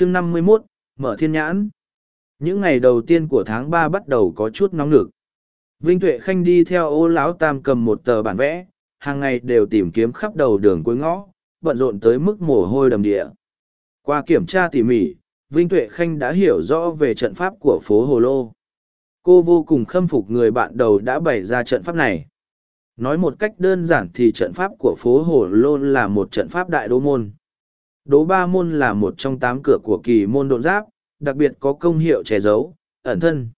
chương năm mươi 51, mở thiên nhãn. Những ngày đầu tiên của tháng ba bắt đầu có chút nóng nực. Vinh Tuệ Khanh đi theo ô lão tam cầm một tờ bản vẽ, hàng ngày đều tìm kiếm khắp đầu đường cuối ngõ, bận rộn tới mức mồ hôi đầm địa. Qua kiểm tra tỉ mỉ, Vinh Tuệ Khanh đã hiểu rõ về trận pháp của phố Hồ Lô. Cô vô cùng khâm phục người bạn đầu đã bày ra trận pháp này. Nói một cách đơn giản thì trận pháp của phố Hồ Lô là một trận pháp đại đô môn. Đố ba môn là một trong tám cửa của kỳ môn độn giáp, đặc biệt có công hiệu che giấu, ẩn thân.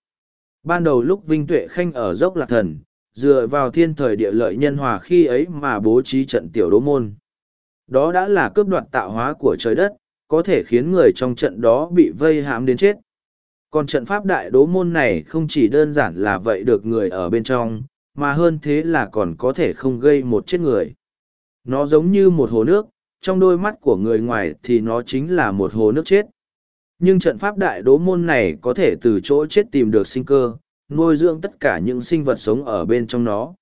Ban đầu lúc Vinh Tuệ Khanh ở dốc lạc thần, dựa vào thiên thời địa lợi nhân hòa khi ấy mà bố trí trận tiểu đố môn. Đó đã là cướp đoạt tạo hóa của trời đất, có thể khiến người trong trận đó bị vây hãm đến chết. Còn trận pháp đại đố môn này không chỉ đơn giản là vậy được người ở bên trong, mà hơn thế là còn có thể không gây một chết người. Nó giống như một hồ nước, trong đôi mắt của người ngoài thì nó chính là một hồ nước chết. Nhưng trận pháp đại đố môn này có thể từ chỗ chết tìm được sinh cơ, nuôi dưỡng tất cả những sinh vật sống ở bên trong nó.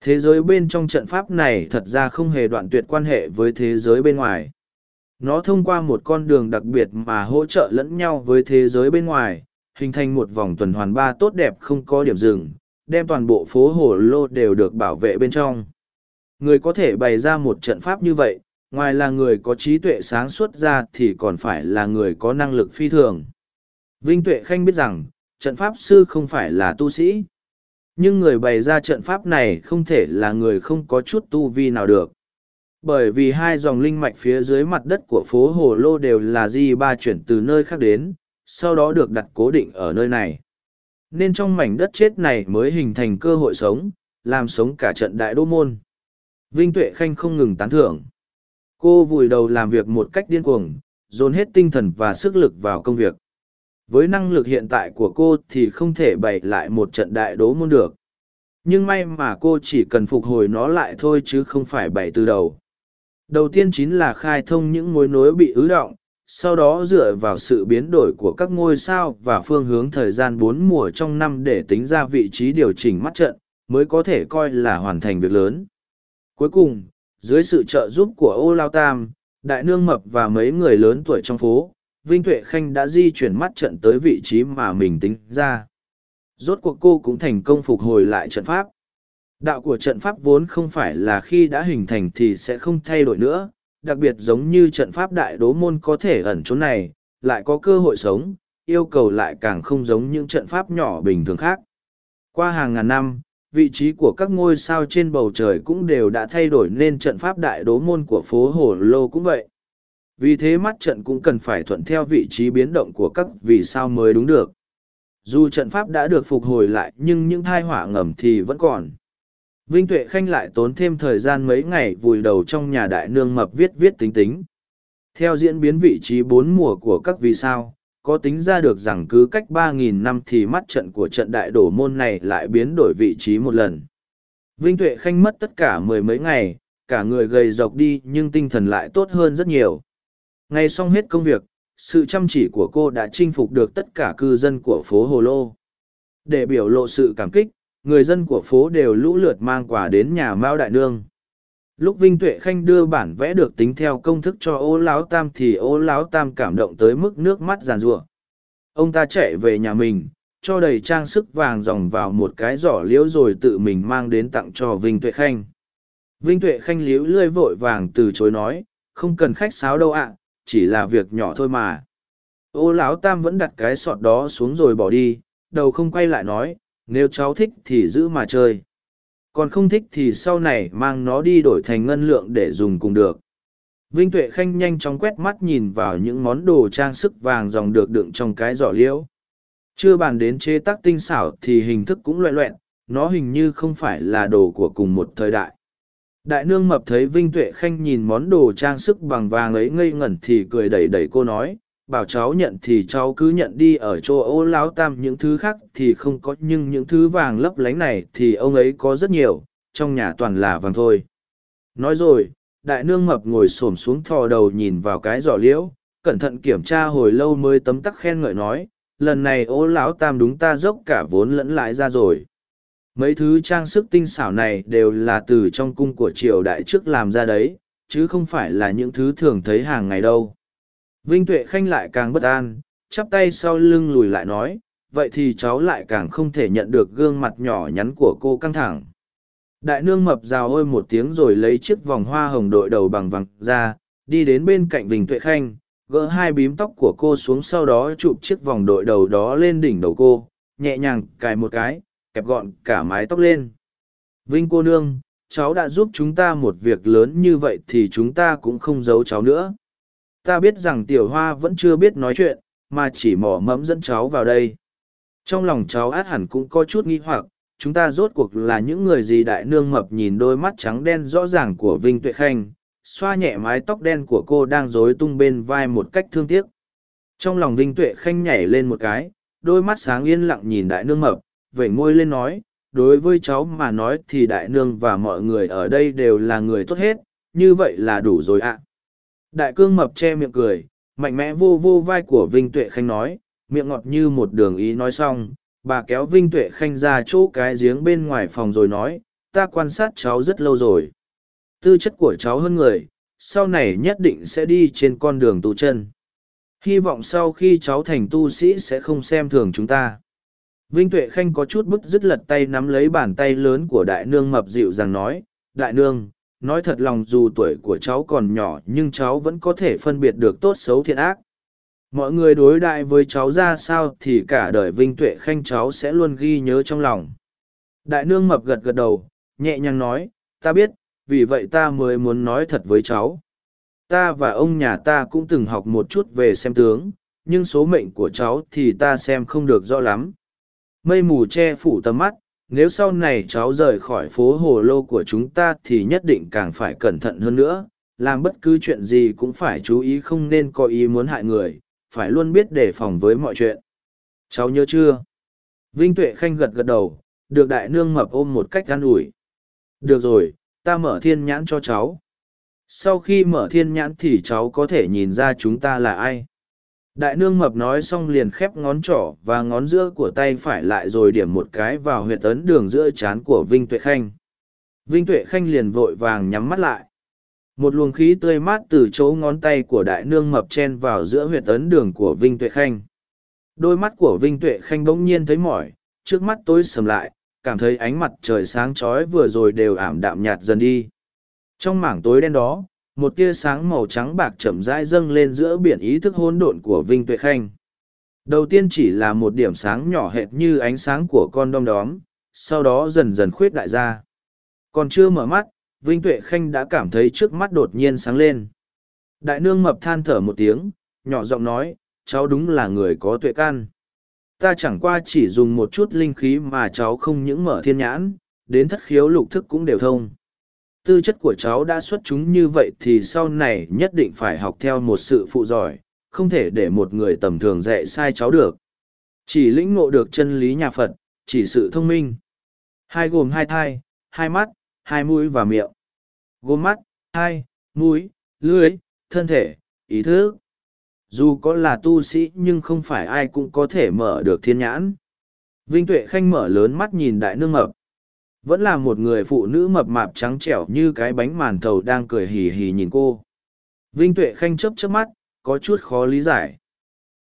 Thế giới bên trong trận pháp này thật ra không hề đoạn tuyệt quan hệ với thế giới bên ngoài. Nó thông qua một con đường đặc biệt mà hỗ trợ lẫn nhau với thế giới bên ngoài, hình thành một vòng tuần hoàn ba tốt đẹp không có điểm dừng, đem toàn bộ phố hồ lô đều được bảo vệ bên trong. Người có thể bày ra một trận pháp như vậy, ngoài là người có trí tuệ sáng suốt ra thì còn phải là người có năng lực phi thường. Vinh Tuệ Khanh biết rằng, trận pháp sư không phải là tu sĩ. Nhưng người bày ra trận pháp này không thể là người không có chút tu vi nào được. Bởi vì hai dòng linh mạch phía dưới mặt đất của phố Hồ Lô đều là di ba chuyển từ nơi khác đến, sau đó được đặt cố định ở nơi này. Nên trong mảnh đất chết này mới hình thành cơ hội sống, làm sống cả trận đại đô môn. Vinh Tuệ Khanh không ngừng tán thưởng. Cô vùi đầu làm việc một cách điên cuồng, dồn hết tinh thần và sức lực vào công việc. Với năng lực hiện tại của cô thì không thể bày lại một trận đại đố môn được. Nhưng may mà cô chỉ cần phục hồi nó lại thôi chứ không phải bày từ đầu. Đầu tiên chính là khai thông những mối nối bị ứ động, sau đó dựa vào sự biến đổi của các ngôi sao và phương hướng thời gian bốn mùa trong năm để tính ra vị trí điều chỉnh mắt trận, mới có thể coi là hoàn thành việc lớn. Cuối cùng, dưới sự trợ giúp của ô lao tam, đại nương mập và mấy người lớn tuổi trong phố, Vinh Tuệ Khanh đã di chuyển mắt trận tới vị trí mà mình tính ra. Rốt cuộc cô cũng thành công phục hồi lại trận pháp. Đạo của trận pháp vốn không phải là khi đã hình thành thì sẽ không thay đổi nữa, đặc biệt giống như trận pháp đại đố môn có thể ẩn trốn này, lại có cơ hội sống, yêu cầu lại càng không giống những trận pháp nhỏ bình thường khác. Qua hàng ngàn năm, vị trí của các ngôi sao trên bầu trời cũng đều đã thay đổi nên trận pháp đại đố môn của phố Hồ Lô cũng vậy. Vì thế mắt trận cũng cần phải thuận theo vị trí biến động của các vì sao mới đúng được. Dù trận pháp đã được phục hồi lại nhưng những thai họa ngầm thì vẫn còn. Vinh Tuệ Khanh lại tốn thêm thời gian mấy ngày vùi đầu trong nhà đại nương mập viết viết tính tính. Theo diễn biến vị trí bốn mùa của các vì sao, có tính ra được rằng cứ cách 3.000 năm thì mắt trận của trận đại đổ môn này lại biến đổi vị trí một lần. Vinh Tuệ Khanh mất tất cả mười mấy ngày, cả người gầy rộc đi nhưng tinh thần lại tốt hơn rất nhiều. Ngay xong hết công việc, sự chăm chỉ của cô đã chinh phục được tất cả cư dân của phố Hồ Lô. Để biểu lộ sự cảm kích, người dân của phố đều lũ lượt mang quà đến nhà Mao Đại Nương. Lúc Vinh Tuệ Khanh đưa bản vẽ được tính theo công thức cho ô Láo tam thì ô Láo tam cảm động tới mức nước mắt giàn rủa Ông ta chạy về nhà mình, cho đầy trang sức vàng dòng vào một cái giỏ liễu rồi tự mình mang đến tặng cho Vinh Tuệ Khanh. Vinh Tuệ Khanh liễu lươi vội vàng từ chối nói, không cần khách sáo đâu ạ, chỉ là việc nhỏ thôi mà. Ô Lão Tam vẫn đặt cái sọt đó xuống rồi bỏ đi, đầu không quay lại nói, nếu cháu thích thì giữ mà chơi còn không thích thì sau này mang nó đi đổi thành ngân lượng để dùng cùng được. Vinh tuệ khanh nhanh chóng quét mắt nhìn vào những món đồ trang sức vàng dòng được đựng trong cái giỏ liễu. Chưa bàn đến chế tác tinh xảo thì hình thức cũng loẹ loẹn, nó hình như không phải là đồ của cùng một thời đại. Đại nương mập thấy vinh tuệ khanh nhìn món đồ trang sức bằng vàng ấy ngây ngẩn thì cười đẩy đẩy cô nói bảo cháu nhận thì cháu cứ nhận đi ở chỗ ô lão tam, những thứ khác thì không có, nhưng những thứ vàng lấp lánh này thì ông ấy có rất nhiều, trong nhà toàn là vàng thôi. Nói rồi, đại nương mập ngồi s ổ m xuống thò đầu nhìn vào cái giỏ liễu, cẩn thận kiểm tra hồi lâu mới tấm tắc khen ngợi nói, lần này ô lão tam đúng ta dốc cả vốn lẫn lãi ra rồi. Mấy thứ trang sức tinh xảo này đều là từ trong cung của triều đại trước làm ra đấy, chứ không phải là những thứ thường thấy hàng ngày đâu. Vinh Tuệ Khanh lại càng bất an, chắp tay sau lưng lùi lại nói, vậy thì cháu lại càng không thể nhận được gương mặt nhỏ nhắn của cô căng thẳng. Đại nương mập rào ôi một tiếng rồi lấy chiếc vòng hoa hồng đội đầu bằng vàng ra, đi đến bên cạnh Vinh Tuệ Khanh, gỡ hai bím tóc của cô xuống sau đó chụp chiếc vòng đội đầu đó lên đỉnh đầu cô, nhẹ nhàng cài một cái, kẹp gọn cả mái tóc lên. Vinh cô nương, cháu đã giúp chúng ta một việc lớn như vậy thì chúng ta cũng không giấu cháu nữa. Ta biết rằng tiểu hoa vẫn chưa biết nói chuyện, mà chỉ mỏ mẫm dẫn cháu vào đây. Trong lòng cháu át hẳn cũng có chút nghi hoặc, chúng ta rốt cuộc là những người gì đại nương mập nhìn đôi mắt trắng đen rõ ràng của Vinh Tuệ Khanh, xoa nhẹ mái tóc đen của cô đang rối tung bên vai một cách thương tiếc. Trong lòng Vinh Tuệ Khanh nhảy lên một cái, đôi mắt sáng yên lặng nhìn đại nương mập, vẩy môi lên nói, đối với cháu mà nói thì đại nương và mọi người ở đây đều là người tốt hết, như vậy là đủ rồi ạ. Đại cương mập che miệng cười, mạnh mẽ vô vô vai của Vinh Tuệ Khanh nói, miệng ngọt như một đường ý nói xong, bà kéo Vinh Tuệ Khanh ra chỗ cái giếng bên ngoài phòng rồi nói, ta quan sát cháu rất lâu rồi. Tư chất của cháu hơn người, sau này nhất định sẽ đi trên con đường tu chân. Hy vọng sau khi cháu thành tu sĩ sẽ không xem thường chúng ta. Vinh Tuệ Khanh có chút bức dứt lật tay nắm lấy bàn tay lớn của đại nương mập dịu rằng nói, đại nương, nói thật lòng dù tuổi của cháu còn nhỏ nhưng cháu vẫn có thể phân biệt được tốt xấu thiện ác. Mọi người đối đại với cháu ra sao thì cả đời Vinh Tuệ Khanh cháu sẽ luôn ghi nhớ trong lòng. Đại nương mập gật gật đầu, nhẹ nhàng nói, ta biết, vì vậy ta mới muốn nói thật với cháu. Ta và ông nhà ta cũng từng học một chút về xem tướng, nhưng số mệnh của cháu thì ta xem không được rõ lắm. Mây mù che phủ tầm mắt, nếu sau này cháu rời khỏi phố hồ lô của chúng ta thì nhất định càng phải cẩn thận hơn nữa, làm bất cứ chuyện gì cũng phải chú ý không nên có ý muốn hại người, phải luôn biết đề phòng với mọi chuyện. Cháu nhớ chưa? Vinh Tuệ Khanh gật gật đầu, được đại nương mập ôm một cách an ủi. Được rồi, ta mở thiên nhãn cho cháu. Sau khi mở thiên nhãn thì cháu có thể nhìn ra chúng ta là ai. Đại nương mập nói xong liền khép ngón trỏ và ngón giữa của tay phải lại rồi điểm một cái vào huyệt ấn đường giữa chán của Vinh Tuệ Khanh. Vinh Tuệ Khanh liền vội vàng nhắm mắt lại. Một luồng khí tươi mát từ chỗ ngón tay của đại nương mập chen vào giữa huyệt ấn đường của Vinh Tuệ Khanh. Đôi mắt của Vinh Tuệ Khanh bỗng nhiên thấy mỏi, trước mắt tối sầm lại, cảm thấy ánh mặt trời sáng chói vừa rồi đều ảm đạm nhạt dần đi. Trong mảng tối đen đó, một tia sáng màu trắng bạc chậm rãi dâng lên giữa biển ý thức hỗn độn của Vinh Tuệ Khanh. Đầu tiên chỉ là một điểm sáng nhỏ hệt như ánh sáng của con đom đóm, sau đó dần dần khuyết đại ra. Còn chưa mở mắt, Vinh Tuệ Khanh đã cảm thấy trước mắt đột nhiên sáng lên. Đại nương mập than thở một tiếng, nhỏ giọng nói, cháu đúng là người có tuệ can. Ta chẳng qua chỉ dùng một chút linh khí mà cháu không những mở thiên nhãn, đến thất khiếu lục thức cũng đều thông tư chất của cháu đã xuất chúng như vậy thì sau này nhất định phải học theo một sự phụ giỏi, không thể để một người tầm thường dạy sai cháu được. Chỉ lĩnh ngộ được chân lý nhà phật, chỉ sự thông minh. Hai gồm hai thai, hai mắt, hai mũi và miệng. Gồm mắt hai mũi lưới thân thể, ý thức. Dù có là tu sĩ nhưng không phải ai cũng có thể mở được thiên nhãn. Vinh tuệ khanh mở lớn mắt nhìn đại nương mập vẫn là một người phụ nữ mập mạp trắng trẻo như cái bánh màn thầu đang cười hì hì nhìn cô. Vinh tuệ khanh chấp chấp mắt, có chút khó lý giải.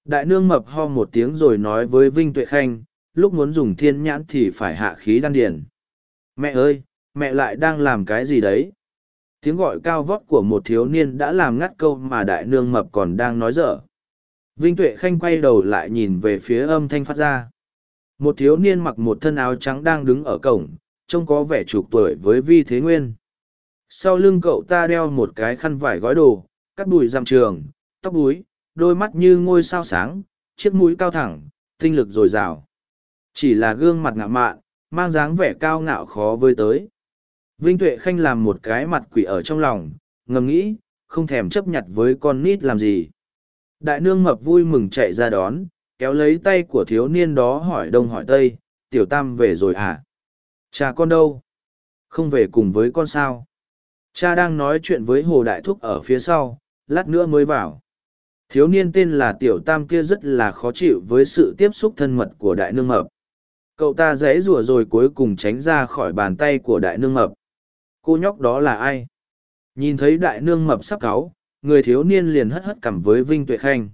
Đại nương mập ho một tiếng rồi nói với vinh tuệ khanh, lúc muốn dùng thiên nhãn thì phải hạ khí đan điền. Mẹ ơi, mẹ lại đang làm cái gì đấy? Tiếng gọi cao vót của một thiếu niên đã làm ngắt câu mà đại nương mập còn đang nói dở. Vinh tuệ khanh quay đầu lại nhìn về phía âm thanh phát ra. Một thiếu niên mặc một thân áo trắng đang đứng ở cổng trông có vẻ chục tuổi với vi thế nguyên. Sau lưng cậu ta đeo một cái khăn vải gói đồ, cắt đùi rằm trường, tóc búi, đôi mắt như ngôi sao sáng, chiếc mũi cao thẳng, tinh lực dồi dào. Chỉ là gương mặt ngạo mạn, mang dáng vẻ cao ngạo khó với tới. Vinh Tuệ Khanh làm một cái mặt quỷ ở trong lòng, ngầm nghĩ, không thèm chấp nhận với con nít làm gì. Đại nương mập vui mừng chạy ra đón, kéo lấy tay của thiếu niên đó hỏi đông hỏi tây, tiểu tam về rồi à? Cha con đâu? Không về cùng với con sao? Cha đang nói chuyện với Hồ Đại Thúc ở phía sau, lát nữa mới vào. Thiếu niên tên là Tiểu Tam kia rất là khó chịu với sự tiếp xúc thân mật của Đại Nương Mập. Cậu ta dãy rủa rồi cuối cùng tránh ra khỏi bàn tay của Đại Nương Mập. Cô nhóc đó là ai? Nhìn thấy Đại Nương Mập sắp cáu, người thiếu niên liền hất hất cằm với Vinh Tuệ Khanh.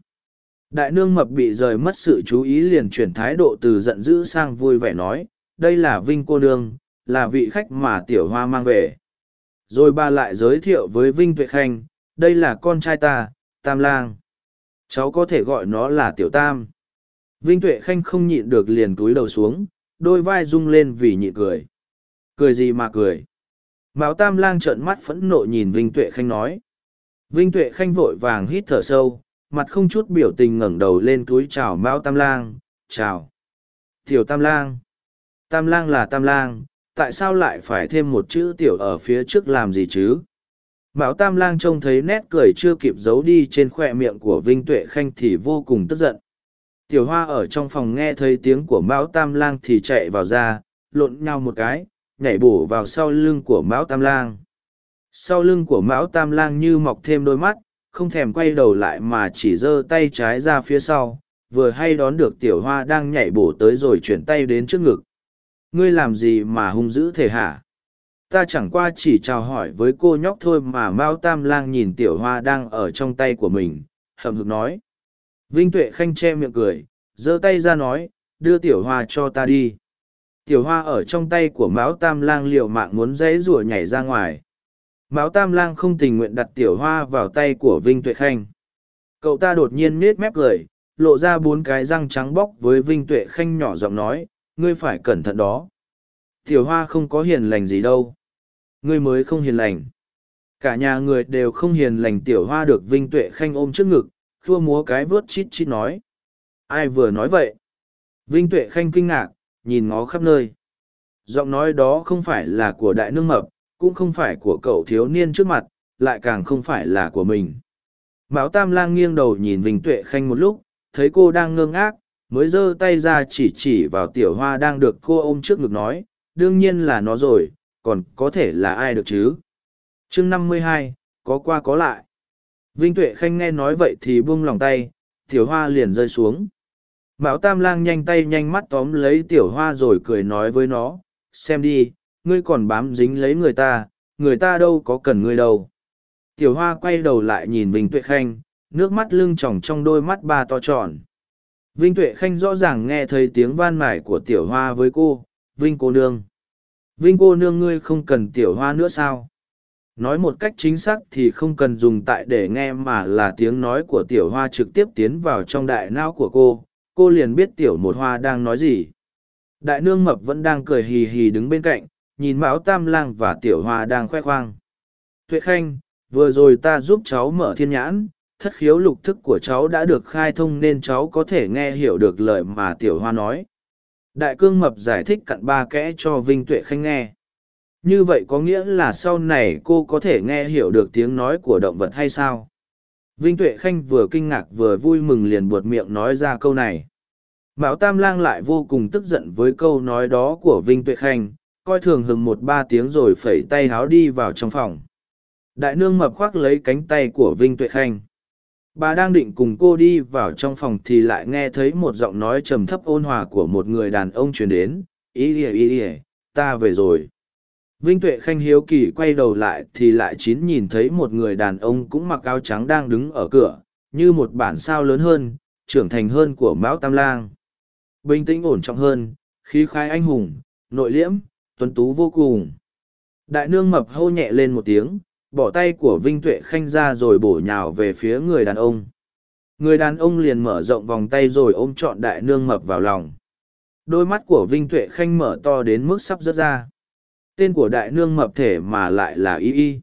Đại nương mập bị rời mất sự chú ý liền chuyển thái độ từ giận dữ sang vui vẻ nói, đây là Vinh cô nương, là vị khách mà tiểu hoa mang về. Rồi bà lại giới thiệu với Vinh Tuệ Khanh, đây là con trai ta, Tam Lang. Cháu có thể gọi nó là Tiểu Tam. Vinh Tuệ Khanh không nhịn được liền túi đầu xuống, đôi vai rung lên vì nhịn cười. Cười gì mà cười? Mão Tam Lang trợn mắt phẫn nộ nhìn Vinh Tuệ Khanh nói. Vinh Tuệ Khanh vội vàng hít thở sâu, mặt không chút biểu tình ngẩng đầu lên túi chào Mão Tam Lang, chào. Tiểu Tam Lang. Tam Lang là Tam Lang, tại sao lại phải thêm một chữ tiểu ở phía trước làm gì chứ? Mão Tam Lang trông thấy nét cười chưa kịp giấu đi trên khoe miệng của Vinh Tuệ Khanh thì vô cùng tức giận. Tiểu Hoa ở trong phòng nghe thấy tiếng của Mão Tam Lang thì chạy vào ra, lộn nhau một cái, nhảy bổ vào sau lưng của Mão Tam Lang. Sau lưng của Mão Tam Lang như mọc thêm đôi mắt, không thèm quay đầu lại mà chỉ giơ tay trái ra phía sau, vừa hay đón được Tiểu Hoa đang nhảy bổ tới rồi chuyển tay đến trước ngực. Ngươi làm gì mà hung dữ thể hả? ta chẳng qua chỉ chào hỏi với cô nhóc thôi mà mao tam lang nhìn tiểu hoa đang ở trong tay của mình, hậm hực nói. Vinh tuệ khanh che miệng cười, giơ tay ra nói, đưa tiểu hoa cho ta đi. Tiểu hoa ở trong tay của mão tam lang liều mạng muốn dãy rủa nhảy ra ngoài. Mão tam lang không tình nguyện đặt tiểu hoa vào tay của vinh tuệ khanh. Cậu ta đột nhiên nết mép cười, lộ ra bốn cái răng trắng bóc với vinh tuệ khanh nhỏ giọng nói ngươi phải cẩn thận đó. Tiểu hoa không có hiền lành gì đâu. Ngươi mới không hiền lành. Cả nhà người đều không hiền lành tiểu hoa được vinh tuệ khanh ôm trước ngực, khua múa cái vớt chít chít nói. Ai vừa nói vậy? Vinh tuệ khanh kinh ngạc, nhìn ngó khắp nơi. Giọng nói đó không phải là của đại nương mập, cũng không phải của cậu thiếu niên trước mặt, lại càng không phải là của mình. Mão tam lang nghiêng đầu nhìn vinh tuệ khanh một lúc, thấy cô đang ngơ ngác mới giơ tay ra chỉ chỉ vào tiểu hoa đang được cô ôm trước ngực nói đương nhiên là nó rồi còn có thể là ai được chứ? chương năm mươi hai có qua có lại. Vinh Tuệ Khanh nghe nói vậy thì buông lòng tay, tiểu hoa liền rơi xuống. Mão Tam Lang nhanh tay nhanh mắt tóm lấy tiểu hoa rồi cười nói với nó, xem đi, ngươi còn bám dính lấy người ta, người ta đâu có cần ngươi đâu. Tiểu hoa quay đầu lại nhìn Vinh Tuệ Khanh, nước mắt lưng tròng trong đôi mắt ba to tròn. Vinh Tuệ Khanh rõ ràng nghe thấy tiếng van mải của tiểu hoa với cô, Vinh cô nương. Vinh cô nương ngươi không cần tiểu hoa nữa sao? Nói một cách chính xác thì không cần dùng tại để nghe mà là tiếng nói của tiểu hoa trực tiếp tiến vào trong đại não của cô, cô liền biết tiểu một hoa đang nói gì. Đại nương mập vẫn đang cười hì hì đứng bên cạnh, nhìn mão tam lang và tiểu hoa đang khoe khoang. Tuệ khanh, vừa rồi ta giúp cháu mở thiên nhãn, thất khiếu lục thức của cháu đã được khai thông nên cháu có thể nghe hiểu được lời mà tiểu hoa nói. Đại cương mập giải thích cặn ba kẽ cho Vinh Tuệ Khanh nghe. Như vậy có nghĩa là sau này cô có thể nghe hiểu được tiếng nói của động vật hay sao? Vinh Tuệ Khanh vừa kinh ngạc vừa vui mừng liền buột miệng nói ra câu này. Mão Tam Lang lại vô cùng tức giận với câu nói đó của Vinh Tuệ Khanh, coi thường hừng một ba tiếng rồi phẩy tay háo đi vào trong phòng. Đại nương mập khoác lấy cánh tay của Vinh Tuệ Khanh bà đang định cùng cô đi vào trong phòng thì lại nghe thấy một giọng nói trầm thấp ôn hòa của một người đàn ông truyền đến. Ý ỉa ý ỉa ta về rồi. Vinh tuệ khanh hiếu kỳ quay đầu lại thì lại chín nhìn thấy một người đàn ông cũng mặc áo trắng đang đứng ở cửa, như một bản sao lớn hơn, trưởng thành hơn của mão tam lang. Bình tĩnh ổn trọng hơn, khí khai anh hùng, nội liễm, tuấn tú vô cùng. Đại nương mập hâu nhẹ lên một tiếng bỏ tay của Vinh Tuệ Khanh ra rồi bổ nhào về phía người đàn ông. Người đàn ông liền mở rộng vòng tay rồi ôm trọn đại nương mập vào lòng. Đôi mắt của Vinh Tuệ Khanh mở to đến mức sắp rớt ra. Tên của đại nương mập thể mà lại là Y Y.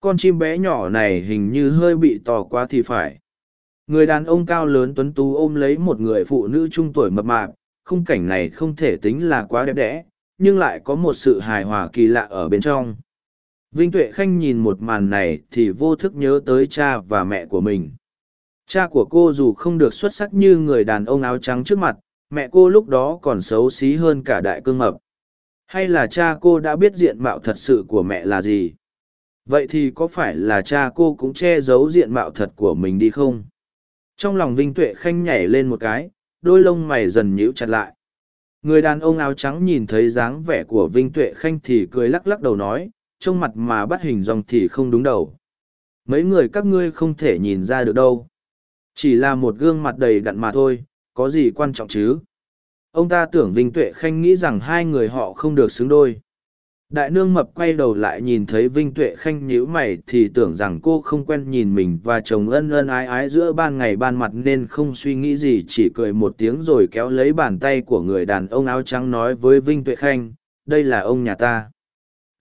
Con chim bé nhỏ này hình như hơi bị to quá thì phải. Người đàn ông cao lớn tuấn tú ôm lấy một người phụ nữ trung tuổi mập mạp, khung cảnh này không thể tính là quá đẹp đẽ, nhưng lại có một sự hài hòa kỳ lạ ở bên trong. Vinh Tuệ Khanh nhìn một màn này thì vô thức nhớ tới cha và mẹ của mình. Cha của cô dù không được xuất sắc như người đàn ông áo trắng trước mặt, mẹ cô lúc đó còn xấu xí hơn cả đại cương mập. Hay là cha cô đã biết diện mạo thật sự của mẹ là gì? Vậy thì có phải là cha cô cũng che giấu diện mạo thật của mình đi không? Trong lòng Vinh Tuệ Khanh nhảy lên một cái, đôi lông mày dần nhíu chặt lại. Người đàn ông áo trắng nhìn thấy dáng vẻ của Vinh Tuệ Khanh thì cười lắc lắc đầu nói, trông mặt mà bắt hình dòng thì không đúng đầu. mấy người các ngươi không thể nhìn ra được đâu. Chỉ là một gương mặt đầy đặn mà thôi, có gì quan trọng chứ? Ông ta tưởng vinh tuệ khanh nghĩ rằng hai người họ không được xứng đôi. Đại nương mập quay đầu lại nhìn thấy vinh tuệ khanh nhíu mày thì tưởng rằng cô không quen nhìn mình và chồng ân ân ái ái giữa ban ngày ban mặt nên không suy nghĩ gì, chỉ cười một tiếng rồi kéo lấy bàn tay của người đàn ông áo trắng nói với vinh tuệ khanh, đây là ông nhà ta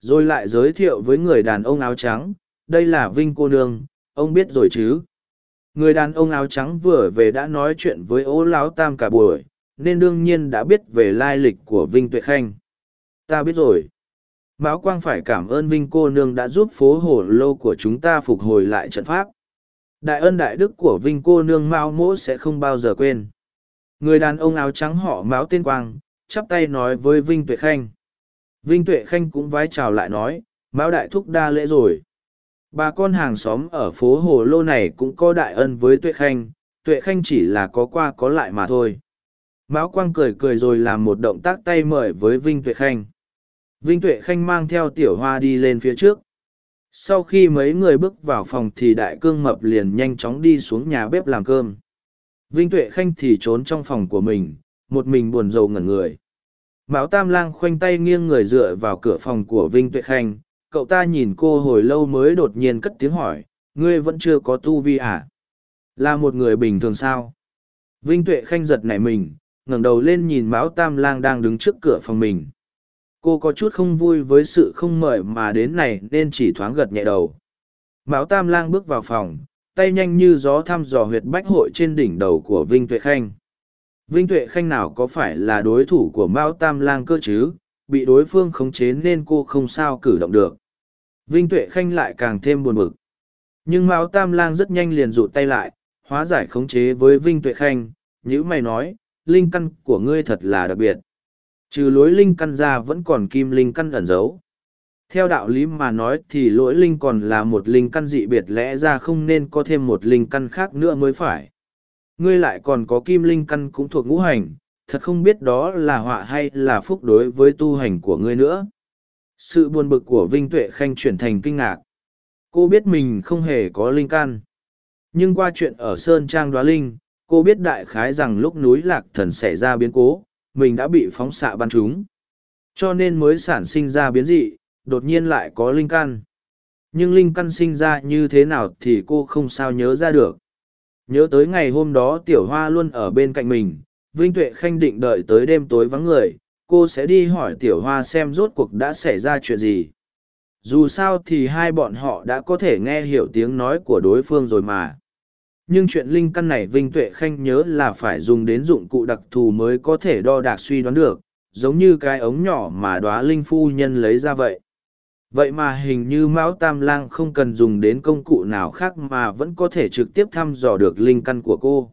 rồi lại giới thiệu với người đàn ông áo trắng, đây là vinh cô nương, ông biết rồi chứ? Người đàn ông áo trắng vừa về đã nói chuyện với Ố lão tam cả buổi, nên đương nhiên đã biết về lai lịch của vinh tuệ khanh. Ta biết rồi. Mão quang phải cảm ơn vinh cô nương đã giúp phố Hổ lô của chúng ta phục hồi lại trận pháp. Đại ân đại đức của vinh cô nương mao mỗ sẽ không bao giờ quên. Người đàn ông áo trắng họ mão tên quang, chắp tay nói với vinh tuệ khanh vinh tuệ khanh cũng vái chào lại nói, mão đại thúc đa lễ rồi. Bà con hàng xóm ở phố hồ lô này cũng có đại ân với tuệ khanh tuệ khanh chỉ là có qua có lại mà thôi. Mão quang cười cười rồi làm một động tác tay mời với vinh tuệ khanh. Vinh tuệ khanh mang theo tiểu hoa đi lên phía trước. Sau khi mấy người bước vào phòng thì đại cương mập liền nhanh chóng đi xuống nhà bếp làm cơm. Vinh tuệ khanh thì trốn trong phòng của mình, một mình buồn rầu ngẩn người mão tam lang khoanh tay nghiêng người dựa vào cửa phòng của vinh tuệ khanh. Cậu ta nhìn cô hồi lâu mới đột nhiên cất tiếng hỏi, ngươi vẫn chưa có tu vi à? là một người bình thường sao? Vinh tuệ khanh giật nảy mình, ngẩng đầu lên nhìn mão tam lang đang đứng trước cửa phòng mình. Cô có chút không vui với sự không mời mà đến này nên chỉ thoáng gật nhẹ đầu. Mão tam lang bước vào phòng, tay nhanh như gió thăm dò huyệt bách hội trên đỉnh đầu của vinh tuệ khanh vinh tuệ khanh nào có phải là đối thủ của mao tam lang cơ chứ? Bị đối phương khống chế nên cô không sao cử động được. Vinh tuệ khanh lại càng thêm buồn bực. Nhưng mao tam lang rất nhanh liền rụt tay lại, hóa giải khống chế với vinh tuệ khanh. Như mày nói, linh căn của ngươi thật là đặc biệt. Trừ lối linh căn ra vẫn còn kim linh căn ẩn giấu. Theo đạo lý mà nói thì lỗi linh còn là một linh căn dị biệt, lẽ ra không nên có thêm một linh căn khác nữa mới phải ngươi lại còn có kim linh căn cũng thuộc ngũ hành, thật không biết đó là họa hay là phúc đối với tu hành của ngươi nữa. Sự buồn bực của vinh tuệ khanh chuyển thành kinh ngạc. Cô biết mình không hề có linh căn. Nhưng qua chuyện ở sơn trang đoá linh, cô biết đại khái rằng lúc núi lạc thần xảy ra biến cố, mình đã bị phóng xạ bắn trúng. Cho nên mới sản sinh ra biến dị, đột nhiên lại có linh căn. Nhưng linh căn sinh ra như thế nào thì cô không sao nhớ ra được nhớ tới ngày hôm đó tiểu hoa luôn ở bên cạnh mình, vinh tuệ khanh định đợi tới đêm tối vắng người, cô sẽ đi hỏi tiểu hoa xem rốt cuộc đã xảy ra chuyện gì. Dù sao thì hai bọn họ đã có thể nghe hiểu tiếng nói của đối phương rồi mà. Nhưng chuyện linh căn này vinh tuệ khanh nhớ là phải dùng đến dụng cụ đặc thù mới có thể đo đạc suy đoán được, giống như cái ống nhỏ mà đoá linh phu nhân lấy ra vậy vậy mà hình như mão tam lang không cần dùng đến công cụ nào khác mà vẫn có thể trực tiếp thăm dò được linh căn của cô.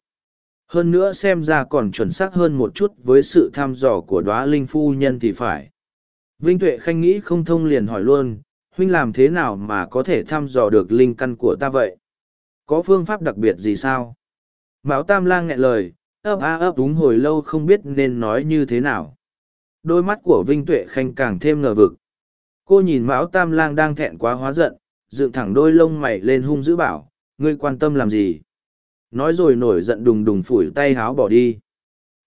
Hơn nữa xem ra còn chuẩn xác hơn một chút với sự thăm dò của đoá linh phu nhân thì phải. Vinh tuệ khanh nghĩ không thông liền hỏi luôn, huynh làm thế nào mà có thể thăm dò được linh căn của ta vậy? Có phương pháp đặc biệt gì sao? Mão tam lang nghẹn lời, ấp a ấp đúng hồi lâu không biết nên nói như thế nào. Đôi mắt của vinh tuệ khanh càng thêm ngờ vực cô nhìn mão tam lang đang thẹn quá hóa giận, dựng thẳng đôi lông mày lên hung dữ bảo, ngươi quan tâm làm gì? Nói rồi nổi giận đùng đùng phủi tay háo bỏ đi.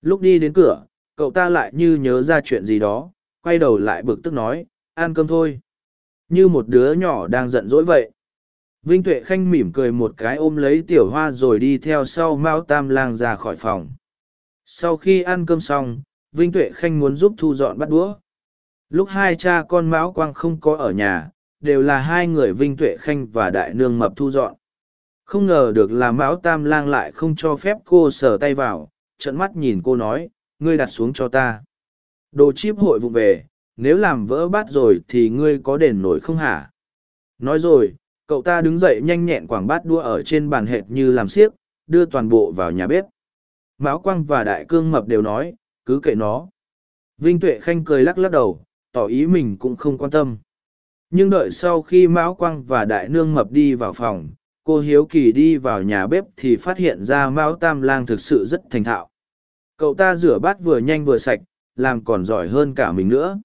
Lúc đi đến cửa, cậu ta lại như nhớ ra chuyện gì đó, quay đầu lại bực tức nói, ăn cơm thôi. Như một đứa nhỏ đang giận dỗi vậy. Vinh tuệ khanh mỉm cười một cái ôm lấy tiểu hoa rồi đi theo sau mao tam lang ra khỏi phòng. Sau khi ăn cơm xong, vinh tuệ khanh muốn giúp thu dọn bắt đũa lúc hai cha con mão quang không có ở nhà, đều là hai người vinh tuệ khanh và đại nương mập thu dọn. Không ngờ được là mão tam lang lại không cho phép cô sờ tay vào trận mắt nhìn cô nói, ngươi đặt xuống cho ta. Đồ chip hội vụng về, nếu làm vỡ bát rồi thì ngươi có đền nổi không hả? Nói rồi, cậu ta đứng dậy nhanh nhẹn quảng bát đua ở trên bàn hệt như làm xiếc, đưa toàn bộ vào nhà bếp. Mão quang và đại cương mập đều nói, cứ kệ nó. Vinh tuệ khanh cười lắc lắc đầu tỏ ý mình cũng không quan tâm nhưng đợi sau khi mão quang và đại nương mập đi vào phòng cô hiếu kỳ đi vào nhà bếp thì phát hiện ra mão tam lang thực sự rất thành thạo cậu ta rửa bát vừa nhanh vừa sạch làm còn giỏi hơn cả mình nữa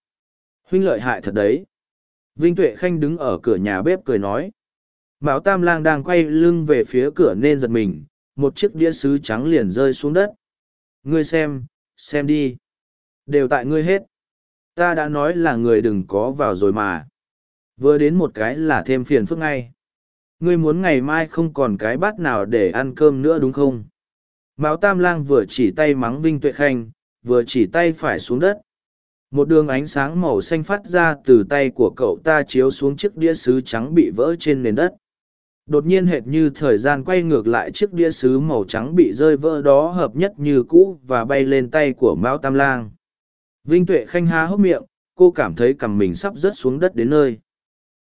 huynh lợi hại thật đấy vinh tuệ khanh đứng ở cửa nhà bếp cười nói Mão Tam Lang đang quay lưng về phía cửa nên giật mình, một chiếc đĩa sứ trắng liền rơi xuống đất. Ngươi xem, xem đi. Đều tại ngươi hết. Ta đã nói là người đừng có vào rồi mà. Vừa đến một cái là thêm phiền phức ngay. Ngươi muốn ngày mai không còn cái bát nào để ăn cơm nữa đúng không? Mão Tam Lang vừa chỉ tay mắng Vinh Tuệ Khanh, vừa chỉ tay phải xuống đất. Một đường ánh sáng màu xanh phát ra từ tay của cậu ta chiếu xuống chiếc đĩa sứ trắng bị vỡ trên nền đất. Đột nhiên hệt như thời gian quay ngược lại chiếc đĩa sứ màu trắng bị rơi vỡ đó hợp nhất như cũ và bay lên tay của Mao Tam Lang. Vinh Tuệ Khanh há hốc miệng, cô cảm thấy cằm mình sắp rớt xuống đất đến nơi.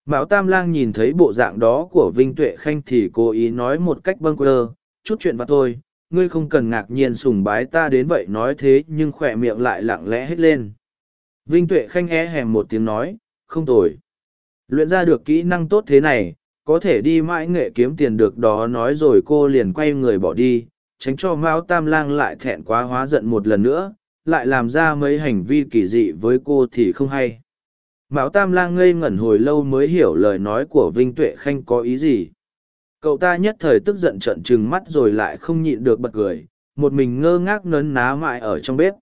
Mão Tam Lang nhìn thấy bộ dạng đó của Vinh Tuệ Khanh thì cố ý nói một cách bâng quơ, chút chuyện vào thôi, ngươi không cần ngạc nhiên sùng bái ta đến vậy nói thế nhưng khỏe miệng lại lặng lẽ hết lên. Vinh Tuệ Khanh e hèm một tiếng nói, không tồi. Luyện ra được kỹ năng tốt thế này, có thể đi mãi nghệ kiếm tiền được đó nói rồi cô liền quay người bỏ đi, tránh cho Mao Tam Lang lại thẹn quá hóa giận một lần nữa, lại làm ra mấy hành vi kỳ dị với cô thì không hay. Mão Tam Lang ngây ngẩn hồi lâu mới hiểu lời nói của Vinh Tuệ Khanh có ý gì. Cậu ta nhất thời tức giận trận trừng mắt rồi lại không nhịn được bật cười, một mình ngơ ngác nấn ná mãi ở trong bếp.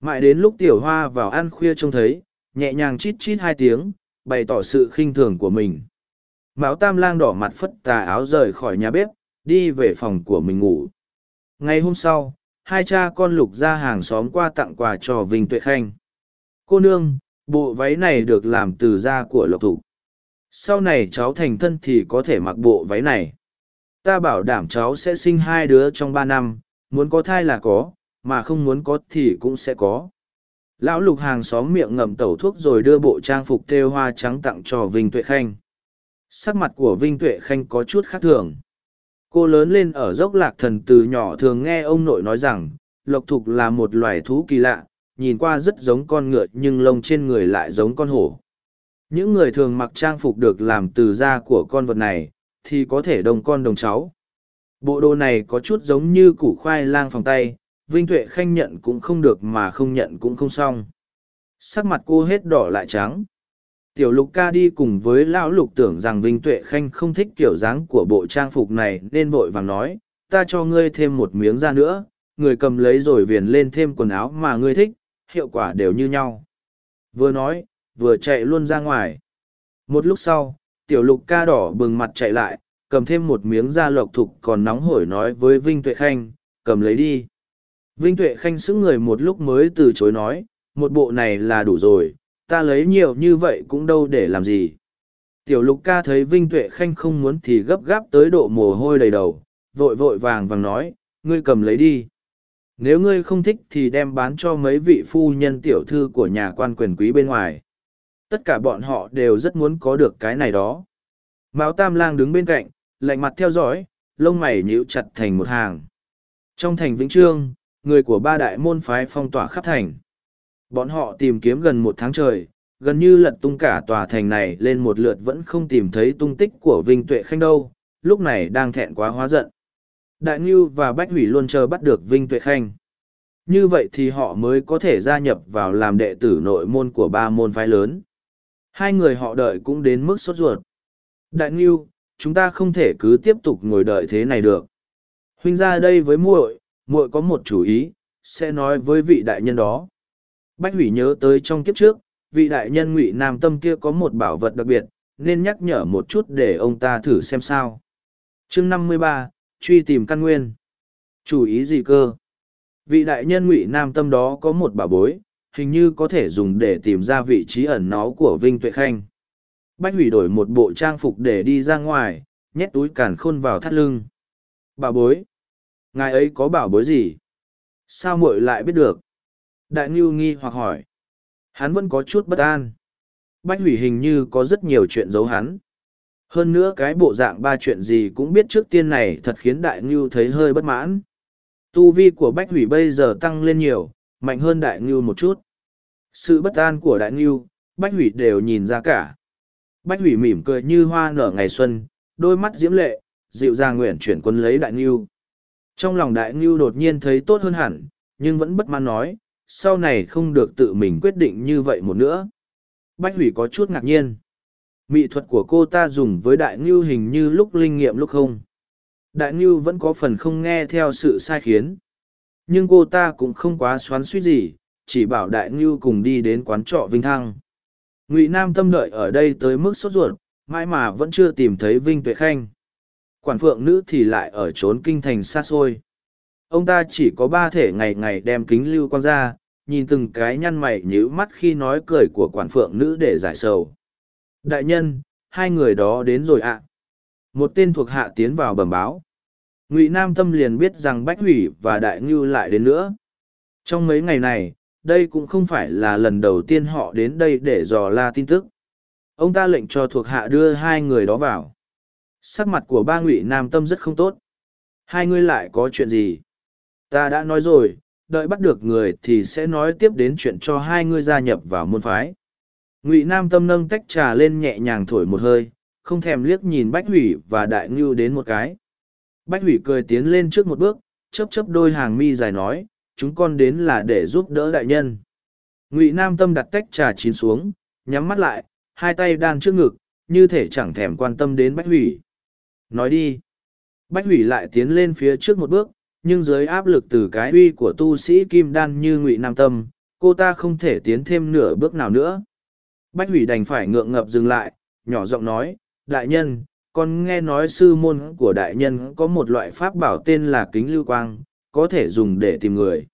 Mãi đến lúc tiểu hoa vào ăn khuya trông thấy, nhẹ nhàng chít chít hai tiếng, bày tỏ sự khinh thường của mình. Mão Tam Lang đỏ mặt phất tà áo rời khỏi nhà bếp, đi về phòng của mình ngủ. Ngày hôm sau, hai cha con lục ra hàng xóm qua tặng quà cho Vinh Tuệ Khanh. Cô nương, bộ váy này được làm từ da của lộc thủ. Sau này cháu thành thân thì có thể mặc bộ váy này. Ta bảo đảm cháu sẽ sinh hai đứa trong ba năm, muốn có thai là có, mà không muốn có thì cũng sẽ có. Lão lục hàng xóm miệng ngậm tẩu thuốc rồi đưa bộ trang phục thêu hoa trắng tặng cho Vinh Tuệ Khanh. Sắc mặt của Vinh Tuệ Khanh có chút khác thường. Cô lớn lên ở dốc lạc thần từ nhỏ thường nghe ông nội nói rằng, lộc thục là một loài thú kỳ lạ, nhìn qua rất giống con ngựa nhưng lông trên người lại giống con hổ. Những người thường mặc trang phục được làm từ da của con vật này, thì có thể đồng con đồng cháu. Bộ đồ này có chút giống như củ khoai lang phòng tay, Vinh Tuệ Khanh nhận cũng không được mà không nhận cũng không xong. Sắc mặt cô hết đỏ lại trắng. Tiểu lục ca đi cùng với lão lục tưởng rằng Vinh Tuệ Khanh không thích kiểu dáng của bộ trang phục này nên vội vàng nói, ta cho ngươi thêm một miếng da nữa, người cầm lấy rồi viền lên thêm quần áo mà ngươi thích, hiệu quả đều như nhau. Vừa nói, vừa chạy luôn ra ngoài. Một lúc sau, tiểu lục ca đỏ bừng mặt chạy lại, cầm thêm một miếng da lộc thục còn nóng hổi nói với Vinh Tuệ Khanh, cầm lấy đi. Vinh Tuệ Khanh sững người một lúc mới từ chối nói, một bộ này là đủ rồi, ta lấy nhiều như vậy cũng đâu để làm gì. Tiểu lục ca thấy Vinh Tuệ Khanh không muốn thì gấp gáp tới độ mồ hôi đầy đầu, vội vội vàng vàng nói, ngươi cầm lấy đi. Nếu ngươi không thích thì đem bán cho mấy vị phu nhân tiểu thư của nhà quan quyền quý bên ngoài. Tất cả bọn họ đều rất muốn có được cái này đó. Mão Tam Lang đứng bên cạnh, lạnh mặt theo dõi, lông mày nhíu chặt thành một hàng. Trong thành Vĩnh Trương, người của ba đại môn phái phong tỏa khắp thành. Bọn họ tìm kiếm gần một tháng trời, gần như lật tung cả tòa thành này lên một lượt vẫn không tìm thấy tung tích của Vinh Tuệ Khanh đâu, lúc này đang thẹn quá hóa giận. Đại Ngưu và Bách Hủy luôn chờ bắt được Vinh Tuệ Khanh. Như vậy thì họ mới có thể gia nhập vào làm đệ tử nội môn của ba môn phái lớn. Hai người họ đợi cũng đến mức sốt ruột. Đại Ngưu, chúng ta không thể cứ tiếp tục ngồi đợi thế này được. Huynh ra đây với muội, muội có một chủ ý, sẽ nói với vị đại nhân đó. Bách hủy nhớ tới trong kiếp trước, vị đại nhân ngụy Nam Tâm kia có một bảo vật đặc biệt, nên nhắc nhở một chút để ông ta thử xem sao. chương năm mươi ba, truy tìm căn nguyên. Chủ ý gì cơ? Vị đại nhân ngụy Nam Tâm đó có một bảo bối, hình như có thể dùng để tìm ra vị trí ẩn náu của Vinh Tuệ Khanh. Bách hủy đổi một bộ trang phục để đi ra ngoài, nhét túi càn khôn vào thắt lưng. Bảo bối? Ngài ấy có bảo bối gì? Sao muội lại biết được? Đại Ngưu nghi hoặc hỏi. Hắn vẫn có chút bất an. Bách hủy hình như có rất nhiều chuyện giấu hắn. Hơn nữa cái bộ dạng ba chuyện gì cũng biết trước tiên này thật khiến Đại Ngưu thấy hơi bất mãn. Tu vi của Bách hủy bây giờ tăng lên nhiều, mạnh hơn Đại Ngưu một chút. Sự bất an của Đại Ngưu, Bách hủy đều nhìn ra cả. Bách hủy mỉm cười như hoa nở ngày xuân, đôi mắt diễm lệ, dịu dàng nguyện chuyển quân lấy Đại Ngưu. Trong lòng Đại Ngưu đột nhiên thấy tốt hơn hẳn, nhưng vẫn bất mãn nói, sau này không được tự mình quyết định như vậy một nữa. Bách hủy có chút ngạc nhiên. mỹ thuật của cô ta dùng với đại ngưu hình như lúc linh nghiệm lúc không. Đại ngưu vẫn có phần không nghe theo sự sai khiến. Nhưng cô ta cũng không quá xoắn suýt gì, chỉ bảo đại ngưu cùng đi đến quán trọ vinh thăng. Ngụy nam tâm đợi ở đây tới mức sốt ruột, mãi mà vẫn chưa tìm thấy vinh tuệ khanh. Quản phượng nữ thì lại ở trốn kinh thành xa xôi ông ta chỉ có ba thể ngày ngày đem kính lưu quan ra, nhìn từng cái nhăn mày nhíu mắt khi nói cười của quản phượng nữ để giải sầu. Đại nhân, hai người đó đến rồi ạ. Một tên thuộc hạ tiến vào bẩm báo. Ngụy nam tâm liền biết rằng bách hủy và đại ngưu lại đến nữa. Trong mấy ngày này, đây cũng không phải là lần đầu tiên họ đến đây để dò la tin tức. Ông ta lệnh cho thuộc hạ đưa hai người đó vào. Sắc mặt của ba ngụy nam tâm rất không tốt. Hai người lại có chuyện gì? Ta đã nói rồi, đợi bắt được người thì sẽ nói tiếp đến chuyện cho hai ngươi gia nhập vào môn phái. Ngụy nam tâm nâng tách trà lên nhẹ nhàng thổi một hơi, không thèm liếc nhìn bách hủy và đại ngưu đến một cái. Bách hủy cười tiến lên trước một bước chấp chấp đôi hàng mi dài nói, chúng con đến là để giúp đỡ đại nhân. Ngụy nam tâm đặt tách trà chín xuống, nhắm mắt lại, hai tay đan trước ngực, như thể chẳng thèm quan tâm đến bách hủy. Nói đi. Bách hủy lại tiến lên phía trước một bước nhưng dưới áp lực từ cái uy của tu sĩ kim đan như ngụy nam tâm, cô ta không thể tiến thêm nửa bước nào nữa. Bách hủy đành phải ngượng ngập dừng lại, nhỏ giọng nói, đại nhân, con nghe nói sư môn của đại nhân có một loại pháp bảo tên là kính lưu quang, có thể dùng để tìm người.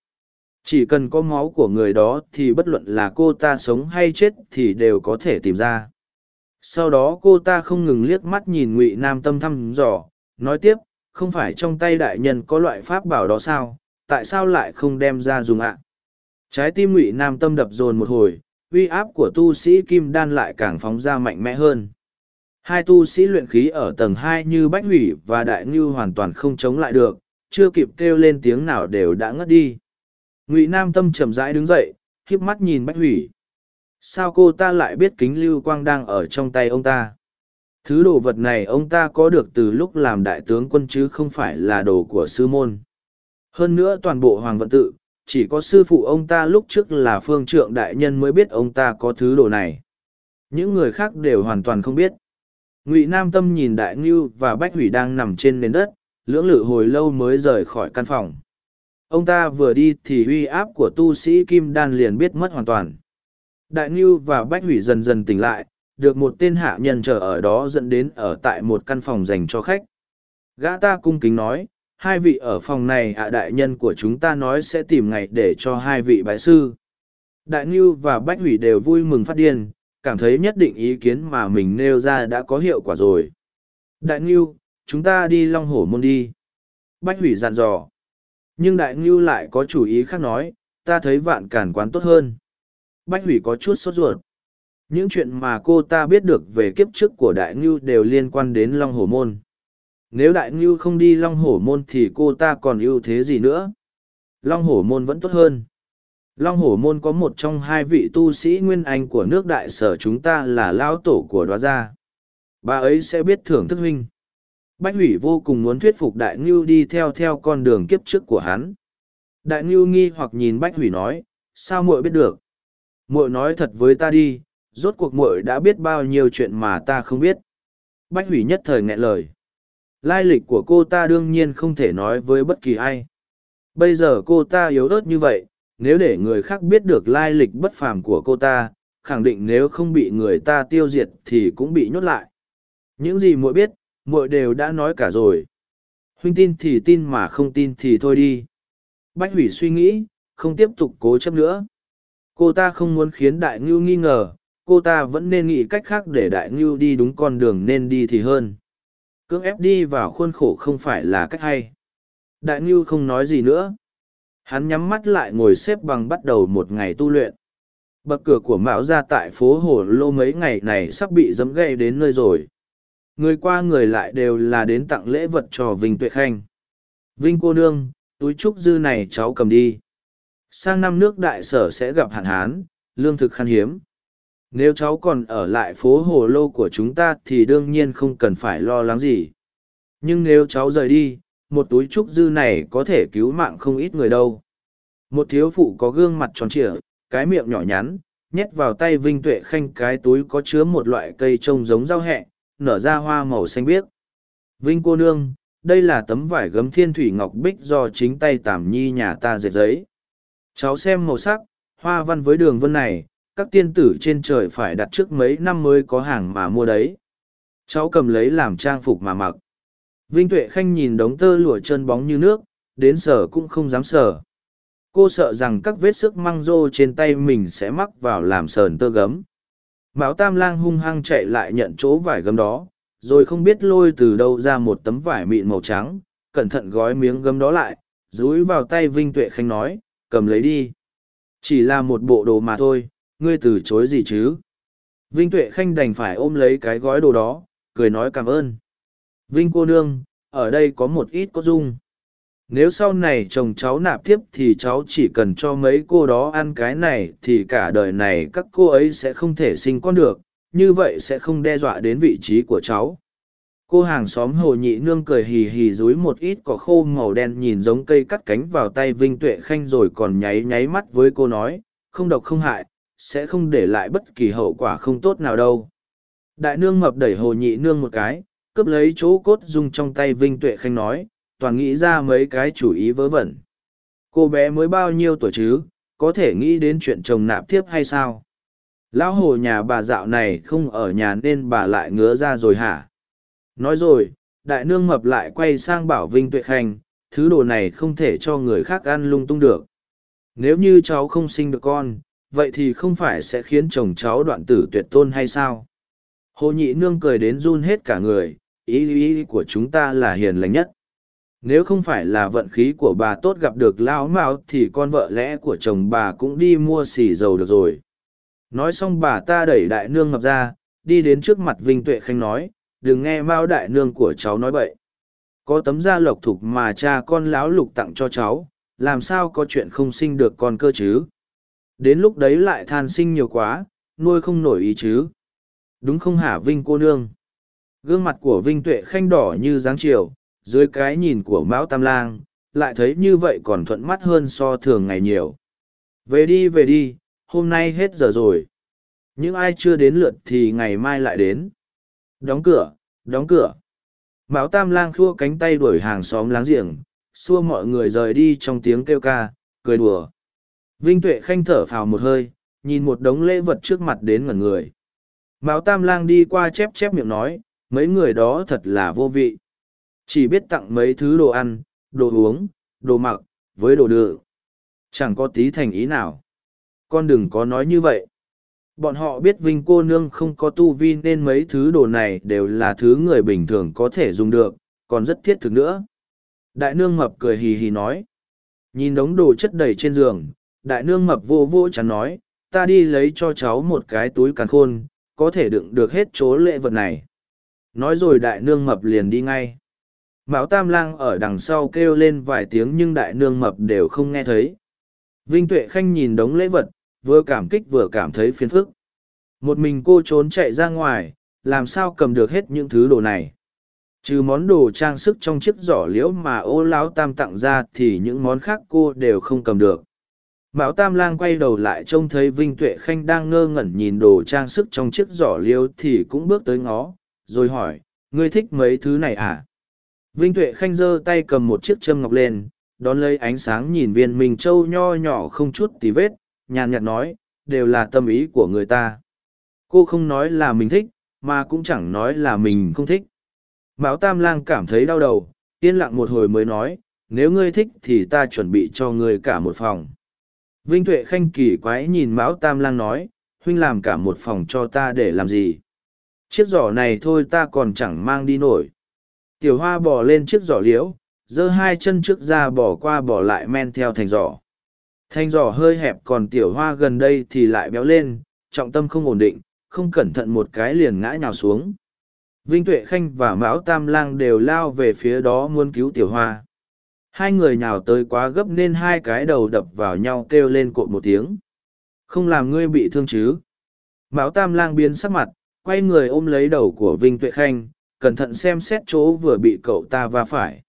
Chỉ cần có máu của người đó thì bất luận là cô ta sống hay chết thì đều có thể tìm ra. Sau đó cô ta không ngừng liếc mắt nhìn ngụy nam tâm thăm dò, nói tiếp không phải trong tay đại nhân có loại pháp bảo đó sao, tại sao lại không đem ra dùng ạ? Trái tim ngụy nam tâm đập dồn một hồi, uy áp của tu sĩ kim đan lại càng phóng ra mạnh mẽ hơn. Hai tu sĩ luyện khí ở tầng hai như bách hủy và đại ngưu hoàn toàn không chống lại được, chưa kịp kêu lên tiếng nào đều đã ngất đi. Ngụy nam tâm chậm rãi đứng dậy, híp mắt nhìn bách hủy. Sao cô ta lại biết kính lưu quang đang ở trong tay ông ta? Thứ đồ vật này ông ta có được từ lúc làm đại tướng quân chứ không phải là đồ của sư môn. Hơn nữa toàn bộ hoàng vận tự, chỉ có sư phụ ông ta lúc trước là phương trượng đại nhân mới biết ông ta có thứ đồ này. Những người khác đều hoàn toàn không biết. Ngụy nam tâm nhìn đại ngưu và bách hủy đang nằm trên nền đất, lưỡng lự hồi lâu mới rời khỏi căn phòng. Ông ta vừa đi thì uy áp của tu sĩ kim đan liền biết mất hoàn toàn. Đại ngưu và bách hủy dần dần tỉnh lại được một tên hạ nhân chờ ở đó dẫn đến ở tại một căn phòng dành cho khách. Gã ta cung kính nói, hai vị ở phòng này ạ, đại nhân của chúng ta nói sẽ tìm ngày để cho hai vị bái sư. Đại ngưu và bách hủy đều vui mừng phát điên, cảm thấy nhất định ý kiến mà mình nêu ra đã có hiệu quả rồi. Đại ngưu, chúng ta đi long hổ môn đi. Bách hủy dặn dò. Nhưng đại ngưu lại có chủ ý khác nói, ta thấy vạn cản quán tốt hơn. Bách hủy có chút sốt ruột những chuyện mà cô ta biết được về kiếp trước của đại ngưu đều liên quan đến long hổ môn. Nếu đại ngưu không đi long hổ môn thì cô ta còn ưu thế gì nữa? Long hổ môn vẫn tốt hơn. Long hổ môn có một trong hai vị tu sĩ nguyên anh của nước đại sở chúng ta là lão tổ của đoá gia. Bà ấy sẽ biết thưởng thức huynh. Bách hủy vô cùng muốn thuyết phục đại ngưu đi theo theo con đường kiếp trước của hắn. Đại ngưu nghi hoặc nhìn bách hủy nói, sao muội biết được? Muội nói thật với ta đi rốt cuộc muội đã biết bao nhiêu chuyện mà ta không biết. Bách hủy nhất thời nghẹn lời. Lai lịch của cô ta đương nhiên không thể nói với bất kỳ ai. Bây giờ cô ta yếu ớt như vậy, nếu để người khác biết được lai lịch bất phàm của cô ta, khẳng định nếu không bị người ta tiêu diệt thì cũng bị nhốt lại. Những gì muội biết, muội đều đã nói cả rồi. Huynh tin thì tin mà không tin thì thôi đi. Bách hủy suy nghĩ, không tiếp tục cố chấp nữa. Cô ta không muốn khiến đại ngưu nghi ngờ cô ta vẫn nên nghĩ cách khác để đại ngưu đi đúng con đường nên đi thì hơn. Cưỡng ép đi vào khuôn khổ không phải là cách hay. Đại ngưu không nói gì nữa. Hắn nhắm mắt lại ngồi xếp bằng bắt đầu một ngày tu luyện. Bậc cửa của mão ra tại phố hồ lô mấy ngày này sắp bị dẫm gây đến nơi rồi. Người qua người lại đều là đến tặng lễ vật cho vinh tuệ khanh. Vinh cô nương, túi trúc dư này cháu cầm đi. Sang năm nước đại sở sẽ gặp hạn hán, lương thực khan hiếm nếu cháu còn ở lại phố hồ lô của chúng ta thì đương nhiên không cần phải lo lắng gì nhưng nếu cháu rời đi một túi trúc dư này có thể cứu mạng không ít người đâu một thiếu phụ có gương mặt tròn trịa cái miệng nhỏ nhắn nhét vào tay Vinh Tuệ Khanh cái túi có chứa một loại cây trông giống rau hẹ, nở ra hoa màu xanh biếc. Vinh cô nương, đây là tấm vải gấm thiên thủy ngọc bích do chính tay tảm nhi nhà ta dệt giấy. Cháu xem màu sắc, hoa văn với đường vân này, các tiên tử trên trời phải đặt trước mấy năm mới có hàng mà mua đấy. Cháu cầm lấy làm trang phục mà mặc. Vinh Tuệ Khanh nhìn đống tơ lụa chân bóng như nước, đến sở cũng không dám sở. Cô sợ rằng các vết sức măng rô trên tay mình sẽ mắc vào làm sờn tơ gấm. Mão Tam Lang hung hăng chạy lại nhận chỗ vải gấm đó, rồi không biết lôi từ đâu ra một tấm vải mịn màu trắng, cẩn thận gói miếng gấm đó lại, dúi vào tay Vinh Tuệ Khanh nói, cầm lấy đi. Chỉ là một bộ đồ mà thôi, ngươi từ chối gì chứ? Vinh Tuệ Khanh đành phải ôm lấy cái gói đồ đó, cười nói cảm ơn. Vinh cô nương, ở đây có một ít có dung. Nếu sau này chồng cháu nạp tiếp thì cháu chỉ cần cho mấy cô đó ăn cái này thì cả đời này các cô ấy sẽ không thể sinh con được, như vậy sẽ không đe dọa đến vị trí của cháu. Cô hàng xóm hồ nhị nương cười hì hì dúi một ít cỏ khô màu đen nhìn giống cây cắt cánh vào tay Vinh Tuệ Khanh rồi còn nháy nháy mắt với cô nói, không độc không hại, sẽ không để lại bất kỳ hậu quả không tốt nào đâu. Đại nương mập đẩy hồ nhị nương một cái, cướp lấy chỗ cốt dung trong tay Vinh Tuệ Khanh nói, toàn nghĩ ra mấy cái chủ ý vớ vẩn. Cô bé mới bao nhiêu tuổi chứ, có thể nghĩ đến chuyện chồng nạp tiếp hay sao? Lão hồ nhà bà dạo này không ở nhà nên bà lại ngứa ra rồi hả? Nói rồi, đại nương mập lại quay sang bảo Vinh Tuệ Khanh, thứ đồ này không thể cho người khác ăn lung tung được. Nếu như cháu không sinh được con, vậy thì không phải sẽ khiến chồng cháu đoạn tử tuyệt tôn hay sao? Hồ nhị nương cười đến run hết cả người, ý ý của chúng ta là hiền lành nhất. Nếu không phải là vận khí của bà tốt gặp được lão mạo thì con vợ lẽ của chồng bà cũng đi mua xì dầu được rồi. Nói xong bà ta đẩy đại nương ngập ra, đi đến trước mặt Vinh Tuệ Khanh nói, đừng nghe mao đại nương của cháu nói bậy. Có tấm da lộc thục mà cha con lão lục tặng cho cháu, làm sao có chuyện không sinh được con cơ chứ? Đến lúc đấy lại than sinh nhiều quá, nuôi không nổi ý chứ. Đúng không hả Vinh cô nương? Gương mặt của Vinh Tuệ Khanh đỏ như dáng chiều, dưới cái nhìn của Mão Tam Lang, lại thấy như vậy còn thuận mắt hơn so thường ngày nhiều. Về đi về đi, hôm nay hết giờ rồi. Những ai chưa đến lượt thì ngày mai lại đến. Đóng cửa, đóng cửa. Mão Tam Lang khua cánh tay đuổi hàng xóm láng giềng, xua mọi người rời đi trong tiếng kêu ca, cười đùa. Vinh Tuệ Khanh thở phào một hơi, nhìn một đống lễ vật trước mặt đến ngẩn người. Mao Tam Lang đi qua chép chép miệng nói, mấy người đó thật là vô vị. Chỉ biết tặng mấy thứ đồ ăn, đồ uống, đồ mặc, với đồ đựa. Chẳng có tí thành ý nào. Con đừng có nói như vậy. Bọn họ biết Vinh cô nương không có tu vi nên mấy thứ đồ này đều là thứ người bình thường có thể dùng được, còn rất thiết thực nữa. Đại nương mập cười hì hì nói. Nhìn đống đồ chất đầy trên giường, đại nương mập vô vô chắn nói, ta đi lấy cho cháu một cái túi càn khôn, có thể đựng được hết chỗ lễ vật này. Nói rồi đại nương mập liền đi ngay. Mão Tam Lang ở đằng sau kêu lên vài tiếng nhưng đại nương mập đều không nghe thấy. Vinh Tuệ Khanh nhìn đống lễ vật, vừa cảm kích vừa cảm thấy phiền phức. Một mình cô trốn chạy ra ngoài, làm sao cầm được hết những thứ đồ này. Trừ món đồ trang sức trong chiếc giỏ liễu mà ô lão tam tặng ra thì những món khác cô đều không cầm được. Mão Tam Lang quay đầu lại trông thấy Vinh Tuệ Khanh đang ngơ ngẩn nhìn đồ trang sức trong chiếc giỏ liêu thì cũng bước tới ngó, rồi hỏi, ngươi thích mấy thứ này à? Vinh Tuệ Khanh giơ tay cầm một chiếc châm ngọc lên, đón lấy ánh sáng nhìn viên mình trâu nho nhỏ không chút tí vết, nhàn nhạt nói, đều là tâm ý của người ta. Cô không nói là mình thích, mà cũng chẳng nói là mình không thích. Mão Tam Lang cảm thấy đau đầu, yên lặng một hồi mới nói, nếu ngươi thích thì ta chuẩn bị cho ngươi cả một phòng. Vinh Tuệ Khanh kỳ quái nhìn Mão Tam Lang nói, huynh làm cả một phòng cho ta để làm gì? Chiếc giỏ này thôi ta còn chẳng mang đi nổi. Tiểu hoa bò lên chiếc giỏ liễu, giơ hai chân trước ra bỏ qua bỏ lại men theo thành giỏ. Thanh giỏ hơi hẹp còn tiểu hoa gần đây thì lại béo lên, trọng tâm không ổn định, không cẩn thận một cái liền ngã nhào xuống. Vinh Tuệ Khanh và Mão Tam Lang đều lao về phía đó muốn cứu tiểu hoa. Hai người nhào tới quá gấp nên hai cái đầu đập vào nhau kêu lên cộn một tiếng. Không làm ngươi bị thương chứ. Mão Tam Lang biến sắc mặt, quay người ôm lấy đầu của Vinh Tuệ Khanh, cẩn thận xem xét chỗ vừa bị cậu ta va phải.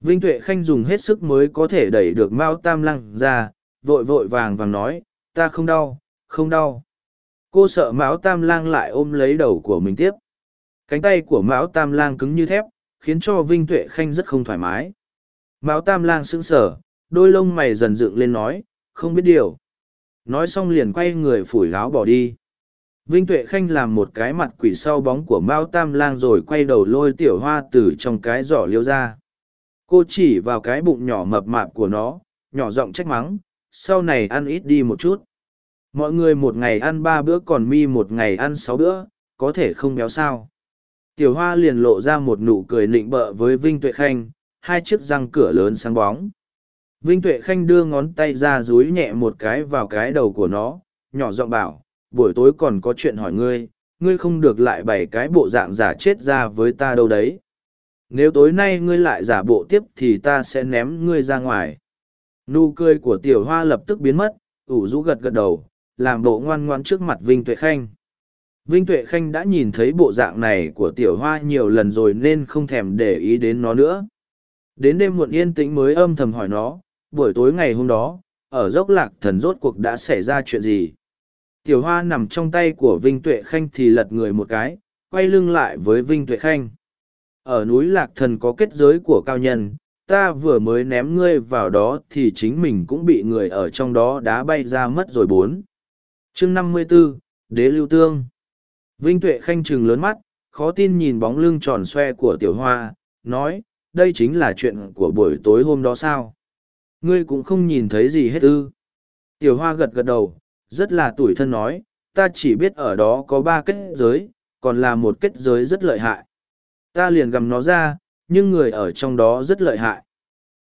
Vinh Tuệ Khanh dùng hết sức mới có thể đẩy được Mao Tam Lăng ra, vội vội vàng vàng nói, ta không đau, không đau. cô sợ mão tam lang lại ôm lấy đầu của mình tiếp cánh tay của mão tam lang cứng như thép khiến cho vinh tuệ khanh rất không thoải mái mão tam lang sững sờ, đôi lông mày dần dựng lên nói, không biết điều. Nói xong liền quay người phủi láo bỏ đi. Vinh tuệ khanh làm một cái mặt quỷ sau bóng của mao tam lang rồi quay đầu lôi tiểu hoa từ trong cái giỏ liêu ra. Cô chỉ vào cái bụng nhỏ mập mạp của nó, nhỏ giọng trách mắng, sau này ăn ít đi một chút. Mọi người một ngày ăn ba bữa còn mi một ngày ăn sáu bữa, có thể không béo sao? Tiểu hoa liền lộ ra một nụ cười nịnh bợ với vinh tuệ khanh hai chiếc răng cửa lớn sáng bóng. Vinh tuệ khanh đưa ngón tay ra dúi nhẹ một cái vào cái đầu của nó, nhỏ giọng bảo, buổi tối còn có chuyện hỏi ngươi ngươi không được lại bày cái bộ dạng giả chết ra với ta đâu đấy. Nếu tối nay ngươi lại giả bộ tiếp thì ta sẽ ném ngươi ra ngoài. Nụ cười của tiểu hoa lập tức biến mất, ủ rũ gật gật đầu, làm bộ ngoan ngoan trước mặt vinh tuệ khanh. Vinh tuệ khanh đã nhìn thấy bộ dạng này của tiểu hoa nhiều lần rồi nên không thèm để ý đến nó nữa đến đêm muộn yên tĩnh mới âm thầm hỏi nó, buổi tối ngày hôm đó, ở dốc lạc thần rốt cuộc đã xảy ra chuyện gì? Tiểu hoa nằm trong tay của vinh tuệ khanh thì lật người một cái, quay lưng lại với vinh tuệ khanh. Ở núi lạc thần có kết giới của cao nhân, ta vừa mới ném ngươi vào đó thì chính mình cũng bị người ở trong đó đá bay ra mất rồi bốn. Chương năm mươi b ố đế lưu tương. Vinh tuệ khanh chừng lớn mắt, khó tin nhìn bóng lưng tròn xoe của tiểu hoa, nói đây chính là chuyện của buổi tối hôm đó sao? Ngươi cũng không nhìn thấy gì hết ư? Tiểu hoa gật gật đầu, rất là tủi thân nói, ta chỉ biết ở đó có ba kết giới, còn là một kết giới rất lợi hại. Ta liền gầm nó ra, nhưng người ở trong đó rất lợi hại.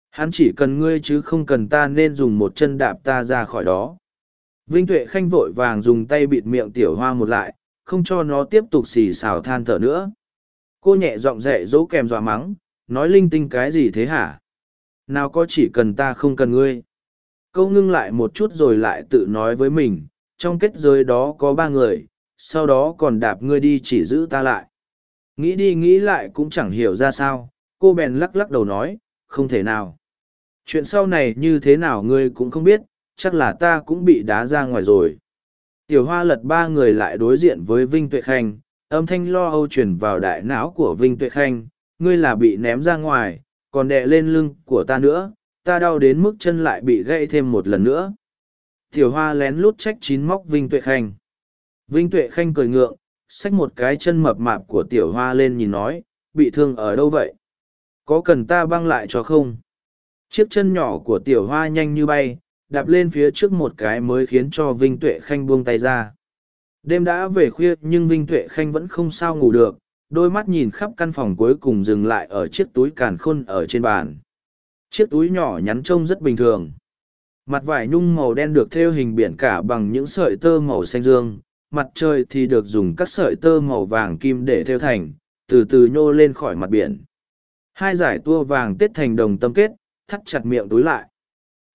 Hắn chỉ cần ngươi chứ không cần ta nên dùng một chân đạp ta ra khỏi đó. Vinh tuệ khanh vội vàng dùng tay bịt miệng tiểu hoa một lại, không cho nó tiếp tục xì xào than thở nữa. Cô nhẹ giọng dạy dỗ kèm dọa mắng nói linh tinh cái gì thế hả? Nào có chỉ cần ta không cần ngươi. Câu ngưng lại một chút rồi lại tự nói với mình, trong kết giới đó có ba người, sau đó còn đạp ngươi đi chỉ giữ ta lại. Nghĩ đi nghĩ lại cũng chẳng hiểu ra sao, cô bèn lắc lắc đầu nói, không thể nào. Chuyện sau này như thế nào ngươi cũng không biết, chắc là ta cũng bị đá ra ngoài rồi. Tiểu hoa lật ba người lại đối diện với vinh tuệ khanh, âm thanh lo âu truyền vào đại não của vinh tuệ khanh ngươi là bị ném ra ngoài, còn đè lên lưng của ta nữa, ta đau đến mức chân lại bị gãy thêm một lần nữa. Tiểu hoa lén lút trách chín móc vinh tuệ khanh. Vinh tuệ khanh cười ngượng, xách một cái chân mập mạp của tiểu hoa lên nhìn nói, bị thương ở đâu vậy? Có cần ta băng lại cho không? Chiếc chân nhỏ của tiểu hoa nhanh như bay, đạp lên phía trước một cái mới khiến cho vinh tuệ khanh buông tay ra. Đêm đã về khuya nhưng vinh tuệ khanh vẫn không sao ngủ được đôi mắt nhìn khắp căn phòng cuối cùng dừng lại ở chiếc túi càn khôn ở trên bàn. Chiếc túi nhỏ nhắn trông rất bình thường. Mặt vải nhung màu đen được thêu hình biển cả bằng những sợi tơ màu xanh dương. Mặt trời thì được dùng các sợi tơ màu vàng kim để thêu thành, từ từ nhô lên khỏi mặt biển. Hai giải tua vàng tết thành đồng tâm kết, thắt chặt miệng túi lại.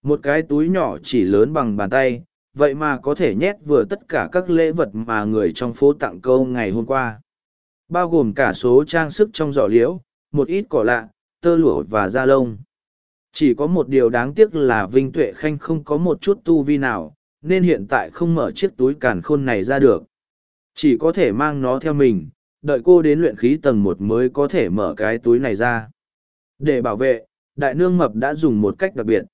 Một cái túi nhỏ chỉ lớn bằng bàn tay, vậy mà có thể nhét vừa tất cả các lễ vật mà người trong phố tặng câu ngày hôm qua bao gồm cả số trang sức trong giỏ liễu, một ít cỏ lạ, tơ lụa và da lông. Chỉ có một điều đáng tiếc là vinh tuệ khanh không có một chút tu vi nào, nên hiện tại không mở chiếc túi càn khôn này ra được. Chỉ có thể mang nó theo mình, đợi cô đến luyện khí tầng một mới có thể mở cái túi này ra. Để bảo vệ, đại nương mập đã dùng một cách đặc biệt.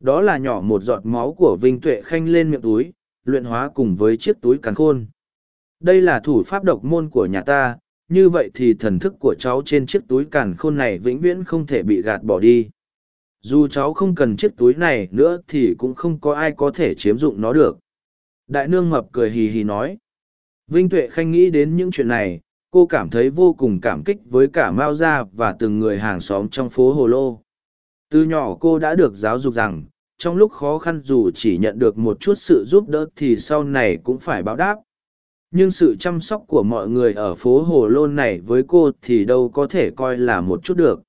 Đó là nhỏ một giọt máu của vinh tuệ khanh lên miệng túi, luyện hóa cùng với chiếc túi càn khôn đây là thủ pháp độc môn của nhà ta, như vậy thì thần thức của cháu trên chiếc túi càn khôn này vĩnh viễn không thể bị gạt bỏ đi. Dù cháu không cần chiếc túi này nữa thì cũng không có ai có thể chiếm dụng nó được. Đại nương mập cười hì hì nói. Vinh tuệ khanh nghĩ đến những chuyện này, cô cảm thấy vô cùng cảm kích với cả mao gia và từng người hàng xóm trong phố hồ lô. Từ nhỏ cô đã được giáo dục rằng, trong lúc khó khăn dù chỉ nhận được một chút sự giúp đỡ thì sau này cũng phải báo đáp nhưng sự chăm sóc của mọi người ở phố hồ Lôn này với cô thì đâu có thể coi là một chút được.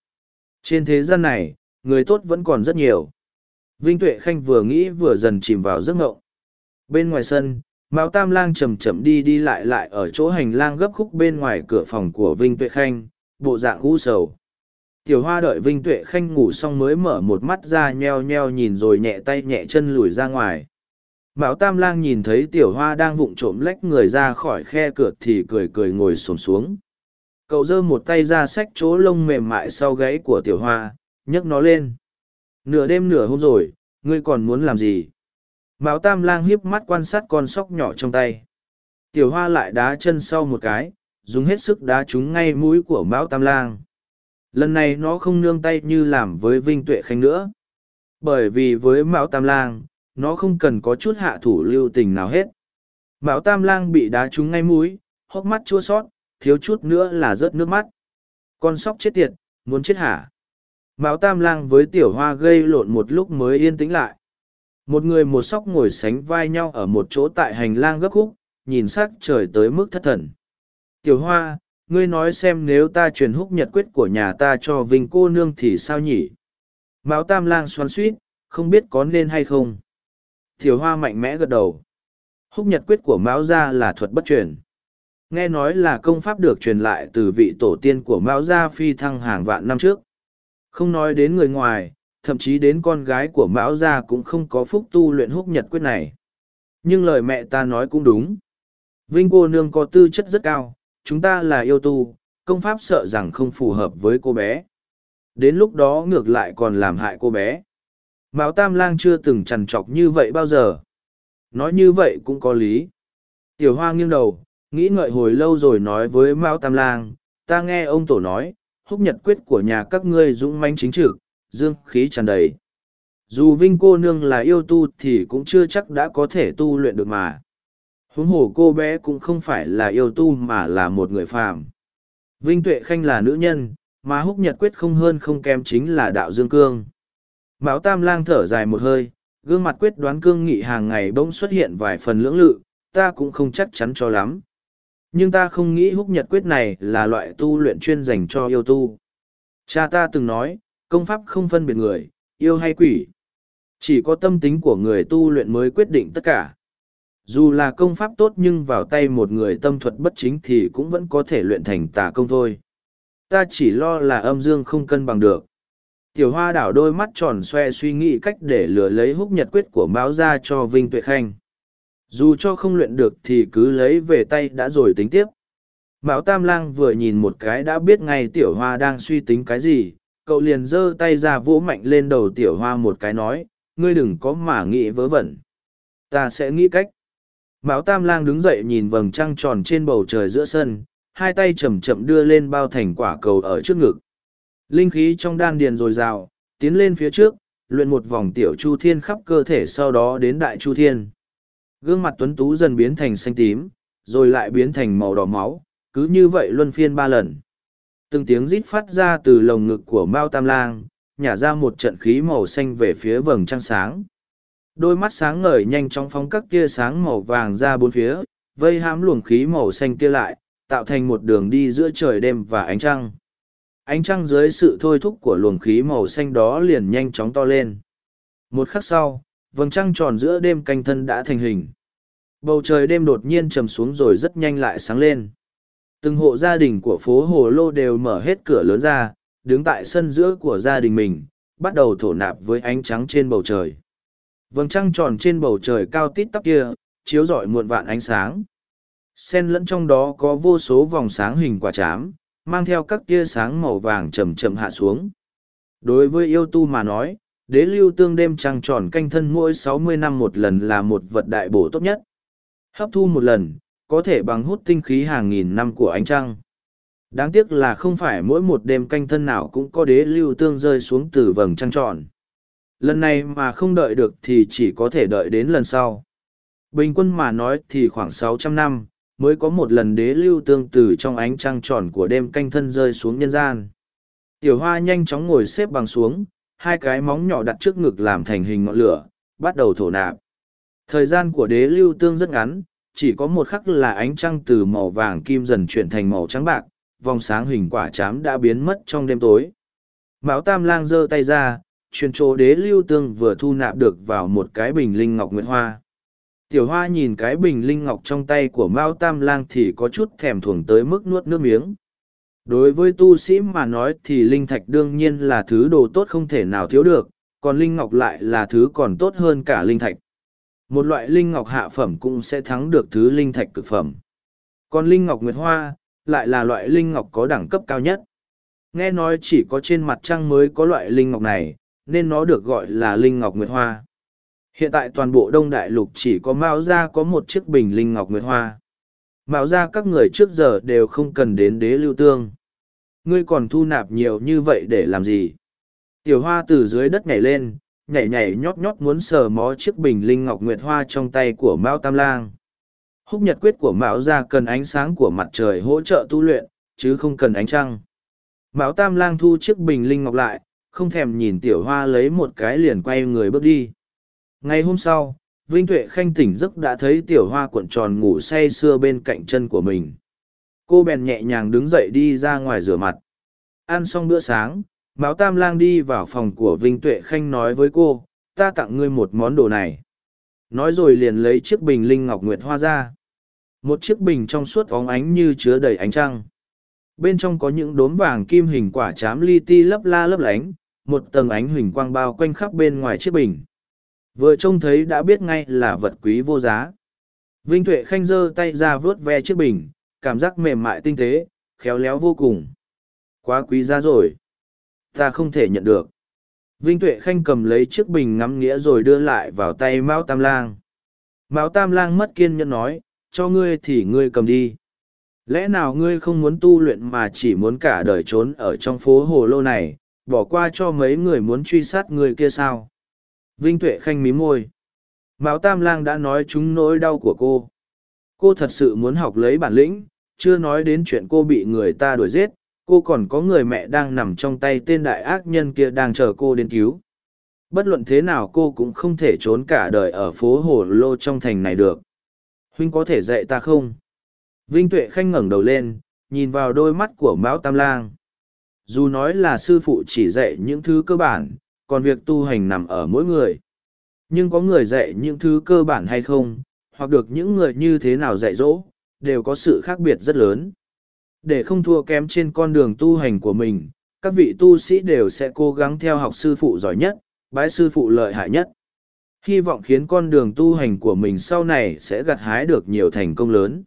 Trên thế gian này, người tốt vẫn còn rất nhiều. Vinh tuệ khanh vừa nghĩ vừa dần chìm vào giấc ngộng. Bên ngoài sân mao tam lang chầm chậm đi đi lại lại ở chỗ hành lang gấp khúc bên ngoài cửa phòng của vinh tuệ khanh, bộ dạng u sầu. Tiểu hoa đợi vinh tuệ khanh ngủ xong mới mở một mắt ra nheo nheo nhìn rồi nhẹ tay nhẹ chân lùi ra ngoài. Mão Tam Lang nhìn thấy tiểu hoa đang vụng trộm lách người ra khỏi khe cửa thì cười cười ngồi xổm xuống. Cậu giơ một tay ra xách chỗ lông mềm mại sau gáy của tiểu hoa, nhấc nó lên. Nửa đêm nửa hôm rồi, ngươi còn muốn làm gì? Mão Tam Lang hiếp mắt quan sát con sóc nhỏ trong tay. Tiểu hoa lại đá chân sau một cái, dùng hết sức đá trúng ngay mũi của Mão Tam Lang. Lần này nó không nương tay như làm với Vinh Tuệ Khanh nữa. Bởi vì với Mão Tam Lang, nó không cần có chút hạ thủ lưu tình nào hết. Bảo Tam Lang bị đá trúng ngay mũi, hốc mắt chua sót, thiếu chút nữa là rớt nước mắt. Con sóc chết tiệt, muốn chết hả? Bảo Tam Lang với Tiểu Hoa gây lộn một lúc mới yên tĩnh lại. Một người một sóc ngồi sánh vai nhau ở một chỗ tại hành lang gấp khúc, nhìn sắc trời tới mức thất thần. Tiểu Hoa, ngươi nói xem nếu ta truyền húc nhật quyết của nhà ta cho Vinh cô nương thì sao nhỉ? Bảo Tam Lang xoắn suýt, không biết có nên hay không. Tiểu Hoa mạnh mẽ gật đầu. Húc nhật quyết của Mão gia là thuật bất truyền. Nghe nói là công pháp được truyền lại từ vị tổ tiên của Mão gia phi thăng hàng vạn năm trước. Không nói đến người ngoài, thậm chí đến con gái của Mão gia cũng không có phúc tu luyện húc nhật quyết này. Nhưng lời mẹ ta nói cũng đúng. Vinh cô nương có tư chất rất cao, chúng ta là yêu tu, công pháp sợ rằng không phù hợp với cô bé. Đến lúc đó ngược lại còn làm hại cô bé. Mão Tam Lang chưa từng trằn trọc như vậy bao giờ. Nói như vậy cũng có lý. Tiểu Hoa nghiêng đầu, nghĩ ngợi hồi lâu rồi nói với Mao Tam Lang, ta nghe ông tổ nói, húc nhật quyết của nhà các ngươi dũng manh chính trực, dương khí tràn đầy. Dù Vinh cô nương là yêu tu thì cũng chưa chắc đã có thể tu luyện được mà. Huống hồ cô bé cũng không phải là yêu tu mà là một người phàm. Vinh Tuệ Khanh là nữ nhân, mà húc nhật quyết không hơn không kém chính là đạo dương cương. Mão Tam Lang thở dài một hơi, gương mặt quyết đoán cương nghị hàng ngày bỗng xuất hiện vài phần lưỡng lự, ta cũng không chắc chắn cho lắm. Nhưng ta không nghĩ húc nhật quyết này là loại tu luyện chuyên dành cho yêu tu. Cha ta từng nói, công pháp không phân biệt người, yêu hay quỷ. Chỉ có tâm tính của người tu luyện mới quyết định tất cả. Dù là công pháp tốt nhưng vào tay một người tâm thuật bất chính thì cũng vẫn có thể luyện thành tà công thôi. Ta chỉ lo là âm dương không cân bằng được. Tiểu hoa đảo đôi mắt tròn xoe suy nghĩ cách để lừa lấy húc nhật quyết của Mão ra cho Vinh Tuệ Khanh. Dù cho không luyện được thì cứ lấy về tay đã rồi tính tiếp. Mão Tam Lang vừa nhìn một cái đã biết ngay tiểu hoa đang suy tính cái gì, cậu liền giơ tay ra vỗ mạnh lên đầu tiểu hoa một cái nói, ngươi đừng có mà nghĩ vớ vẩn. Ta sẽ nghĩ cách. Mão Tam Lang đứng dậy nhìn vầng trăng tròn trên bầu trời giữa sân, hai tay chậm chậm đưa lên bao thành quả cầu ở trước ngực. Linh khí trong đan điền dồi dào, tiến lên phía trước, luyện một vòng tiểu chu thiên khắp cơ thể sau đó đến đại chu thiên. Gương mặt tuấn tú dần biến thành xanh tím, rồi lại biến thành màu đỏ máu, cứ như vậy luân phiên ba lần. Từng tiếng rít phát ra từ lồng ngực của Mao Tam Lang, nhả ra một trận khí màu xanh về phía vầng trăng sáng. Đôi mắt sáng ngời nhanh chóng phóng các tia sáng màu vàng ra bốn phía, vây hãm luồng khí màu xanh kia lại, tạo thành một đường đi giữa trời đêm và ánh trăng ánh trăng dưới sự thôi thúc của luồng khí màu xanh đó liền nhanh chóng to lên. Một khắc sau, vầng trăng tròn giữa đêm canh thân đã thành hình. Bầu trời đêm đột nhiên trầm xuống rồi rất nhanh lại sáng lên. Từng hộ gia đình của phố hồ lô đều mở hết cửa lớn ra, đứng tại sân giữa của gia đình mình, bắt đầu thổ nạp với ánh trắng trên bầu trời. Vầng trăng tròn trên bầu trời cao tít tắp kia, chiếu rọi muộn vạn ánh sáng. Sen lẫn trong đó có vô số vòng sáng hình quả chám mang theo các tia sáng màu vàng chầm chậm hạ xuống. Đối với yêu tu mà nói, đế lưu tương đêm trăng tròn canh thân mỗi sáu mươi năm một lần là một vật đại bổ tốt nhất. Hấp thu một lần, có thể bằng hút tinh khí hàng nghìn năm của ánh trăng. Đáng tiếc là không phải mỗi một đêm canh thân nào cũng có đế lưu tương rơi xuống từ vầng trăng tròn. Lần này mà không đợi được thì chỉ có thể đợi đến lần sau. Bình quân mà nói thì khoảng sáu trăm năm, mới có một lần đế lưu tương từ trong ánh trăng tròn của đêm canh thân rơi xuống nhân gian. Tiểu hoa nhanh chóng ngồi xếp bằng xuống, hai cái móng nhỏ đặt trước ngực làm thành hình ngọn lửa, bắt đầu thổ nạp. Thời gian của đế lưu tương rất ngắn, chỉ có một khắc là ánh trăng từ màu vàng kim dần chuyển thành màu trắng bạc, vòng sáng hình quả chám đã biến mất trong đêm tối. Mão Tam Lang giơ tay ra, truyền chỗ đế lưu tương vừa thu nạp được vào một cái bình linh ngọc nguyệt hoa tiểu hoa nhìn cái bình linh ngọc trong tay của mao tam lang thì có chút thèm thuồng tới mức nuốt nước miếng đối với tu sĩ mà nói thì linh thạch đương nhiên là thứ đồ tốt không thể nào thiếu được còn linh ngọc lại là thứ còn tốt hơn cả linh thạch một loại linh ngọc hạ phẩm cũng sẽ thắng được thứ linh thạch cực phẩm. Còn linh ngọc nguyệt hoa, lại là loại linh ngọc có đẳng cấp cao nhất. Nghe nói chỉ có trên mặt trăng mới có loại linh ngọc này, nên nó được gọi là linh ngọc nguyệt hoa. Hiện tại toàn bộ Đông Đại Lục chỉ có Mao Gia có một chiếc bình linh ngọc nguyệt hoa. Mao Gia các người trước giờ đều không cần đến đế lưu tương. Ngươi còn thu nạp nhiều như vậy để làm gì? Tiểu hoa từ dưới đất nhảy lên, nhảy nhảy nhót nhót muốn sờ mó chiếc bình linh ngọc nguyệt hoa trong tay của Mao Tam Lang. Húc nhật quyết của Mạo Gia cần ánh sáng của mặt trời hỗ trợ tu luyện, chứ không cần ánh trăng. Mão Tam Lang thu chiếc bình linh ngọc lại, không thèm nhìn tiểu hoa lấy một cái liền quay người bước đi. Ngày hôm sau, Vinh Tuệ Khanh tỉnh giấc đã thấy tiểu hoa cuộn tròn ngủ say sưa bên cạnh chân của mình. Cô bèn nhẹ nhàng đứng dậy đi ra ngoài rửa mặt. Ăn xong bữa sáng, Mão Tam Lang đi vào phòng của Vinh Tuệ Khanh nói với cô, ta tặng ngươi một món đồ này. Nói rồi liền lấy chiếc bình linh ngọc nguyệt hoa ra. Một chiếc bình trong suốt óng ánh như chứa đầy ánh trăng. Bên trong có những đốm vàng kim hình quả chám li ti lấp la lấp lánh, một tầng ánh huỳnh quang bao quanh khắp bên ngoài chiếc bình. Vừa trông thấy đã biết ngay là vật quý vô giá. Vinh Tuệ Khanh giơ tay ra vớt ve chiếc bình, cảm giác mềm mại tinh tế, khéo léo vô cùng. Quá quý giá rồi. Ta không thể nhận được. Vinh Tuệ Khanh cầm lấy chiếc bình ngắm nghĩa rồi đưa lại vào tay Mao Tam Lang. Mao Tam Lang mất kiên nhẫn nói, cho ngươi thì ngươi cầm đi. Lẽ nào ngươi không muốn tu luyện mà chỉ muốn cả đời trốn ở trong phố hồ lô này, bỏ qua cho mấy người muốn truy sát người kia sao? Vinh Tuệ Khanh mí môi. Mão Tam Lang đã nói chúng nỗi đau của cô. Cô thật sự muốn học lấy bản lĩnh, chưa nói đến chuyện cô bị người ta đuổi giết, cô còn có người mẹ đang nằm trong tay tên đại ác nhân kia đang chờ cô đến cứu. Bất luận thế nào cô cũng không thể trốn cả đời ở phố hồ lô trong thành này được. Huynh có thể dạy ta không? Vinh Tuệ Khanh ngẩng đầu lên, nhìn vào đôi mắt của Mão Tam Lang. Dù nói là sư phụ chỉ dạy những thứ cơ bản, còn việc tu hành nằm ở mỗi người. Nhưng có người dạy những thứ cơ bản hay không, hoặc được những người như thế nào dạy dỗ, đều có sự khác biệt rất lớn. Để không thua kém trên con đường tu hành của mình, các vị tu sĩ đều sẽ cố gắng theo học sư phụ giỏi nhất, bái sư phụ lợi hại nhất. Hy vọng khiến con đường tu hành của mình sau này sẽ gặt hái được nhiều thành công lớn.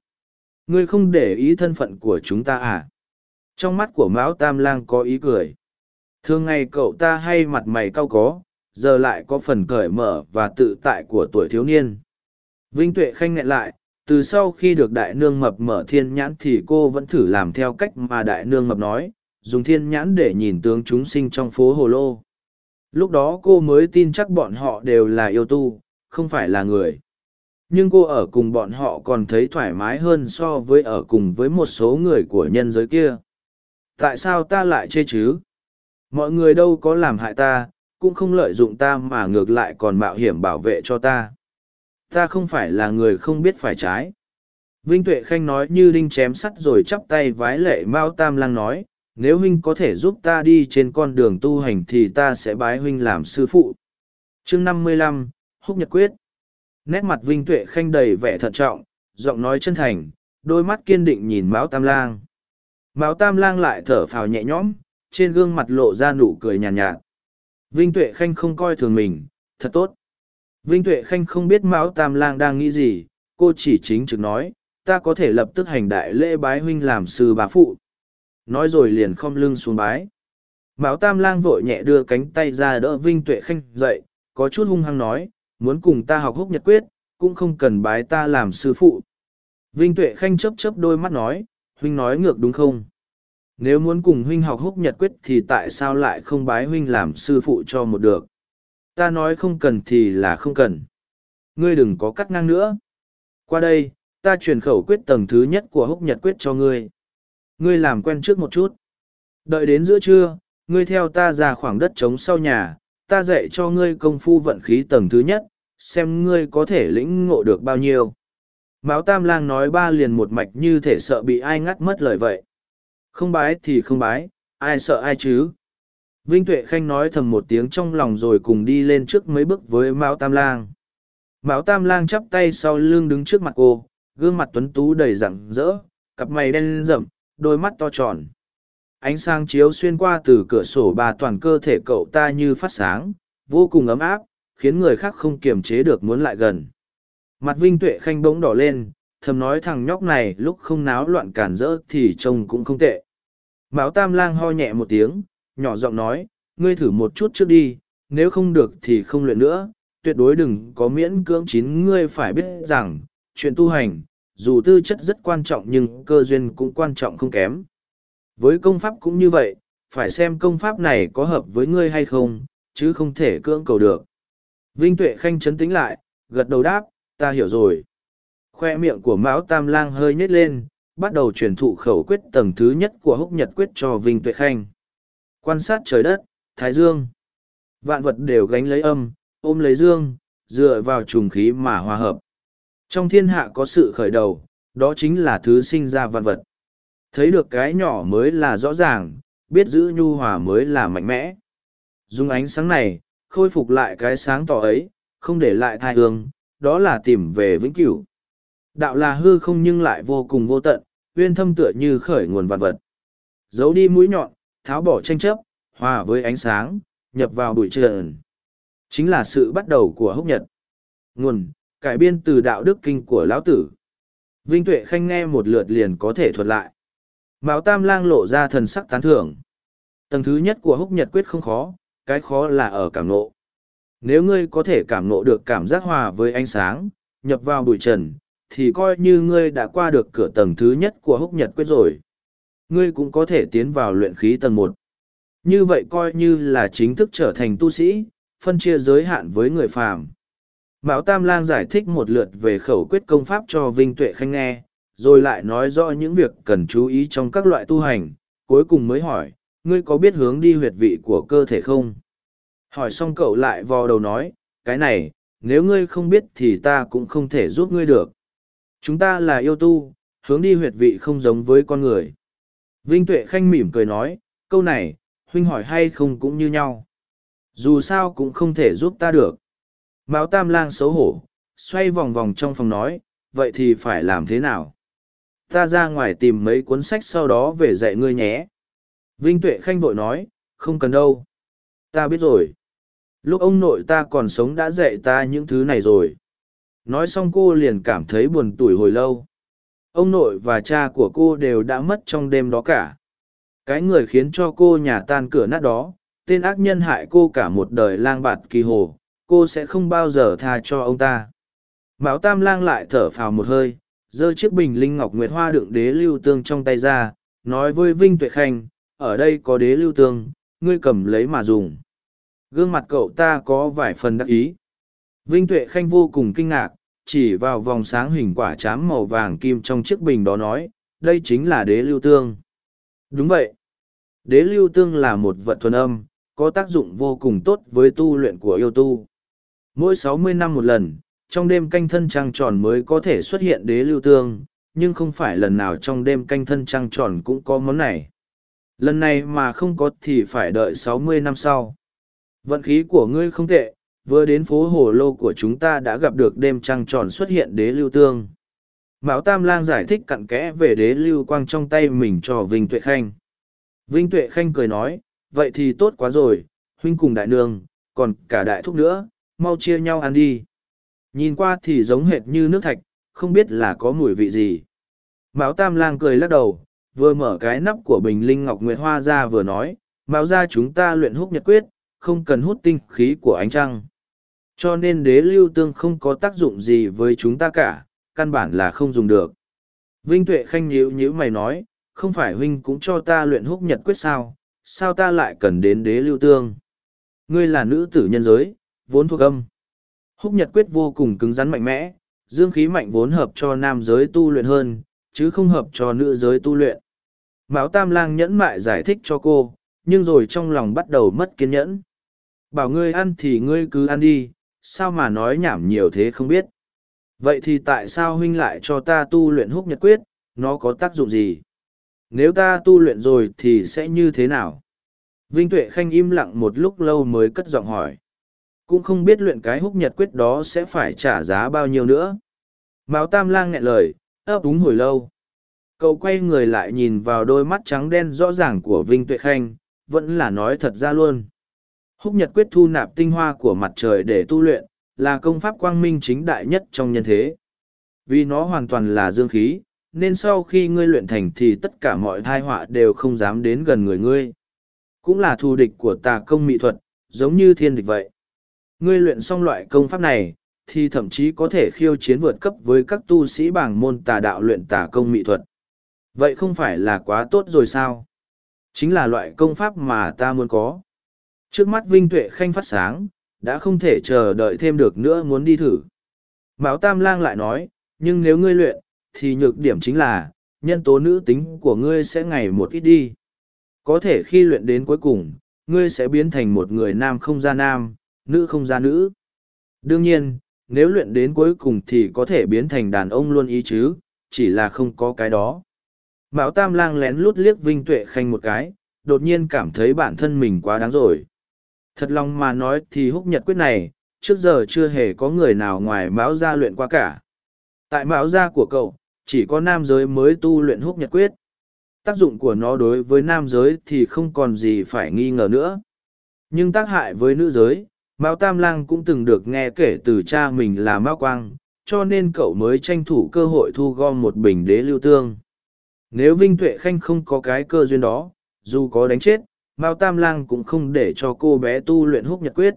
Ngươi không để ý thân phận của chúng ta à? Trong mắt của Mão Tam Lang có ý cười. Thường ngày cậu ta hay mặt mày cau có, giờ lại có phần cởi mở và tự tại của tuổi thiếu niên. Vinh Tuệ khanh nghẹn lại, từ sau khi được đại nương mập mở thiên nhãn thì cô vẫn thử làm theo cách mà đại nương mập nói, dùng thiên nhãn để nhìn tướng chúng sinh trong phố Hồ Lô. Lúc đó cô mới tin chắc bọn họ đều là yêu tu, không phải là người nhưng cô ở cùng bọn họ còn thấy thoải mái hơn so với ở cùng với một số người của nhân giới kia tại sao ta lại chê chứ mọi người đâu có làm hại ta, cũng không lợi dụng ta mà ngược lại còn mạo hiểm bảo vệ cho ta. Ta không phải là người không biết phải trái. Vinh tuệ khanh nói như đinh chém sắt rồi chắp tay vái lệ mao tam lang nói, nếu huynh có thể giúp ta đi trên con đường tu hành thì ta sẽ bái huynh làm sư phụ. Chương năm mươi lăm, húc nhật quyết. Nét mặt vinh tuệ khanh đầy vẻ thận trọng, giọng nói chân thành, đôi mắt kiên định nhìn mão tam lang. Mão tam lang lại thở phào nhẹ nhõm trên gương mặt lộ ra nụ cười nhàn nhạt, nhạt vinh tuệ khanh không coi thường mình thật tốt vinh tuệ khanh không biết mão tam lang đang nghĩ gì cô chỉ chính trực nói ta có thể lập tức hành đại lễ bái huynh làm sư bá phụ nói rồi liền khom lưng xuống bái mão tam lang vội nhẹ đưa cánh tay ra đỡ vinh tuệ khanh dậy có chút hung hăng nói muốn cùng ta học húc nhật quyết, cũng không cần bái ta làm sư phụ. Vinh Tuệ Khanh chớp chớp đôi mắt nói, huynh nói ngược đúng không? Nếu muốn cùng huynh học húc nhật quyết thì tại sao lại không bái huynh làm sư phụ cho một được? Ta nói không cần thì là không cần. Ngươi đừng có cắt ngang nữa. Qua đây, ta truyền khẩu quyết tầng thứ nhất của húc nhật quyết cho ngươi. Ngươi làm quen trước một chút. Đợi đến giữa trưa, ngươi theo ta ra khoảng đất trống sau nhà, ta dạy cho ngươi công phu vận khí tầng thứ nhất, xem ngươi có thể lĩnh ngộ được bao nhiêu. Mão Tam Lang nói ba liền một mạch như thể sợ bị ai ngắt mất lời vậy. Không bái thì không bái, ai sợ ai chứ. Vinh Tuệ Khanh nói thầm một tiếng trong lòng rồi cùng đi lên trước mấy bước với Mão Tam Lang. Mão Tam Lang chắp tay sau lưng đứng trước mặt cô, gương mặt tuấn tú đầy rạng rỡ, cặp mày đen rậm, đôi mắt to tròn. Ánh sáng chiếu xuyên qua từ cửa sổ bà toàn cơ thể cậu ta như phát sáng, vô cùng ấm áp, khiến người khác không kiềm chế được muốn lại gần. Mặt Vinh Tuệ Khanh bỗng đỏ lên, thầm nói thằng nhóc này lúc không náo loạn cản rỡ thì trông cũng không tệ. Mão Tam Lang ho nhẹ một tiếng, nhỏ giọng nói, ngươi thử một chút trước đi, nếu không được thì không luyện nữa, tuyệt đối đừng có miễn cưỡng chín ngươi phải biết rằng, chuyện tu hành, dù tư chất rất quan trọng nhưng cơ duyên cũng quan trọng không kém. Với công pháp cũng như vậy, phải xem công pháp này có hợp với ngươi hay không, chứ không thể cưỡng cầu được. Vinh Tuệ Khanh chấn tĩnh lại, gật đầu đáp, ta hiểu rồi. Khoe miệng của Mão Tam Lang hơi nhếch lên, bắt đầu truyền thụ khẩu quyết tầng thứ nhất của húc nhật quyết cho Vinh Tuệ Khanh. Quan sát trời đất, Thái Dương. Vạn vật đều gánh lấy âm, ôm lấy dương, dựa vào trùng khí mà hòa hợp. Trong thiên hạ có sự khởi đầu, đó chính là thứ sinh ra vạn vật. Thấy được cái nhỏ mới là rõ ràng, biết giữ nhu hòa mới là mạnh mẽ. Dùng ánh sáng này, khôi phục lại cái sáng tỏ ấy, không để lại thai hương, đó là tìm về vĩnh cửu. Đạo là hư không nhưng lại vô cùng vô tận, uyên thâm tựa như khởi nguồn vạn vật. Giấu đi mũi nhọn, tháo bỏ tranh chấp, hòa với ánh sáng, nhập vào bụi trần. Chính là sự bắt đầu của húc nhật. Nguồn, cải biên từ đạo đức kinh của lão tử. Vinh Tuệ Khanh nghe một lượt liền có thể thuật lại. Mạo Tam Lang lộ ra thần sắc tán thưởng. Tầng thứ nhất của húc nhật quyết không khó, cái khó là ở cảm nộ. Nếu ngươi có thể cảm nộ được cảm giác hòa với ánh sáng, nhập vào bụi trần, thì coi như ngươi đã qua được cửa tầng thứ nhất của húc nhật quyết rồi. Ngươi cũng có thể tiến vào luyện khí tầng một. Như vậy coi như là chính thức trở thành tu sĩ, phân chia giới hạn với người phàm. Mão Tam Lang giải thích một lượt về khẩu quyết công pháp cho Vinh Tuệ Khanh nghe, rồi lại nói rõ những việc cần chú ý trong các loại tu hành, cuối cùng mới hỏi, ngươi có biết hướng đi huyệt vị của cơ thể không? Hỏi xong cậu lại vò đầu nói, cái này, nếu ngươi không biết thì ta cũng không thể giúp ngươi được. Chúng ta là yêu tu, hướng đi huyệt vị không giống với con người. Vinh Tuệ Khanh mỉm cười nói, câu này, huynh hỏi hay không cũng như nhau. Dù sao cũng không thể giúp ta được. Mao Tam Lang xấu hổ, xoay vòng vòng trong phòng nói, vậy thì phải làm thế nào? Ta ra ngoài tìm mấy cuốn sách sau đó về dạy ngươi nhé. Vinh Tuệ Khanh vội nói, không cần đâu. Ta biết rồi. Lúc ông nội ta còn sống đã dạy ta những thứ này rồi. Nói xong cô liền cảm thấy buồn tủi hồi lâu. Ông nội và cha của cô đều đã mất trong đêm đó cả. Cái người khiến cho cô nhà tan cửa nát đó, tên ác nhân hại cô cả một đời lang bạt kỳ hồ, cô sẽ không bao giờ tha cho ông ta. Mão Tam Lang lại thở phào một hơi, giơ chiếc bình linh ngọc nguyệt hoa đựng đế lưu tương trong tay ra, nói với Vinh Tuệ Khanh, ở đây có đế lưu tương, ngươi cầm lấy mà dùng. Gương mặt cậu ta có vài phần đắc ý. Vinh Tuệ Khanh vô cùng kinh ngạc, chỉ vào vòng sáng hình quả chám màu vàng kim trong chiếc bình đó nói, đây chính là đế lưu tương. Đúng vậy. Đế lưu tương là một vật thuần âm, có tác dụng vô cùng tốt với tu luyện của yêu tu. Mỗi sáu mươi năm một lần, trong đêm canh thân trăng tròn mới có thể xuất hiện đế lưu tương, nhưng không phải lần nào trong đêm canh thân trăng tròn cũng có món này. Lần này mà không có thì phải đợi sáu mươi năm sau. Vận khí của ngươi không tệ, vừa đến phố hồ lô của chúng ta đã gặp được đêm trăng tròn xuất hiện đế lưu tương. Mão Tam Lang giải thích cặn kẽ về đế lưu quang trong tay mình cho Vinh Tuệ Khanh. Vinh Tuệ Khanh cười nói, vậy thì tốt quá rồi, huynh cùng đại nương, còn cả đại thúc nữa, mau chia nhau ăn đi. Nhìn qua thì giống hệt như nước thạch, không biết là có mùi vị gì. Mão Tam Lang cười lắc đầu, vừa mở cái nắp của bình linh ngọc nguyệt hoa ra vừa nói, Mão ra chúng ta luyện húc nhật quyết, không cần hút tinh khí của ánh trăng. Cho nên đế lưu tương không có tác dụng gì với chúng ta cả, căn bản là không dùng được. Vinh Tuệ Khanh nhíu nhíu mày nói, không phải huynh cũng cho ta luyện húc nhật quyết sao, sao ta lại cần đến đế lưu tương? Ngươi là nữ tử nhân giới, vốn thuộc âm. Húc nhật quyết vô cùng cứng rắn mạnh mẽ, dương khí mạnh vốn hợp cho nam giới tu luyện hơn, chứ không hợp cho nữ giới tu luyện. Mão Tam Lang nhẫn mại giải thích cho cô, nhưng rồi trong lòng bắt đầu mất kiên nhẫn. Bảo ngươi ăn thì ngươi cứ ăn đi, sao mà nói nhảm nhiều thế không biết. Vậy thì tại sao huynh lại cho ta tu luyện húc nhật quyết, nó có tác dụng gì? Nếu ta tu luyện rồi thì sẽ như thế nào? Vinh Tuệ Khanh im lặng một lúc lâu mới cất giọng hỏi. Cũng không biết luyện cái húc nhật quyết đó sẽ phải trả giá bao nhiêu nữa. Mao Tam Lang nghẹn lời, ấp úng hồi lâu. Cậu quay người lại nhìn vào đôi mắt trắng đen rõ ràng của Vinh Tuệ Khanh, vẫn là nói thật ra luôn. Húc nhật quyết thu nạp tinh hoa của mặt trời để tu luyện, là công pháp quang minh chính đại nhất trong nhân thế. Vì nó hoàn toàn là dương khí, nên sau khi ngươi luyện thành thì tất cả mọi thai họa đều không dám đến gần người ngươi. Cũng là thù địch của tà công mỹ thuật, giống như thiên địch vậy. Ngươi luyện xong loại công pháp này, thì thậm chí có thể khiêu chiến vượt cấp với các tu sĩ bảng môn tà đạo luyện tà công mỹ thuật. Vậy không phải là quá tốt rồi sao? Chính là loại công pháp mà ta muốn có. Trước mắt Vinh Tuệ Khanh phát sáng, đã không thể chờ đợi thêm được nữa muốn đi thử. Mão Tam Lang lại nói, nhưng nếu ngươi luyện, thì nhược điểm chính là, nhân tố nữ tính của ngươi sẽ ngày một ít đi. Có thể khi luyện đến cuối cùng, ngươi sẽ biến thành một người nam không ra nam, nữ không ra nữ. Đương nhiên, nếu luyện đến cuối cùng thì có thể biến thành đàn ông luôn ý chứ, chỉ là không có cái đó. Mão Tam Lang lén lút liếc Vinh Tuệ Khanh một cái, đột nhiên cảm thấy bản thân mình quá đáng rồi. Thật lòng mà nói thì húc nhật quyết này, trước giờ chưa hề có người nào ngoài Mão gia luyện qua cả. Tại Mão gia của cậu, chỉ có nam giới mới tu luyện húc nhật quyết. Tác dụng của nó đối với nam giới thì không còn gì phải nghi ngờ nữa. Nhưng tác hại với nữ giới, mão Tam Lang cũng từng được nghe kể từ cha mình là mão Quang, cho nên cậu mới tranh thủ cơ hội thu gom một bình đế lưu tương. Nếu Vinh Tuệ Khanh không có cái cơ duyên đó, dù có đánh chết, Mao Tam Lang cũng không để cho cô bé tu luyện húc nhật quyết.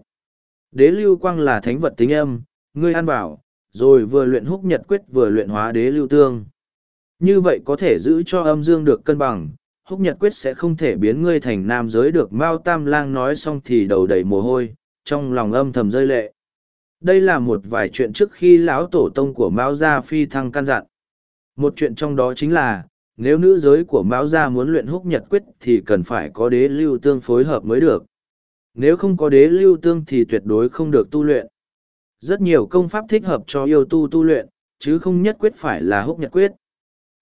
Đế lưu quang là thánh vật tính âm, ngươi ăn vào, rồi vừa luyện húc nhật quyết vừa luyện hóa đế lưu tương. Như vậy có thể giữ cho âm dương được cân bằng, húc nhật quyết sẽ không thể biến ngươi thành nam giới được. Mao Tam Lang nói xong thì đầu đầy mồ hôi, trong lòng âm thầm rơi lệ. Đây là một vài chuyện trước khi lão tổ tông của Mao Gia Phi thăng căn dặn. Một chuyện trong đó chính là, nếu nữ giới của mão Gia muốn luyện húc nhật quyết thì cần phải có đế lưu tương phối hợp mới được. Nếu không có đế lưu tương thì tuyệt đối không được tu luyện. Rất nhiều công pháp thích hợp cho yêu tu tu luyện, chứ không nhất quyết phải là húc nhật quyết.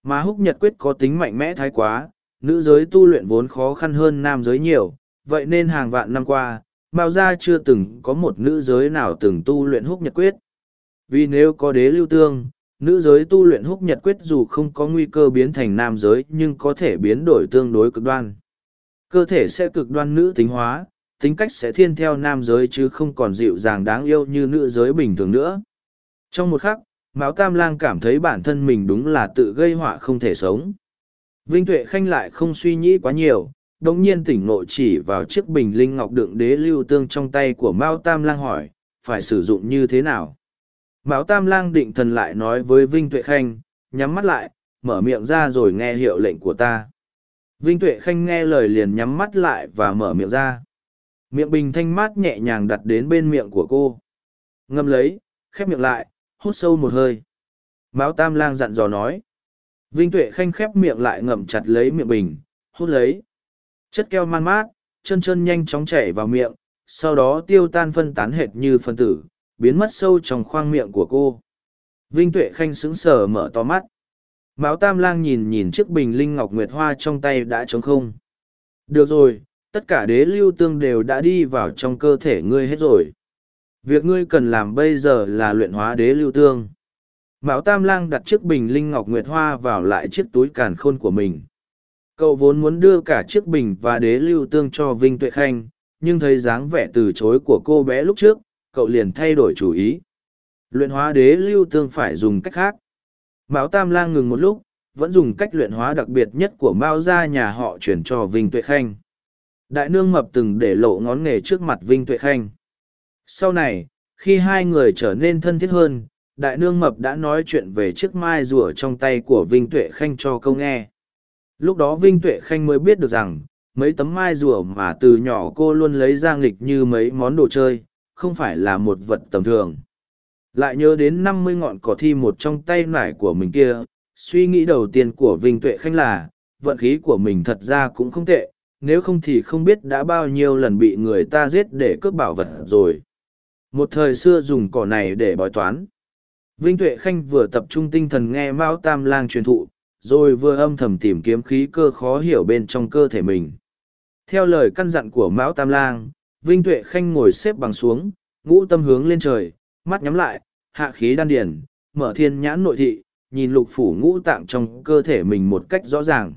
Mà húc nhật quyết có tính mạnh mẽ thái quá, nữ giới tu luyện vốn khó khăn hơn nam giới nhiều, vậy nên hàng vạn năm qua, Mao Gia chưa từng có một nữ giới nào từng tu luyện húc nhật quyết. Vì nếu có đế lưu tương, nữ giới tu luyện húc nhật quyết dù không có nguy cơ biến thành nam giới nhưng có thể biến đổi tương đối cực đoan. Cơ thể sẽ cực đoan nữ tính hóa, tính cách sẽ thiên theo nam giới chứ không còn dịu dàng đáng yêu như nữ giới bình thường nữa. Trong một khắc, Mão Tam Lang cảm thấy bản thân mình đúng là tự gây họa không thể sống. Vinh Tuệ Khanh lại không suy nghĩ quá nhiều, đồng nhiên tỉnh nội chỉ vào chiếc bình linh ngọc đựng đế lưu tương trong tay của Mao Tam Lang hỏi, phải sử dụng như thế nào? Mão Tam Lang định thần lại nói với Vinh Tuệ Khanh, nhắm mắt lại, mở miệng ra rồi nghe hiệu lệnh của ta. Vinh Tuệ Khanh nghe lời liền nhắm mắt lại và mở miệng ra. Miệng bình thanh mát nhẹ nhàng đặt đến bên miệng của cô. Ngâm lấy, khép miệng lại, hút sâu một hơi. Mão Tam Lang dặn dò nói. Vinh Tuệ Khanh khép miệng lại ngậm chặt lấy miệng bình, hút lấy. Chất keo man mát, chân chân nhanh chóng chảy vào miệng, sau đó tiêu tan phân tán hệt như phân tử, biến mất sâu trong khoang miệng của cô. Vinh Tuệ Khanh sững sờ mở to mắt. Mão Tam Lang nhìn nhìn chiếc bình linh ngọc nguyệt hoa trong tay đã trống không. Được rồi, tất cả đế lưu tương đều đã đi vào trong cơ thể ngươi hết rồi. Việc ngươi cần làm bây giờ là luyện hóa đế lưu tương. Mão Tam Lang đặt chiếc bình linh ngọc nguyệt hoa vào lại chiếc túi càn khôn của mình. Cậu vốn muốn đưa cả chiếc bình và đế lưu tương cho Vinh Tuệ Khanh, nhưng thấy dáng vẻ từ chối của cô bé lúc trước, cậu liền thay đổi chủ ý. Luyện hóa đế lưu tương phải dùng cách khác. Mão Tam Lang ngừng một lúc, vẫn dùng cách luyện hóa đặc biệt nhất của Mao gia nhà họ chuyển cho Vinh Tuệ Khanh. Đại nương mập từng để lộ ngón nghề trước mặt Vinh Tuệ Khanh. Sau này, khi hai người trở nên thân thiết hơn, đại nương mập đã nói chuyện về chiếc mai rùa trong tay của Vinh Tuệ Khanh cho câu nghe. Lúc đó Vinh Tuệ Khanh mới biết được rằng, mấy tấm mai rùa mà từ nhỏ cô luôn lấy ra nghịch như mấy món đồ chơi, không phải là một vật tầm thường. Lại nhớ đến năm mươi ngọn cỏ thi một trong tay nải của mình kia, suy nghĩ đầu tiên của Vinh Tuệ Khanh là, vận khí của mình thật ra cũng không tệ, nếu không thì không biết đã bao nhiêu lần bị người ta giết để cướp bảo vật rồi. Một thời xưa dùng cỏ này để bói toán. Vinh Tuệ Khanh vừa tập trung tinh thần nghe Mao Tam Lang truyền thụ, rồi vừa âm thầm tìm kiếm khí cơ khó hiểu bên trong cơ thể mình. Theo lời căn dặn của Mão Tam Lang, Vinh Tuệ Khanh ngồi xếp bằng xuống, ngũ tâm hướng lên trời, mắt nhắm lại, hạ khí đan điển, mở thiên nhãn nội thị, nhìn lục phủ ngũ tạng trong cơ thể mình một cách rõ ràng.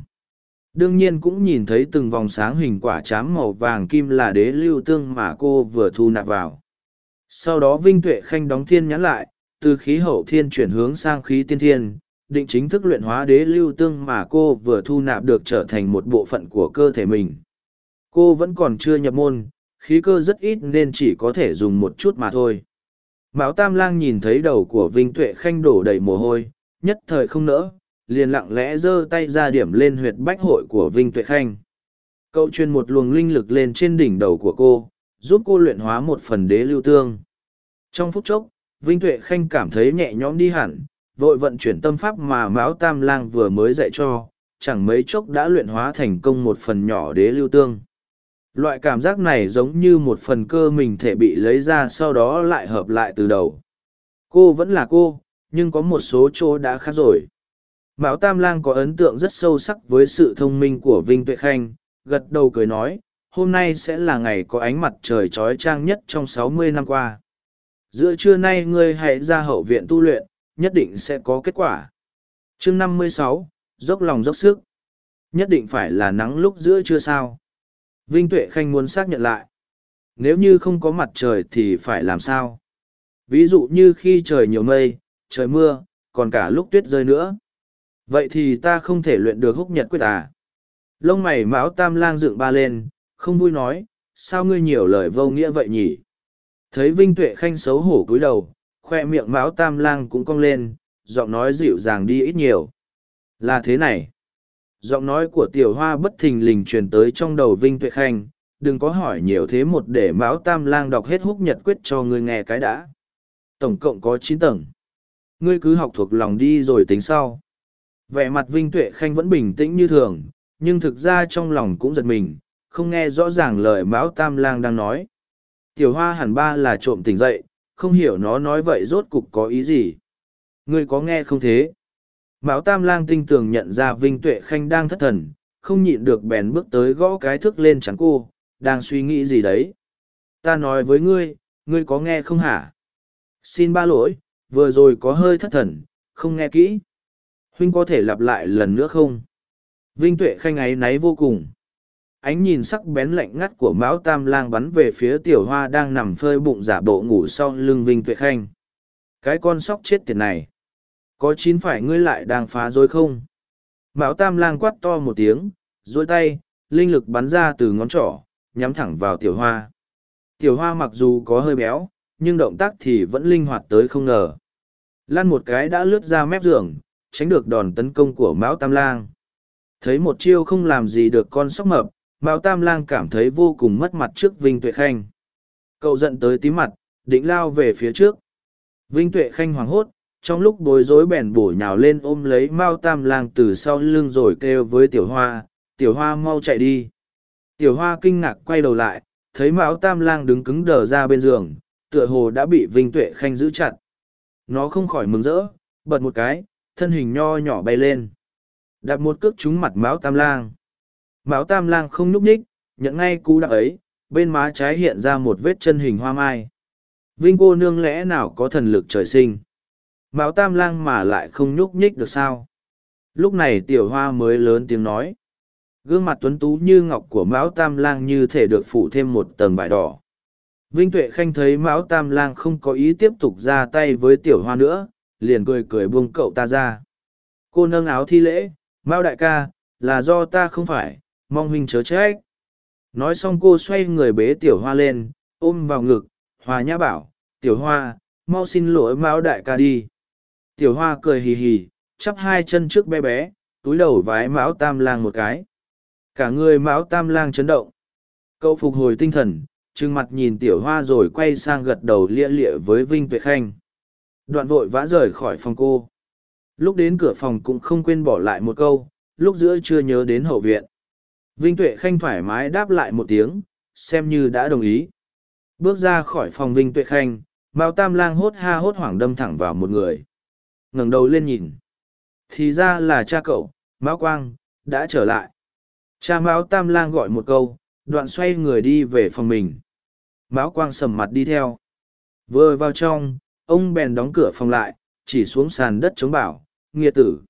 Đương nhiên cũng nhìn thấy từng vòng sáng hình quả chám màu vàng kim là đế lưu tương mà cô vừa thu nạp vào. sau đó vinh tuệ khanh đóng thiên nhãn lại từ khí hậu thiên chuyển hướng sang khí tiên thiên định chính thức luyện hóa đế lưu tương mà cô vừa thu nạp được trở thành một bộ phận của cơ thể mình cô vẫn còn chưa nhập môn khí cơ rất ít nên chỉ có thể dùng một chút mà thôi. Mão tam lang nhìn thấy đầu của vinh tuệ khanh đổ đầy mồ hôi, nhất thời không nỡ, liền lặng lẽ giơ tay ra điểm lên huyệt bách hội của vinh tuệ khanh. Cậu truyền một luồng linh lực lên trên đỉnh đầu của cô, giúp cô luyện hóa một phần đế lưu tương. Trong phút chốc, vinh tuệ khanh cảm thấy nhẹ nhõm đi hẳn, vội vận chuyển tâm pháp mà mão tam lang vừa mới dạy cho, chẳng mấy chốc đã luyện hóa thành công một phần nhỏ đế lưu tương loại cảm giác này giống như một phần cơ mình thể bị lấy ra sau đó lại hợp lại từ đầu. Cô vẫn là cô, nhưng có một số chỗ đã khác rồi. Mão tam lang có ấn tượng rất sâu sắc với sự thông minh của vinh tuệ khanh, gật đầu cười nói, hôm nay sẽ là ngày có ánh mặt trời trói trang nhất trong sáu mươi năm qua. Giữa trưa nay ngươi hãy ra hậu viện tu luyện, nhất định sẽ có kết quả. Chương năm mươi sáu, dốc lòng dốc sức. Nhất định phải là nắng lúc giữa trưa sao? Vinh tuệ khanh muốn xác nhận lại. Nếu như không có mặt trời thì phải làm sao? Ví dụ như khi trời nhiều mây, trời mưa, còn cả lúc tuyết rơi nữa. Vậy thì ta không thể luyện được húc nhật quyết à? Lông mày mão tam lang dựng ba lên, không vui nói, sao ngươi nhiều lời vô nghĩa vậy nhỉ? Thấy vinh tuệ khanh xấu hổ cúi đầu, khoe miệng mão tam lang cũng cong lên, giọng nói dịu dàng đi ít nhiều. Là thế này giọng nói của tiểu hoa bất thình lình truyền tới trong đầu vinh tuệ khanh, đừng có hỏi nhiều thế một để mão tam lang đọc hết húc nhật quyết cho ngươi nghe cái đã. Tổng cộng có chín tầng. Ngươi cứ học thuộc lòng đi rồi tính sau. Vẻ mặt vinh tuệ khanh vẫn bình tĩnh như thường, nhưng thực ra trong lòng cũng giật mình, không nghe rõ ràng lời mão tam lang đang nói. Tiểu hoa hẳn ba là trộm tỉnh dậy, không hiểu nó nói vậy rốt cục có ý gì. Ngươi có nghe không thế? Mão tam lang tinh tường nhận ra vinh tuệ khanh đang thất thần, không nhịn được bèn bước tới gõ cái thước lên chắn cô, đang suy nghĩ gì đấy? Ta nói với ngươi ngươi có nghe không hả? Xin ba lỗi, vừa rồi có hơi thất thần, không nghe kỹ. Huynh có thể lặp lại lần nữa không? Vinh tuệ khanh áy náy vô cùng. Ánh nhìn sắc bén lạnh ngắt của mão tam lang bắn về phía tiểu hoa đang nằm phơi bụng giả bộ ngủ sau lưng vinh tuệ khanh. Cái con sóc chết tiệt này có chín phải ngươi lại đang phá rối không? Mão tam lang quát to một tiếng dối tay, linh lực bắn ra từ ngón trỏ, nhắm thẳng vào tiểu hoa. Tiểu hoa mặc dù có hơi béo, nhưng động tác thì vẫn linh hoạt tới không ngờ. Lăn một cái đã lướt ra mép giường, tránh được đòn tấn công của mão tam lang. Thấy một chiêu không làm gì được con sóc mập mao tam lang cảm thấy vô cùng mất mặt trước vinh tuệ khanh. Cậu giận tới tí mặt, định lao về phía trước. Vinh tuệ khanh hoảng hốt trong lúc bối rối bèn bổ nhào lên ôm lấy mao tam lang từ sau lưng rồi kêu với tiểu hoa tiểu hoa mau chạy đi. Tiểu hoa kinh ngạc quay đầu lại, thấy mão tam lang đứng cứng đờ ra bên giường, tựa hồ đã bị vinh tuệ khanh giữ chặt. Nó không khỏi mừng rỡ, bật một cái, thân hình nho nhỏ bay lên. Đặt một cước trúng mặt mão tam lang. Mão tam lang không nhúc ních nhận ngay cú đạp ấy, bên má trái hiện ra một vết chân hình hoa mai. Vinh cô nương lẽ nào có thần lực trời sinh? Mão tam lang mà lại không nhúc nhích được sao? Lúc này tiểu hoa mới lớn tiếng nói. Gương mặt tuấn tú như ngọc của mão tam lang như thể được phủ thêm một tầng vải đỏ. Vinh tuệ khanh thấy mão tam lang không có ý tiếp tục ra tay với tiểu hoa nữa, liền cười cười buông cậu ta ra. Cô nâng áo thi lễ Mão đại ca, là do ta không phải, mong huynh chớ trách. Nói xong cô xoay người bế tiểu hoa lên, ôm vào ngực, hòa nhã bảo, tiểu hoa, mau xin lỗi mão đại ca đi tiểu hoa cười hì hì, chắp hai chân trước bé bé, túi đầu vái mão tam lang một cái. Cả người mão tam lang chấn động. Cậu phục hồi tinh thần, trừng mặt nhìn tiểu hoa rồi quay sang gật đầu lia lịa với vinh tuệ khanh. Đoạn vội vã rời khỏi phòng cô. Lúc đến cửa phòng cũng không quên bỏ lại một câu, lúc giữa chưa nhớ đến hậu viện. Vinh tuệ khanh thoải mái đáp lại một tiếng, xem như đã đồng ý. Bước ra khỏi phòng vinh tuệ khanh mao tam lang hốt ha hốt hoảng đâm thẳng vào một người ngẩng đầu lên nhìn. Thì ra là cha cậu, mão quang, đã trở lại. Cha mão tam lang gọi một câu, đoạn xoay người đi về phòng mình. Mão quang sầm mặt đi theo. Vừa vào trong, ông bèn đóng cửa phòng lại, chỉ xuống sàn đất chống bảo nghiệt tử,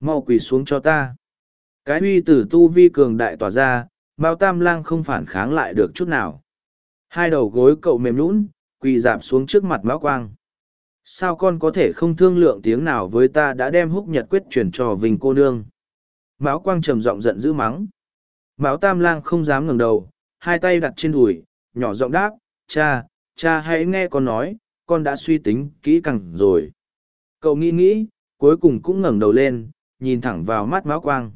mau quỳ xuống cho ta. Cái uy tử tu vi cường đại tỏa ra mao tam lang không phản kháng lại được chút nào. Hai đầu gối cậu mềm lún quỳ dạp xuống trước mặt mão quang sao con có thể không thương lượng tiếng nào với ta đã đem húc nhật quyết truyền cho vinh cô nương? Mão quang trầm giọng giận dữ mắng. Mão tam lang không dám ngẩng đầu, hai tay đặt trên đùi, nhỏ giọng đáp, cha cha hãy nghe con nói, con đã suy tính kỹ càng rồi. Cậu nghĩ nghĩ, cuối cùng cũng ngẩng đầu lên, nhìn thẳng vào mắt mão quang.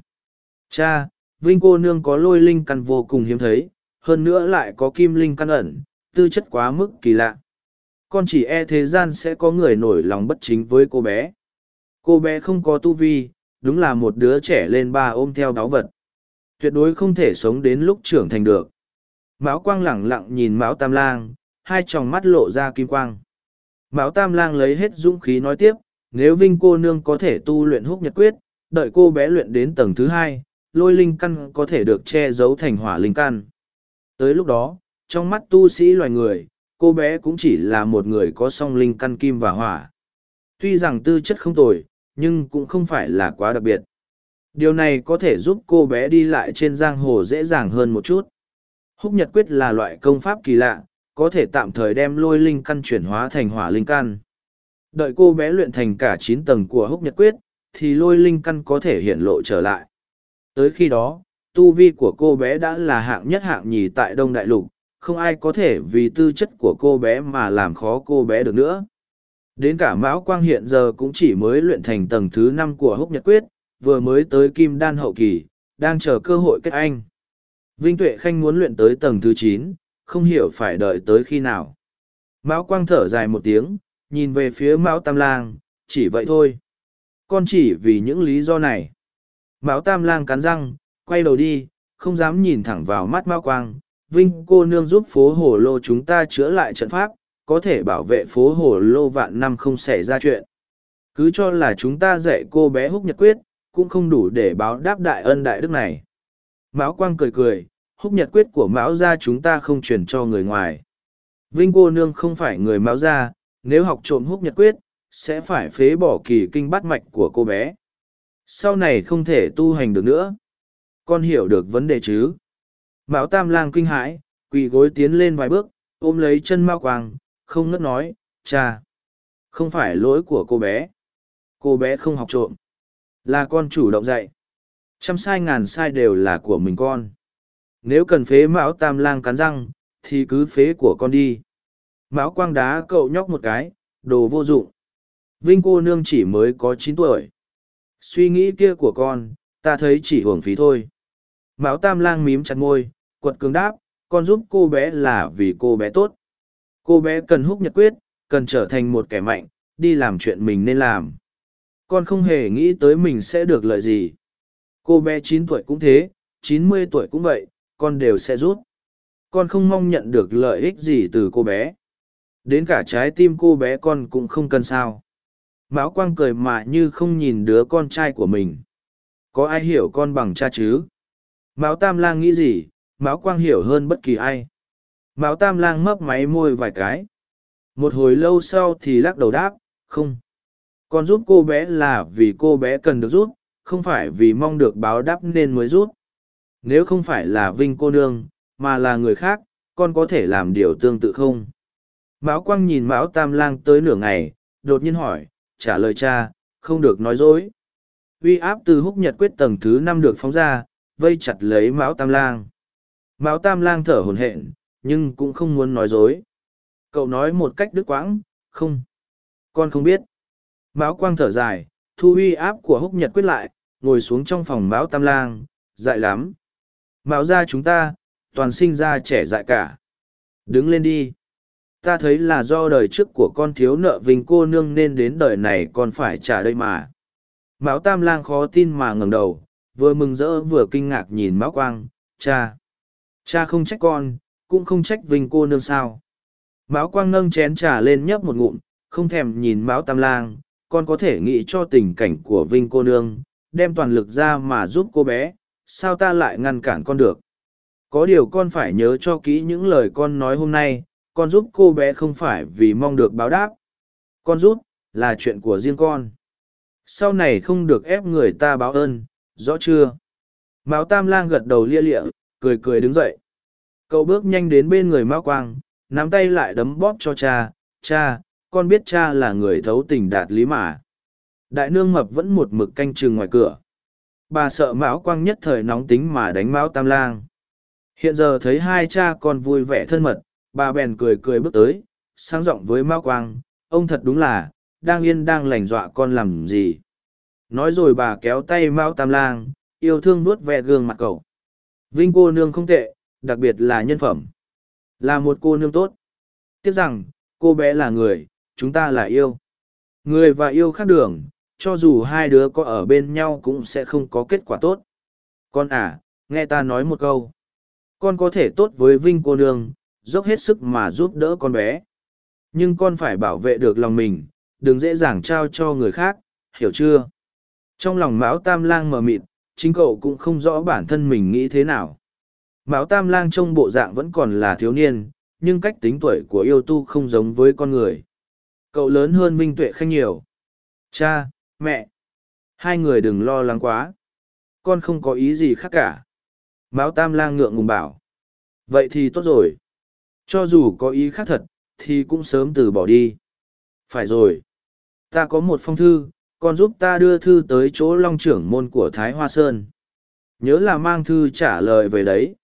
Cha, vinh cô nương có lôi linh căn vô cùng hiếm thấy, hơn nữa lại có kim linh căn ẩn, tư chất quá mức kỳ lạ con chỉ e thế gian sẽ có người nổi lòng bất chính với cô bé. Cô bé không có tu vi, đúng là một đứa trẻ lên ba ôm theo đáo vật. Tuyệt đối không thể sống đến lúc trưởng thành được. Mão quang lẳng lặng nhìn mão tam lang, hai tròng mắt lộ ra kim quang. Mão tam lang lấy hết dũng khí nói tiếp, nếu vinh cô nương có thể tu luyện húc nhật quyết, đợi cô bé luyện đến tầng thứ hai, lôi linh căn có thể được che giấu thành hỏa linh căn. Tới lúc đó, trong mắt tu sĩ loài người cô bé cũng chỉ là một người có song linh căn kim và hỏa. Tuy rằng tư chất không tồi, nhưng cũng không phải là quá đặc biệt. Điều này có thể giúp cô bé đi lại trên giang hồ dễ dàng hơn một chút. Húc nhật quyết là loại công pháp kỳ lạ, có thể tạm thời đem lôi linh căn chuyển hóa thành hỏa linh căn. Đợi cô bé luyện thành cả chín tầng của húc nhật quyết, thì lôi linh căn có thể hiện lộ trở lại. Tới khi đó, tu vi của cô bé đã là hạng nhất hạng nhì tại đông đại lục không ai có thể vì tư chất của cô bé mà làm khó cô bé được nữa. Đến cả mão quang hiện giờ cũng chỉ mới luyện thành tầng thứ năm của húc nhật quyết, vừa mới tới kim đan hậu kỳ, đang chờ cơ hội kết anh. Vinh tuệ khanh muốn luyện tới tầng thứ chín, không hiểu phải đợi tới khi nào. Mão quang thở dài một tiếng, nhìn về phía mão tam lang, chỉ vậy thôi. Con chỉ vì những lý do này. Mão tam lang cắn răng, quay đầu đi, không dám nhìn thẳng vào mắt Mão quang vinh cô nương giúp phố hồ lô chúng ta chữa lại trận pháp, có thể bảo vệ phố hồ lô vạn năm không xảy ra chuyện. Cứ cho là chúng ta dạy cô bé húc nhật quyết, cũng không đủ để báo đáp đại ân đại đức này. Mão quang cười cười, húc nhật quyết của mão gia chúng ta không truyền cho người ngoài. Vinh cô nương không phải người mão gia, nếu học trộm húc nhật quyết, sẽ phải phế bỏ kỳ kinh bắt mạch của cô bé. Sau này không thể tu hành được nữa. Con hiểu được vấn đề chứ? Mão tam lang kinh hãi, quỳ gối tiến lên vài bước, ôm lấy chân mao quang, không ngớt nói, cha, không phải lỗi của cô bé. Cô bé không học trộm, là con chủ động dạy. Trăm sai ngàn sai đều là của mình con. Nếu cần phế mão tam lang cắn răng, thì cứ phế của con đi. Mão quang đá cậu nhóc một cái, đồ vô dụng. Vinh cô nương chỉ mới có chín tuổi. Suy nghĩ kia của con, ta thấy chỉ hưởng phí thôi. Mão tam lang mím chặt môi quật cường đáp, con giúp cô bé là vì cô bé tốt. Cô bé cần húc nhật quyết, cần trở thành một kẻ mạnh, đi làm chuyện mình nên làm. Con không hề nghĩ tới mình sẽ được lợi gì. Cô bé chín tuổi cũng thế, chín mươi tuổi cũng vậy, con đều sẽ rút con không mong nhận được lợi ích gì từ cô bé. Đến cả trái tim cô bé con cũng không cần sao. Mão quang cười mà như không nhìn đứa con trai của mình. Có ai hiểu con bằng cha chứ? Mão tam lang nghĩ gì? Mão quang hiểu hơn bất kỳ ai. Mão tam lang mấp máy môi vài cái. Một hồi lâu sau thì lắc đầu đáp, không. Con giúp cô bé là vì cô bé cần được rút không phải vì mong được báo đáp nên mới rút nếu không phải là vinh cô nương, mà là người khác, con có thể làm điều tương tự không? Mão quang nhìn mão tam lang tới nửa ngày, đột nhiên hỏi, trả lời cha, không được nói dối. Uy áp từ húc nhật quyết tầng thứ năm được phóng ra, vây chặt lấy mão tam lang mão tam lang thở hổn hển, nhưng cũng không muốn nói dối. Cậu nói một cách đứt quãng, không, con không biết. Mão quang thở dài, thu uy áp của húc nhật quyết lại, ngồi xuống trong phòng mão tam lang, dại lắm. Mão ra chúng ta, toàn sinh ra trẻ dại cả. Đứng lên đi. Ta thấy là do đời trước của con thiếu nợ vinh cô nương nên đến đời này con phải trả đây mà. Mão tam lang khó tin mà ngẩng đầu, vừa mừng rỡ vừa kinh ngạc nhìn mão quang, cha cha không trách con, cũng không trách vinh cô nương sao. Mão quang nâng chén trà lên nhấp một ngụm, không thèm nhìn mão tam lang, con có thể nghĩ cho tình cảnh của vinh cô nương, đem toàn lực ra mà giúp cô bé, sao ta lại ngăn cản con được? Có điều con phải nhớ cho kỹ những lời con nói hôm nay, con giúp cô bé không phải vì mong được báo đáp. Con giúp là chuyện của riêng con. Sau này không được ép người ta báo ơn, rõ chưa? Mão tam lang gật đầu lia lịa cười cười đứng dậy cậu bước nhanh đến bên người mao quang nắm tay lại đấm bóp cho cha, cha, con biết cha là người thấu tình đạt lý mà. Đại nương mập vẫn một mực canh chừng ngoài cửa. Bà sợ Mão Quang nhất thời nóng tính mà đánh Mão Tam Lang. Hiện giờ thấy hai cha con vui vẻ thân mật, bà bèn cười cười bước tới, sang giọng với Mão Quang, ông thật đúng là, đang yên đang lành dọa con làm gì. Nói rồi bà kéo tay Mão Tam Lang, yêu thương nuốt ve gương mặt cậu. Vinh cô nương không tệ, đặc biệt là nhân phẩm. Là một cô nương tốt. Tiếc rằng, cô bé là người, chúng ta là yêu. Người và yêu khác đường, cho dù hai đứa có ở bên nhau cũng sẽ không có kết quả tốt. Con à, nghe ta nói một câu. Con có thể tốt với Vinh cô nương, dốc hết sức mà giúp đỡ con bé. Nhưng con phải bảo vệ được lòng mình, đừng dễ dàng trao cho người khác, hiểu chưa? Trong lòng Mão Tam Lang mờ mịt, chính cậu cũng không rõ bản thân mình nghĩ thế nào. Mão Tam Lang trông bộ dạng vẫn còn là thiếu niên, nhưng cách tính tuổi của yêu tu không giống với con người. Cậu lớn hơn Minh Tuệ Khanh nhiều. Cha, mẹ, hai người đừng lo lắng quá. Con không có ý gì khác cả. Mão Tam Lang ngượng ngùng bảo. Vậy thì tốt rồi. Cho dù có ý khác thật, thì cũng sớm từ bỏ đi. Phải rồi. Ta có một phong thư, con giúp ta đưa thư tới chỗ long trưởng môn của Thái Hoa Sơn. Nhớ là mang thư trả lời về đấy.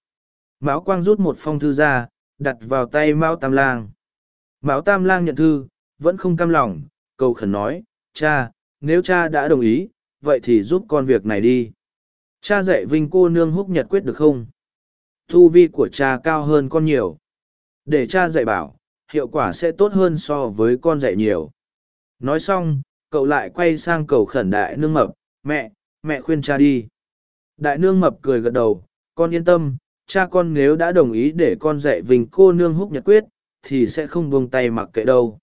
Mão Quang rút một phong thư ra, đặt vào tay Mão Tam Lang. Mão Tam Lang nhận thư, vẫn không cam lòng, cầu khẩn nói, cha, nếu cha đã đồng ý, vậy thì giúp con việc này đi. Cha dạy Vinh cô nương húc nhật quyết được không? Thu vi của cha cao hơn con nhiều. Để cha dạy bảo, hiệu quả sẽ tốt hơn so với con dạy nhiều. Nói xong, cậu lại quay sang cầu khẩn đại nương mập, mẹ, mẹ khuyên cha đi. Đại nương mập cười gật đầu, con yên tâm, cha con nếu đã đồng ý để con dạy Vinh cô nương húc nhật quyết, thì sẽ không buông tay mặc kệ đâu.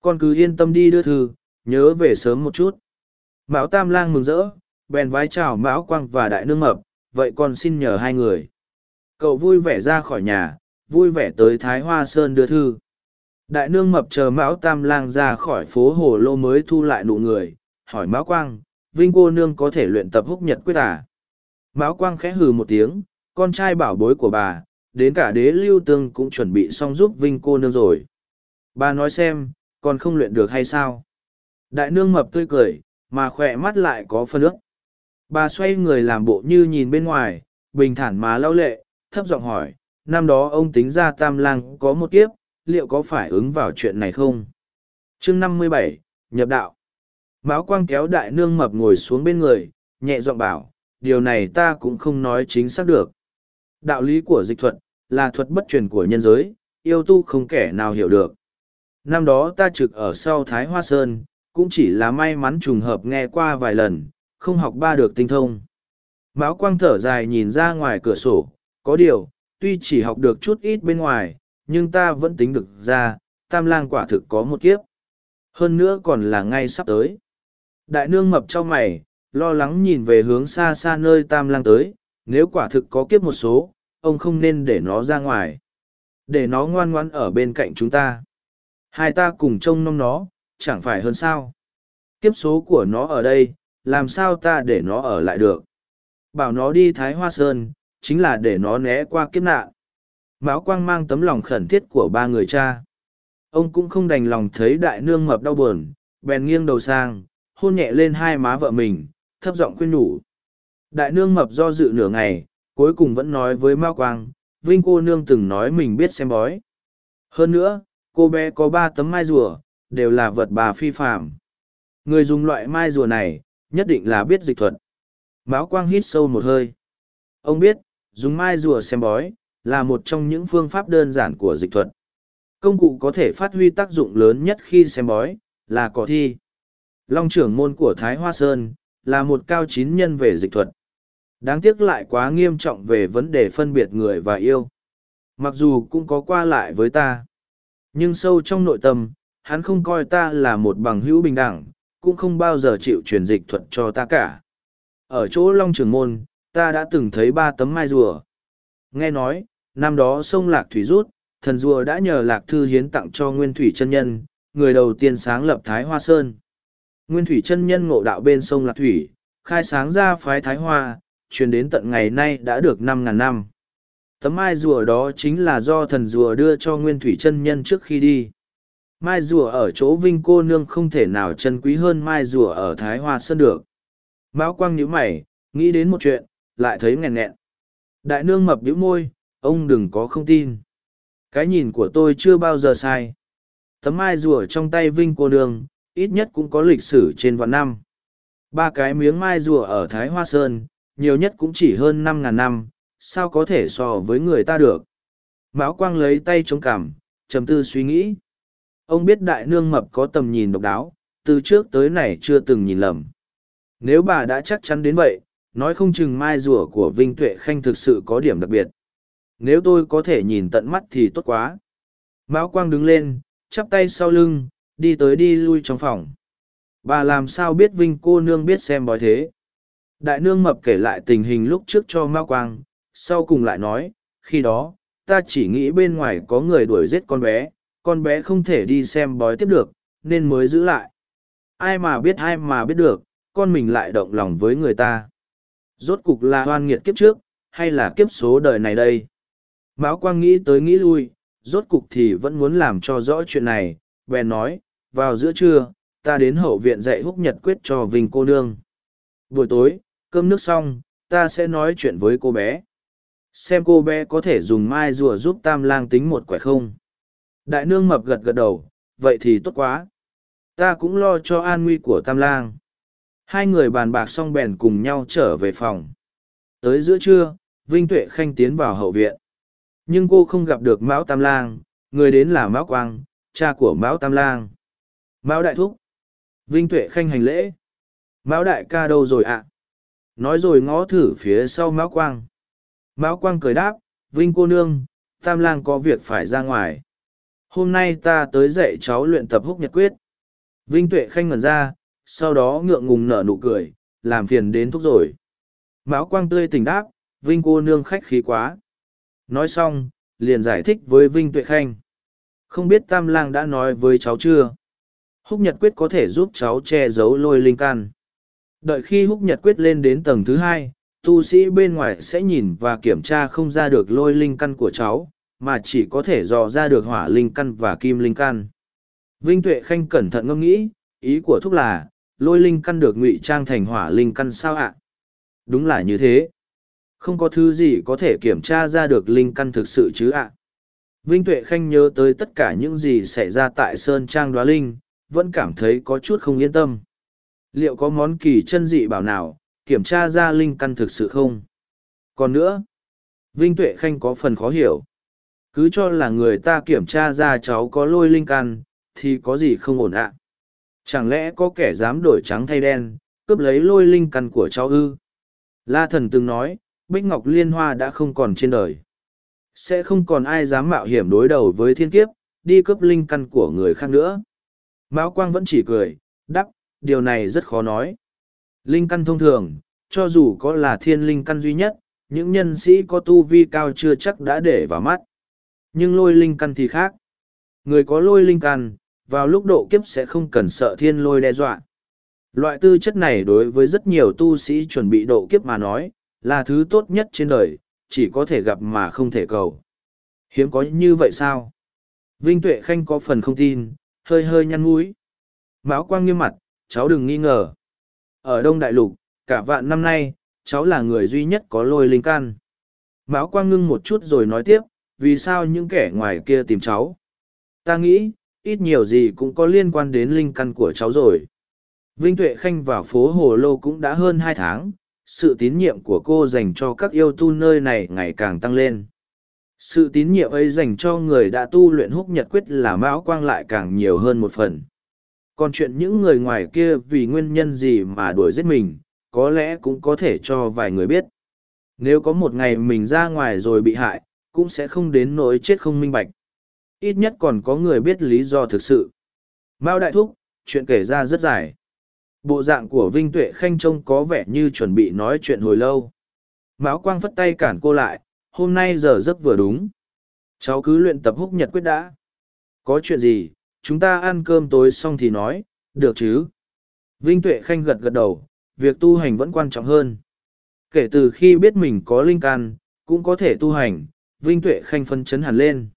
Con cứ yên tâm đi đưa thư, nhớ về sớm một chút. Mão Tam Lang mừng rỡ, bèn vái chào Mão Quang và Đại Nương Mập, vậy con xin nhờ hai người. Cậu vui vẻ ra khỏi nhà, vui vẻ tới Thái Hoa Sơn đưa thư. Đại Nương Mập chờ Mão Tam Lang ra khỏi phố Hồ Lô mới thu lại nụ người, hỏi Mão Quang, Vinh cô nương có thể luyện tập húc nhật quyết à? Mão Quang khẽ hừ một tiếng, con trai bảo bối của bà, đến cả đế lưu tương cũng chuẩn bị xong giúp Vinh cô nương rồi. Bà nói xem, còn không luyện được hay sao? Đại nương mập tươi cười, mà khỏe mắt lại có phân ước. Bà xoay người làm bộ như nhìn bên ngoài, bình thản mà lau lệ, thấp giọng hỏi, năm đó ông tính ra tam lang có một kiếp, liệu có phải ứng vào chuyện này không? chương năm mươi bảy nhập đạo. Mão quang kéo đại nương mập ngồi xuống bên người, nhẹ giọng bảo, điều này ta cũng không nói chính xác được. Đạo lý của dịch thuật, là thuật bất truyền của nhân giới, yêu tu không kẻ nào hiểu được. Năm đó ta trực ở sau Thái Hoa Sơn, cũng chỉ là may mắn trùng hợp nghe qua vài lần, không học ba được tinh thông. Mão quang thở dài nhìn ra ngoài cửa sổ, có điều, tuy chỉ học được chút ít bên ngoài, nhưng ta vẫn tính được ra, tam lang quả thực có một kiếp. Hơn nữa còn là ngay sắp tới. Đại nương mập cho mày, lo lắng nhìn về hướng xa xa nơi tam lang tới, nếu quả thực có kiếp một số, ông không nên để nó ra ngoài. Để nó ngoan ngoan ở bên cạnh chúng ta. Hai ta cùng trông nom nó, chẳng phải hơn sao. Kiếp số của nó ở đây, làm sao ta để nó ở lại được. Bảo nó đi Thái Hoa Sơn, chính là để nó né qua kiếp nạn. Mão Quang mang tấm lòng khẩn thiết của ba người cha. Ông cũng không đành lòng thấy đại nương mập đau buồn, bèn nghiêng đầu sang, hôn nhẹ lên hai má vợ mình, thấp giọng khuyên nhủ. Đại nương mập do dự nửa ngày, cuối cùng vẫn nói với Mao Quang, Vinh cô nương từng nói mình biết xem bói. Hơn nữa, cô bé có ba tấm mai rùa, đều là vật bà phi phạm. Người dùng loại mai rùa này, nhất định là biết dịch thuật. Mão Quang hít sâu một hơi. Ông biết, dùng mai rùa xem bói, là một trong những phương pháp đơn giản của dịch thuật. Công cụ có thể phát huy tác dụng lớn nhất khi xem bói, là cỏ thi. Long trưởng môn của Thái Hoa Sơn, là một cao chín nhân về dịch thuật. Đáng tiếc lại quá nghiêm trọng về vấn đề phân biệt người và yêu. Mặc dù cũng có qua lại với ta. Nhưng sâu trong nội tâm, hắn không coi ta là một bằng hữu bình đẳng, cũng không bao giờ chịu truyền dịch thuật cho ta cả. Ở chỗ Long Trường Môn, ta đã từng thấy ba tấm mai rùa. Nghe nói, năm đó sông Lạc Thủy rút, thần rùa đã nhờ Lạc Thư hiến tặng cho Nguyên Thủy chân Nhân, người đầu tiên sáng lập Thái Hoa Sơn. Nguyên Thủy chân Nhân ngộ đạo bên sông Lạc Thủy, khai sáng ra phái Thái Hoa, truyền đến tận ngày nay đã được năm ngàn năm. Tấm mai rùa đó chính là do thần rùa đưa cho Nguyên Thủy chân Nhân trước khi đi. Mai rùa ở chỗ Vinh cô nương không thể nào chân quý hơn mai rùa ở Thái Hoa Sơn được. Mão Quang nhíu mày, nghĩ đến một chuyện, lại thấy nghẹn nghẹn. Đại nương mập nhíu môi, ông đừng có không tin. Cái nhìn của tôi chưa bao giờ sai. Tấm mai rùa trong tay Vinh cô nương, ít nhất cũng có lịch sử trên vạn năm. Ba cái miếng mai rùa ở Thái Hoa Sơn, nhiều nhất cũng chỉ hơn năm ngàn năm, sao có thể so với người ta được. Mão Quang lấy tay chống cằm, trầm tư suy nghĩ. Ông biết đại nương mập có tầm nhìn độc đáo, từ trước tới này chưa từng nhìn lầm. Nếu bà đã chắc chắn đến vậy, nói không chừng mai rùa của Vinh Tuệ Khanh thực sự có điểm đặc biệt. Nếu tôi có thể nhìn tận mắt thì tốt quá. Mão Quang đứng lên, chắp tay sau lưng, đi tới đi lui trong phòng. Bà làm sao biết Vinh cô nương biết xem bói thế? Đại nương mập kể lại tình hình lúc trước cho Mao Quang, sau cùng lại nói, khi đó, ta chỉ nghĩ bên ngoài có người đuổi giết con bé, con bé không thể đi xem bói tiếp được, nên mới giữ lại. Ai mà biết ai mà biết được, con mình lại động lòng với người ta. Rốt cục là hoan nghiệt kiếp trước, hay là kiếp số đời này đây? Mão Quang nghĩ tới nghĩ lui, rốt cục thì vẫn muốn làm cho rõ chuyện này, bèn nói, vào giữa trưa, ta đến hậu viện dạy húc nhật quyết cho Vinh cô nương. Buổi tối, cơm nước xong, ta sẽ nói chuyện với cô bé. Xem cô bé có thể dùng mai rùa giúp tam lang tính một quẻ không. Đại nương mập gật gật đầu, vậy thì tốt quá. Ta cũng lo cho an nguy của tam lang. Hai người bàn bạc xong bèn cùng nhau trở về phòng. Tới giữa trưa, Vinh Tuệ Khanh tiến vào hậu viện. Nhưng cô không gặp được Mão Tam Lang, người đến là Mão Quang, cha của Mão Tam Lang. Mão Đại Thúc. Vinh Tuệ Khanh hành lễ. Mão Đại ca đâu rồi ạ? Nói rồi ngó thử phía sau Mão Quang. Mão Quang cười đáp, Vinh cô nương, Tam Lang có việc phải ra ngoài. Hôm nay ta tới dạy cháu luyện tập húc nhật quyết. Vinh Tuệ Khanh ngẩn ra, sau đó ngượng ngùng nở nụ cười, làm phiền đến thúc rồi. Mão Quang tươi tỉnh đáp, Vinh cô nương khách khí quá. Nói xong, liền giải thích với Vinh Tuệ Khanh. Không biết Tam Lang đã nói với cháu chưa? Húc Nhật Quyết có thể giúp cháu che giấu lôi linh căn. Đợi khi Húc Nhật Quyết lên đến tầng thứ hai, tu sĩ bên ngoài sẽ nhìn và kiểm tra không ra được lôi linh căn của cháu, mà chỉ có thể dò ra được hỏa linh căn và kim linh căn. Vinh Tuệ Khanh cẩn thận ngẫm nghĩ, ý của thúc là, lôi linh căn được ngụy trang thành hỏa linh căn sao ạ? Đúng là như thế. Không có thứ gì có thể kiểm tra ra được linh căn thực sự chứ ạ. Vinh Tuệ Khanh nhớ tới tất cả những gì xảy ra tại Sơn Trang Đoá Linh, vẫn cảm thấy có chút không yên tâm. Liệu có món kỳ chân dị bảo nào, kiểm tra ra linh căn thực sự không? Còn nữa, Vinh Tuệ Khanh có phần khó hiểu. Cứ cho là người ta kiểm tra ra cháu có lôi linh căn, thì có gì không ổn ạ? Chẳng lẽ có kẻ dám đổi trắng thay đen, cướp lấy lôi linh căn của cháu ư? La thần từng nói, Bích Ngọc Liên Hoa đã không còn trên đời. Sẽ không còn ai dám mạo hiểm đối đầu với thiên kiếp, đi cướp linh căn của người khác nữa. Mão Quang vẫn chỉ cười, đắp, điều này rất khó nói. Linh căn thông thường, cho dù có là thiên linh căn duy nhất, những nhân sĩ có tu vi cao chưa chắc đã để vào mắt. Nhưng lôi linh căn thì khác. Người có lôi linh căn, vào lúc độ kiếp sẽ không cần sợ thiên lôi đe dọa. Loại tư chất này đối với rất nhiều tu sĩ chuẩn bị độ kiếp mà nói, là thứ tốt nhất trên đời, chỉ có thể gặp mà không thể cầu. Hiếm có như vậy sao? Vinh Tuệ Khanh có phần không tin, hơi hơi nhăn mũi. Mão Quang nghiêm mặt, cháu đừng nghi ngờ. Ở Đông Đại Lục, cả vạn năm nay, cháu là người duy nhất có lôi linh can. Mão Quang ngưng một chút rồi nói tiếp, vì sao những kẻ ngoài kia tìm cháu? Ta nghĩ, ít nhiều gì cũng có liên quan đến linh căn của cháu rồi. Vinh Tuệ Khanh vào phố Hồ Lô cũng đã hơn hai tháng, sự tín nhiệm của cô dành cho các yêu tu nơi này ngày càng tăng lên. Sự tín nhiệm ấy dành cho người đã tu luyện húc nhật quyết là mão quang lại càng nhiều hơn một phần. Còn chuyện những người ngoài kia vì nguyên nhân gì mà đuổi giết mình, có lẽ cũng có thể cho vài người biết. Nếu có một ngày mình ra ngoài rồi bị hại, cũng sẽ không đến nỗi chết không minh bạch. Ít nhất còn có người biết lý do thực sự. Mao Đại Thúc, chuyện kể ra rất dài. Bộ dạng của Vinh Tuệ Khanh trông có vẻ như chuẩn bị nói chuyện hồi lâu. Mão Quang phất tay cản cô lại, hôm nay giờ giấc vừa đúng. Cháu cứ luyện tập húc nhật quyết đã. Có chuyện gì, chúng ta ăn cơm tối xong thì nói, được chứ? Vinh Tuệ Khanh gật gật đầu, việc tu hành vẫn quan trọng hơn. Kể từ khi biết mình có linh can, cũng có thể tu hành, Vinh Tuệ Khanh phân chấn hẳn lên.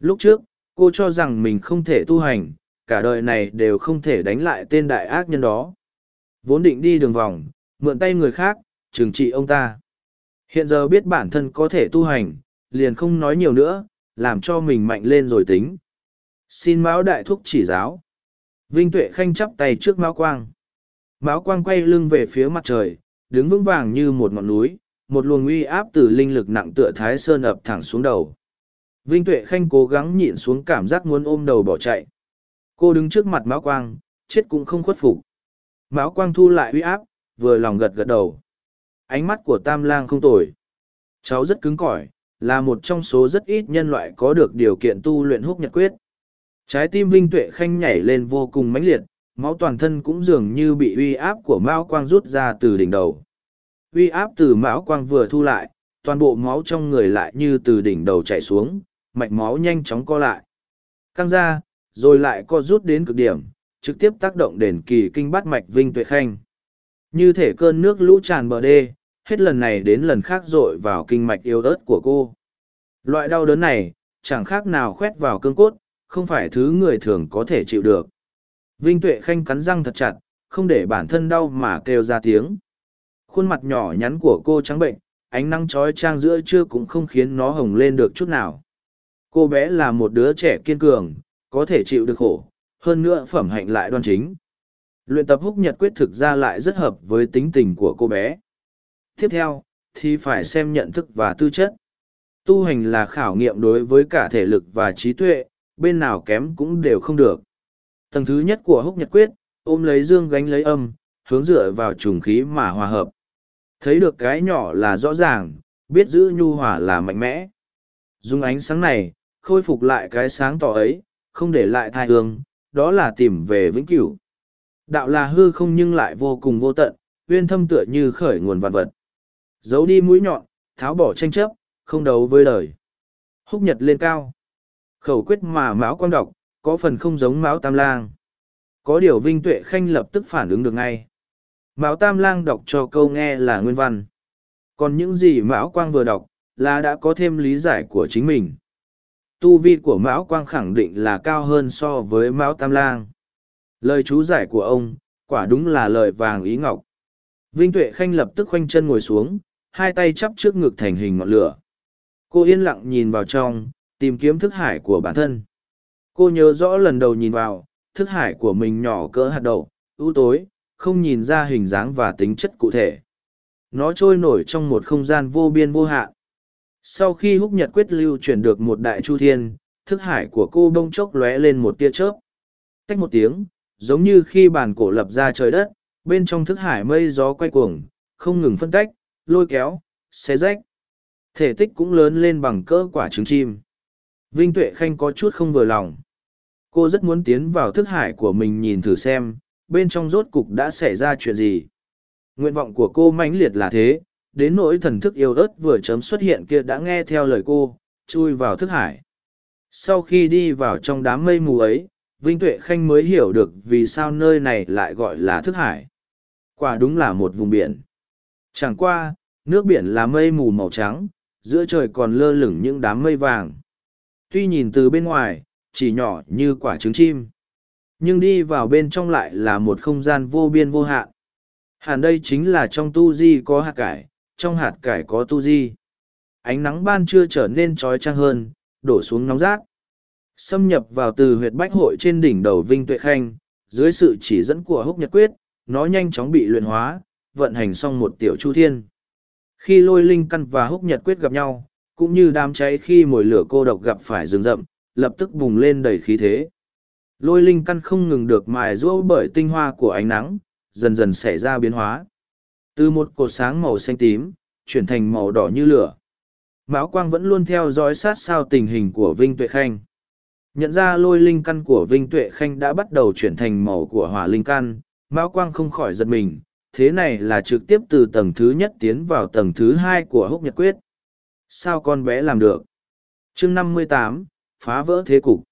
Lúc trước, cô cho rằng mình không thể tu hành, cả đời này đều không thể đánh lại tên đại ác nhân đó. Vốn định đi đường vòng, mượn tay người khác, trừng trị ông ta. Hiện giờ biết bản thân có thể tu hành, liền không nói nhiều nữa, làm cho mình mạnh lên rồi tính. Xin Mão Đại Thúc chỉ giáo. Vinh Tuệ Khanh chắp tay trước Mão Quang. Mão Quang quay lưng về phía mặt trời, đứng vững vàng như một ngọn núi, một luồng uy áp từ linh lực nặng tựa Thái Sơn ập thẳng xuống đầu. Vinh Tuệ Khanh cố gắng nhịn xuống cảm giác muốn ôm đầu bỏ chạy. Cô đứng trước mặt Mão Quang, chết cũng không khuất phục. Mão Quang thu lại uy áp, vừa lòng gật gật đầu. Ánh mắt của Tam Lang không tồi. Cháu rất cứng cỏi, là một trong số rất ít nhân loại có được điều kiện tu luyện húc nhật quyết. Trái tim Vinh Tuệ Khanh nhảy lên vô cùng mãnh liệt, máu toàn thân cũng dường như bị uy áp của Mão Quang rút ra từ đỉnh đầu. Uy áp từ Mão Quang vừa thu lại, toàn bộ máu trong người lại như từ đỉnh đầu chảy xuống, mạch máu nhanh chóng co lại. Căng ra, rồi lại co rút đến cực điểm, trực tiếp tác động đền kỳ kinh bát mạch Vinh Tuệ Khanh. Như thể cơn nước lũ tràn bờ đê, hết lần này đến lần khác dội vào kinh mạch yếu ớt của cô. Loại đau đớn này, chẳng khác nào khoét vào cương cốt, không phải thứ người thường có thể chịu được. Vinh Tuệ Khanh cắn răng thật chặt, không để bản thân đau mà kêu ra tiếng. Khuôn mặt nhỏ nhắn của cô trắng bệnh, ánh nắng trói trang giữa trưa cũng không khiến nó hồng lên được chút nào. Cô bé là một đứa trẻ kiên cường, có thể chịu được khổ, hơn nữa phẩm hạnh lại đoan chính. Luyện tập húc nhật quyết thực ra lại rất hợp với tính tình của cô bé. Tiếp theo, thì phải xem nhận thức và tư chất. Tu hành là khảo nghiệm đối với cả thể lực và trí tuệ, bên nào kém cũng đều không được. Tầng thứ nhất của húc nhật quyết, ôm lấy dương gánh lấy âm, hướng dựa vào trùng khí mà hòa hợp. Thấy được cái nhỏ là rõ ràng, biết giữ nhu hòa là mạnh mẽ. Dùng ánh sáng này, khôi phục lại cái sáng tỏ ấy, không để lại thai hương, đó là tìm về vĩnh cửu. Đạo là hư không nhưng lại vô cùng vô tận, uyên thâm tựa như khởi nguồn vạn vật. Giấu đi mũi nhọn, tháo bỏ tranh chấp, không đấu với đời. Húc nhật lên cao. Khẩu quyết mà Mão Quang đọc, có phần không giống Mão Tam Lang. Có điều Vinh Tuệ Khanh lập tức phản ứng được ngay. Mão Tam Lang đọc cho câu nghe là nguyên văn. Còn những gì Mão Quang vừa đọc, là đã có thêm lý giải của chính mình. Tu vi của Mão Quang khẳng định là cao hơn so với Mão Tam Lang. Lời chú giải của ông, quả đúng là lời vàng ý ngọc. Vinh Tuệ Khanh lập tức khoanh chân ngồi xuống, hai tay chắp trước ngực thành hình ngọn lửa. Cô yên lặng nhìn vào trong, tìm kiếm thức hải của bản thân. Cô nhớ rõ lần đầu nhìn vào, thức hải của mình nhỏ cỡ hạt đậu, ưu tối, không nhìn ra hình dáng và tính chất cụ thể. Nó trôi nổi trong một không gian vô biên vô hạn. Sau khi húc nhật quyết lưu chuyển được một đại chu thiên, thức hải của cô bông chốc lóe lên một tia chớp. Tách một tiếng, giống như khi bàn cổ lập ra trời đất, bên trong thức hải mây gió quay cuồng, không ngừng phân tách, lôi kéo, xé rách. Thể tích cũng lớn lên bằng cỡ quả trứng chim. Vinh Tuệ Khanh có chút không vừa lòng. Cô rất muốn tiến vào thức hải của mình nhìn thử xem, bên trong rốt cục đã xảy ra chuyện gì. Nguyện vọng của cô mãnh liệt là thế, đến nỗi thần thức yêu ớt vừa chấm xuất hiện kia đã nghe theo lời cô, chui vào thức hải. Sau khi đi vào trong đám mây mù ấy, Vinh Tuệ Khanh mới hiểu được vì sao nơi này lại gọi là thức hải. Quả đúng là một vùng biển. Chẳng qua, nước biển là mây mù màu trắng, giữa trời còn lơ lửng những đám mây vàng. Tuy nhìn từ bên ngoài, chỉ nhỏ như quả trứng chim. Nhưng đi vào bên trong lại là một không gian vô biên vô hạn. Hẳn đây chính là trong tu di có hạt cải, trong hạt cải có tu di. Ánh nắng ban trưa trở nên trói trang hơn, đổ xuống nóng rát. Xâm nhập vào từ huyệt bách hội trên đỉnh đầu Vinh Tuệ Khanh, dưới sự chỉ dẫn của húc nhật quyết, nó nhanh chóng bị luyện hóa, vận hành xong một tiểu chu thiên. Khi lôi linh căn và húc nhật quyết gặp nhau, cũng như đám cháy khi mồi lửa cô độc gặp phải rừng rậm, lập tức bùng lên đầy khí thế. Lôi linh căn không ngừng được mài rũa bởi tinh hoa của ánh nắng, dần dần xảy ra biến hóa. Từ một cột sáng màu xanh tím, chuyển thành màu đỏ như lửa. Mão Quang vẫn luôn theo dõi sát sao tình hình của Vinh Tuệ Khanh. Nhận ra lôi linh căn của Vinh Tuệ Khanh đã bắt đầu chuyển thành màu của hỏa linh căn, Mão Quang không khỏi giật mình, thế này là trực tiếp từ tầng thứ nhất tiến vào tầng thứ hai của húc nhật quyết. Sao con bé làm được? chương năm mươi tám phá vỡ thế cục.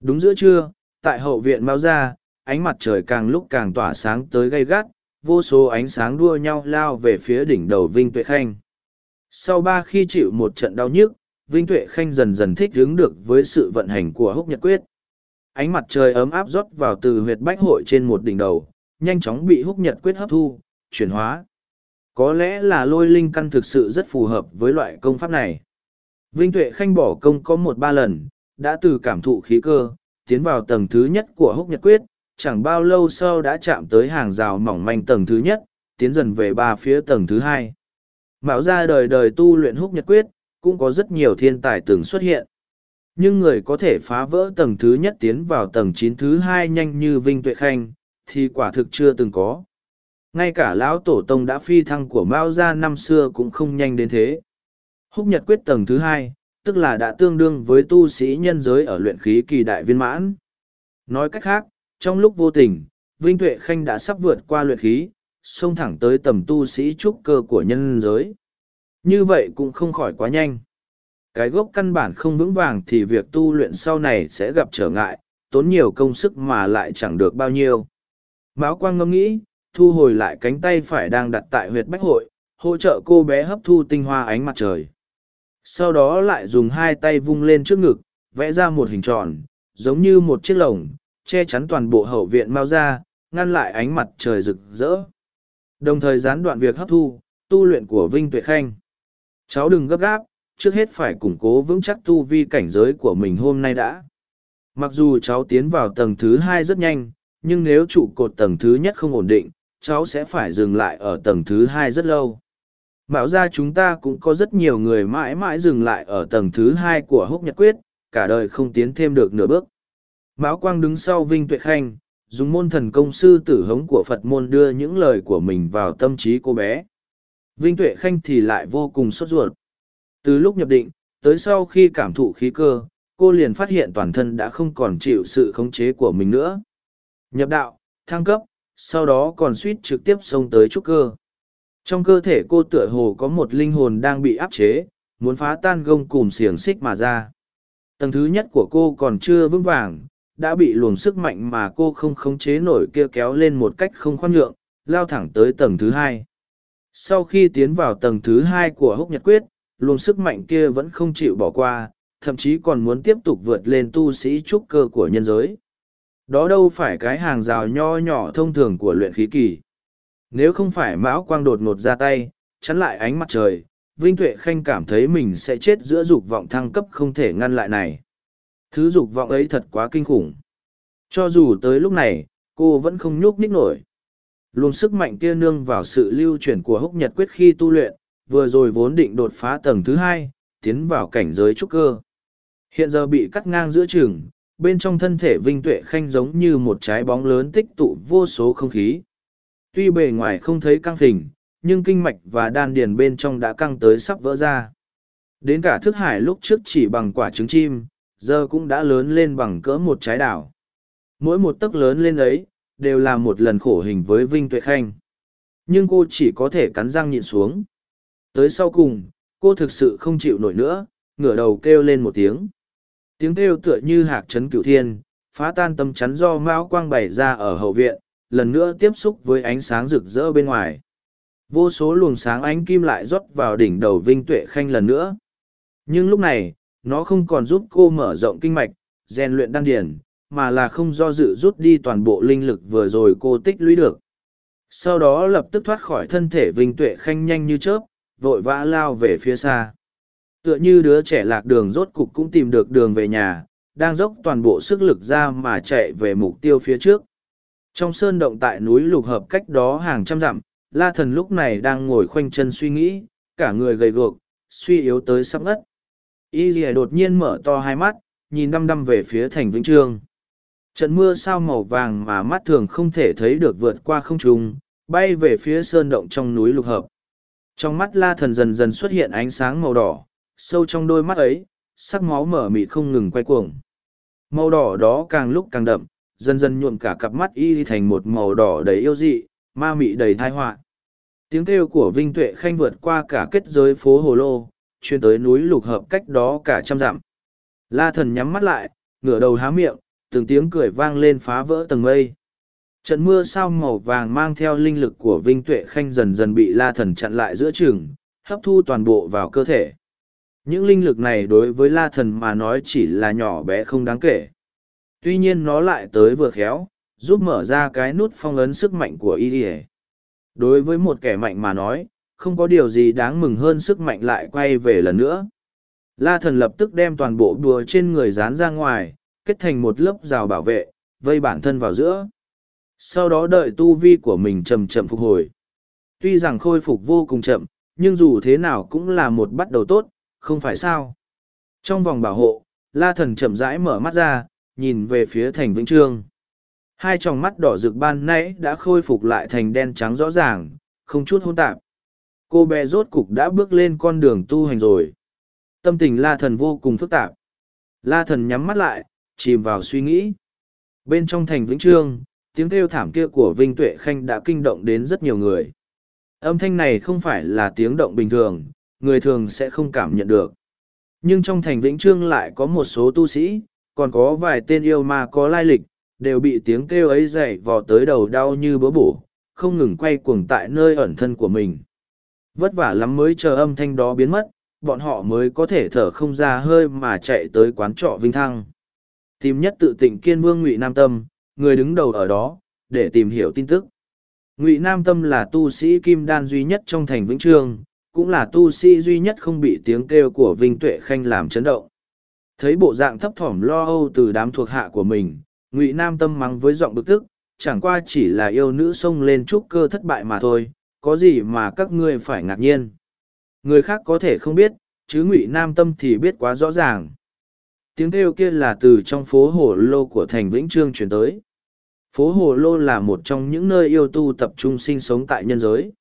Đúng giữa trưa, tại hậu viện Mao Gia, ánh mặt trời càng lúc càng tỏa sáng tới gay gắt, vô số ánh sáng đua nhau lao về phía đỉnh đầu Vinh Tuệ Khanh. Sau ba khi chịu một trận đau nhức, Vinh Tuệ Khanh dần dần thích ứng được với sự vận hành của húc nhật quyết. Ánh mặt trời ấm áp rót vào từ huyệt bách hội trên một đỉnh đầu, nhanh chóng bị húc nhật quyết hấp thu, chuyển hóa. Có lẽ là lôi linh căn thực sự rất phù hợp với loại công pháp này. Vinh Tuệ Khanh bỏ công có một ba lần, đã từ cảm thụ khí cơ, tiến vào tầng thứ nhất của húc nhật quyết, chẳng bao lâu sau đã chạm tới hàng rào mỏng manh tầng thứ nhất, tiến dần về ba phía tầng thứ hai. Mạo ra đời đời tu luyện húc nhật quyết, cũng có rất nhiều thiên tài từng xuất hiện. Nhưng người có thể phá vỡ tầng thứ nhất tiến vào tầng chín thứ hai nhanh như Vinh Tuệ Khanh, thì quả thực chưa từng có. Ngay cả lão tổ tông đã phi thăng của Mao gia năm xưa cũng không nhanh đến thế. Húc Nhật quyết tầng thứ hai, tức là đã tương đương với tu sĩ nhân giới ở luyện khí kỳ đại viên mãn. Nói cách khác, trong lúc vô tình, Vinh Tuệ Khanh đã sắp vượt qua luyện khí, xông thẳng tới tầm tu sĩ trúc cơ của nhân giới. Như vậy cũng không khỏi quá nhanh. Cái gốc căn bản không vững vàng thì việc tu luyện sau này sẽ gặp trở ngại, tốn nhiều công sức mà lại chẳng được bao nhiêu. Mão Quang ngẫm nghĩ, thu hồi lại cánh tay phải đang đặt tại huyệt bách hội, hỗ trợ cô bé hấp thu tinh hoa ánh mặt trời. Sau đó lại dùng hai tay vung lên trước ngực, vẽ ra một hình tròn, giống như một chiếc lồng, che chắn toàn bộ hậu viện Mao ra, ngăn lại ánh mặt trời rực rỡ. Đồng thời gián đoạn việc hấp thu, tu luyện của Vinh Tuệ Khanh. Cháu đừng gấp gáp, trước hết phải củng cố vững chắc tu vi cảnh giới của mình hôm nay đã. Mặc dù cháu tiến vào tầng thứ hai rất nhanh, nhưng nếu trụ cột tầng thứ nhất không ổn định, cháu sẽ phải dừng lại ở tầng thứ hai rất lâu. Mạo ra chúng ta cũng có rất nhiều người mãi mãi dừng lại ở tầng thứ hai của húc nhật quyết, cả đời không tiến thêm được nửa bước. Mão Quang đứng sau Vinh Tuệ Khanh, dùng môn thần công sư tử hống của Phật môn đưa những lời của mình vào tâm trí cô bé. Vinh Tuệ Khanh thì lại vô cùng sốt ruột. Từ lúc nhập định, tới sau khi cảm thụ khí cơ, cô liền phát hiện toàn thân đã không còn chịu sự khống chế của mình nữa. Nhập đạo, thăng cấp, sau đó còn suýt trực tiếp xông tới trúc cơ. Trong cơ thể cô tựa hồ có một linh hồn đang bị áp chế, muốn phá tan gông cùm xiềng xích mà ra. Tầng thứ nhất của cô còn chưa vững vàng, đã bị luồng sức mạnh mà cô không khống chế nổi kia kéo lên một cách không khoan nhượng, lao thẳng tới tầng thứ hai. Sau khi tiến vào tầng thứ hai của húc nhật quyết, luồng sức mạnh kia vẫn không chịu bỏ qua, thậm chí còn muốn tiếp tục vượt lên tu sĩ trúc cơ của nhân giới. Đó đâu phải cái hàng rào nho nhỏ thông thường của luyện khí kỳ. Nếu không phải mão quang đột ngột ra tay, chắn lại ánh mặt trời, Vinh Tuệ Khanh cảm thấy mình sẽ chết giữa dục vọng thăng cấp không thể ngăn lại này. Thứ dục vọng ấy thật quá kinh khủng. Cho dù tới lúc này, cô vẫn không nhúc nhích nổi. Luồng sức mạnh kia nương vào sự lưu chuyển của húc nhật quyết khi tu luyện, vừa rồi vốn định đột phá tầng thứ hai, tiến vào cảnh giới trúc cơ. Hiện giờ bị cắt ngang giữa trường, bên trong thân thể Vinh Tuệ Khanh giống như một trái bóng lớn tích tụ vô số không khí. Tuy bề ngoài không thấy căng phình, nhưng kinh mạch và đan điền bên trong đã căng tới sắp vỡ ra. Đến cả thức hải lúc trước chỉ bằng quả trứng chim, giờ cũng đã lớn lên bằng cỡ một trái đảo. Mỗi một tấc lớn lên ấy, đều là một lần khổ hình với Vinh Tuệ Khanh. Nhưng cô chỉ có thể cắn răng nhịn xuống. Tới sau cùng, cô thực sự không chịu nổi nữa, ngửa đầu kêu lên một tiếng. Tiếng kêu tựa như hạc trấn cửu thiên, phá tan tâm chắn do mão quang bày ra ở hậu viện, lần nữa tiếp xúc với ánh sáng rực rỡ bên ngoài. Vô số luồng sáng ánh kim lại rót vào đỉnh đầu Vinh Tuệ Khanh lần nữa. Nhưng lúc này, nó không còn giúp cô mở rộng kinh mạch, rèn luyện đan điển, mà là không do dự rút đi toàn bộ linh lực vừa rồi cô tích lũy được. Sau đó lập tức thoát khỏi thân thể Vinh Tuệ Khanh nhanh như chớp, vội vã lao về phía xa. Tựa như đứa trẻ lạc đường rốt cục cũng tìm được đường về nhà, đang dốc toàn bộ sức lực ra mà chạy về mục tiêu phía trước. Trong sơn động tại núi lục hợp cách đó hàng trăm dặm, La Thần lúc này đang ngồi khoanh chân suy nghĩ, cả người gầy guộc, suy yếu tới sắp ngất. Y Lìa đột nhiên mở to hai mắt, nhìn đăm đăm về phía thành Vĩnh Trương. Trận mưa sao màu vàng mà mắt thường không thể thấy được vượt qua không trung, bay về phía sơn động trong núi lục hợp. Trong mắt la thần dần dần xuất hiện ánh sáng màu đỏ, sâu trong đôi mắt ấy, sắc máu mở mịt không ngừng quay cuồng. Màu đỏ đó càng lúc càng đậm, dần dần nhuộm cả cặp mắt y thành một màu đỏ đầy yêu dị, ma mị đầy thai họa. Tiếng kêu của Vinh Tuệ Khanh vượt qua cả kết giới phố Hồ Lô, chuyên tới núi lục hợp cách đó cả trăm dặm. La thần nhắm mắt lại, ngửa đầu há miệng, từng tiếng cười vang lên phá vỡ tầng mây. Trận mưa sao màu vàng mang theo linh lực của Vinh Tuệ Khanh dần dần bị la thần chặn lại giữa trường, hấp thu toàn bộ vào cơ thể. Những linh lực này đối với la thần mà nói chỉ là nhỏ bé không đáng kể. Tuy nhiên nó lại tới vừa khéo, giúp mở ra cái nút phong ấn sức mạnh của y Đối với một kẻ mạnh mà nói, không có điều gì đáng mừng hơn sức mạnh lại quay về lần nữa. La thần lập tức đem toàn bộ đùa trên người dán ra ngoài, kết thành một lớp rào bảo vệ, vây bản thân vào giữa. Sau đó đợi tu vi của mình chậm chậm phục hồi. Tuy rằng khôi phục vô cùng chậm, nhưng dù thế nào cũng là một bắt đầu tốt, không phải sao. Trong vòng bảo hộ, la thần chậm rãi mở mắt ra, nhìn về phía thành Vĩnh Trương. Hai tròng mắt đỏ rực ban nãy đã khôi phục lại thành đen trắng rõ ràng, không chút hôn tạp. Cô bé rốt cục đã bước lên con đường tu hành rồi. Tâm tình la thần vô cùng phức tạp. La thần nhắm mắt lại, chìm vào suy nghĩ. Bên trong thành Vĩnh Trương, tiếng kêu thảm kia của Vinh Tuệ Khanh đã kinh động đến rất nhiều người. Âm thanh này không phải là tiếng động bình thường, người thường sẽ không cảm nhận được. Nhưng trong thành Vĩnh Trương lại có một số tu sĩ, còn có vài tên yêu ma có lai lịch, đều bị tiếng kêu ấy dậy vò tới đầu đau như bớ bổ, không ngừng quay cuồng tại nơi ẩn thân của mình. Vất vả lắm mới chờ âm thanh đó biến mất, bọn họ mới có thể thở không ra hơi mà chạy tới quán trọ Vinh Thăng. Tìm nhất tự tỉnh kiên vương Ngụy Nam Tâm, người đứng đầu ở đó, để tìm hiểu tin tức. Ngụy Nam Tâm là tu sĩ kim đan duy nhất trong thành Vĩnh Trương, cũng là tu sĩ duy nhất không bị tiếng kêu của Vinh Tuệ Khanh làm chấn động. Thấy bộ dạng thấp thỏm lo âu từ đám thuộc hạ của mình, Ngụy Nam Tâm mắng với giọng bực tức, chẳng qua chỉ là yêu nữ xông lên trúc cơ thất bại mà thôi, có gì mà các ngươi phải ngạc nhiên. Người khác có thể không biết, chứ Ngụy Nam Tâm thì biết quá rõ ràng. Tiếng kêu kia là từ trong phố Hồ Lô của thành Vĩnh Trương chuyển tới. Phố Hồ Lô là một trong những nơi yêu tu tập trung sinh sống tại nhân giới.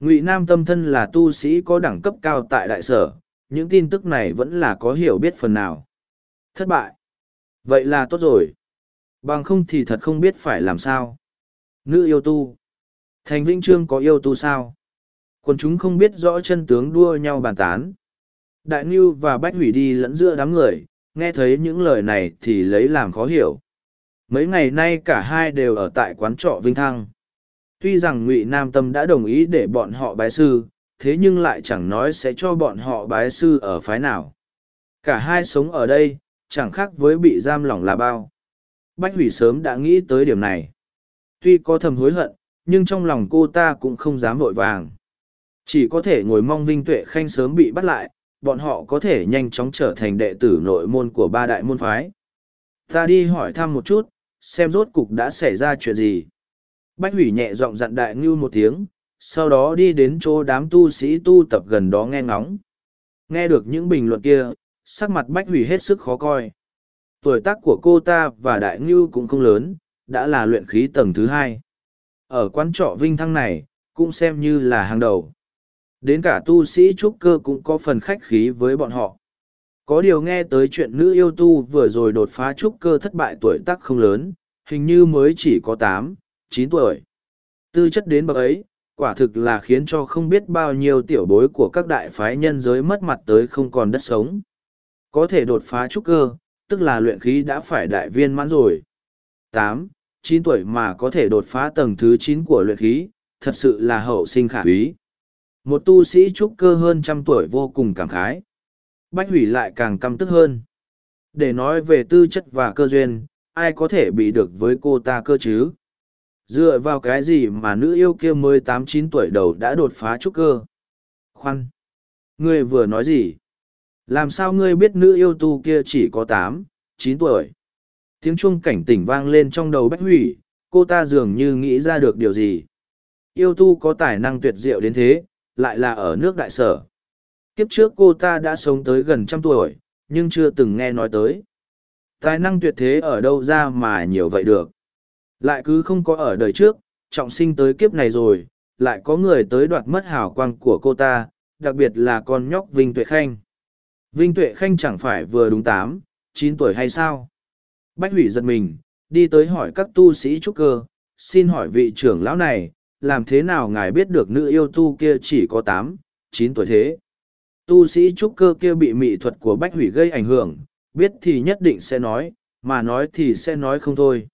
Ngụy Nam Tâm thân là tu sĩ có đẳng cấp cao tại đại sở, những tin tức này vẫn là có hiểu biết phần nào. Thất bại. Vậy là tốt rồi. Bằng không thì thật không biết phải làm sao. Nữ yêu tu. Thành Vĩnh Trương có yêu tu sao? Còn chúng không biết rõ chân tướng đua nhau bàn tán. Đại Ngưu và Bách Hủy đi lẫn giữa đám người, nghe thấy những lời này thì lấy làm khó hiểu. Mấy ngày nay cả hai đều ở tại quán trọ Vinh Thăng. Tuy rằng Ngụy Nam Tâm đã đồng ý để bọn họ bái sư, thế nhưng lại chẳng nói sẽ cho bọn họ bái sư ở phái nào. Cả hai sống ở đây, chẳng khác với bị giam lỏng là bao. Bách Hủy sớm đã nghĩ tới điểm này. Tuy có thầm hối hận, nhưng trong lòng cô ta cũng không dám vội vàng. Chỉ có thể ngồi mong Vinh Tuệ Khanh sớm bị bắt lại, bọn họ có thể nhanh chóng trở thành đệ tử nội môn của ba đại môn phái. Ta đi hỏi thăm một chút, xem rốt cục đã xảy ra chuyện gì. Bách hủy nhẹ giọng dặn đại ngưu một tiếng, sau đó đi đến chỗ đám tu sĩ tu tập gần đó nghe ngóng. Nghe được những bình luận kia, sắc mặt bách hủy hết sức khó coi. Tuổi tác của cô ta và đại ngưu cũng không lớn, đã là luyện khí tầng thứ hai. Ở quán trọ vinh thăng này, cũng xem như là hàng đầu. Đến cả tu sĩ trúc cơ cũng có phần khách khí với bọn họ. Có điều nghe tới chuyện nữ yêu tu vừa rồi đột phá trúc cơ thất bại tuổi tác không lớn, hình như mới chỉ có tám, chín tuổi. Tư chất đến bậc ấy, quả thực là khiến cho không biết bao nhiêu tiểu bối của các đại phái nhân giới mất mặt tới không còn đất sống. Có thể đột phá trúc cơ, tức là luyện khí đã phải đại viên mãn rồi. Tám, chín tuổi mà có thể đột phá tầng thứ chín của luyện khí, thật sự là hậu sinh khả úy. Một tu sĩ trúc cơ hơn trăm tuổi vô cùng cảm khái. Bách hủy lại càng căm tức hơn. Để nói về tư chất và cơ duyên, ai có thể bị được với cô ta cơ chứ? Dựa vào cái gì mà nữ yêu kia mới tám chín tuổi đầu đã đột phá trúc cơ? Khoan! Ngươi vừa nói gì? Làm sao ngươi biết nữ yêu tu kia chỉ có tám, chín tuổi? Tiếng chuông cảnh tỉnh vang lên trong đầu Bách Hủy, cô ta dường như nghĩ ra được điều gì. Yêu tu có tài năng tuyệt diệu đến thế, lại là ở nước đại sở. Kiếp trước cô ta đã sống tới gần trăm tuổi, nhưng chưa từng nghe nói tới. Tài năng tuyệt thế ở đâu ra mà nhiều vậy được. Lại cứ không có ở đời trước, trọng sinh tới kiếp này rồi, lại có người tới đoạt mất hào quang của cô ta, đặc biệt là con nhóc Vinh Tuệ Khanh. Vinh Tuệ Khanh chẳng phải vừa đúng tám, chín tuổi hay sao? Bách hủy giật mình, đi tới hỏi các tu sĩ trúc cơ, xin hỏi vị trưởng lão này, làm thế nào ngài biết được nữ yêu tu kia chỉ có tám, chín tuổi thế? Tu sĩ trúc cơ kia bị mị thuật của bách hủy gây ảnh hưởng, biết thì nhất định sẽ nói, mà nói thì sẽ nói không thôi.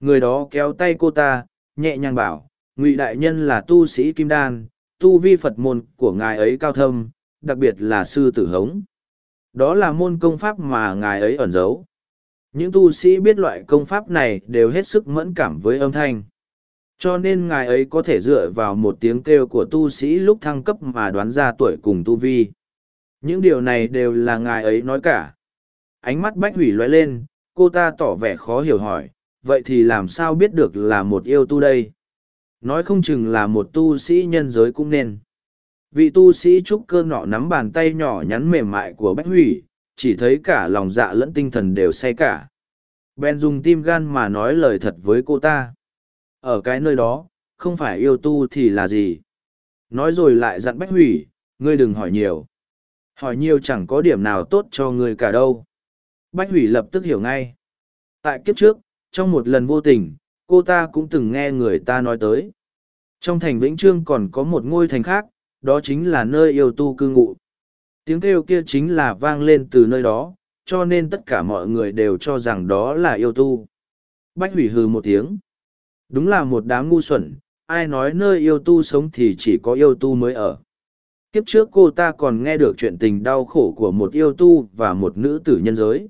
Người đó kéo tay cô ta, nhẹ nhàng bảo, ngụy đại nhân là tu sĩ kim đan, tu vi Phật môn của ngài ấy cao thâm, đặc biệt là sư tử hống. Đó là môn công pháp mà ngài ấy ẩn giấu. Những tu sĩ biết loại công pháp này đều hết sức mẫn cảm với âm thanh. Cho nên ngài ấy có thể dựa vào một tiếng kêu của tu sĩ lúc thăng cấp mà đoán ra tuổi cùng tu vi. Những điều này đều là ngài ấy nói cả. Ánh mắt bách hủy loay lên, cô ta tỏ vẻ khó hiểu hỏi, vậy thì làm sao biết được là một yêu tu đây? Nói không chừng là một tu sĩ nhân giới cũng nên. Vị tu sĩ trúc cơ nọ nắm bàn tay nhỏ nhắn mềm mại của bách hủy, chỉ thấy cả lòng dạ lẫn tinh thần đều say cả. Ben dùng tim gan mà nói lời thật với cô ta. Ở cái nơi đó, không phải yêu tu thì là gì? Nói rồi lại dặn bách hủy, ngươi đừng hỏi nhiều. Hỏi nhiều chẳng có điểm nào tốt cho ngươi cả đâu. Bách hủy lập tức hiểu ngay. Tại kiếp trước, trong một lần vô tình, cô ta cũng từng nghe người ta nói tới. Trong thành Vĩnh Trương còn có một ngôi thành khác, đó chính là nơi yêu tu cư ngụ. Tiếng kêu kia chính là vang lên từ nơi đó, cho nên tất cả mọi người đều cho rằng đó là yêu tu. Bách hủy hừ một tiếng. Đúng là một đám ngu xuẩn, ai nói nơi yêu tu sống thì chỉ có yêu tu mới ở. Kiếp trước cô ta còn nghe được chuyện tình đau khổ của một yêu tu và một nữ tử nhân giới.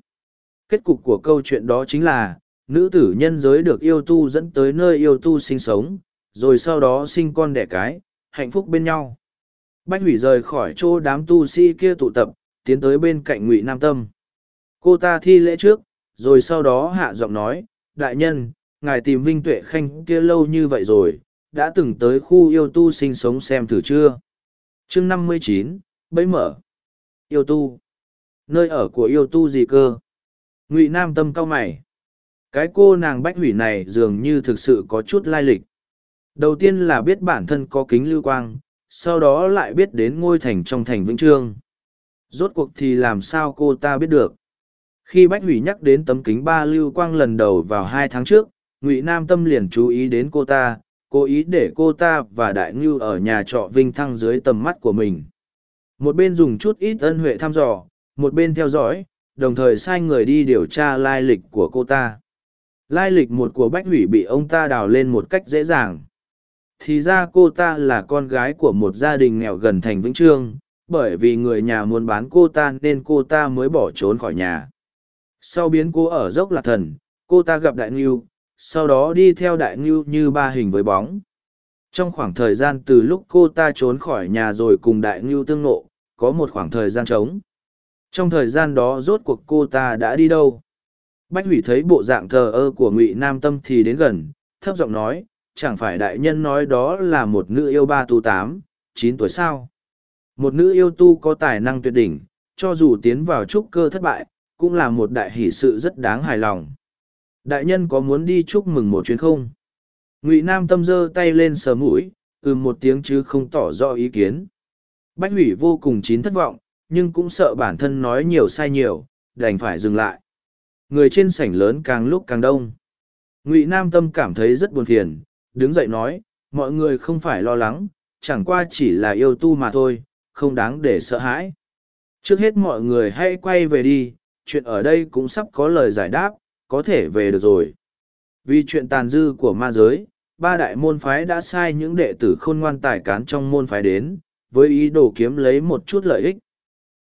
Kết cục của câu chuyện đó chính là, nữ tử nhân giới được yêu tu dẫn tới nơi yêu tu sinh sống, rồi sau đó sinh con đẻ cái, hạnh phúc bên nhau. Bách hủy rời khỏi chỗ đám tu sĩ kia tụ tập, tiến tới bên cạnh ngụy Nam Tâm. Cô ta thi lễ trước, rồi sau đó hạ giọng nói, đại nhân, ngài tìm Vinh Tuệ Khanh kia lâu như vậy rồi, đã từng tới khu yêu tu sinh sống xem thử chưa? chương năm mươi chín bấy mở. Yêu tu. Nơi ở của yêu tu gì cơ? Ngụy Nam Tâm cau mày. Cái cô nàng bách hủy này dường như thực sự có chút lai lịch. Đầu tiên là biết bản thân có kính lưu quang, sau đó lại biết đến ngôi thành trong thành Vĩnh Trương. Rốt cuộc thì làm sao cô ta biết được? Khi Bách Hủy nhắc đến tấm kính ba lưu quang lần đầu vào hai tháng trước, Ngụy Nam Tâm liền chú ý đến cô ta, cố ý để cô ta và Đại Ngưu ở nhà trọ Vinh Thăng dưới tầm mắt của mình. Một bên dùng chút ít ân huệ thăm dò, một bên theo dõi, đồng thời sai người đi điều tra lai lịch của cô ta. Lai lịch một của Bách Hủy bị ông ta đào lên một cách dễ dàng thì ra cô ta là con gái của một gia đình nghèo gần thành vĩnh trương, bởi vì người nhà muốn bán cô ta nên cô ta mới bỏ trốn khỏi nhà. Sau biến cô ở dốc lạc thần, cô ta gặp đại ngưu, sau đó đi theo đại ngưu như ba hình với bóng. Trong khoảng thời gian từ lúc cô ta trốn khỏi nhà rồi cùng đại ngưu tương nộ có một khoảng thời gian trống. Trong thời gian đó rốt cuộc cô ta đã đi đâu? Bách hủy thấy bộ dạng thờ ơ của ngụy nam tâm thì đến gần, thấp giọng nói chẳng phải đại nhân nói đó là một nữ yêu ba tu tám, chín tuổi sao. Một nữ yêu tu có tài năng tuyệt đỉnh, cho dù tiến vào trúc cơ thất bại, cũng là một đại hỷ sự rất đáng hài lòng. Đại nhân có muốn đi chúc mừng một chuyến không? Ngụy Nam tâm giơ tay lên sờ mũi, ừ một tiếng chứ không tỏ rõ ý kiến. Bách hủy vô cùng chín thất vọng, nhưng cũng sợ bản thân nói nhiều sai nhiều, đành phải dừng lại. Người trên sảnh lớn càng lúc càng đông. Ngụy Nam tâm cảm thấy rất buồn phiền, đứng dậy nói, mọi người không phải lo lắng, chẳng qua chỉ là yêu tu mà thôi, không đáng để sợ hãi. Trước hết mọi người hãy quay về đi, chuyện ở đây cũng sắp có lời giải đáp, có thể về được rồi. Vì chuyện tàn dư của ma giới, ba đại môn phái đã sai những đệ tử khôn ngoan tài cán trong môn phái đến, với ý đồ kiếm lấy một chút lợi ích.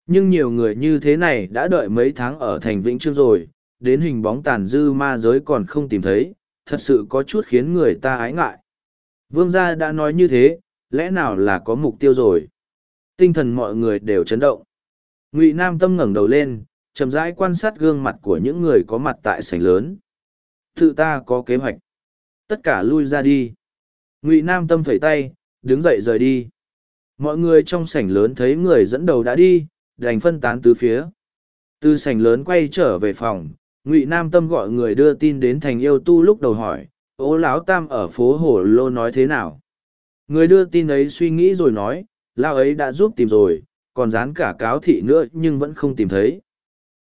Nhưng nhiều người như thế này đã đợi mấy tháng ở thành Vĩnh Trương rồi, đến hình bóng tàn dư ma giới còn không tìm thấy, thật sự có chút khiến người ta ái ngại. Vương gia đã nói như thế, lẽ nào là có mục tiêu rồi? Tinh thần mọi người đều chấn động. Ngụy Nam Tâm ngẩng đầu lên, chậm rãi quan sát gương mặt của những người có mặt tại sảnh lớn. Tự ta có kế hoạch. Tất cả lui ra đi. Ngụy Nam Tâm phẩy tay, đứng dậy rời đi. Mọi người trong sảnh lớn thấy người dẫn đầu đã đi, đành phân tán tứ phía. Từ sảnh lớn quay trở về phòng, ngụy nam tâm gọi người đưa tin đến thành yêu tu lúc đầu hỏi ố lão tam ở phố hồ lô nói thế nào? Người đưa tin ấy suy nghĩ rồi nói, lão ấy đã giúp tìm rồi, còn dán cả cáo thị nữa nhưng vẫn không tìm thấy.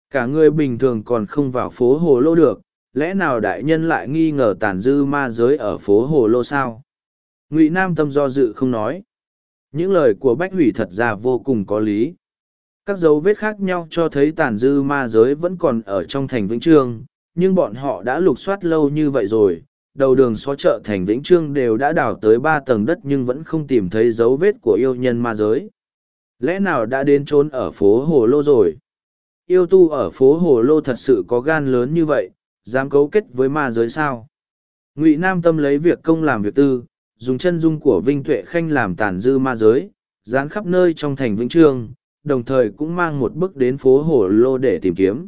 Cả người bình thường còn không vào phố hồ lô được, lẽ nào đại nhân lại nghi ngờ tàn dư ma giới ở phố hồ lô sao? Ngụy nam tâm do dự không nói. Những lời của bách hủy thật ra vô cùng có lý các dấu vết khác nhau cho thấy tàn dư ma giới vẫn còn ở trong thành Vĩnh Trương, nhưng bọn họ đã lục soát lâu như vậy rồi. Đầu đường xó chợ thành Vĩnh Trương đều đã đào tới ba tầng đất nhưng vẫn không tìm thấy dấu vết của yêu nhân ma giới. Lẽ nào đã đến trốn ở phố Hồ Lô rồi? yêu tu ở phố Hồ Lô thật sự có gan lớn như vậy, dám cấu kết với ma giới sao. Ngụy Nam Tâm lấy việc công làm việc tư, dùng chân dung của Vinh Tuệ Khanh làm tàn dư ma giới, dán khắp nơi trong thành Vĩnh Trương, đồng thời cũng mang một bức đến phố Hồ Lô để tìm kiếm.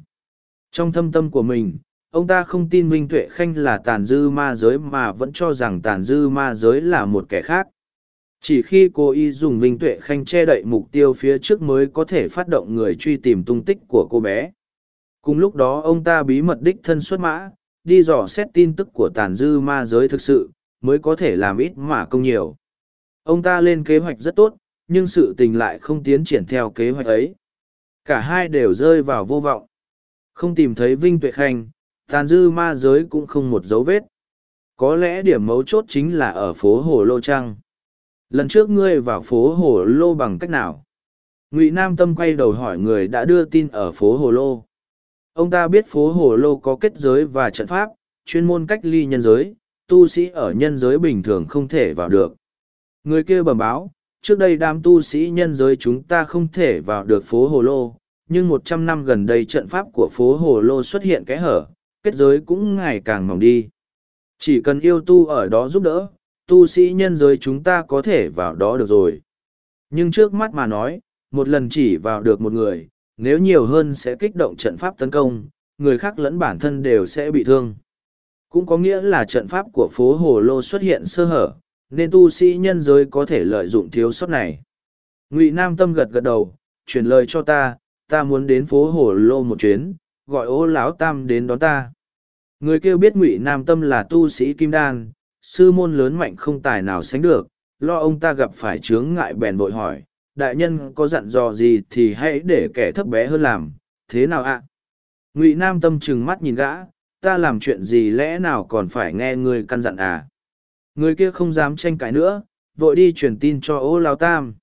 Trong thâm tâm của mình, ông ta không tin Vinh Tuệ Khanh là tàn dư ma giới mà vẫn cho rằng tàn dư ma giới là một kẻ khác. Chỉ khi cô y dùng Vinh Tuệ Khanh che đậy mục tiêu phía trước mới có thể phát động người truy tìm tung tích của cô bé. Cùng lúc đó ông ta bí mật đích thân xuất mã, đi dò xét tin tức của tàn dư ma giới thực sự, mới có thể làm ít mà công nhiều. Ông ta lên kế hoạch rất tốt, nhưng sự tình lại không tiến triển theo kế hoạch ấy. Cả hai đều rơi vào vô vọng. Không tìm thấy Vinh Tuệ Khanh, tàn dư ma giới cũng không một dấu vết. Có lẽ điểm mấu chốt chính là ở phố Hồ Lô Trăng. Lần trước ngươi vào phố Hồ Lô bằng cách nào? Ngụy Nam Tâm quay đầu hỏi người đã đưa tin ở phố Hồ Lô. Ông ta biết phố Hồ Lô có kết giới và trận pháp, chuyên môn cách ly nhân giới, tu sĩ ở nhân giới bình thường không thể vào được. Người kia bẩm báo, trước đây đám tu sĩ nhân giới chúng ta không thể vào được phố Hồ Lô, nhưng một trăm năm gần đây trận pháp của phố Hồ Lô xuất hiện cái hở, kết giới cũng ngày càng mỏng đi. Chỉ cần yêu tu ở đó giúp đỡ, tu sĩ nhân giới chúng ta có thể vào đó được rồi. Nhưng trước mắt mà nói, một lần chỉ vào được một người, nếu nhiều hơn sẽ kích động trận pháp tấn công, người khác lẫn bản thân đều sẽ bị thương. Cũng có nghĩa là trận pháp của phố Hồ Lô xuất hiện sơ hở, nên tu sĩ nhân giới có thể lợi dụng thiếu sót này. Ngụy Nam Tâm gật gật đầu, truyền lời cho ta, ta muốn đến phố Hồ Lô một chuyến, gọi ô lão tam đến đón ta. Người kêu biết Ngụy Nam Tâm là tu sĩ Kim Đan, sư môn lớn mạnh không tài nào sánh được, lo ông ta gặp phải chướng ngại bèn vội hỏi, đại nhân có dặn dò gì thì hãy để kẻ thấp bé hơn làm, thế nào ạ? Ngụy Nam Tâm trừng mắt nhìn gã, ta làm chuyện gì lẽ nào còn phải nghe người căn dặn à? Người kia không dám tranh cãi nữa, vội đi truyền tin cho ô lão tam.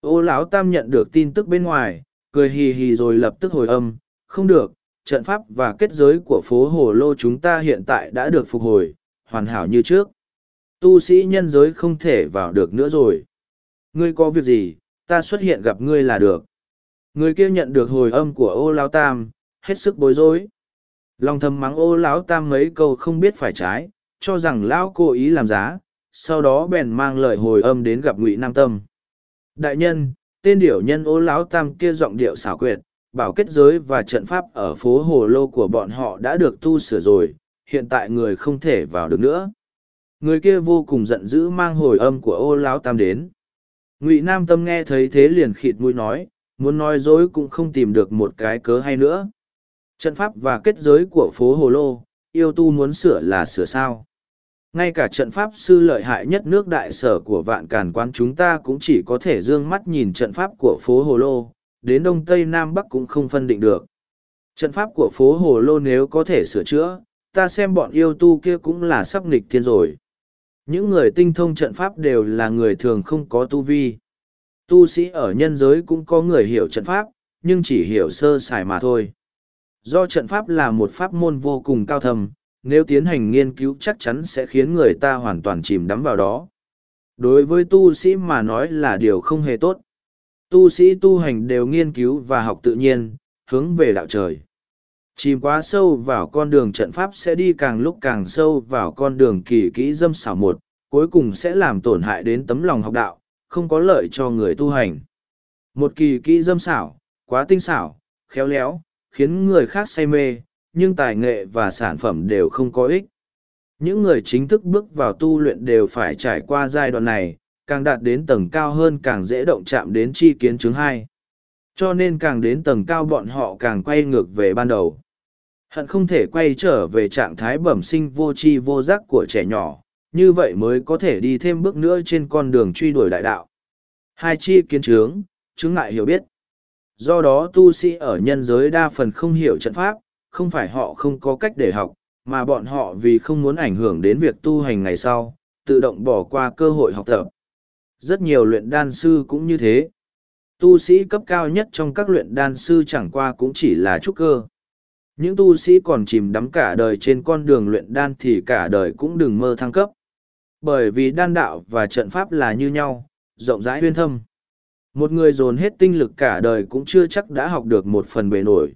Ô lão tam nhận được tin tức bên ngoài, cười hì hì rồi lập tức hồi âm, không được, trận pháp và kết giới của phố Hồ Lô chúng ta hiện tại đã được phục hồi, hoàn hảo như trước. Tu sĩ nhân giới không thể vào được nữa rồi. Ngươi có việc gì, ta xuất hiện gặp ngươi là được. Người kia nhận được hồi âm của ô lão tam, hết sức bối rối. Lòng thầm mắng ô lão tam mấy câu không biết phải trái, cho rằng lão cố ý làm giá, sau đó bèn mang lời hồi âm đến gặp ngụy Nam Tâm. Đại nhân, tên điểu nhân ô lão tam kia giọng điệu xảo quyệt, bảo kết giới và trận pháp ở phố Hồ Lô của bọn họ đã được tu sửa rồi, hiện tại người không thể vào được nữa. Người kia vô cùng giận dữ mang hồi âm của ô lão tam đến. Ngụy Nam Tâm nghe thấy thế liền khịt mũi nói, muốn nói dối cũng không tìm được một cái cớ hay nữa. Trận pháp và kết giới của phố Hồ Lô, yêu tu muốn sửa là sửa sao. Ngay cả trận pháp sư lợi hại nhất nước đại sở của vạn càn quán chúng ta cũng chỉ có thể dương mắt nhìn trận pháp của phố Hồ Lô, đến Đông Tây Nam Bắc cũng không phân định được. Trận pháp của phố Hồ Lô nếu có thể sửa chữa, ta xem bọn yêu tu kia cũng là sắp nghịch thiên rồi. Những người tinh thông trận pháp đều là người thường không có tu vi. Tu sĩ ở nhân giới cũng có người hiểu trận pháp, nhưng chỉ hiểu sơ sài mà thôi. Do trận pháp là một pháp môn vô cùng cao thầm, nếu tiến hành nghiên cứu chắc chắn sẽ khiến người ta hoàn toàn chìm đắm vào đó. Đối với tu sĩ mà nói là điều không hề tốt. Tu sĩ tu hành đều nghiên cứu và học tự nhiên, hướng về đạo trời. Chìm quá sâu vào con đường trận pháp sẽ đi càng lúc càng sâu vào con đường kỳ kỹ dâm xảo một, cuối cùng sẽ làm tổn hại đến tấm lòng học đạo, không có lợi cho người tu hành. Một kỳ kỹ dâm xảo, quá tinh xảo, khéo léo, khiến người khác say mê, nhưng tài nghệ và sản phẩm đều không có ích. Những người chính thức bước vào tu luyện đều phải trải qua giai đoạn này, càng đạt đến tầng cao hơn càng dễ động chạm đến chi kiến chứng hai. Cho nên càng đến tầng cao bọn họ càng quay ngược về ban đầu. Hận không thể quay trở về trạng thái bẩm sinh vô tri vô giác của trẻ nhỏ, như vậy mới có thể đi thêm bước nữa trên con đường truy đuổi đại đạo. Hai chi kiến trướng, chứng ngại hiểu biết. Do đó tu sĩ ở nhân giới đa phần không hiểu trận pháp, không phải họ không có cách để học, mà bọn họ vì không muốn ảnh hưởng đến việc tu hành ngày sau, tự động bỏ qua cơ hội học tập. Rất nhiều luyện đan sư cũng như thế. Tu sĩ cấp cao nhất trong các luyện đan sư chẳng qua cũng chỉ là trúc cơ. Những tu sĩ còn chìm đắm cả đời trên con đường luyện đan thì cả đời cũng đừng mơ thăng cấp. Bởi vì đan đạo và trận pháp là như nhau, rộng rãi huyên thâm. Một người dồn hết tinh lực cả đời cũng chưa chắc đã học được một phần bề nổi.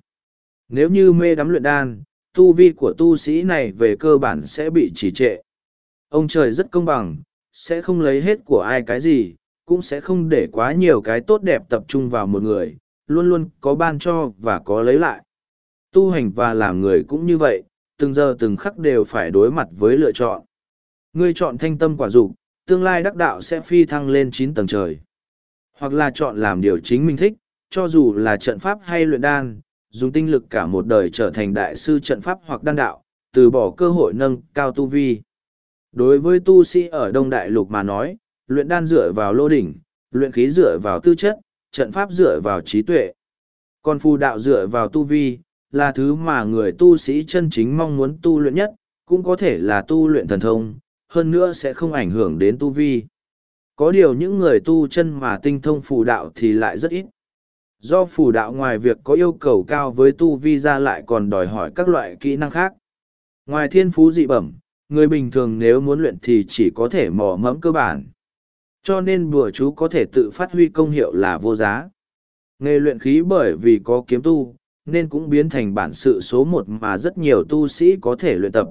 Nếu như mê đắm luyện đan, tu vi của tu sĩ này về cơ bản sẽ bị trì trệ. Ông trời rất công bằng, sẽ không lấy hết của ai cái gì, cũng sẽ không để quá nhiều cái tốt đẹp tập trung vào một người, luôn luôn có ban cho và có lấy lại. Tu hành và làm người cũng như vậy, từng giờ từng khắc đều phải đối mặt với lựa chọn. Ngươi chọn thanh tâm quả dục, tương lai đắc đạo sẽ phi thăng lên chín tầng trời. Hoặc là chọn làm điều chính mình thích, cho dù là trận pháp hay luyện đan, dùng tinh lực cả một đời trở thành đại sư trận pháp hoặc đan đạo, từ bỏ cơ hội nâng cao tu vi. Đối với tu sĩ ở Đông Đại Lục mà nói, luyện đan dựa vào lô đỉnh, luyện khí dựa vào tư chất, trận pháp dựa vào trí tuệ. Còn phù đạo dựa vào tu vi, là thứ mà người tu sĩ chân chính mong muốn tu luyện nhất, cũng có thể là tu luyện thần thông, hơn nữa sẽ không ảnh hưởng đến tu vi. Có điều những người tu chân mà tinh thông phù đạo thì lại rất ít. Do phù đạo ngoài việc có yêu cầu cao với tu vi ra lại còn đòi hỏi các loại kỹ năng khác. Ngoài thiên phú dị bẩm, người bình thường nếu muốn luyện thì chỉ có thể mò mẫm cơ bản. Cho nên bùa chú có thể tự phát huy công hiệu là vô giá. Nghề luyện khí bởi vì có kiếm tu, nên cũng biến thành bản sự số một mà rất nhiều tu sĩ có thể luyện tập.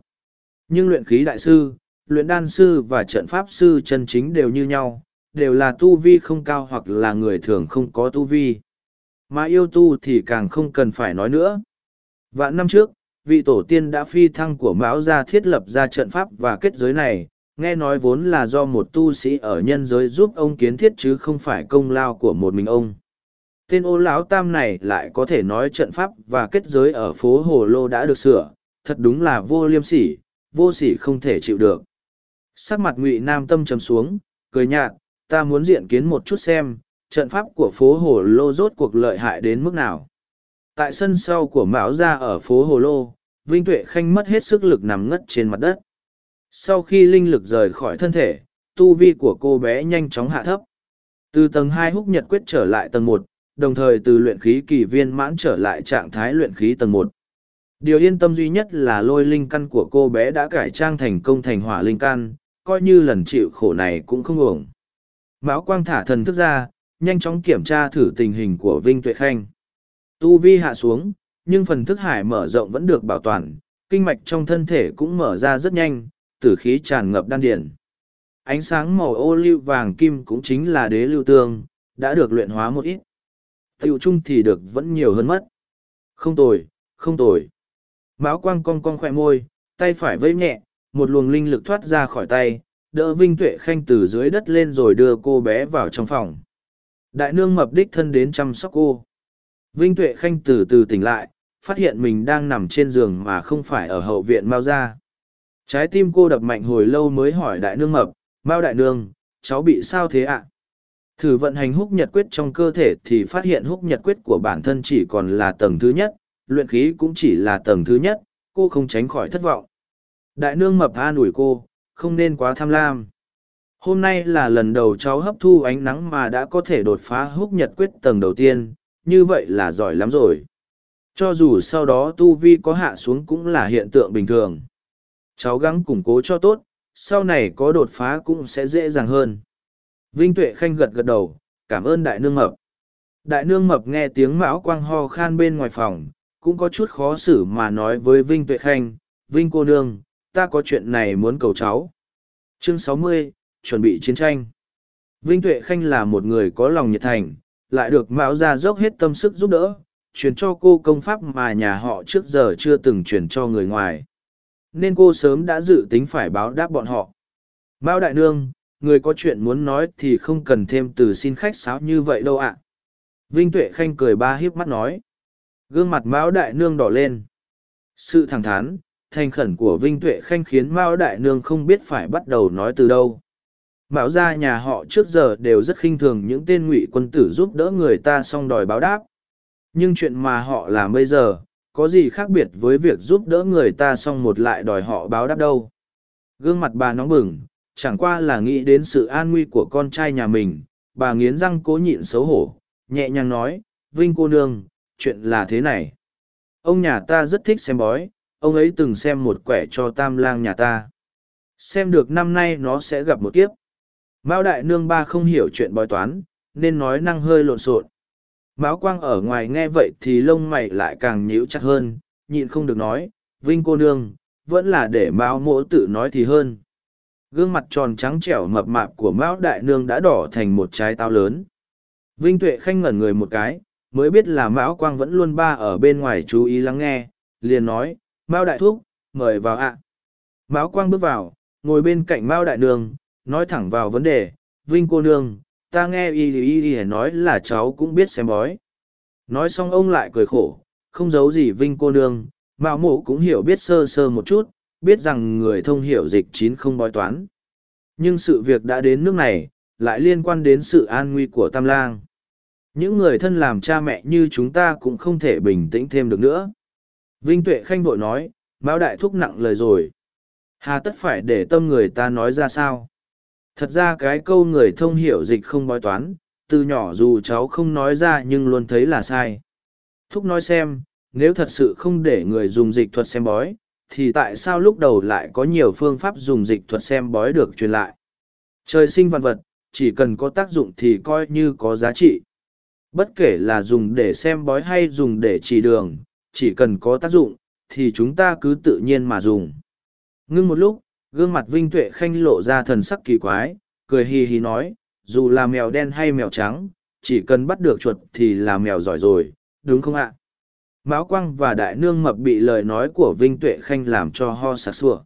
Nhưng luyện khí đại sư, luyện đan sư và trận pháp sư chân chính đều như nhau, đều là tu vi không cao hoặc là người thường không có tu vi. Mà yêu tu thì càng không cần phải nói nữa. Vạn năm trước, vị tổ tiên đã phi thăng của Mão gia thiết lập ra trận pháp và kết giới này, nghe nói vốn là do một tu sĩ ở nhân giới giúp ông kiến thiết chứ không phải công lao của một mình ông tên ô lão tam này lại có thể nói trận pháp và kết giới ở phố hồ lô đã được sửa thật đúng là vô liêm sỉ vô sỉ không thể chịu được sắc mặt ngụy nam tâm trầm xuống cười nhạt ta muốn diện kiến một chút xem trận pháp của phố hồ lô rốt cuộc lợi hại đến mức nào? Tại sân sau của mão gia ở phố hồ lô, vinh tuệ khanh mất hết sức lực nằm ngất trên mặt đất. Sau khi linh lực rời khỏi thân thể, tu vi của cô bé nhanh chóng hạ thấp. Từ tầng hai húc nhật quyết trở lại tầng một, đồng thời từ luyện khí kỳ viên mãn trở lại trạng thái luyện khí tầng một. Điều yên tâm duy nhất là lôi linh căn của cô bé đã cải trang thành công thành hỏa linh căn, coi như lần chịu khổ này cũng không uổng. Mão quang thả thần thức ra nhanh chóng kiểm tra thử tình hình của vinh tuệ khanh tu vi hạ xuống nhưng phần thức hải mở rộng vẫn được bảo toàn kinh mạch trong thân thể cũng mở ra rất nhanh tử khí tràn ngập đan điển ánh sáng màu ô lưu vàng kim cũng chính là đế lưu tương đã được luyện hóa một ít Tiểu chung thì được vẫn nhiều hơn mất. Không tồi, không tồi. Mão quang cong cong khỏe môi, tay phải vẫy nhẹ, một luồng linh lực thoát ra khỏi tay, đỡ Vinh Tuệ Khanh từ dưới đất lên rồi đưa cô bé vào trong phòng. Đại nương mập đích thân đến chăm sóc cô. Vinh Tuệ Khanh từ từ tỉnh lại, phát hiện mình đang nằm trên giường mà không phải ở hậu viện Mao ra. Trái tim cô đập mạnh hồi lâu mới hỏi đại nương mập, Mao đại nương, cháu bị sao thế ạ? Thử vận hành húc nhật quyết trong cơ thể thì phát hiện húc nhật quyết của bản thân chỉ còn là tầng thứ nhất, luyện khí cũng chỉ là tầng thứ nhất, cô không tránh khỏi thất vọng. Đại nương mập an ủi cô, không nên quá tham lam. Hôm nay là lần đầu cháu hấp thu ánh nắng mà đã có thể đột phá húc nhật quyết tầng đầu tiên, như vậy là giỏi lắm rồi. Cho dù sau đó tu vi có hạ xuống cũng là hiện tượng bình thường. Cháu gắng củng cố cho tốt, sau này có đột phá cũng sẽ dễ dàng hơn. Vinh Tuệ Khanh gật gật đầu, cảm ơn đại nương mập. Đại nương mập nghe tiếng mão quang ho khan bên ngoài phòng, cũng có chút khó xử mà nói với Vinh Tuệ Khanh, Vinh cô nương, ta có chuyện này muốn cầu cháu. Chương sáu mươi, chuẩn bị chiến tranh. Vinh Tuệ Khanh là một người có lòng nhiệt thành, lại được mão gia dốc hết tâm sức giúp đỡ, truyền cho cô công pháp mà nhà họ trước giờ chưa từng truyền cho người ngoài. Nên cô sớm đã dự tính phải báo đáp bọn họ. mão Đại Nương, người có chuyện muốn nói thì không cần thêm từ xin khách sáo như vậy đâu ạ vinh tuệ khanh cười ba hiếp mắt nói gương mặt mão đại nương đỏ lên sự thẳng thắn thành khẩn của vinh tuệ khanh khiến mao đại nương không biết phải bắt đầu nói từ đâu mạo gia nhà họ trước giờ đều rất khinh thường những tên ngụy quân tử giúp đỡ người ta xong đòi báo đáp nhưng chuyện mà họ làm bây giờ có gì khác biệt với việc giúp đỡ người ta xong một lại đòi họ báo đáp đâu gương mặt bà nóng bừng chẳng qua là nghĩ đến sự an nguy của con trai nhà mình, bà nghiến răng cố nhịn xấu hổ, nhẹ nhàng nói, Vinh cô nương, chuyện là thế này. Ông nhà ta rất thích xem bói, ông ấy từng xem một quẻ cho tam lang nhà ta. Xem được năm nay nó sẽ gặp một kiếp. Mao đại nương ba không hiểu chuyện bói toán, nên nói năng hơi lộn xộn. Mão quang ở ngoài nghe vậy thì lông mày lại càng nhíu chặt hơn nhịn không được nói vinh cô nương vẫn là để mão mỗ tự nói thì hơn. Gương mặt tròn trắng trẻo mập mạp của mão đại nương đã đỏ thành một trái táo lớn. Vinh tuệ khanh ngẩn người một cái mới biết là mão quang vẫn luôn ba ở bên ngoài chú ý lắng nghe liền nói mão đại thúc mời vào ạ. Mão quang bước vào ngồi bên cạnh mao đại nương nói thẳng vào vấn đề, vinh cô nương, ta nghe y y y nói là cháu cũng biết xem bói. Nói xong ông lại cười khổ, không giấu gì vinh cô nương, Mạo mộ cũng hiểu biết sơ sơ một chút, biết rằng người thông hiểu dịch chín không bói toán. Nhưng sự việc đã đến nước này, lại liên quan đến sự an nguy của tam lang. Những người thân làm cha mẹ như chúng ta cũng không thể bình tĩnh thêm được nữa. Vinh tuệ khanh vội nói mao đại thúc nặng lời rồi. Hà tất phải để tâm người ta nói ra sao? Thật ra cái câu người thông hiểu dịch không bói toán, từ nhỏ dù cháu không nói ra nhưng luôn thấy là sai. Thúc nói xem, nếu thật sự không để người dùng dịch thuật xem bói, thì tại sao lúc đầu lại có nhiều phương pháp dùng dịch thuật xem bói được truyền lại? Trời sinh văn vật, chỉ cần có tác dụng thì coi như có giá trị. Bất kể là dùng để xem bói hay dùng để chỉ đường, chỉ cần có tác dụng, thì chúng ta cứ tự nhiên mà dùng. Ngưng một lúc, gương mặt Vinh Tuệ Khanh lộ ra thần sắc kỳ quái, cười hì hì nói, dù là mèo đen hay mèo trắng, chỉ cần bắt được chuột thì là mèo giỏi rồi, đúng không ạ? Mão Quang và Đại Nương Mập bị lời nói của Vinh Tuệ Khanh làm cho ho sạc sủa.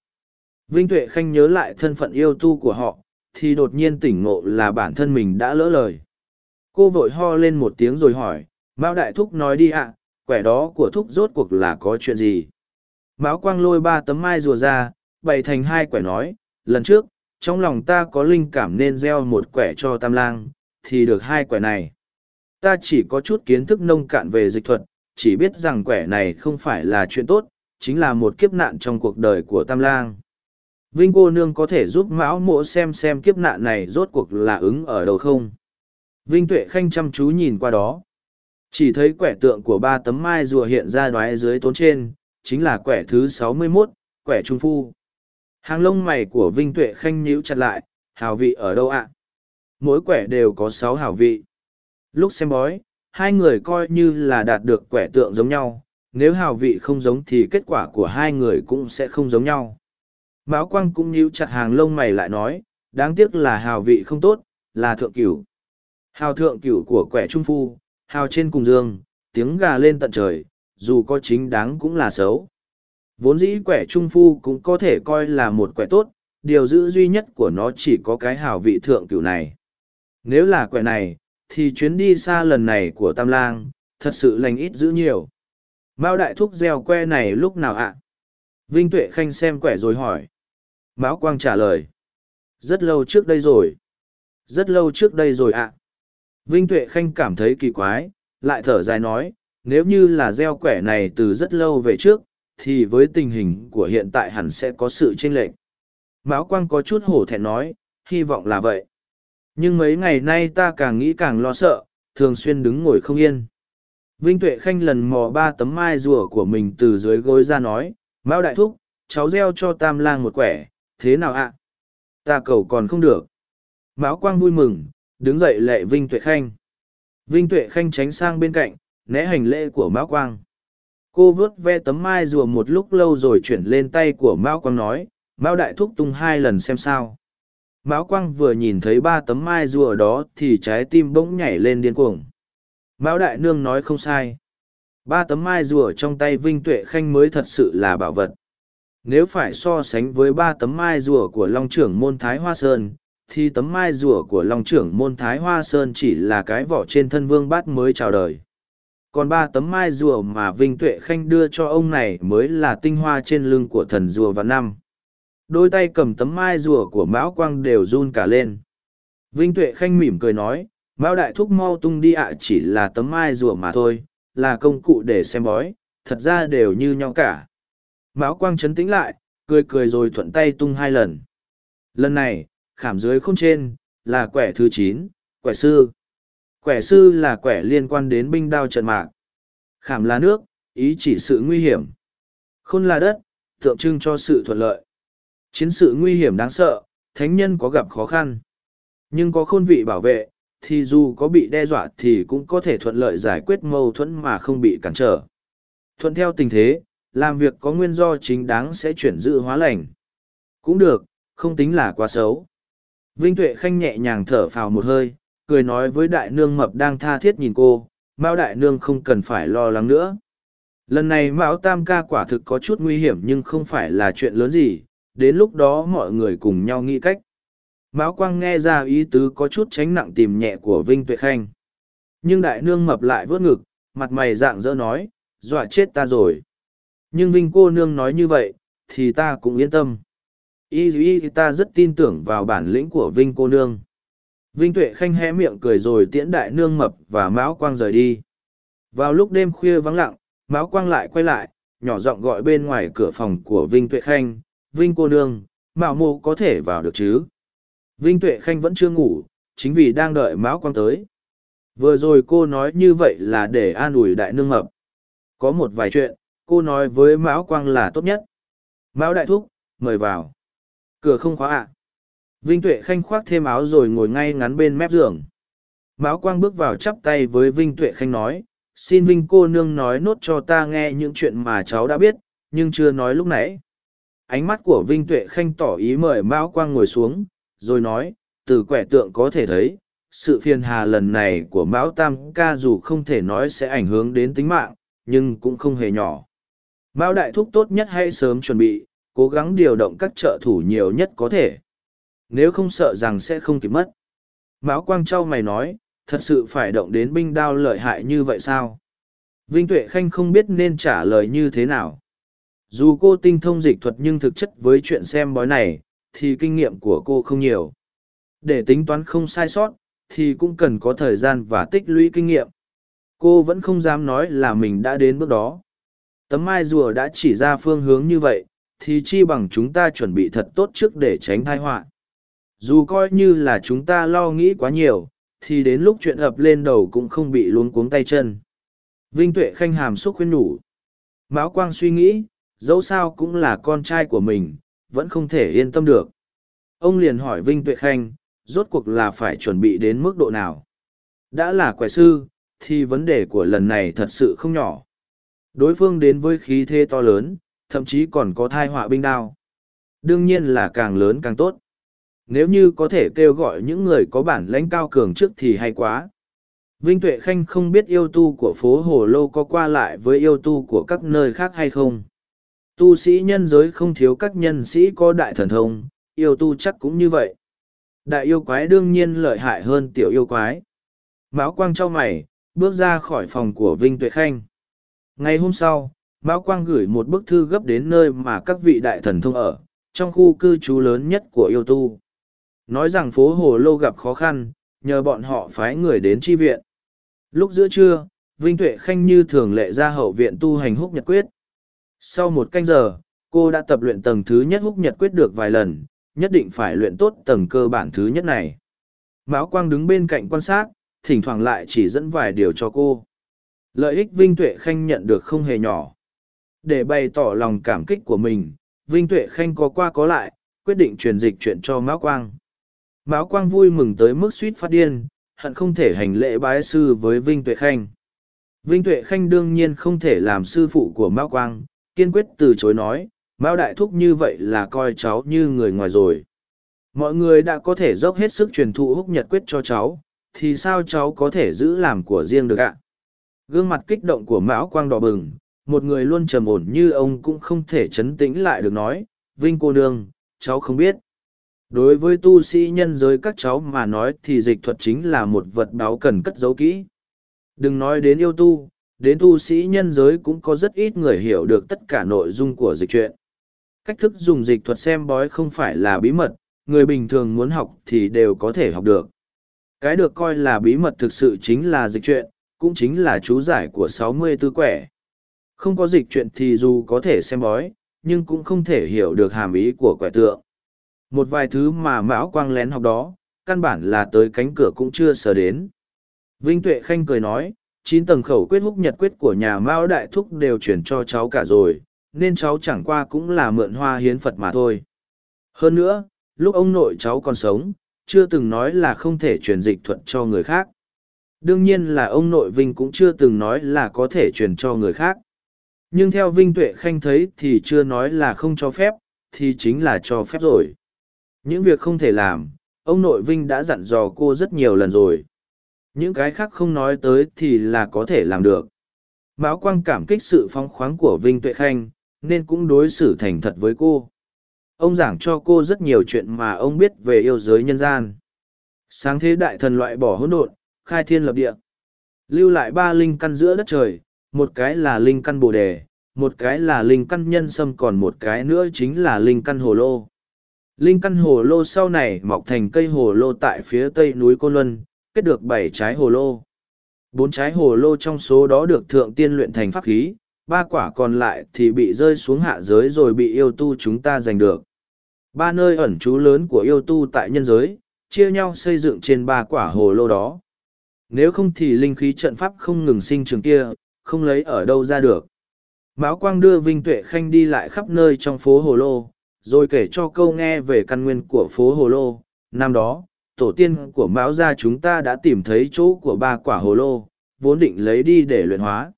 Vinh Tuệ Khanh nhớ lại thân phận yêu tu của họ, thì đột nhiên tỉnh ngộ là bản thân mình đã lỡ lời. Cô vội ho lên một tiếng rồi hỏi, Mão Đại Thúc nói đi ạ, quẻ đó của Thúc rốt cuộc là có chuyện gì? Mão Quang lôi ba tấm mai rùa ra, bày thành hai quẻ nói, lần trước, trong lòng ta có linh cảm nên gieo một quẻ cho tam lang, thì được hai quẻ này. Ta chỉ có chút kiến thức nông cạn về dịch thuật, chỉ biết rằng quẻ này không phải là chuyện tốt, chính là một kiếp nạn trong cuộc đời của tam lang. Vinh cô nương có thể giúp mão mộ xem xem kiếp nạn này rốt cuộc là ứng ở đâu không. Vinh tuệ khanh chăm chú nhìn qua đó. Chỉ thấy quẻ tượng của ba tấm mai rùa hiện ra đoái dưới tốn trên, chính là quẻ thứ sáu mươi 61, quẻ trung phu. Hàng lông mày của Vinh Tuệ Khanh nhíu chặt lại, hào vị ở đâu ạ? Mỗi quẻ đều có sáu hào vị. Lúc xem bói, hai người coi như là đạt được quẻ tượng giống nhau, nếu hào vị không giống thì kết quả của hai người cũng sẽ không giống nhau. Mão Quang cũng nhíu chặt hàng lông mày lại nói, đáng tiếc là hào vị không tốt, là thượng cửu. Hào thượng cửu của quẻ trung phu, hào trên cùng dương, tiếng gà lên tận trời, dù có chính đáng cũng là xấu. Vốn dĩ quẻ trung phu cũng có thể coi là một quẻ tốt, điều giữ duy nhất của nó chỉ có cái hào vị thượng cửu này. Nếu là quẻ này, thì chuyến đi xa lần này của Tam Lang, thật sự lành ít giữ nhiều. Mao đại thúc gieo que này lúc nào ạ? Vinh Tuệ Khanh xem quẻ rồi hỏi. Mão Quang trả lời. Rất lâu trước đây rồi. Rất lâu trước đây rồi ạ. Vinh Tuệ Khanh cảm thấy kỳ quái, lại thở dài nói, nếu như là gieo quẻ này từ rất lâu về trước, thì với tình hình của hiện tại hẳn sẽ có sự chênh lệch. Mão Quang có chút hổ thẹn nói, hy vọng là vậy. Nhưng mấy ngày nay ta càng nghĩ càng lo sợ, thường xuyên đứng ngồi không yên. Vinh Tuệ Khanh lần mò ba tấm mai rùa của mình từ dưới gối ra nói, Mão Đại Thúc, cháu gieo cho Tam Lang một quẻ, thế nào ạ? Ta cầu còn không được. Mão Quang vui mừng, đứng dậy lệ Vinh Tuệ Khanh. Vinh Tuệ Khanh tránh sang bên cạnh, né hành lễ của Mão Quang cô vớt ve tấm mai rùa một lúc lâu rồi chuyển lên tay của mao quang nói mao đại thúc tung hai lần xem sao. Mão quang vừa nhìn thấy ba tấm mai rùa đó thì trái tim bỗng nhảy lên điên cuồng. Mão đại nương nói không sai. Ba tấm mai rùa trong tay vinh tuệ khanh mới thật sự là bảo vật. Nếu phải so sánh với ba tấm mai rùa của long trưởng môn thái hoa sơn, thì tấm mai rùa của long trưởng môn thái hoa sơn chỉ là cái vỏ trên thân vương bát mới chào đời còn ba tấm mai rùa mà Vinh Tuệ Khanh đưa cho ông này mới là tinh hoa trên lưng của thần rùa và năm. Đôi tay cầm tấm mai rùa của Mão Quang đều run cả lên. Vinh Tuệ Khanh mỉm cười nói, Mão Đại Thúc mau tung đi ạ chỉ là tấm mai rùa mà thôi, là công cụ để xem bói, thật ra đều như nhau cả. Mão Quang chấn tĩnh lại, cười cười rồi thuận tay tung hai lần. Lần này, khảm dưới không trên, là quẻ thứ chín, quẻ sư. Quẻ sư là quẻ liên quan đến binh đao trận mạc. Khảm là nước, ý chỉ sự nguy hiểm. Khôn là đất, tượng trưng cho sự thuận lợi. Chiến sự nguy hiểm đáng sợ, thánh nhân có gặp khó khăn. Nhưng có khôn vị bảo vệ, thì dù có bị đe dọa thì cũng có thể thuận lợi giải quyết mâu thuẫn mà không bị cản trở. Thuận theo tình thế, làm việc có nguyên do chính đáng sẽ chuyển dự hóa lành. Cũng được, không tính là quá xấu. Vinh Tuệ Khanh nhẹ nhàng thở phào một hơi, cười nói với đại nương mập đang tha thiết nhìn cô, Mao đại nương không cần phải lo lắng nữa. Lần này Mão Tam ca quả thực có chút nguy hiểm nhưng không phải là chuyện lớn gì, đến lúc đó mọi người cùng nhau nghĩ cách. Mão Quang nghe ra ý tứ có chút tránh nặng tìm nhẹ của Vinh Tuệ Khanh. Nhưng đại nương mập lại vớt ngực, mặt mày dạng dỡ nói, dọa chết ta rồi. Nhưng Vinh cô nương nói như vậy, thì ta cũng yên tâm. Y y ta rất tin tưởng vào bản lĩnh của Vinh cô nương. Vinh Tuệ Khanh hé miệng cười rồi tiễn đại nương mập và Mão Quang rời đi. Vào lúc đêm khuya vắng lặng, Mão Quang lại quay lại, nhỏ giọng gọi bên ngoài cửa phòng của Vinh Tuệ Khanh, Vinh cô nương, Mạo mô có thể vào được chứ? Vinh Tuệ Khanh vẫn chưa ngủ, chính vì đang đợi Mão Quang tới. Vừa rồi cô nói như vậy là để an ủi đại nương mập. Có một vài chuyện, cô nói với Mão Quang là tốt nhất. Mão đại thúc, mời vào. Cửa không khóa ạ. Vinh Tuệ Khanh khoác thêm áo rồi ngồi ngay ngắn bên mép giường. Mão Quang bước vào chắp tay với Vinh Tuệ Khanh nói, xin Vinh cô nương nói nốt cho ta nghe những chuyện mà cháu đã biết, nhưng chưa nói lúc nãy. Ánh mắt của Vinh Tuệ Khanh tỏ ý mời Mão Quang ngồi xuống, rồi nói, từ quẻ tượng có thể thấy, sự phiền hà lần này của Mão Tam ca dù không thể nói sẽ ảnh hưởng đến tính mạng, nhưng cũng không hề nhỏ. Mão Đại Thúc tốt nhất hãy sớm chuẩn bị, cố gắng điều động các trợ thủ nhiều nhất có thể. Nếu không sợ rằng sẽ không kịp mất. Mão Quang Châu mày nói, thật sự phải động đến binh đao lợi hại như vậy sao? Vinh Tuệ Khanh không biết nên trả lời như thế nào. Dù cô tinh thông dịch thuật nhưng thực chất với chuyện xem bói này, thì kinh nghiệm của cô không nhiều. Để tính toán không sai sót, thì cũng cần có thời gian và tích lũy kinh nghiệm. Cô vẫn không dám nói là mình đã đến bước đó. Tấm mai rùa đã chỉ ra phương hướng như vậy, thì chi bằng chúng ta chuẩn bị thật tốt trước để tránh thai họa dù coi như là chúng ta lo nghĩ quá nhiều, thì đến lúc chuyện ập lên đầu cũng không bị luống cuống tay chân. Vinh tuệ khanh hàm xúc khuyên nhủ. Mão quang suy nghĩ, dẫu sao cũng là con trai của mình, vẫn không thể yên tâm được. Ông liền hỏi vinh tuệ khanh, rốt cuộc là phải chuẩn bị đến mức độ nào? Đã là quẻ sư, thì vấn đề của lần này thật sự không nhỏ. Đối phương đến với khí thế to lớn, thậm chí còn có thai họa binh đao. Đương nhiên là càng lớn càng tốt nếu như có thể kêu gọi những người có bản lãnh cao cường trước thì hay quá. Vinh Tuệ Khanh không biết yêu tu của phố Hồ Lô có qua lại với yêu tu của các nơi khác hay không. Tu sĩ nhân giới không thiếu các nhân sĩ có đại thần thông, yêu tu chắc cũng như vậy. Đại yêu quái đương nhiên lợi hại hơn tiểu yêu quái. Mão Quang trao mày, bước ra khỏi phòng của Vinh Tuệ Khanh. Ngày hôm sau, Mão Quang gửi một bức thư gấp đến nơi mà các vị đại thần thông ở, trong khu cư trú lớn nhất của yêu tu. Nói rằng phố Hồ Lô gặp khó khăn, nhờ bọn họ phái người đến chi viện. Lúc giữa trưa, Vinh Tuệ Khanh như thường lệ ra hậu viện tu hành húc nhật quyết. Sau một canh giờ, cô đã tập luyện tầng thứ nhất húc nhật quyết được vài lần, nhất định phải luyện tốt tầng cơ bản thứ nhất này. Mão Quang đứng bên cạnh quan sát, thỉnh thoảng lại chỉ dẫn vài điều cho cô. Lợi ích Vinh Tuệ Khanh nhận được không hề nhỏ. Để bày tỏ lòng cảm kích của mình, Vinh Tuệ Khanh có qua có lại, quyết định truyền dịch chuyện cho Mão Quang. Mão Quang vui mừng tới mức suýt phát điên, hận không thể hành lễ bái sư với Vinh Tuệ Khanh. Vinh Tuệ Khanh đương nhiên không thể làm sư phụ của Mão Quang, kiên quyết từ chối nói, Mão Đại Thúc như vậy là coi cháu như người ngoài rồi. Mọi người đã có thể dốc hết sức truyền thụ húc nhật quyết cho cháu, thì sao cháu có thể giữ làm của riêng được ạ? Gương mặt kích động của Mão Quang đỏ bừng, một người luôn trầm ổn như ông cũng không thể chấn tĩnh lại được nói, Vinh cô nương, cháu không biết đối với tu sĩ nhân giới các cháu mà nói thì dịch thuật chính là một vật báu cần cất giấu kỹ. Đừng nói đến yêu tu, đến tu sĩ nhân giới cũng có rất ít người hiểu được tất cả nội dung của dịch truyện. Cách thức dùng dịch thuật xem bói không phải là bí mật, người bình thường muốn học thì đều có thể học được. Cái được coi là bí mật thực sự chính là dịch truyện, cũng chính là chú giải của sáu mươi tư quẻ. Không có dịch truyện thì dù có thể xem bói, nhưng cũng không thể hiểu được hàm ý của quẻ tượng một vài thứ mà mão quang lén học đó căn bản là tới cánh cửa cũng chưa sờ đến vinh tuệ khanh cười nói chín tầng khẩu quyết húc nhật quyết của nhà mao đại thúc đều chuyển cho cháu cả rồi nên cháu chẳng qua cũng là mượn hoa hiến phật mà thôi hơn nữa lúc ông nội cháu còn sống chưa từng nói là không thể truyền dịch thuật cho người khác. Đương nhiên là ông nội Vinh cũng chưa từng nói là có thể truyền cho người khác. Nhưng theo Vinh Tuệ Khanh thấy thì chưa nói là không cho phép, thì chính là cho phép rồi. Những việc không thể làm, ông nội Vinh đã dặn dò cô rất nhiều lần rồi. Những cái khác không nói tới thì là có thể làm được. Mão Quang cảm kích sự phong khoáng của Vinh Tuệ Khanh, nên cũng đối xử thành thật với cô. Ông giảng cho cô rất nhiều chuyện mà ông biết về yêu giới nhân gian. Sáng thế đại thần loại bỏ hỗn độn, khai thiên lập địa. Lưu lại ba linh căn giữa đất trời, một cái là linh căn bồ đề, một cái là linh căn nhân sâm còn một cái nữa chính là linh căn hồ lô. Linh căn hồ lô sau này mọc thành cây hồ lô tại phía tây núi Côn Luân, kết được bảy trái hồ lô. Bốn trái hồ lô trong số đó được thượng tiên luyện thành pháp khí, ba quả còn lại thì bị rơi xuống hạ giới rồi bị yêu tu chúng ta giành được. Ba nơi ẩn trú lớn của yêu tu tại nhân giới, chia nhau xây dựng trên ba quả hồ lô đó. Nếu không thì linh khí trận pháp không ngừng sinh trường kia, không lấy ở đâu ra được. Mão Quang đưa Vinh Tuệ Khanh đi lại khắp nơi trong phố Hồ Lô, rồi kể cho câu nghe về căn nguyên của phố Hồ Lô. Năm đó, tổ tiên của Mão gia chúng ta đã tìm thấy chỗ của ba quả Hồ Lô, vốn định lấy đi để luyện hóa.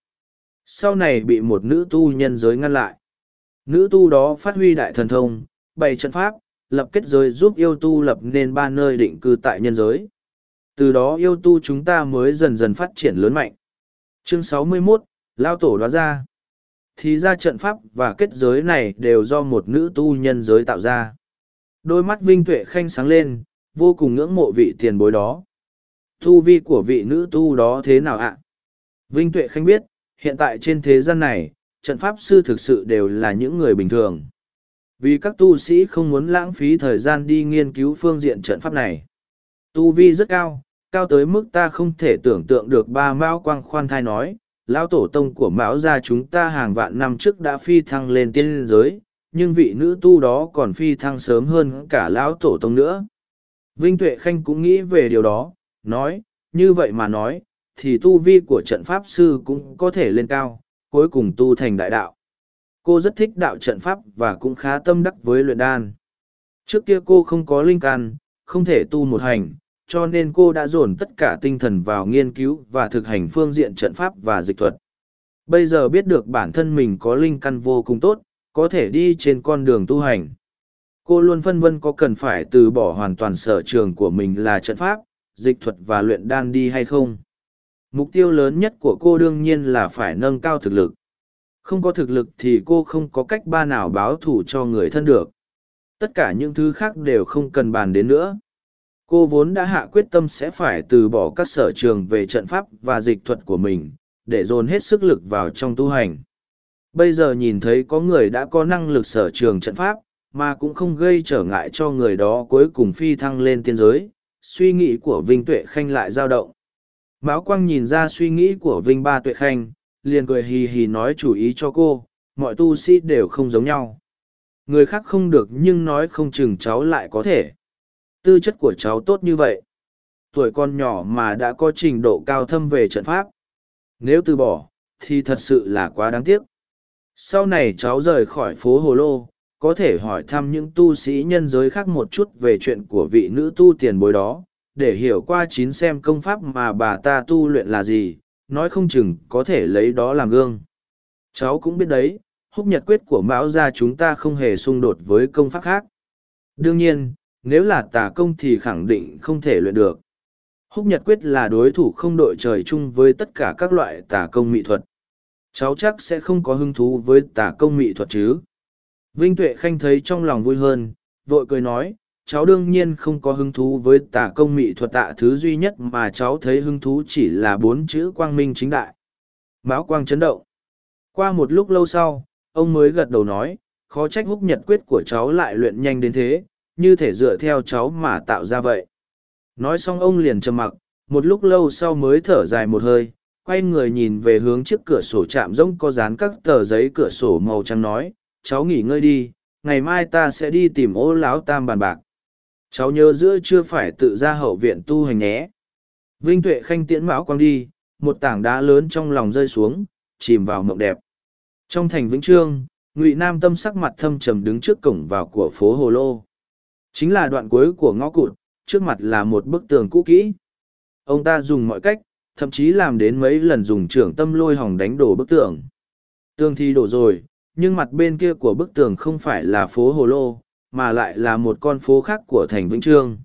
Sau này bị một nữ tu nhân giới ngăn lại. Nữ tu đó phát huy đại thần thông, bày trận pháp, lập kết giới giúp yêu tu lập nên ba nơi định cư tại nhân giới. Từ đó yêu tu chúng ta mới dần dần phát triển lớn mạnh. Chương 61, Lao Tổ đoá ra. Thì ra trận pháp và kết giới này đều do một nữ tu nhân giới tạo ra. Đôi mắt Vinh Tuệ khanh sáng lên, vô cùng ngưỡng mộ vị tiền bối đó. Tu vi của vị nữ tu đó thế nào ạ? Vinh Tuệ khanh biết, hiện tại trên thế gian này, trận pháp sư thực sự đều là những người bình thường. Vì các tu sĩ không muốn lãng phí thời gian đi nghiên cứu phương diện trận pháp này. Tu vi rất cao, cao tới mức ta không thể tưởng tượng được ba mao quang khoan thai nói lão tổ tông của mão gia chúng ta hàng vạn năm trước đã phi thăng lên tiên giới, nhưng vị nữ tu đó còn phi thăng sớm hơn cả lão tổ tông nữa. Vinh tuệ khanh cũng nghĩ về điều đó, nói, như vậy mà nói, thì tu vi của trận pháp sư cũng có thể lên cao, cuối cùng tu thành đại đạo. Cô rất thích đạo trận pháp và cũng khá tâm đắc với luyện đan. Trước kia cô không có linh can không thể tu một hành cho nên cô đã dồn tất cả tinh thần vào nghiên cứu và thực hành phương diện trận pháp và dịch thuật. Bây giờ biết được bản thân mình có linh căn vô cùng tốt, có thể đi trên con đường tu hành. Cô luôn phân vân có cần phải từ bỏ hoàn toàn sở trường của mình là trận pháp, dịch thuật và luyện đan đi hay không. Mục tiêu lớn nhất của cô đương nhiên là phải nâng cao thực lực. Không có thực lực thì cô không có cách ba nào báo thủ cho người thân được. Tất cả những thứ khác đều không cần bàn đến nữa cô vốn đã hạ quyết tâm sẽ phải từ bỏ các sở trường về trận pháp và dịch thuật của mình, để dồn hết sức lực vào trong tu hành. Bây giờ nhìn thấy có người đã có năng lực sở trường trận pháp, mà cũng không gây trở ngại cho người đó cuối cùng phi thăng lên tiên giới, suy nghĩ của vinh tuệ khanh lại dao động. Mão quang nhìn ra suy nghĩ của vinh ba tuệ khanh, liền cười hì hì nói chủ ý cho cô, mọi tu sĩ đều không giống nhau. Người khác không được nhưng nói không chừng cháu lại có thể tư chất của cháu tốt như vậy. Tuổi con nhỏ mà đã có trình độ cao thâm về trận pháp. Nếu từ bỏ, thì thật sự là quá đáng tiếc. Sau này cháu rời khỏi phố hồ lô, có thể hỏi thăm những tu sĩ nhân giới khác một chút về chuyện của vị nữ tu tiền bối đó, để hiểu qua chín xem công pháp mà bà ta tu luyện là gì, nói không chừng có thể lấy đó làm gương. Cháu cũng biết đấy, húc nhật quyết của mão gia chúng ta không hề xung đột với công pháp khác. Đương nhiên nếu là tà công thì khẳng định không thể luyện được. Húc Nhật Quyết là đối thủ không đội trời chung với tất cả các loại tà công mỹ thuật. Cháu chắc sẽ không có hứng thú với tà công mỹ thuật chứ. Vinh Tuệ Khanh thấy trong lòng vui hơn, vội cười nói, cháu đương nhiên không có hứng thú với tà công mỹ thuật tạ thứ duy nhất mà cháu thấy hứng thú chỉ là bốn chữ quang minh chính đại. Mão quang chấn động. Qua một lúc lâu sau, ông mới gật đầu nói, khó trách húc nhật quyết của cháu lại luyện nhanh đến thế, như thể dựa theo cháu mà tạo ra vậy. Nói xong ông liền trầm mặc, một lúc lâu sau mới thở dài một hơi, quay người nhìn về hướng chiếc cửa sổ chạm rỗng có dán các tờ giấy cửa sổ màu trắng nói, cháu nghỉ ngơi đi, ngày mai ta sẽ đi tìm ô lão tam bàn bạc. Cháu nhớ giữa chưa phải tự ra hậu viện tu hành nhé. Vinh Tuệ khanh tiễn mão quang đi, một tảng đá lớn trong lòng rơi xuống, chìm vào mộng đẹp. Trong thành Vĩnh Trương, Ngụy Nam tâm sắc mặt thâm trầm đứng trước cổng vào của phố Hồ Lô. Chính là đoạn cuối của ngõ cụt, trước mặt là một bức tường cũ kỹ. Ông ta dùng mọi cách, thậm chí làm đến mấy lần dùng trưởng tâm lôi hỏng đánh đổ bức tường. Tường thì đổ rồi, nhưng mặt bên kia của bức tường không phải là phố Hồ Lô, mà lại là một con phố khác của thành Vĩnh Trương.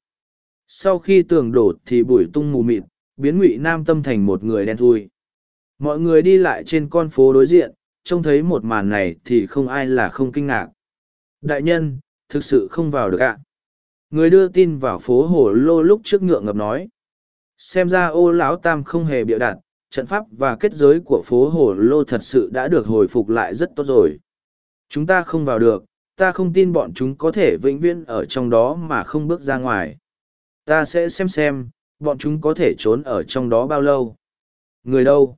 Sau khi tường đổ thì bụi tung mù mịt, biến ngụy Nam Tâm thành một người đen thui. Mọi người đi lại trên con phố đối diện, trông thấy một màn này thì không ai là không kinh ngạc. Đại nhân, thực sự không vào được ạ. Người đưa tin vào phố Hồ Lô lúc trước ngượng ngập nói. Xem ra ô lão tam không hề bịa đặt, trận pháp và kết giới của phố Hồ Lô thật sự đã được hồi phục lại rất tốt rồi. Chúng ta không vào được, ta không tin bọn chúng có thể vĩnh viễn ở trong đó mà không bước ra ngoài. Ta sẽ xem xem, bọn chúng có thể trốn ở trong đó bao lâu. Người đâu?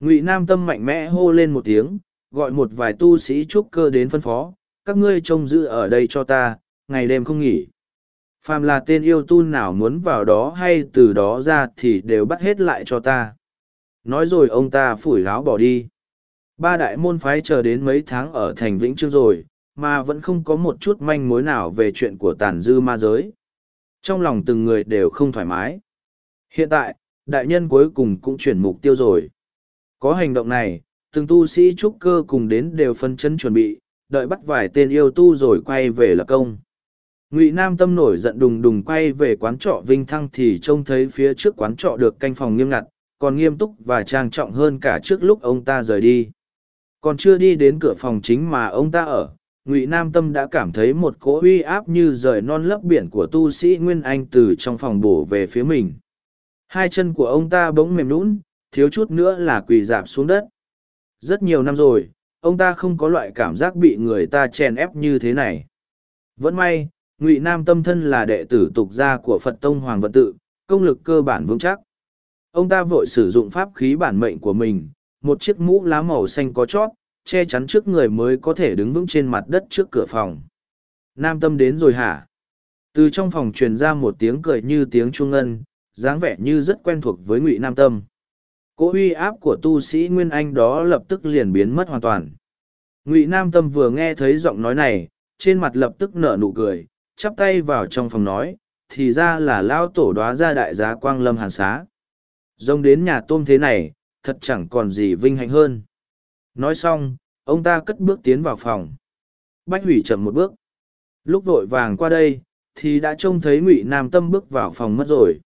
Ngụy Nam Tâm mạnh mẽ hô lên một tiếng, gọi một vài tu sĩ trúc cơ đến phân phó, các ngươi trông giữ ở đây cho ta, ngày đêm không nghỉ. Phàm là tên yêu tu nào muốn vào đó hay từ đó ra thì đều bắt hết lại cho ta. Nói rồi ông ta phủi láo bỏ đi. Ba đại môn phái chờ đến mấy tháng ở thành Vĩnh Trương rồi, mà vẫn không có một chút manh mối nào về chuyện của tàn dư ma giới. Trong lòng từng người đều không thoải mái. Hiện tại, đại nhân cuối cùng cũng chuyển mục tiêu rồi. Có hành động này, từng tu sĩ trúc cơ cùng đến đều phân chân chuẩn bị, đợi bắt vài tên yêu tu rồi quay về lập công. Ngụy Nam Tâm nổi giận đùng đùng quay về quán trọ Vinh Thăng thì trông thấy phía trước quán trọ được canh phòng nghiêm ngặt, còn nghiêm túc và trang trọng hơn cả trước lúc ông ta rời đi. Còn chưa đi đến cửa phòng chính mà ông ta ở, Ngụy Nam Tâm đã cảm thấy một cỗ uy áp như rời non lấp biển của tu sĩ Nguyên Anh từ trong phòng bổ về phía mình. Hai chân của ông ta bỗng mềm lún, thiếu chút nữa là quỳ dạp xuống đất. Rất nhiều năm rồi, ông ta không có loại cảm giác bị người ta chèn ép như thế này. Vẫn may, Ngụy Nam tâm thân là đệ tử tục gia của Phật Tông Hoàng Vận Tự, công lực cơ bản vững chắc. Ông ta vội sử dụng pháp khí bản mệnh của mình, một chiếc mũ lá màu xanh có chót, che chắn trước người mới có thể đứng vững trên mặt đất trước cửa phòng. Nam tâm đến rồi hả? Từ trong phòng truyền ra một tiếng cười như tiếng chuông ngân, dáng vẻ như rất quen thuộc với Ngụy Nam tâm. Cỗ uy áp của tu sĩ Nguyên Anh đó lập tức liền biến mất hoàn toàn. Ngụy Nam tâm vừa nghe thấy giọng nói này, trên mặt lập tức nở nụ cười, chắp tay vào trong phòng nói, thì ra là lao tổ đoá ra đại giá quang lâm hàn xá. Rông đến nhà tôm thế này, thật chẳng còn gì vinh hạnh hơn. Nói xong, ông ta cất bước tiến vào phòng. Bách hủy chậm một bước. Lúc vội vàng qua đây, thì đã trông thấy ngụy Nam Tâm bước vào phòng mất rồi.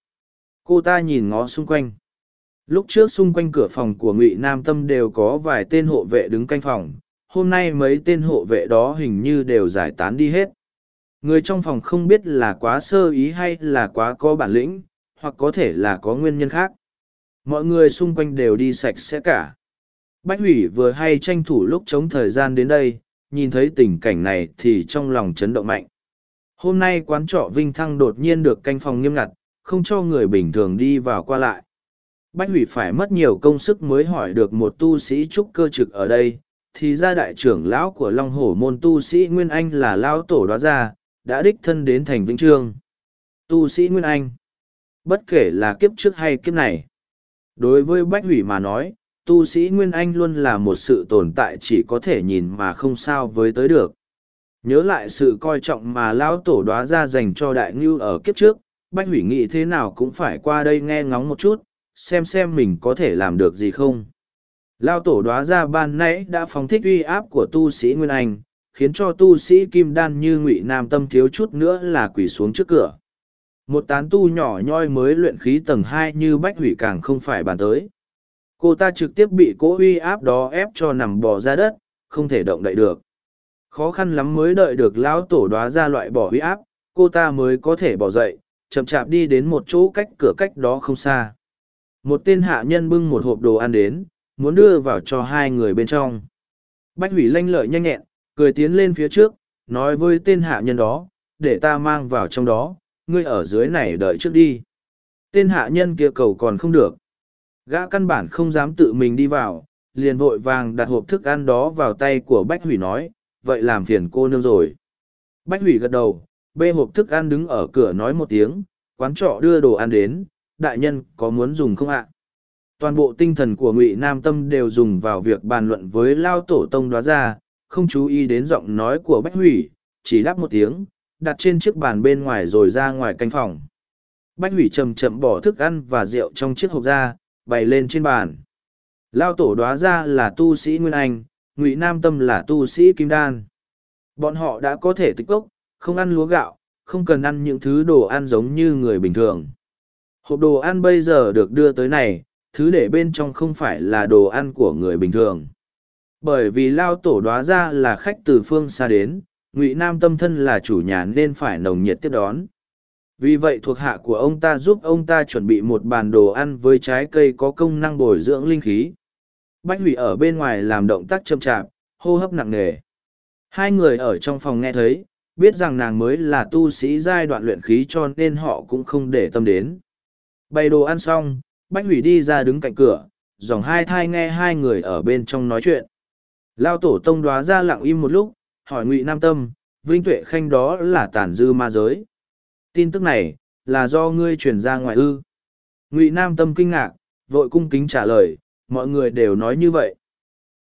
Cô ta nhìn ngó xung quanh. Lúc trước xung quanh cửa phòng của ngụy Nam Tâm đều có vài tên hộ vệ đứng canh phòng. Hôm nay mấy tên hộ vệ đó hình như đều giải tán đi hết người trong phòng không biết là quá sơ ý hay là quá có bản lĩnh, hoặc có thể là có nguyên nhân khác. Mọi người xung quanh đều đi sạch sẽ cả. Bách hủy vừa hay tranh thủ lúc chống thời gian đến đây, nhìn thấy tình cảnh này thì trong lòng chấn động mạnh. Hôm nay quán trọ vinh thăng đột nhiên được canh phòng nghiêm ngặt, không cho người bình thường đi vào qua lại. Bách hủy phải mất nhiều công sức mới hỏi được một tu sĩ trúc cơ trực ở đây, thì ra đại trưởng lão của long hổ môn tu sĩ nguyên anh là lão tổ đoá gia đã đích thân đến thành Vĩnh Trương. Tu sĩ Nguyên Anh. Bất kể là kiếp trước hay kiếp này. Đối với Bách Hủy mà nói, tu sĩ Nguyên Anh luôn là một sự tồn tại chỉ có thể nhìn mà không sao với tới được. Nhớ lại sự coi trọng mà Lão Tổ đoá ra dành cho Đại Ngưu ở kiếp trước, Bách Hủy nghĩ thế nào cũng phải qua đây nghe ngóng một chút, xem xem mình có thể làm được gì không. Lao tổ đoá ra ban nãy đã phóng thích uy áp của tu sĩ Nguyên Anh, khiến cho tu sĩ kim đan như ngụy nam tâm thiếu chút nữa là quỳ xuống trước cửa. Một tán tu nhỏ nhoi mới luyện khí tầng hai như bách hủy càng không phải bàn tới. Cô ta trực tiếp bị cỗ uy áp đó ép cho nằm bò ra đất, không thể động đậy được. Khó khăn lắm mới đợi được lão tổ đoá ra loại bỏ uy áp, cô ta mới có thể bỏ dậy, chậm chạp đi đến một chỗ cách cửa cách đó không xa. Một tên hạ nhân bưng một hộp đồ ăn đến, muốn đưa vào cho hai người bên trong. Bách hủy lanh lợi nhanh nhẹn cười tiến lên phía trước, nói với tên hạ nhân đó, để ta mang vào trong đó, ngươi ở dưới này đợi trước đi. Tên hạ nhân kia cầu còn không được. Gã căn bản không dám tự mình đi vào, liền vội vàng đặt hộp thức ăn đó vào tay của Bách Hủy nói, vậy làm phiền cô nương rồi. Bách Hủy gật đầu, bê hộp thức ăn đứng ở cửa nói một tiếng, quán trọ đưa đồ ăn đến, đại nhân có muốn dùng không ạ? Toàn bộ tinh thần của Ngụy Nam Tâm đều dùng vào việc bàn luận với Lao Tổ Tông đoá ra, không chú ý đến giọng nói của bách hủy, chỉ đáp một tiếng, đặt trên chiếc bàn bên ngoài rồi ra ngoài canh phòng. Bách hủy chầm chậm bỏ thức ăn và rượu trong chiếc hộp ra, bày lên trên bàn. Lao tổ đoá ra là tu sĩ nguyên anh, ngụy nam tâm là tu sĩ kim đan. Bọn họ đã có thể tích cốc, không ăn lúa gạo, không cần ăn những thứ đồ ăn giống như người bình thường. Hộp đồ ăn bây giờ được đưa tới này, thứ để bên trong không phải là đồ ăn của người bình thường bởi vì lao tổ đoá ra là khách từ phương xa đến, ngụy nam tâm thân là chủ nhà nên phải nồng nhiệt tiếp đón. Vì vậy thuộc hạ của ông ta giúp ông ta chuẩn bị một bàn đồ ăn với trái cây có công năng bồi dưỡng linh khí. Bách hủy ở bên ngoài làm động tác chậm chạp, hô hấp nặng nề. Hai người ở trong phòng nghe thấy, biết rằng nàng mới là tu sĩ giai đoạn luyện khí cho nên họ cũng không để tâm đến. Bày đồ ăn xong, bách hủy đi ra đứng cạnh cửa, dòng hai thai nghe hai người ở bên trong nói chuyện lao tổ tông đoá ra lặng im một lúc, hỏi ngụy nam tâm, vinh tuệ khanh đó là Tản dư ma giới. Tin tức này là do ngươi truyền ra ngoài ư? Ngụy nam tâm kinh ngạc, vội cung kính trả lời, mọi người đều nói như vậy.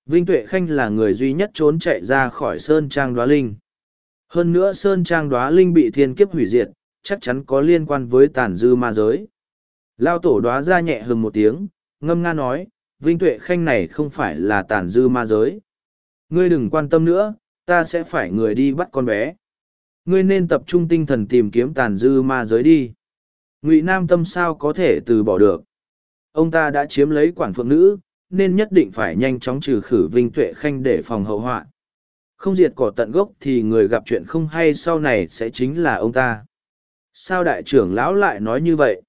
Vinh tuệ khanh là người duy nhất trốn chạy ra khỏi sơn trang đoá linh. Hơn nữa sơn trang đoá linh bị thiên kiếp hủy diệt, chắc chắn có liên quan với tàn dư ma giới. Lao tổ đoá ra nhẹ hừng một tiếng, ngâm nga nói, vinh tuệ khanh này không phải là tàn dư ma giới ngươi đừng quan tâm nữa, ta sẽ phải người đi bắt con bé. Ngươi nên tập trung tinh thần tìm kiếm tàn dư ma giới đi. Ngụy nam tâm sao có thể từ bỏ được? Ông ta đã chiếm lấy quản phượng nữ, nên nhất định phải nhanh chóng trừ khử vinh tuệ khanh để phòng hậu họa. Không diệt cỏ tận gốc thì người gặp chuyện không hay sau này sẽ chính là ông ta. Sao đại trưởng lão lại nói như vậy?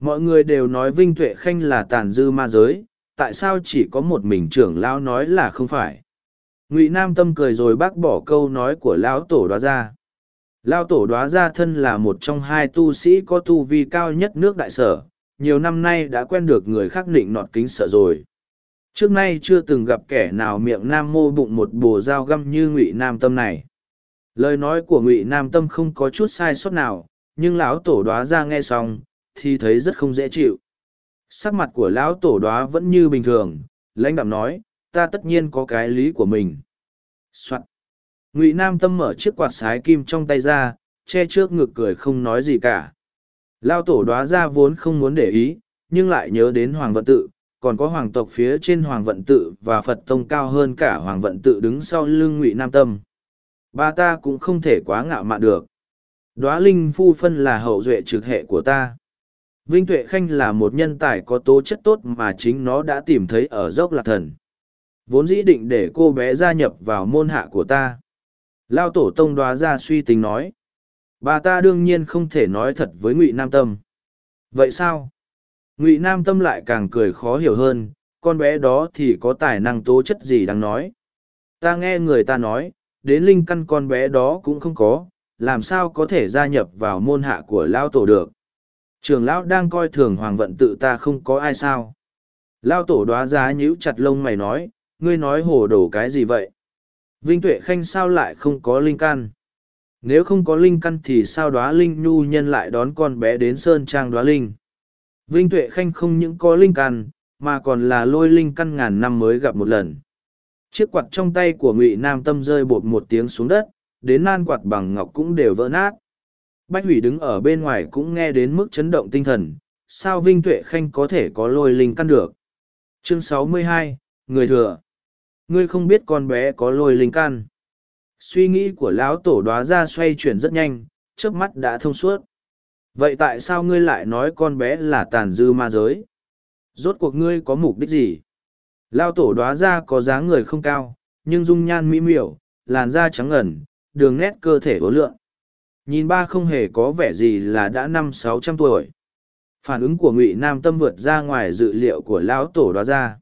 Mọi người đều nói vinh tuệ khanh là tàn dư ma giới, tại sao chỉ có một mình trưởng lão nói là không phải? Ngụy nam tâm cười rồi bác bỏ câu nói của lão tổ đoá gia. Lao tổ đoá gia thân là một trong hai tu sĩ có tu vi cao nhất nước đại sở, nhiều năm nay đã quen được người khác định nọt kính sợ rồi. Trước nay chưa từng gặp kẻ nào miệng nam mô bụng một bồ dao găm như ngụy nam tâm này. Lời nói của ngụy nam tâm không có chút sai sót nào, nhưng lão tổ đoá ra nghe xong, thì thấy rất không dễ chịu. Sắc mặt của lão tổ đoá vẫn như bình thường, lãnh đạm nói ta tất nhiên có cái lý của mình. Soạn. ngụy nam tâm mở chiếc quạt sái kim trong tay ra, che trước ngực cười không nói gì cả. Lao tổ đoá ra vốn không muốn để ý, nhưng lại nhớ đến hoàng vận tự, còn có hoàng tộc phía trên hoàng vận tự và phật tông cao hơn cả hoàng vận tự đứng sau lưng ngụy nam tâm. Ba ta cũng không thể quá ngạo mạn được. Đoá linh phu phân là hậu duệ trực hệ của ta. Vinh tuệ khanh là một nhân tài có tố chất tốt mà chính nó đã tìm thấy ở dốc lạc thần vốn dĩ định để cô bé gia nhập vào môn hạ của ta. Lao tổ tông đoá ra suy tính nói, bà ta đương nhiên không thể nói thật với ngụy nam tâm. Vậy sao? Ngụy nam tâm lại càng cười khó hiểu hơn, con bé đó thì có tài năng tố chất gì đáng nói? Ta nghe người ta nói, đến linh căn con bé đó cũng không có, làm sao có thể gia nhập vào môn hạ của lao tổ được? Trường lão đang coi thường hoàng vận tự ta không có ai sao? Lao tổ đoá giá nhíu chặt lông mày nói ngươi nói hồ đồ cái gì vậy vinh tuệ khanh sao lại không có linh căn nếu không có linh căn thì sao đoá linh nhu nhân lại đón con bé đến sơn trang đoá linh Vinh Tuệ Khanh không những có linh căn, mà còn là lôi linh căn ngàn năm mới gặp một lần. Chiếc quạt trong tay của Ngụy Nam Tâm rơi bột một tiếng xuống đất, đến nan quạt bằng ngọc cũng đều vỡ nát. Bách hủy đứng ở bên ngoài cũng nghe đến mức chấn động tinh thần, sao Vinh Tuệ Khanh có thể có lôi linh căn được. Chương 62, Người thừa. Ngươi không biết con bé có lôi linh căn. Suy nghĩ của lão tổ đoá ra xoay chuyển rất nhanh, trước mắt đã thông suốt. Vậy tại sao ngươi lại nói con bé là tàn dư ma giới? Rốt cuộc ngươi có mục đích gì? Lao tổ đoá ra có dáng người không cao nhưng dung nhan mỹ miều làn da trắng ngẩn đường nét cơ thể ố lượn nhìn ba không hề có vẻ gì là đã năm sáu trăm tuổi. Phản ứng của ngụy nam tâm vượt ra ngoài dự liệu của lão tổ đoá ra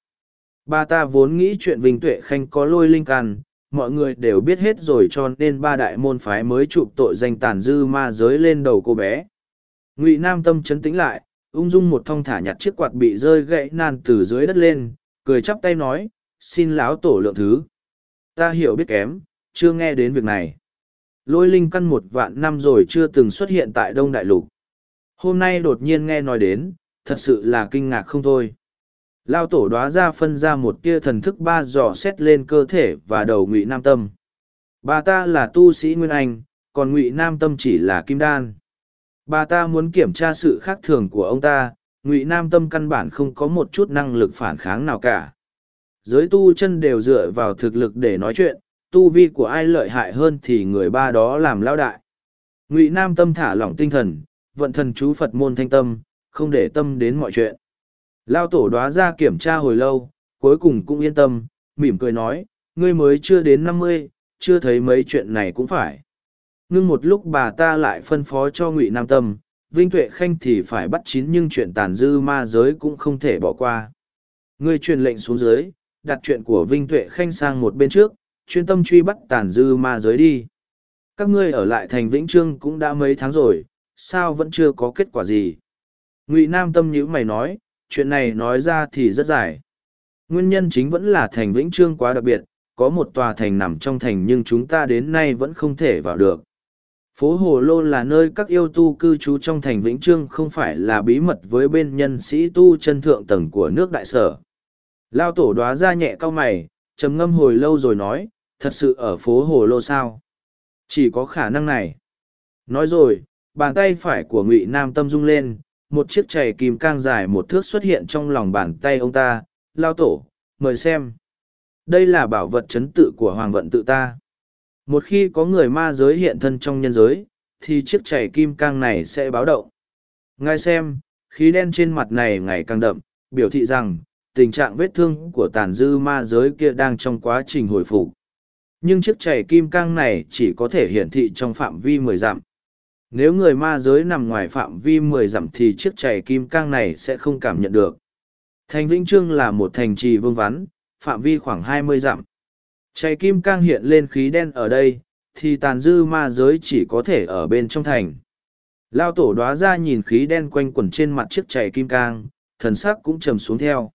ba ta vốn nghĩ chuyện vinh tuệ khanh có lôi linh căn mọi người đều biết hết rồi cho nên ba đại môn phái mới chụp tội danh tàn dư ma giới lên đầu cô bé. Ngụy nam tâm chấn tĩnh lại, ung dung một thong thả nhặt chiếc quạt bị rơi gãy nan từ dưới đất lên, cười chắp tay nói, xin láo tổ lượng thứ. Ta hiểu biết kém, chưa nghe đến việc này. Lôi linh căn một vạn năm rồi chưa từng xuất hiện tại đông đại lục. Hôm nay đột nhiên nghe nói đến, thật sự là kinh ngạc không thôi lao tổ đoá ra phân ra một tia thần thức ba dò xét lên cơ thể và đầu ngụy nam tâm. Bà ta là tu sĩ nguyên anh, còn ngụy nam tâm chỉ là kim đan. Bà ta muốn kiểm tra sự khác thường của ông ta, ngụy nam tâm căn bản không có một chút năng lực phản kháng nào cả. Giới tu chân đều dựa vào thực lực để nói chuyện, tu vi của ai lợi hại hơn thì người ba đó làm lao đại. Ngụy nam tâm thả lỏng tinh thần, vận thần chú phật môn thanh tâm, không để tâm đến mọi chuyện lao tổ đoá ra kiểm tra hồi lâu, cuối cùng cũng yên tâm, mỉm cười nói, ngươi mới chưa đến năm mươi, chưa thấy mấy chuyện này cũng phải. Ngưng một lúc bà ta lại phân phó cho ngụy nam tâm, vinh tuệ khanh thì phải bắt chín nhưng chuyện tàn dư ma giới cũng không thể bỏ qua. Ngươi truyền lệnh xuống dưới, đặt chuyện của vinh tuệ khanh sang một bên trước, chuyên tâm truy bắt tàn dư ma giới đi. Các ngươi ở lại thành vĩnh trương cũng đã mấy tháng rồi, sao vẫn chưa có kết quả gì? Ngụy nam tâm nhữ mày nói chuyện này nói ra thì rất dài. Nguyên nhân chính vẫn là thành vĩnh trương quá đặc biệt, có một tòa thành nằm trong thành nhưng chúng ta đến nay vẫn không thể vào được. Phố hồ lô là nơi các yêu tu cư trú trong thành vĩnh trương không phải là bí mật với bên nhân sĩ tu chân thượng tầng của nước đại sở. Lao tổ đoá ra nhẹ cau mày, trầm ngâm hồi lâu rồi nói, thật sự ở phố hồ lô sao? Chỉ có khả năng này. Nói rồi, bàn tay phải của ngụy nam tâm rung lên một chiếc chày kìm cang dài một thước xuất hiện trong lòng bàn tay ông ta, lao tổ, mời xem. Đây là bảo vật chấn tự của hoàng vận tự ta. Một khi có người ma giới hiện thân trong nhân giới, thì chiếc chày kim cang này sẽ báo động. Ngài xem, khí đen trên mặt này ngày càng đậm, biểu thị rằng, tình trạng vết thương của tàn dư ma giới kia đang trong quá trình hồi phục. Nhưng chiếc chày kim cang này chỉ có thể hiển thị trong phạm vi mười dặm nếu người ma giới nằm ngoài phạm vi mười dặm thì chiếc chày kim cang này sẽ không cảm nhận được thành vĩnh trương là một thành trì vương vắn phạm vi khoảng hai mươi dặm Chày kim cang hiện lên khí đen ở đây, thì tàn dư ma giới chỉ có thể ở bên trong thành. Lao tổ đoá ra nhìn khí đen quanh quẩn trên mặt chiếc chày kim cang, thần sắc cũng trầm xuống theo.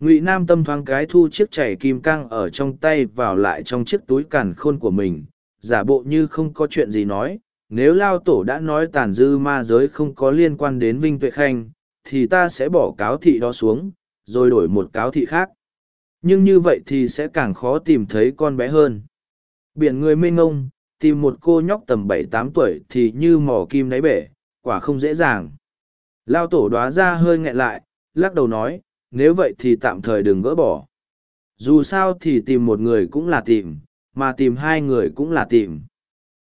Ngụy Nam tâm thoáng cái thu chiếc chày kim cang ở trong tay vào lại trong chiếc túi càn khôn của mình, giả bộ như không có chuyện gì nói. Nếu Lao tổ đã nói tàn dư ma giới không có liên quan đến Vinh Tuệ Khanh, thì ta sẽ bỏ cáo thị đó xuống, rồi đổi một cáo thị khác. Nhưng như vậy thì sẽ càng khó tìm thấy con bé hơn. Biển người mê ngông tìm một cô nhóc tầm bảy tám tuổi thì như mỏ kim đáy bể quả không dễ dàng. Lao tổ đoá ra hơi nghẹn lại lắc đầu nói nếu vậy thì tạm thời đừng gỡ bỏ. Dù sao thì tìm một người cũng là tìm mà tìm hai người cũng là tìm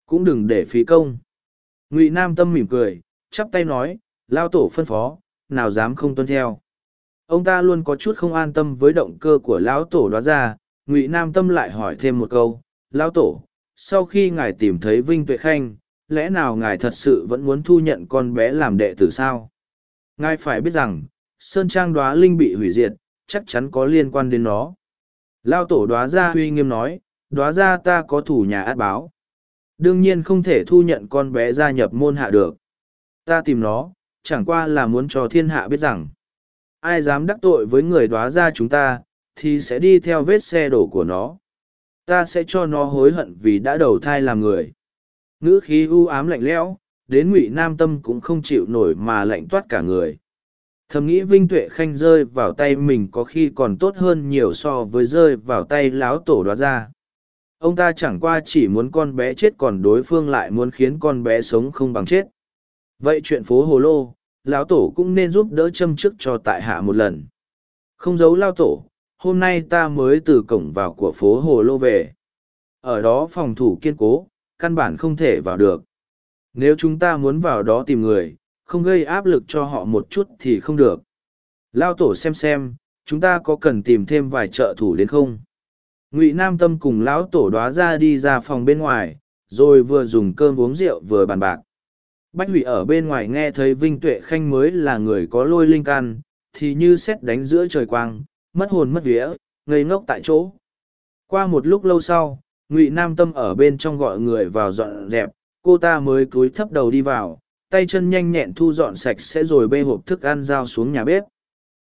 cũng đừng để phí công. Ngụy nam tâm mỉm cười, chắp tay nói, lao tổ phân phó, nào dám không tuân theo. Ông ta luôn có chút không an tâm với động cơ của lão tổ đó ra, ngụy nam tâm lại hỏi thêm một câu, lão tổ, sau khi ngài tìm thấy vinh tuệ khanh, lẽ nào ngài thật sự vẫn muốn thu nhận con bé làm đệ tử sao? Ngài phải biết rằng, sơn trang đoá linh bị hủy diệt, chắc chắn có liên quan đến nó. Lao tổ đoá ra uy nghiêm nói đoá ra ta có thủ nhà át báo đương nhiên không thể thu nhận con bé gia nhập môn hạ được. Ta tìm nó, chẳng qua là muốn cho thiên hạ biết rằng, ai dám đắc tội với người đoá ra chúng ta, thì sẽ đi theo vết xe đổ của nó. Ta sẽ cho nó hối hận vì đã đầu thai làm người. Ngữ khí u ám lạnh lẽo, đến ngụy nam tâm cũng không chịu nổi mà lạnh toát cả người. Thầm nghĩ vinh tuệ khanh rơi vào tay mình có khi còn tốt hơn nhiều so với rơi vào tay láo tổ đoá ra ông ta chẳng qua chỉ muốn con bé chết còn đối phương lại muốn khiến con bé sống không bằng chết. Vậy chuyện phố hồ lô, lão tổ cũng nên giúp đỡ châm chức cho tại hạ một lần. Không giấu lao tổ, hôm nay ta mới từ cổng vào của phố hồ lô về. Ở đó phòng thủ kiên cố, căn bản không thể vào được. Nếu chúng ta muốn vào đó tìm người, không gây áp lực cho họ một chút thì không được. Lao tổ xem xem, chúng ta có cần tìm thêm vài trợ thủ đến không? Ngụy nam tâm cùng lão tổ đoá ra đi ra phòng bên ngoài rồi vừa dùng cơm uống rượu vừa bàn bạc Bách hủy ở bên ngoài nghe thấy Vinh Tuệ Khanh mới là người có lôi linh can, thì như xét đánh giữa trời quang, mất hồn mất vía, ngây ngốc tại chỗ. Qua một lúc lâu sau, Ngụy Nam Tâm ở bên trong gọi người vào dọn dẹp, cô ta mới cúi thấp đầu đi vào, tay chân nhanh nhẹn thu dọn sạch sẽ rồi bê hộp thức ăn giao xuống nhà bếp.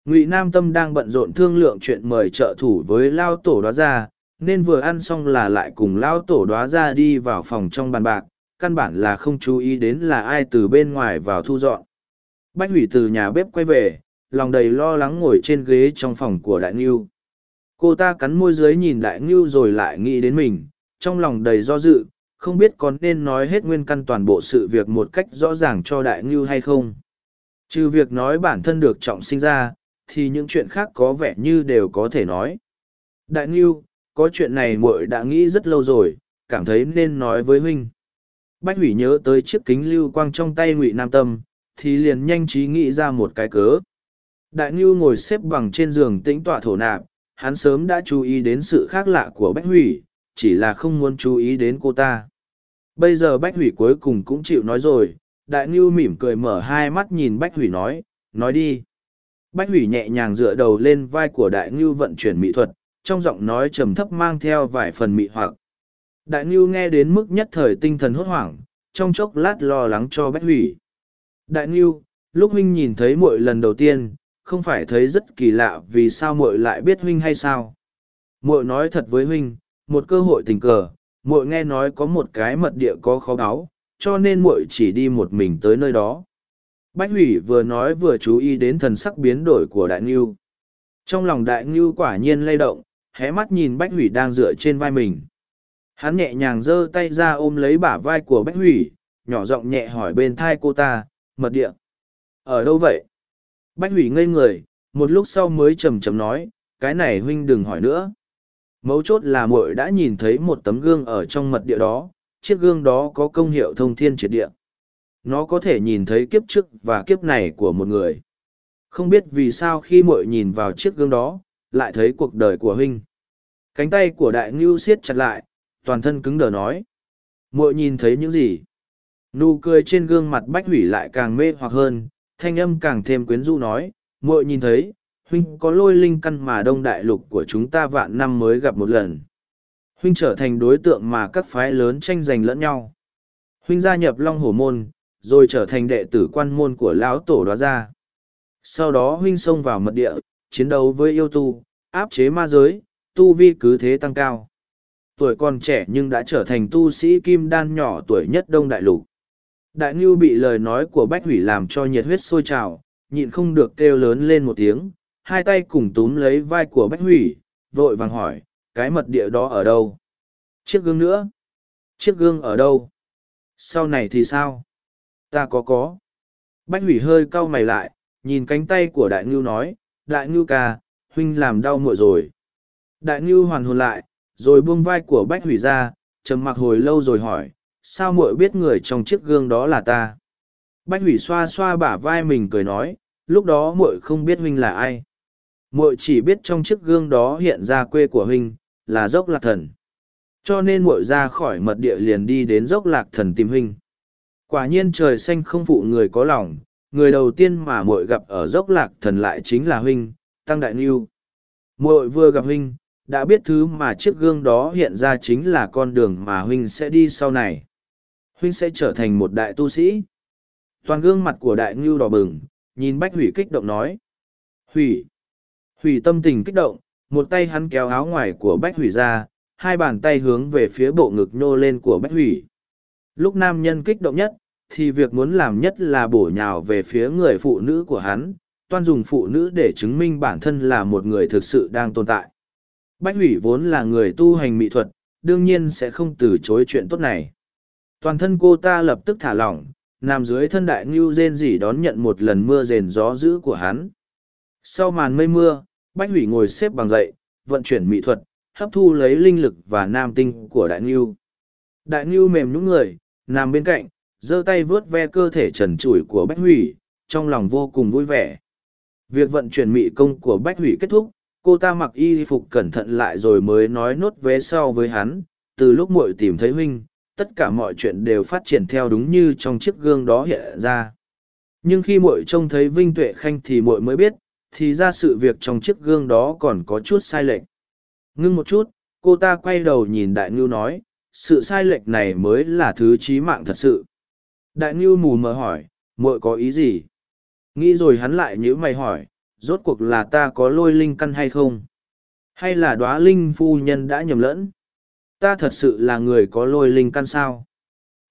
Ngụy Nam Tâm đang bận rộn thương lượng chuyện mời trợ thủ với Lao Tổ đoá ra, nên vừa ăn xong là lại cùng Lao Tổ đoá ra đi vào phòng trong bàn bạc, căn bản là không chú ý đến là ai từ bên ngoài vào thu dọn. Bách hủy từ nhà bếp quay về, lòng đầy lo lắng ngồi trên ghế trong phòng của đại ngưu. Cô ta cắn môi dưới nhìn đại ngưu rồi lại nghĩ đến mình, trong lòng đầy do dự, không biết có nên nói hết nguyên căn toàn bộ sự việc một cách rõ ràng cho đại ngưu hay không trừ việc nói bản thân được trọng sinh ra thì những chuyện khác có vẻ như đều có thể nói. Đại ngưu, có chuyện này muội đã nghĩ rất lâu rồi, cảm thấy nên nói với huynh. Bách hủy nhớ tới chiếc kính lưu quang trong tay ngụy nam tâm, thì liền nhanh trí nghĩ ra một cái cớ. Đại ngưu ngồi xếp bằng trên giường tĩnh tọa thổ nạp, hắn sớm đã chú ý đến sự khác lạ của bách hủy, chỉ là không muốn chú ý đến cô ta. Bây giờ bách hủy cuối cùng cũng chịu nói rồi, đại ngưu mỉm cười mở hai mắt nhìn bách hủy nói nói đi bách hủy nhẹ nhàng dựa đầu lên vai của đại ngưu vận chuyển mỹ thuật, trong giọng nói trầm thấp mang theo vài phần mị hoặc. Đại ngưu nghe đến mức nhất thời tinh thần hốt hoảng, trong chốc lát lo lắng cho bách hủy. Đại ngưu lúc huynh nhìn thấy muội lần đầu tiên, không phải thấy rất kỳ lạ vì sao muội lại biết huynh hay sao? Muội nói thật với huynh, một cơ hội tình cờ, muội nghe nói có một cái mật địa có khó báu, cho nên muội chỉ đi một mình tới nơi đó bách hủy vừa nói vừa chú ý đến thần sắc biến đổi của đại ngưu. Trong lòng đại ngưu quả nhiên lay động, hé mắt nhìn bách hủy đang dựa trên vai mình. Hắn nhẹ nhàng giơ tay ra ôm lấy bả vai của bách hủy, nhỏ giọng nhẹ hỏi bên thai cô ta, mật địa, ở đâu vậy? Bách hủy ngây người, một lúc sau mới trầm trầm nói, cái này huynh đừng hỏi nữa. Mấu chốt là muội đã nhìn thấy một tấm gương ở trong mật địa đó, chiếc gương đó có công hiệu thông thiên triệt địa nó có thể nhìn thấy kiếp trước và kiếp này của một người. Không biết vì sao khi muội nhìn vào chiếc gương đó, lại thấy cuộc đời của huynh. Cánh tay của đại ngưu siết chặt lại, toàn thân cứng đờ nói. Muội nhìn thấy những gì? Nụ cười trên gương mặt bách hủy lại càng mê hoặc hơn, thanh âm càng thêm quyến rũ nói. Muội nhìn thấy, huynh có lôi linh căn mà đông đại lục của chúng ta vạn năm mới gặp một lần. Huynh trở thành đối tượng mà các phái lớn tranh giành lẫn nhau. Huynh gia nhập long hổ môn rồi trở thành đệ tử quan môn của lão tổ đoá gia. Sau đó huynh xông vào mật địa, chiến đấu với yêu tu, áp chế ma giới, tu vi cứ thế tăng cao. Tuổi còn trẻ nhưng đã trở thành tu sĩ kim đan nhỏ tuổi nhất đông đại lục. Đại ngưu bị lời nói của bách hủy làm cho nhiệt huyết sôi trào, nhịn không được kêu lớn lên một tiếng, hai tay cùng túm lấy vai của bách hủy, vội vàng hỏi, cái mật địa đó ở đâu? Chiếc gương nữa. Chiếc gương ở đâu? Sau này thì sao? Ta có có. Bách hủy hơi cau mày lại, nhìn cánh tay của đại ngưu nói, đại ngưu ca, huynh làm đau muội rồi. Đại ngưu hoàn hồn lại, rồi buông vai của bách hủy ra, trầm mặc hồi lâu rồi hỏi, sao muội biết người trong chiếc gương đó là ta? Bách hủy xoa xoa bả vai mình cười nói, lúc đó muội không biết huynh là ai. Muội chỉ biết trong chiếc gương đó hiện ra quê của huynh, là dốc lạc thần. Cho nên muội ra khỏi mật địa liền đi đến dốc lạc thần tìm huynh quả nhiên trời xanh không phụ người có lòng, người đầu tiên mà muội gặp ở dốc lạc thần lại chính là huynh, tăng đại niu muội vừa gặp huynh, đã biết thứ mà chiếc gương đó hiện ra chính là con đường mà huynh sẽ đi sau này. Huynh sẽ trở thành một đại tu sĩ. Toàn gương mặt của đại Niu đỏ bừng, nhìn bách hủy kích động nói. Hủy. Hủy tâm tình kích động, một tay hắn kéo áo ngoài của bách hủy ra, hai bàn tay hướng về phía bộ ngực nhô lên của bách hủy lúc nam nhân kích động nhất, thì việc muốn làm nhất là bổ nhào về phía người phụ nữ của hắn, toan dùng phụ nữ để chứng minh bản thân là một người thực sự đang tồn tại. Bách hủy vốn là người tu hành mỹ thuật, đương nhiên sẽ không từ chối chuyện tốt này. Toàn thân cô ta lập tức thả lỏng, nằm dưới thân đại ngưu rên rỉ đón nhận một lần mưa rền gió dữ của hắn. Sau màn mây mưa, bách hủy ngồi xếp bằng dậy, vận chuyển mỹ thuật, hấp thu lấy linh lực và nam tinh của đại ngưu. Đại ngưu mềm nhũng người nằm bên cạnh, giơ tay vớt ve cơ thể trần trụi của bách hủy, trong lòng vô cùng vui vẻ. Việc vận chuyển mỹ công của bách hủy kết thúc, cô ta mặc y phục cẩn thận lại rồi mới nói nốt vé sau với hắn. Từ lúc muội tìm thấy huynh, tất cả mọi chuyện đều phát triển theo đúng như trong chiếc gương đó hiện ra. Nhưng khi muội trông thấy vinh tuệ khanh thì muội mới biết, thì ra sự việc trong chiếc gương đó còn có chút sai lệch. Ngưng một chút, cô ta quay đầu nhìn đại ngưu nói sự sai lệch này mới là thứ trí mạng thật sự. Đại ngưu mù mờ hỏi, muội có ý gì? Nghĩ rồi hắn lại nhữ mày hỏi, rốt cuộc là ta có lôi linh căn hay không? Hay là Đóa linh phu nhân đã nhầm lẫn? Ta thật sự là người có lôi linh căn sao?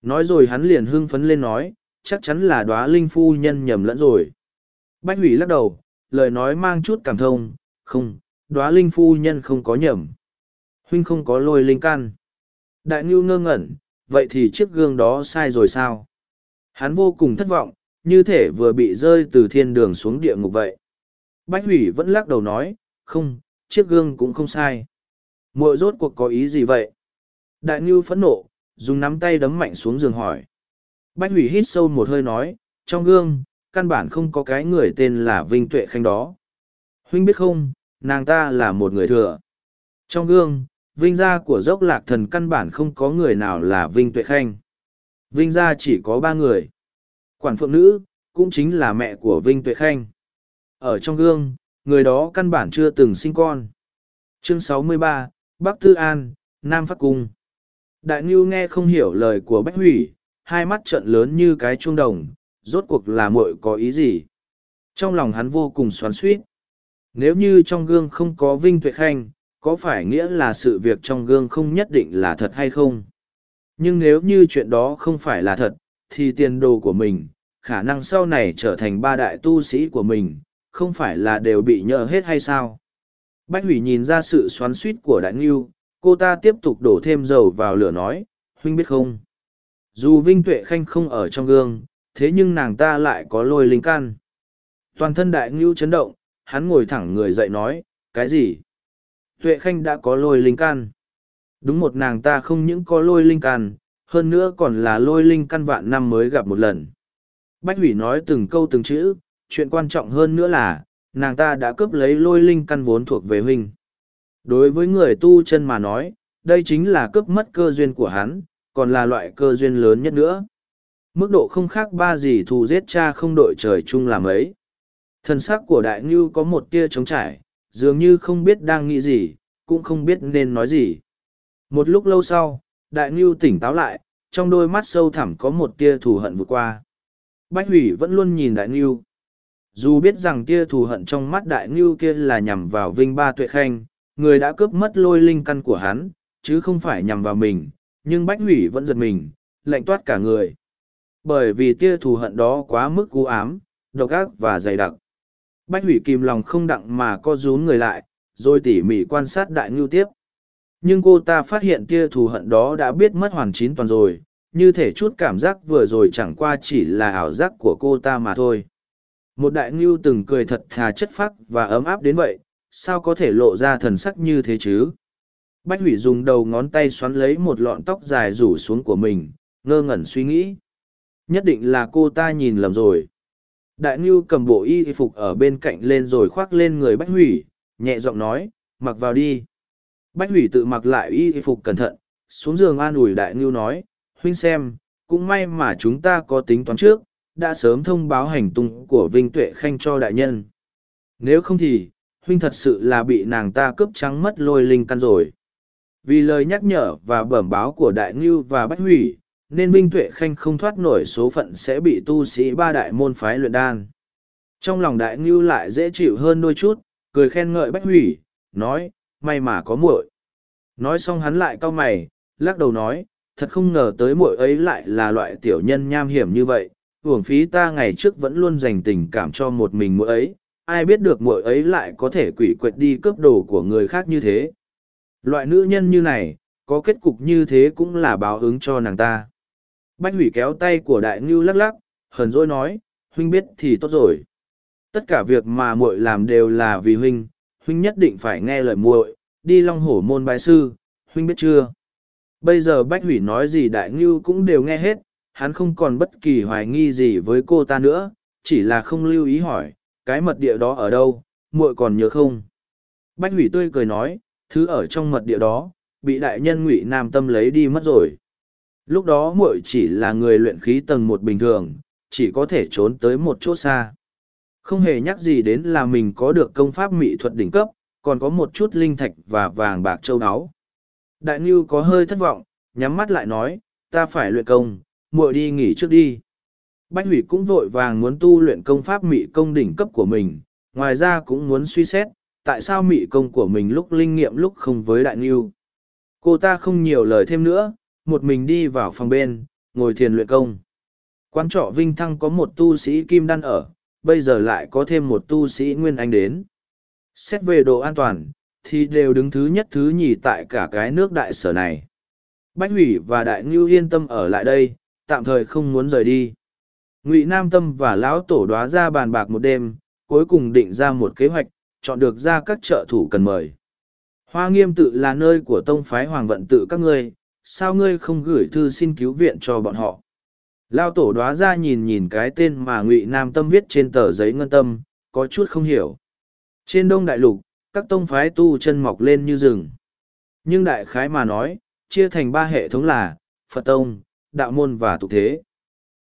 Nói rồi hắn liền hưng phấn lên nói, chắc chắn là Đóa linh phu nhân nhầm lẫn rồi. Bách hủy lắc đầu, lời nói mang chút cảm thông, không, Đóa linh phu nhân không có nhầm. Huynh không có lôi linh căn đại ngưu ngơ ngẩn vậy thì chiếc gương đó sai rồi sao? Hắn vô cùng thất vọng, như thể vừa bị rơi từ thiên đường xuống địa ngục vậy. Bách hủy vẫn lắc đầu nói, không, chiếc gương cũng không sai. Muội rốt cuộc có ý gì vậy? Đại Ngưu phẫn nộ, dùng nắm tay đấm mạnh xuống giường hỏi. Bách hủy hít sâu một hơi nói, trong gương, căn bản không có cái người tên là Vinh Tuệ Khanh đó. Huynh biết không, nàng ta là một người thừa. Trong gương, Vinh gia của dốc lạc thần căn bản không có người nào là Vinh Tuệ Khanh. Vinh gia chỉ có ba người. Quản phượng nữ, cũng chính là mẹ của Vinh Tuệ Khanh. Ở trong gương, người đó căn bản chưa từng sinh con. Chương 63, Bắc Tư An, Nam Phát Cung. Đại Ngưu nghe không hiểu lời của Bách Hủy, hai mắt trợn lớn như cái chuông đồng, rốt cuộc là muội có ý gì. Trong lòng hắn vô cùng xoắn suýt. Nếu như trong gương không có Vinh Tuệ Khanh, có phải nghĩa là sự việc trong gương không nhất định là thật hay không? Nhưng nếu như chuyện đó không phải là thật, thì tiền đồ của mình, khả năng sau này trở thành ba đại tu sĩ của mình, không phải là đều bị nhỡ hết hay sao? Bách hủy nhìn ra sự xoắn suýt của đại ngưu, cô ta tiếp tục đổ thêm dầu vào lửa nói, huynh biết không? Dù Vinh Tuệ Khanh không ở trong gương, thế nhưng nàng ta lại có lôi linh căn. Toàn thân đại ngưu chấn động, hắn ngồi thẳng người dậy nói, cái gì? Tuệ Khanh đã có lôi linh căn. Đúng một nàng ta không những có lôi linh căn, hơn nữa còn là lôi linh căn vạn năm mới gặp một lần. Bách hủy nói từng câu từng chữ, chuyện quan trọng hơn nữa là, nàng ta đã cướp lấy lôi linh căn vốn thuộc về huynh. Đối với người tu chân mà nói, đây chính là cướp mất cơ duyên của hắn, còn là loại cơ duyên lớn nhất nữa. Mức độ không khác ba gì thù giết cha không đội trời chung làm ấy. Thân xác của đại ngưu có một tia trống trải, dường như không biết đang nghĩ gì, cũng không biết nên nói gì. Một lúc lâu sau, đại ngưu tỉnh táo lại, trong đôi mắt sâu thẳm có một tia thù hận vượt qua. Bách hủy vẫn luôn nhìn đại ngưu. Dù biết rằng tia thù hận trong mắt đại ngưu kia là nhằm vào vinh ba tuệ khanh, người đã cướp mất lôi linh căn của hắn, chứ không phải nhằm vào mình, nhưng bách hủy vẫn giật mình, lạnh toát cả người. Bởi vì tia thù hận đó quá mức cú ám, độc ác và dày đặc. Bách hủy kìm lòng không đặng mà co rún người lại, rồi tỉ mỉ quan sát đại ngưu tiếp. Nhưng cô ta phát hiện tia thù hận đó đã biết mất hoàn chín toàn rồi, như thể chút cảm giác vừa rồi chẳng qua chỉ là ảo giác của cô ta mà thôi. Một đại ngưu từng cười thật thà chất phác và ấm áp đến vậy, sao có thể lộ ra thần sắc như thế chứ? Bách hủy dùng đầu ngón tay xoắn lấy một lọn tóc dài rủ xuống của mình, ngơ ngẩn suy nghĩ. Nhất định là cô ta nhìn lầm rồi. Đại Ngưu cầm bộ y phục ở bên cạnh lên rồi khoác lên người Bách Hủy, nhẹ giọng nói, mặc vào đi. Bách Hủy tự mặc lại y phục cẩn thận, xuống giường an ủi Đại Ngưu nói, huynh xem, cũng may mà chúng ta có tính toán trước, đã sớm thông báo hành tung của Vinh Tuệ Khanh cho đại nhân. Nếu không thì, huynh thật sự là bị nàng ta cướp trắng mất lôi linh căn rồi. Vì lời nhắc nhở và bẩm báo của Đại Ngưu và Bách Hủy, nên Vinh Tuệ Khanh không thoát nổi số phận sẽ bị tu sĩ ba đại môn phái luyện đan. Trong lòng Đại Ngưu lại dễ chịu hơn đôi chút, cười khen ngợi Bách Hủy, nói, may mà có muội. Nói xong hắn lại cau mày, lắc đầu nói, thật không ngờ tới muội ấy lại là loại tiểu nhân nham hiểm như vậy, uổng phí ta ngày trước vẫn luôn dành tình cảm cho một mình muội ấy, ai biết được muội ấy lại có thể quỷ quệt đi cướp đồ của người khác như thế. Loại nữ nhân như này, có kết cục như thế cũng là báo ứng cho nàng ta. Bách hủy kéo tay của đại ngưu lắc lắc, hờn dỗi nói, huynh biết thì tốt rồi. Tất cả việc mà muội làm đều là vì huynh, huynh nhất định phải nghe lời muội, đi long hổ môn bái sư, huynh biết chưa? Bây giờ Bách hủy nói gì đại ngưu cũng đều nghe hết, hắn không còn bất kỳ hoài nghi gì với cô ta nữa, chỉ là không lưu ý hỏi, cái mật địa đó ở đâu, muội còn nhớ không? Bách hủy tươi cười nói, thứ ở trong mật địa đó, bị đại nhân ngụy Nam Tâm lấy đi mất rồi. Lúc đó muội chỉ là người luyện khí tầng một bình thường, chỉ có thể trốn tới một chỗ xa. Không hề nhắc gì đến là mình có được công pháp mỹ thuật đỉnh cấp, còn có một chút linh thạch và vàng bạc châu áo. Đại Ngưu có hơi thất vọng, nhắm mắt lại nói, ta phải luyện công, muội đi nghỉ trước đi. Bách hủy cũng vội vàng muốn tu luyện công pháp mỹ công đỉnh cấp của mình, ngoài ra cũng muốn suy xét, tại sao mỹ công của mình lúc linh nghiệm lúc không với Đại Ngưu. Cô ta không nhiều lời thêm nữa, một mình đi vào phòng bên, ngồi thiền luyện công. Quán trọ Vinh Thăng có một tu sĩ Kim Đan ở, bây giờ lại có thêm một tu sĩ Nguyên Anh đến. Xét về độ an toàn, thì đều đứng thứ nhất thứ nhì tại cả cái nước đại sở này. Bách Hủy và Đại Ngưu yên tâm ở lại đây, tạm thời không muốn rời đi. Ngụy Nam Tâm và Lão Tổ đoá ra bàn bạc một đêm, cuối cùng định ra một kế hoạch, chọn được ra các trợ thủ cần mời. Hoa nghiêm tự là nơi của tông phái hoàng vận tự các ngươi, sao ngươi không gửi thư xin cứu viện cho bọn họ? Lao tổ đoá ra nhìn nhìn cái tên mà Ngụy Nam Tâm viết trên tờ giấy ngân tâm, có chút không hiểu. Trên đông đại lục, các tông phái tu chân mọc lên như rừng. Nhưng đại khái mà nói, chia thành ba hệ thống là, Phật Tông, Đạo Môn và Tục Thế.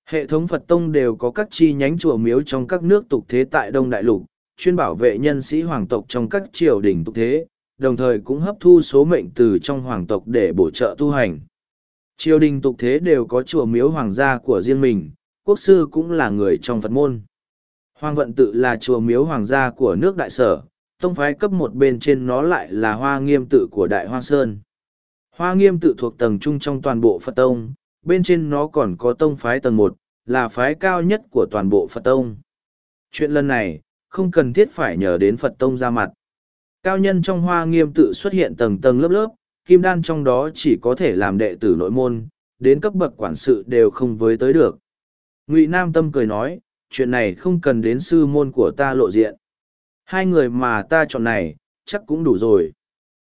Hệ thống Phật Tông đều có các chi nhánh chùa miếu trong các nước tục thế tại Đông Đại Lục, chuyên bảo vệ nhân sĩ hoàng tộc trong các triều đình tục thế, đồng thời cũng hấp thu số mệnh từ trong hoàng tộc để bổ trợ tu hành. Triều đình tục thế đều có chùa miếu hoàng gia của riêng mình, quốc sư cũng là người trong Phật môn. Hoàng vận tự là chùa miếu hoàng gia của nước đại sở, tông phái cấp một bên trên nó lại là hoa nghiêm tự của đại hoa sơn. Hoa nghiêm tự thuộc tầng trung trong toàn bộ Phật tông, bên trên nó còn có tông phái tầng một, là phái cao nhất của toàn bộ Phật tông. Chuyện lần này, không cần thiết phải nhờ đến Phật tông ra mặt. Cao nhân trong hoa nghiêm tự xuất hiện tầng tầng lớp lớp, kim đan trong đó chỉ có thể làm đệ tử nội môn, đến cấp bậc quản sự đều không với tới được. Ngụy Nam Tâm cười nói, chuyện này không cần đến sư môn của ta lộ diện. Hai người mà ta chọn này, chắc cũng đủ rồi.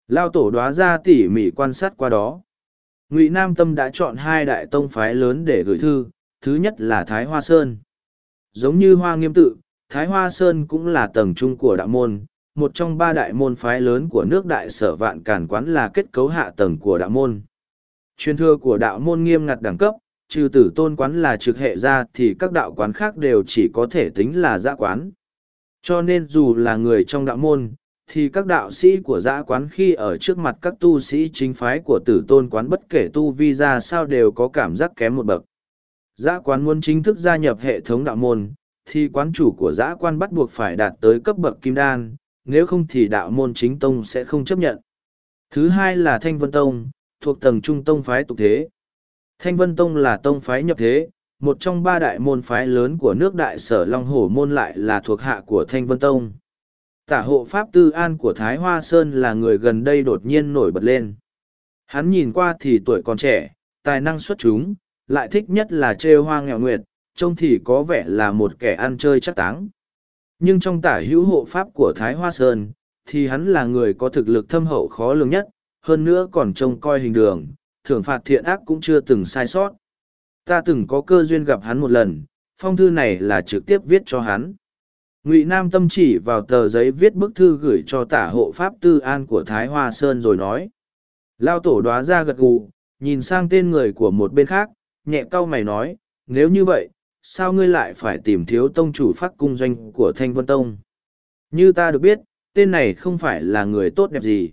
Lao tổ đoá ra tỉ mỉ quan sát qua đó. Ngụy Nam Tâm đã chọn hai đại tông phái lớn để gửi thư, thứ nhất là Thái Hoa Sơn. Giống như Hoa Nghiêm Tự, Thái Hoa Sơn cũng là tầng trung của đạo môn, một trong ba đại môn phái lớn của nước đại sở vạn càn quán là kết cấu hạ tầng của đạo môn. Truyền thừa của đạo môn nghiêm ngặt đẳng cấp, trừ tử tôn quán là trực hệ ra thì các đạo quán khác đều chỉ có thể tính là giã quán. Cho nên dù là người trong đạo môn, thì các đạo sĩ của giã quán khi ở trước mặt các tu sĩ chính phái của tử tôn quán bất kể tu vi ra sao đều có cảm giác kém một bậc. Giã quán muốn chính thức gia nhập hệ thống đạo môn, thì quán chủ của giã quan bắt buộc phải đạt tới cấp bậc kim đan, nếu không thì đạo môn chính tông sẽ không chấp nhận. Thứ hai là Thanh Vân Tông, thuộc tầng trung tông phái tục thế. Thanh Vân Tông là tông phái nhập thế, một trong ba đại môn phái lớn của nước đại sở Long Hổ môn lại là thuộc hạ của Thanh Vân Tông. Tả hộ Pháp Tư An của Thái Hoa Sơn là người gần đây đột nhiên nổi bật lên. Hắn nhìn qua thì tuổi còn trẻ, tài năng xuất chúng, lại thích nhất là trêu hoa nghèo nguyệt, trông thì có vẻ là một kẻ ăn chơi chắc táng. Nhưng trong tả hữu hộ Pháp của Thái Hoa Sơn, thì hắn là người có thực lực thâm hậu khó lường nhất, hơn nữa còn trông coi hình đường, thưởng phạt thiện ác cũng chưa từng sai sót. Ta từng có cơ duyên gặp hắn một lần, phong thư này là trực tiếp viết cho hắn ngụy nam tâm chỉ vào tờ giấy viết bức thư gửi cho tả hộ pháp tư an của thái hoa sơn rồi nói lao tổ đoá ra gật gù nhìn sang tên người của một bên khác nhẹ cau mày nói nếu như vậy sao ngươi lại phải tìm thiếu tông chủ phát cung doanh của thanh vân tông? Như ta được biết tên này không phải là người tốt đẹp gì.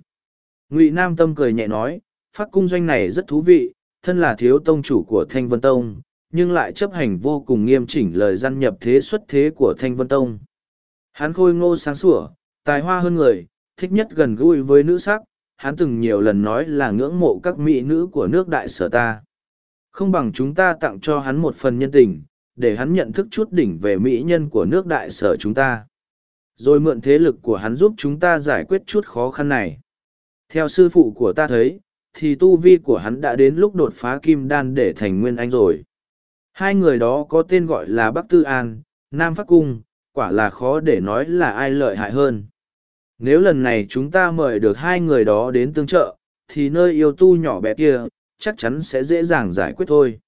Ngụy nam tâm cười nhẹ nói phát cung doanh này rất thú vị thân là thiếu tông chủ của thanh vân tông nhưng lại chấp hành vô cùng nghiêm chỉnh lời gian nhập thế xuất thế của thanh vân tông. Hắn khôi ngô sáng sủa, tài hoa hơn người, thích nhất gần gũi với nữ sắc, hắn từng nhiều lần nói là ngưỡng mộ các mỹ nữ của nước đại sở ta. Không bằng chúng ta tặng cho hắn một phần nhân tình, để hắn nhận thức chút đỉnh về mỹ nhân của nước đại sở chúng ta. Rồi mượn thế lực của hắn giúp chúng ta giải quyết chút khó khăn này. Theo sư phụ của ta thấy, thì tu vi của hắn đã đến lúc đột phá kim đan để thành nguyên anh rồi. Hai người đó có tên gọi là Bắc Tư An, Nam Phát Cung, quả là khó để nói là ai lợi hại hơn. Nếu lần này chúng ta mời được hai người đó đến tương trợ, thì nơi yêu tu nhỏ bé kia, chắc chắn sẽ dễ dàng giải quyết thôi.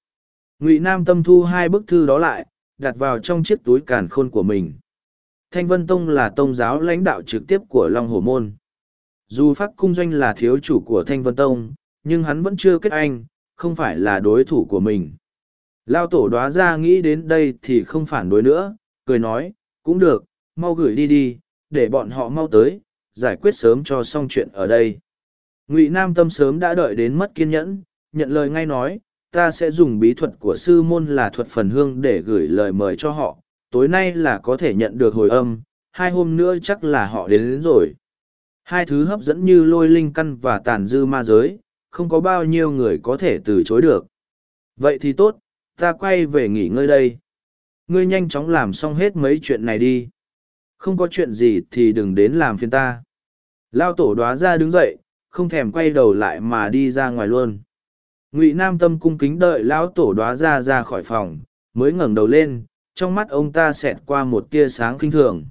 Ngụy Nam Tâm thu hai bức thư đó lại, đặt vào trong chiếc túi càn khôn của mình. Thanh Vân Tông là tông giáo lãnh đạo trực tiếp của Long Hổ Môn. Dù Phát Cung Doanh là thiếu chủ của Thanh Vân Tông, nhưng hắn vẫn chưa kết anh, không phải là đối thủ của mình. Lao tổ đoá ra nghĩ đến đây thì không phản đối nữa, cười nói, cũng được, mau gửi đi đi, để bọn họ mau tới, giải quyết sớm cho xong chuyện ở đây. Ngụy Nam Tâm sớm đã đợi đến mất kiên nhẫn, nhận lời ngay nói, ta sẽ dùng bí thuật của sư môn là thuật phần hương để gửi lời mời cho họ, tối nay là có thể nhận được hồi âm, hai hôm nữa chắc là họ đến, đến rồi. Hai thứ hấp dẫn như lôi linh căn và tàn dư ma giới, không có bao nhiêu người có thể từ chối được. Vậy thì tốt, ta quay về nghỉ ngơi đây ngươi nhanh chóng làm xong hết mấy chuyện này đi không có chuyện gì thì đừng đến làm phiền ta lao tổ đoá ra đứng dậy không thèm quay đầu lại mà đi ra ngoài luôn ngụy nam tâm cung kính đợi lão tổ đoá ra ra khỏi phòng, mới ngẩng đầu lên, trong mắt ông ta xẹt qua một tia sáng khinh thường.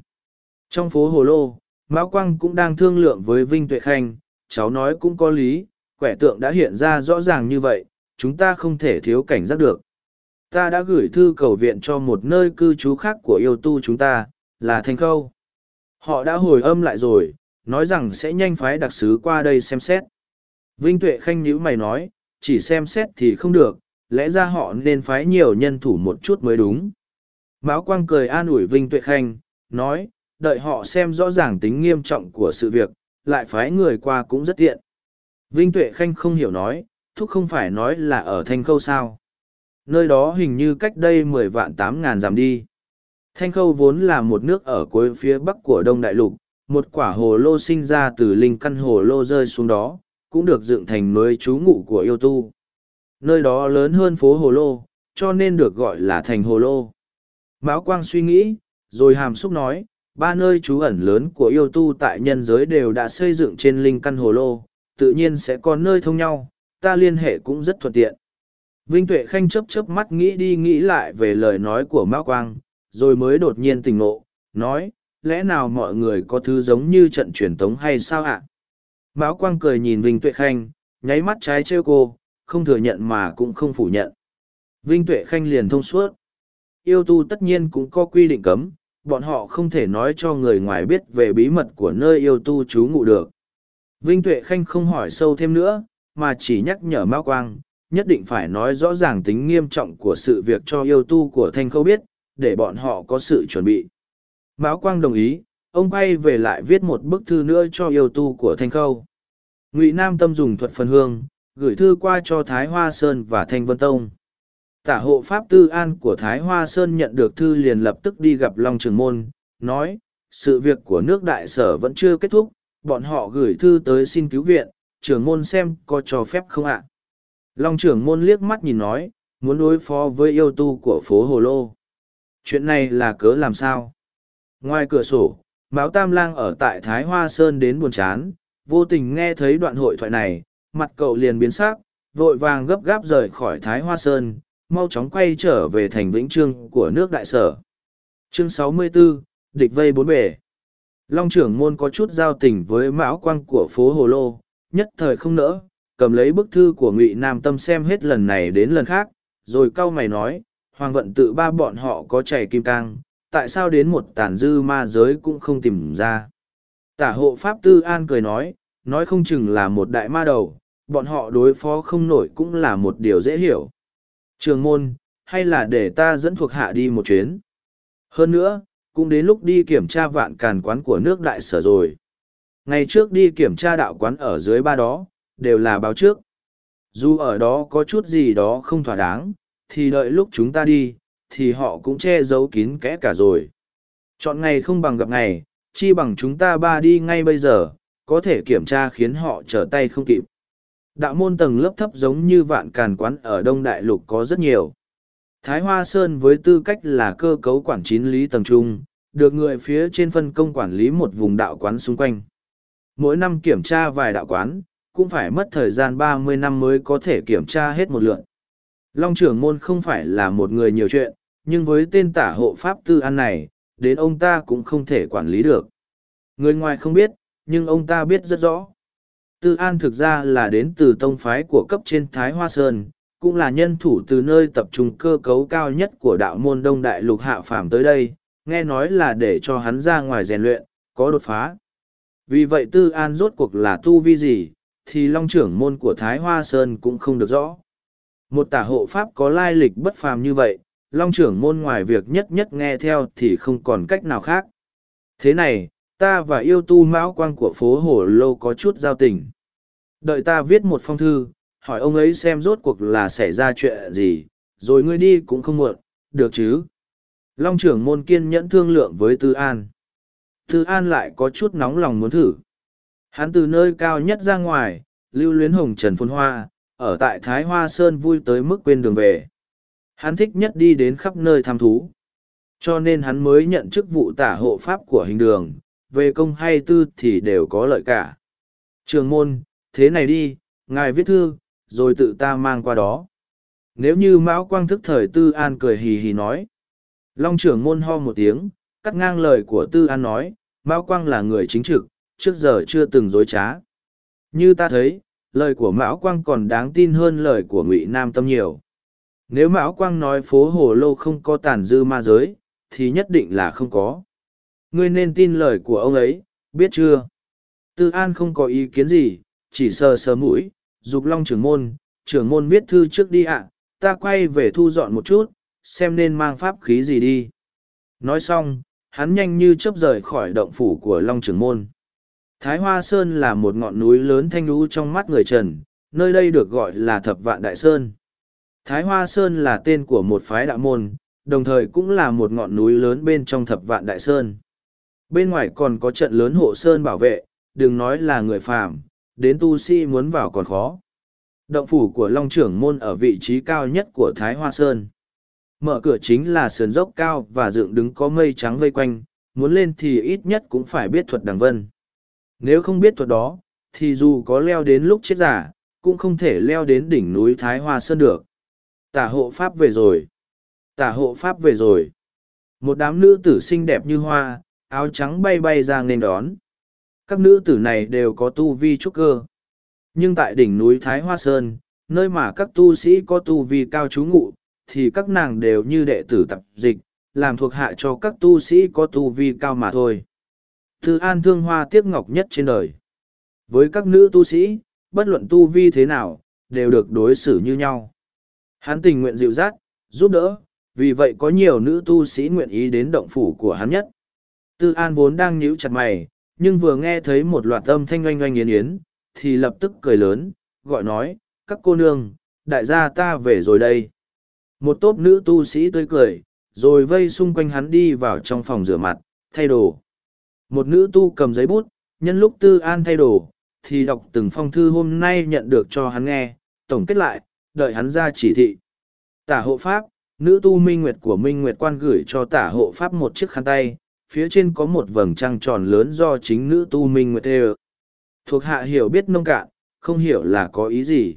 Trong phố hồ lô, mão quang cũng đang thương lượng với vinh tuệ khanh, cháu nói cũng có lý, quẻ tượng đã hiện ra rõ ràng như vậy, chúng ta không thể thiếu cảnh giác được. Ta đã gửi thư cầu viện cho một nơi cư trú khác của yêu tu chúng ta, là thanh khâu. Họ đã hồi âm lại rồi, nói rằng sẽ nhanh phái đặc sứ qua đây xem xét. Vinh tuệ khanh nhíu mày nói chỉ xem xét thì không được, lẽ ra họ nên phái nhiều nhân thủ một chút mới đúng. Mão quang cười an ủi vinh tuệ khanh, nói, đợi họ xem rõ ràng tính nghiêm trọng của sự việc, lại phái người qua cũng rất tiện. Vinh tuệ khanh không hiểu nói, thúc không phải nói là ở thanh khâu sao? Nơi đó hình như cách đây mười vạn tám ngàn dặm đi. Thanh khâu vốn là một nước ở cuối phía bắc của đông đại lục, một quả hồ lô sinh ra từ linh căn hồ lô rơi xuống đó cũng được dựng thành nơi trú ngụ của yêu tu. Nơi đó lớn hơn phố hồ lô, cho nên được gọi là thành hồ lô. Mão quang suy nghĩ, rồi hàm xúc nói, ba nơi trú ẩn lớn của yêu tu tại nhân giới đều đã xây dựng trên linh căn hồ lô, tự nhiên sẽ có nơi thông nhau, ta liên hệ cũng rất thuận tiện. Vinh tuệ khanh chớp chớp mắt nghĩ đi nghĩ lại về lời nói của mão quang, rồi mới đột nhiên tỉnh ngộ, nói, lẽ nào mọi người có thứ giống như trận truyền tống hay sao ạ? Mão quang cười nhìn vinh tuệ khanh, nháy mắt trái trêu cô, không thừa nhận mà cũng không phủ nhận. Vinh tuệ khanh liền thông suốt. Yêu tu tất nhiên cũng có quy định cấm, bọn họ không thể nói cho người ngoài biết về bí mật của nơi yêu tu trú ngụ được. Vinh tuệ khanh không hỏi sâu thêm nữa, mà chỉ nhắc nhở mao quang, nhất định phải nói rõ ràng tính nghiêm trọng của sự việc cho yêu tu của thanh khâu biết, để bọn họ có sự chuẩn bị. Mão quang đồng ý ông quay về lại viết một bức thư nữa cho yêu tu của thanh khâu. Ngụy nam tâm dùng thuật phần hương, gửi thư qua cho thái hoa sơn và thanh vân tông. Tả hộ pháp tư an của thái hoa sơn nhận được thư liền lập tức đi gặp long trường môn, nói, sự việc của nước đại sở vẫn chưa kết thúc, bọn họ gửi thư tới xin cứu viện trưởng môn xem có cho phép không ạ? Long trưởng môn liếc mắt nhìn nói, muốn đối phó với yêu tu của phố hồ lô. Chuyện này là cớ làm sao? Ngoài cửa sổ mão tam lang ở tại thái hoa sơn đến buồn chán vô tình nghe thấy đoạn hội thoại này mặt cậu liền biến sắc, vội vàng gấp gáp rời khỏi thái hoa sơn mau chóng quay trở về thành vĩnh trương của nước đại sở. Chương 64, địch vây bốn bể. Long trưởng môn có chút giao tình với mão quang của phố hồ lô nhất thời không nỡ cầm lấy bức thư của ngụy nam tâm xem hết lần này đến lần khác rồi cau mày nói hoàng vận tự ba bọn họ có chảy kim cang tại sao đến một tàn dư ma giới cũng không tìm ra? Tả hộ pháp tư an cười nói nói không chừng là một đại ma đầu, bọn họ đối phó không nổi cũng là một điều dễ hiểu. Trường môn, hay là để ta dẫn thuộc hạ đi một chuyến? Hơn nữa, cũng đến lúc đi kiểm tra vạn càn quán của nước đại sở rồi. Ngày trước đi kiểm tra đạo quán ở dưới ba đó, đều là báo trước. Dù ở đó có chút gì đó không thỏa đáng, thì đợi lúc chúng ta đi thì họ cũng che giấu kín kẽ cả rồi. Chọn ngày không bằng gặp ngày, chi bằng chúng ta ba đi ngay bây giờ, có thể kiểm tra khiến họ trở tay không kịp. Đạo môn tầng lớp thấp giống như vạn càn quán ở đông đại lục có rất nhiều. Thái hoa sơn với tư cách là cơ cấu quản chín lý tầng trung, được người phía trên phân công quản lý một vùng đạo quán xung quanh. Mỗi năm kiểm tra vài đạo quán, cũng phải mất thời gian ba mươi năm mới có thể kiểm tra hết một lượt. long trưởng môn không phải là một người nhiều chuyện nhưng với tên tả hộ pháp tư an này, đến ông ta cũng không thể quản lý được. Người ngoài không biết, nhưng ông ta biết rất rõ. Tư an thực ra là đến từ tông phái của cấp trên thái hoa sơn, cũng là nhân thủ từ nơi tập trung cơ cấu cao nhất của đạo môn đông đại lục hạ phàm tới đây, nghe nói là để cho hắn ra ngoài rèn luyện, có đột phá. Vì vậy tư an rốt cuộc là tu vi gì, thì long trưởng môn của thái hoa sơn cũng không được rõ. Một tả hộ pháp có lai lịch bất phàm như vậy long trưởng môn ngoài việc nhất nhất nghe theo thì không còn cách nào khác. Thế này, ta và yêu tu mão quang của phố hồ lô có chút giao tình. Đợi ta viết một phong thư, hỏi ông ấy xem rốt cuộc là xảy ra chuyện gì, rồi ngươi đi cũng không muộn, được chứ? Long trưởng môn kiên nhẫn thương lượng với tư an. Tư an lại có chút nóng lòng muốn thử. Hắn từ nơi cao nhất ra ngoài, lưu luyến hồng trần phôn hoa, ở tại thái hoa sơn vui tới mức quên đường về hắn thích nhất đi đến khắp nơi tham thú cho nên hắn mới nhận chức vụ tả hộ pháp của hình đường về công hay tư thì đều có lợi cả trường môn thế này đi ngài viết thư rồi tự ta mang qua đó. Nếu như Mão Quang thức thời Tư An cười hì hì nói. Long trưởng môn ho một tiếng, cắt ngang lời của Tư An nói, Mão Quang là người chính trực, trước giờ chưa từng dối trá. Như ta thấy, lời của Mão Quang còn đáng tin hơn lời của Ngụy Nam Tâm nhiều. Nếu Mão Quang nói phố Hồ Lô không có tàn dư ma giới, thì nhất định là không có. Ngươi nên tin lời của ông ấy, biết chưa? Tư An không có ý kiến gì, chỉ sờ sờ mũi, dục long trưởng môn, trưởng môn viết thư trước đi ạ, ta quay về thu dọn một chút, xem nên mang pháp khí gì đi. Nói xong, hắn nhanh như chớp rời khỏi động phủ của long trưởng môn. Thái Hoa Sơn là một ngọn núi lớn thanh lũ trong mắt người Trần, nơi đây được gọi là Thập Vạn Đại Sơn. Thái Hoa Sơn là tên của một phái đạo môn, đồng thời cũng là một ngọn núi lớn bên trong Thập Vạn Đại Sơn. Bên ngoài còn có trận lớn hộ Sơn bảo vệ, đừng nói là người phàm, đến tu sĩ muốn vào còn khó. Động phủ của Long trưởng môn ở vị trí cao nhất của Thái Hoa Sơn. Mở cửa chính là sườn dốc cao và dựng đứng có mây trắng vây quanh, muốn lên thì ít nhất cũng phải biết thuật đằng vân. Nếu không biết thuật đó, thì dù có leo đến lúc chết giả, cũng không thể leo đến đỉnh núi Thái Hoa Sơn được. Tả hộ Pháp về rồi. Tả hộ Pháp về rồi. Một đám nữ tử xinh đẹp như hoa, áo trắng bay bay ra nên đón. Các nữ tử này đều có tu vi trúc cơ. Nhưng tại đỉnh núi Thái Hoa Sơn, nơi mà các tu sĩ có tu vi cao trú ngụ, thì các nàng đều như đệ tử tập dịch, làm thuộc hạ cho các tu sĩ có tu vi cao mà thôi. Thư an thương hoa tiếc ngọc nhất trên đời. Với các nữ tu sĩ, bất luận tu vi thế nào, đều được đối xử như nhau. Hắn tình nguyện dịu dắt, giúp đỡ, vì vậy có nhiều nữ tu sĩ nguyện ý đến động phủ của hắn nhất. Tư An vốn đang nhíu chặt mày, nhưng vừa nghe thấy một loạt âm thanh oanh oanh yến yến, thì lập tức cười lớn, gọi nói, các cô nương, đại gia ta về rồi đây. Một tốp nữ tu sĩ tươi cười, rồi vây xung quanh hắn đi vào trong phòng rửa mặt, thay đồ. Một nữ tu cầm giấy bút, nhân lúc Tư An thay đồ, thì đọc từng phong thư hôm nay nhận được cho hắn nghe, tổng kết lại, đợi hắn ra chỉ thị. Tả hộ pháp, nữ tu minh nguyệt của minh nguyệt quan gửi cho tả hộ pháp một chiếc khăn tay, phía trên có một vầng trăng tròn lớn do chính nữ tu minh nguyệt đều. Thuộc hạ hiểu biết nông cạn, không hiểu là có ý gì.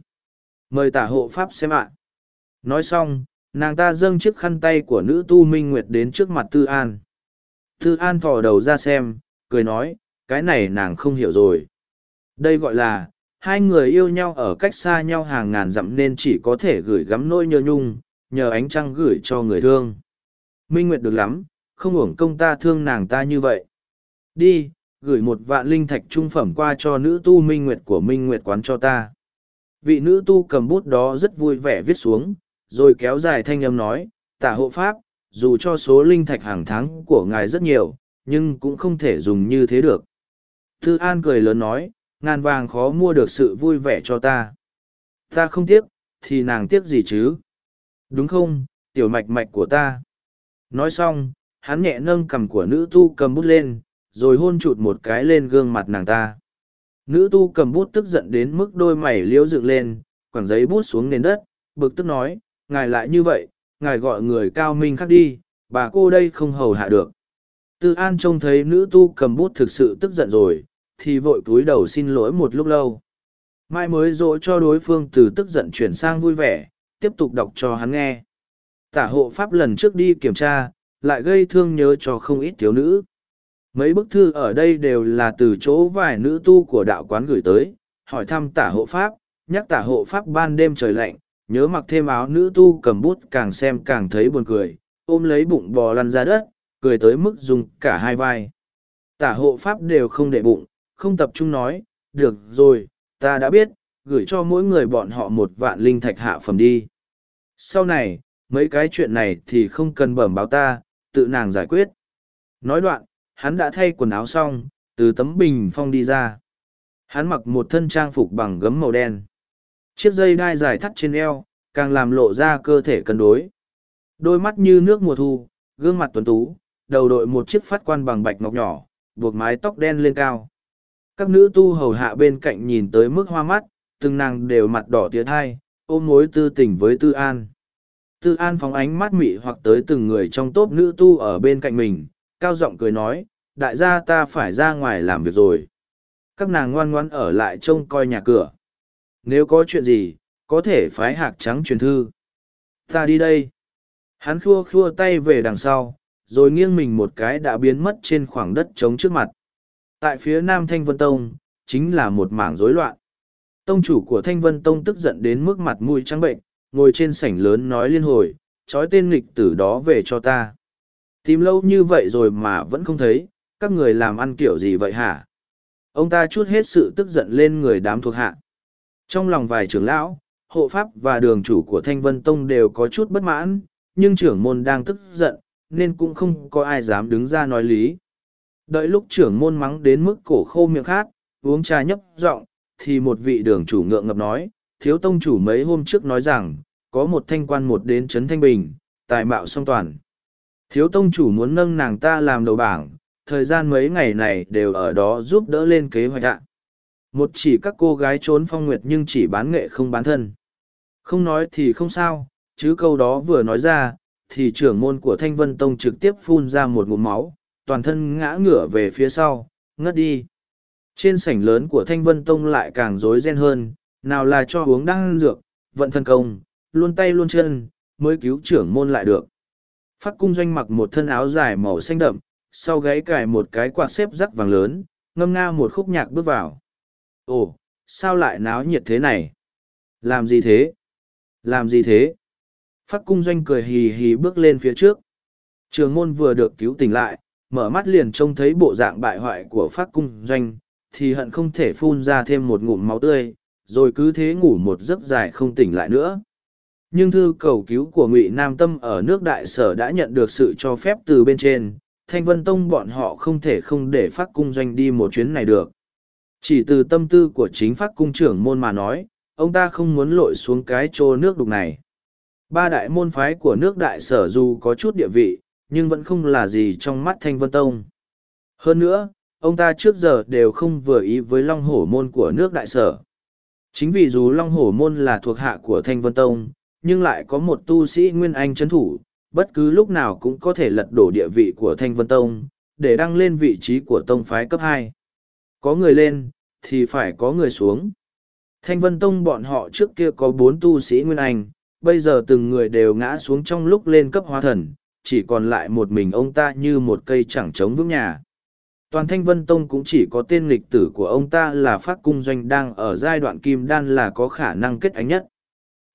Mời tả hộ pháp xem ạ. Nói xong, nàng ta dâng chiếc khăn tay của nữ tu minh nguyệt đến trước mặt tư an. Tư an thò đầu ra xem, cười nói, cái này nàng không hiểu rồi. Đây gọi là, hai người yêu nhau ở cách xa nhau hàng ngàn dặm nên chỉ có thể gửi gắm nỗi nhớ nhung, nhờ ánh trăng gửi cho người thương. Minh Nguyệt được lắm, không uổng công ta thương nàng ta như vậy. Đi, gửi một vạn linh thạch trung phẩm qua cho nữ tu Minh Nguyệt của Minh Nguyệt quán cho ta. Vị nữ tu cầm bút đó rất vui vẻ viết xuống, rồi kéo dài thanh âm nói, tả hộ pháp, dù cho số linh thạch hàng tháng của ngài rất nhiều, nhưng cũng không thể dùng như thế được. Thư An cười lớn nói, ngàn vàng khó mua được sự vui vẻ cho ta. Ta không tiếc, thì nàng tiếc gì chứ? Đúng không, tiểu mạch mạch của ta? Nói xong, hắn nhẹ nâng cầm của nữ tu cầm bút lên, rồi hôn chụt một cái lên gương mặt nàng ta. Nữ tu cầm bút tức giận đến mức đôi mày liễu dựng lên, quẳng giấy bút xuống nền đất, bực tức nói, ngài lại như vậy, ngài gọi người cao minh khác đi, bà cô đây không hầu hạ được. Tư An trông thấy nữ tu cầm bút thực sự tức giận rồi, thì vội cúi đầu xin lỗi một lúc lâu. Mai mới dỗ cho đối phương từ tức giận chuyển sang vui vẻ, tiếp tục đọc cho hắn nghe. Tả hộ pháp lần trước đi kiểm tra, lại gây thương nhớ cho không ít thiếu nữ. Mấy bức thư ở đây đều là từ chỗ vài nữ tu của đạo quán gửi tới, hỏi thăm tả hộ pháp, nhắc tả hộ pháp ban đêm trời lạnh, nhớ mặc thêm áo nữ tu cầm bút càng xem càng thấy buồn cười, ôm lấy bụng bò lăn ra đất, cười tới mức dùng cả hai vai. Tả hộ pháp đều không để bụng, không tập trung nói, được rồi, ta đã biết, gửi cho mỗi người bọn họ một vạn linh thạch hạ phẩm đi. Sau này, mấy cái chuyện này thì không cần bẩm báo ta, tự nàng giải quyết. Nói đoạn, hắn đã thay quần áo xong, từ tấm bình phong đi ra. Hắn mặc một thân trang phục bằng gấm màu đen. Chiếc dây đai dài thắt trên eo, càng làm lộ ra cơ thể cân đối. Đôi mắt như nước mùa thu, gương mặt tuấn tú, đầu đội một chiếc phát quan bằng bạch ngọc nhỏ, buộc mái tóc đen lên cao. Các nữ tu hầu hạ bên cạnh nhìn tới mức hoa mắt, từng nàng đều mặt đỏ tía thai, ôm mối tư tình với Tư An. Tư An phóng ánh mắt mị hoặc tới từng người trong tốp nữ tu ở bên cạnh mình, cao giọng cười nói, đại gia ta phải ra ngoài làm việc rồi. Các nàng ngoan ngoan ở lại trông coi nhà cửa. Nếu có chuyện gì, có thể phái hạc trắng truyền thư. Ta đi đây. Hắn khua khua tay về đằng sau, rồi nghiêng mình một cái đã biến mất trên khoảng đất trống trước mặt. Tại phía nam Thanh Vân Tông, chính là một mảng rối loạn. Tông chủ của Thanh Vân Tông tức giận đến mức mặt mũi trắng bệnh, ngồi trên sảnh lớn nói liên hồi, trói tên nghịch tử đó về cho ta. Tìm lâu như vậy rồi mà vẫn không thấy, các người làm ăn kiểu gì vậy hả? Ông ta chút hết sự tức giận lên người đám thuộc hạ. Trong lòng vài trưởng lão, hộ pháp và đường chủ của Thanh Vân Tông đều có chút bất mãn, nhưng trưởng môn đang tức giận, nên cũng không có ai dám đứng ra nói lý. Đợi lúc trưởng môn mắng đến mức cổ khô miệng khát, uống trà nhấp giọng thì một vị đường chủ ngượng ngập nói, thiếu tông chủ mấy hôm trước nói rằng, có một thanh quan một đến Trấn Thanh Bình, tài mạo song toàn. Thiếu tông chủ muốn nâng nàng ta làm đầu bảng, thời gian mấy ngày này đều ở đó giúp đỡ lên kế hoạch ạ. Một chỉ các cô gái trốn phong nguyệt nhưng chỉ bán nghệ không bán thân. Không nói thì không sao, chứ câu đó vừa nói ra, thì trưởng môn của Thanh Vân Tông trực tiếp phun ra một ngụm máu, toàn thân ngã ngửa về phía sau, ngất đi. Trên sảnh lớn của Thanh Vân Tông lại càng rối ren hơn, nào là cho uống đan dược, vận thân công, luôn tay luôn chân, mới cứu trưởng môn lại được. Phát cung doanh mặc một thân áo dài màu xanh đậm, sau gáy cài một cái quạt xếp rắc vàng lớn, ngâm nga một khúc nhạc bước vào. Ồ, sao lại náo nhiệt thế này? Làm gì thế? Làm gì thế? Phát cung doanh cười hì hì bước lên phía trước. Trường môn vừa được cứu tỉnh lại, mở mắt liền trông thấy bộ dạng bại hoại của phát cung doanh, thì hận không thể phun ra thêm một ngụm máu tươi, rồi cứ thế ngủ một giấc dài không tỉnh lại nữa. Nhưng thư cầu cứu của Ngụy Nam Tâm ở nước đại sở đã nhận được sự cho phép từ bên trên, Thanh Vân Tông bọn họ không thể không để phát cung doanh đi một chuyến này được. Chỉ từ tâm tư của chính phát cung trưởng môn mà nói, ông ta không muốn lội xuống cái trô nước đục này. Ba đại môn phái của nước đại sở dù có chút địa vị, nhưng vẫn không là gì trong mắt Thanh Vân Tông. Hơn nữa, ông ta trước giờ đều không vừa ý với Long Hổ Môn của nước đại sở. Chính vì dù Long Hổ Môn là thuộc hạ của Thanh Vân Tông, nhưng lại có một tu sĩ Nguyên Anh chấn thủ, bất cứ lúc nào cũng có thể lật đổ địa vị của Thanh Vân Tông, để đăng lên vị trí của tông phái cấp hai. Có người lên, thì phải có người xuống. Thanh Vân Tông bọn họ trước kia có bốn tu sĩ Nguyên Anh, bây giờ từng người đều ngã xuống trong lúc lên cấp hóa thần, chỉ còn lại một mình ông ta như một cây chẳng chống vững nhà. Toàn Thanh Vân Tông cũng chỉ có tên lịch tử của ông ta là Phát Cung Doanh đang ở giai đoạn kim đan là có khả năng kết ánh nhất.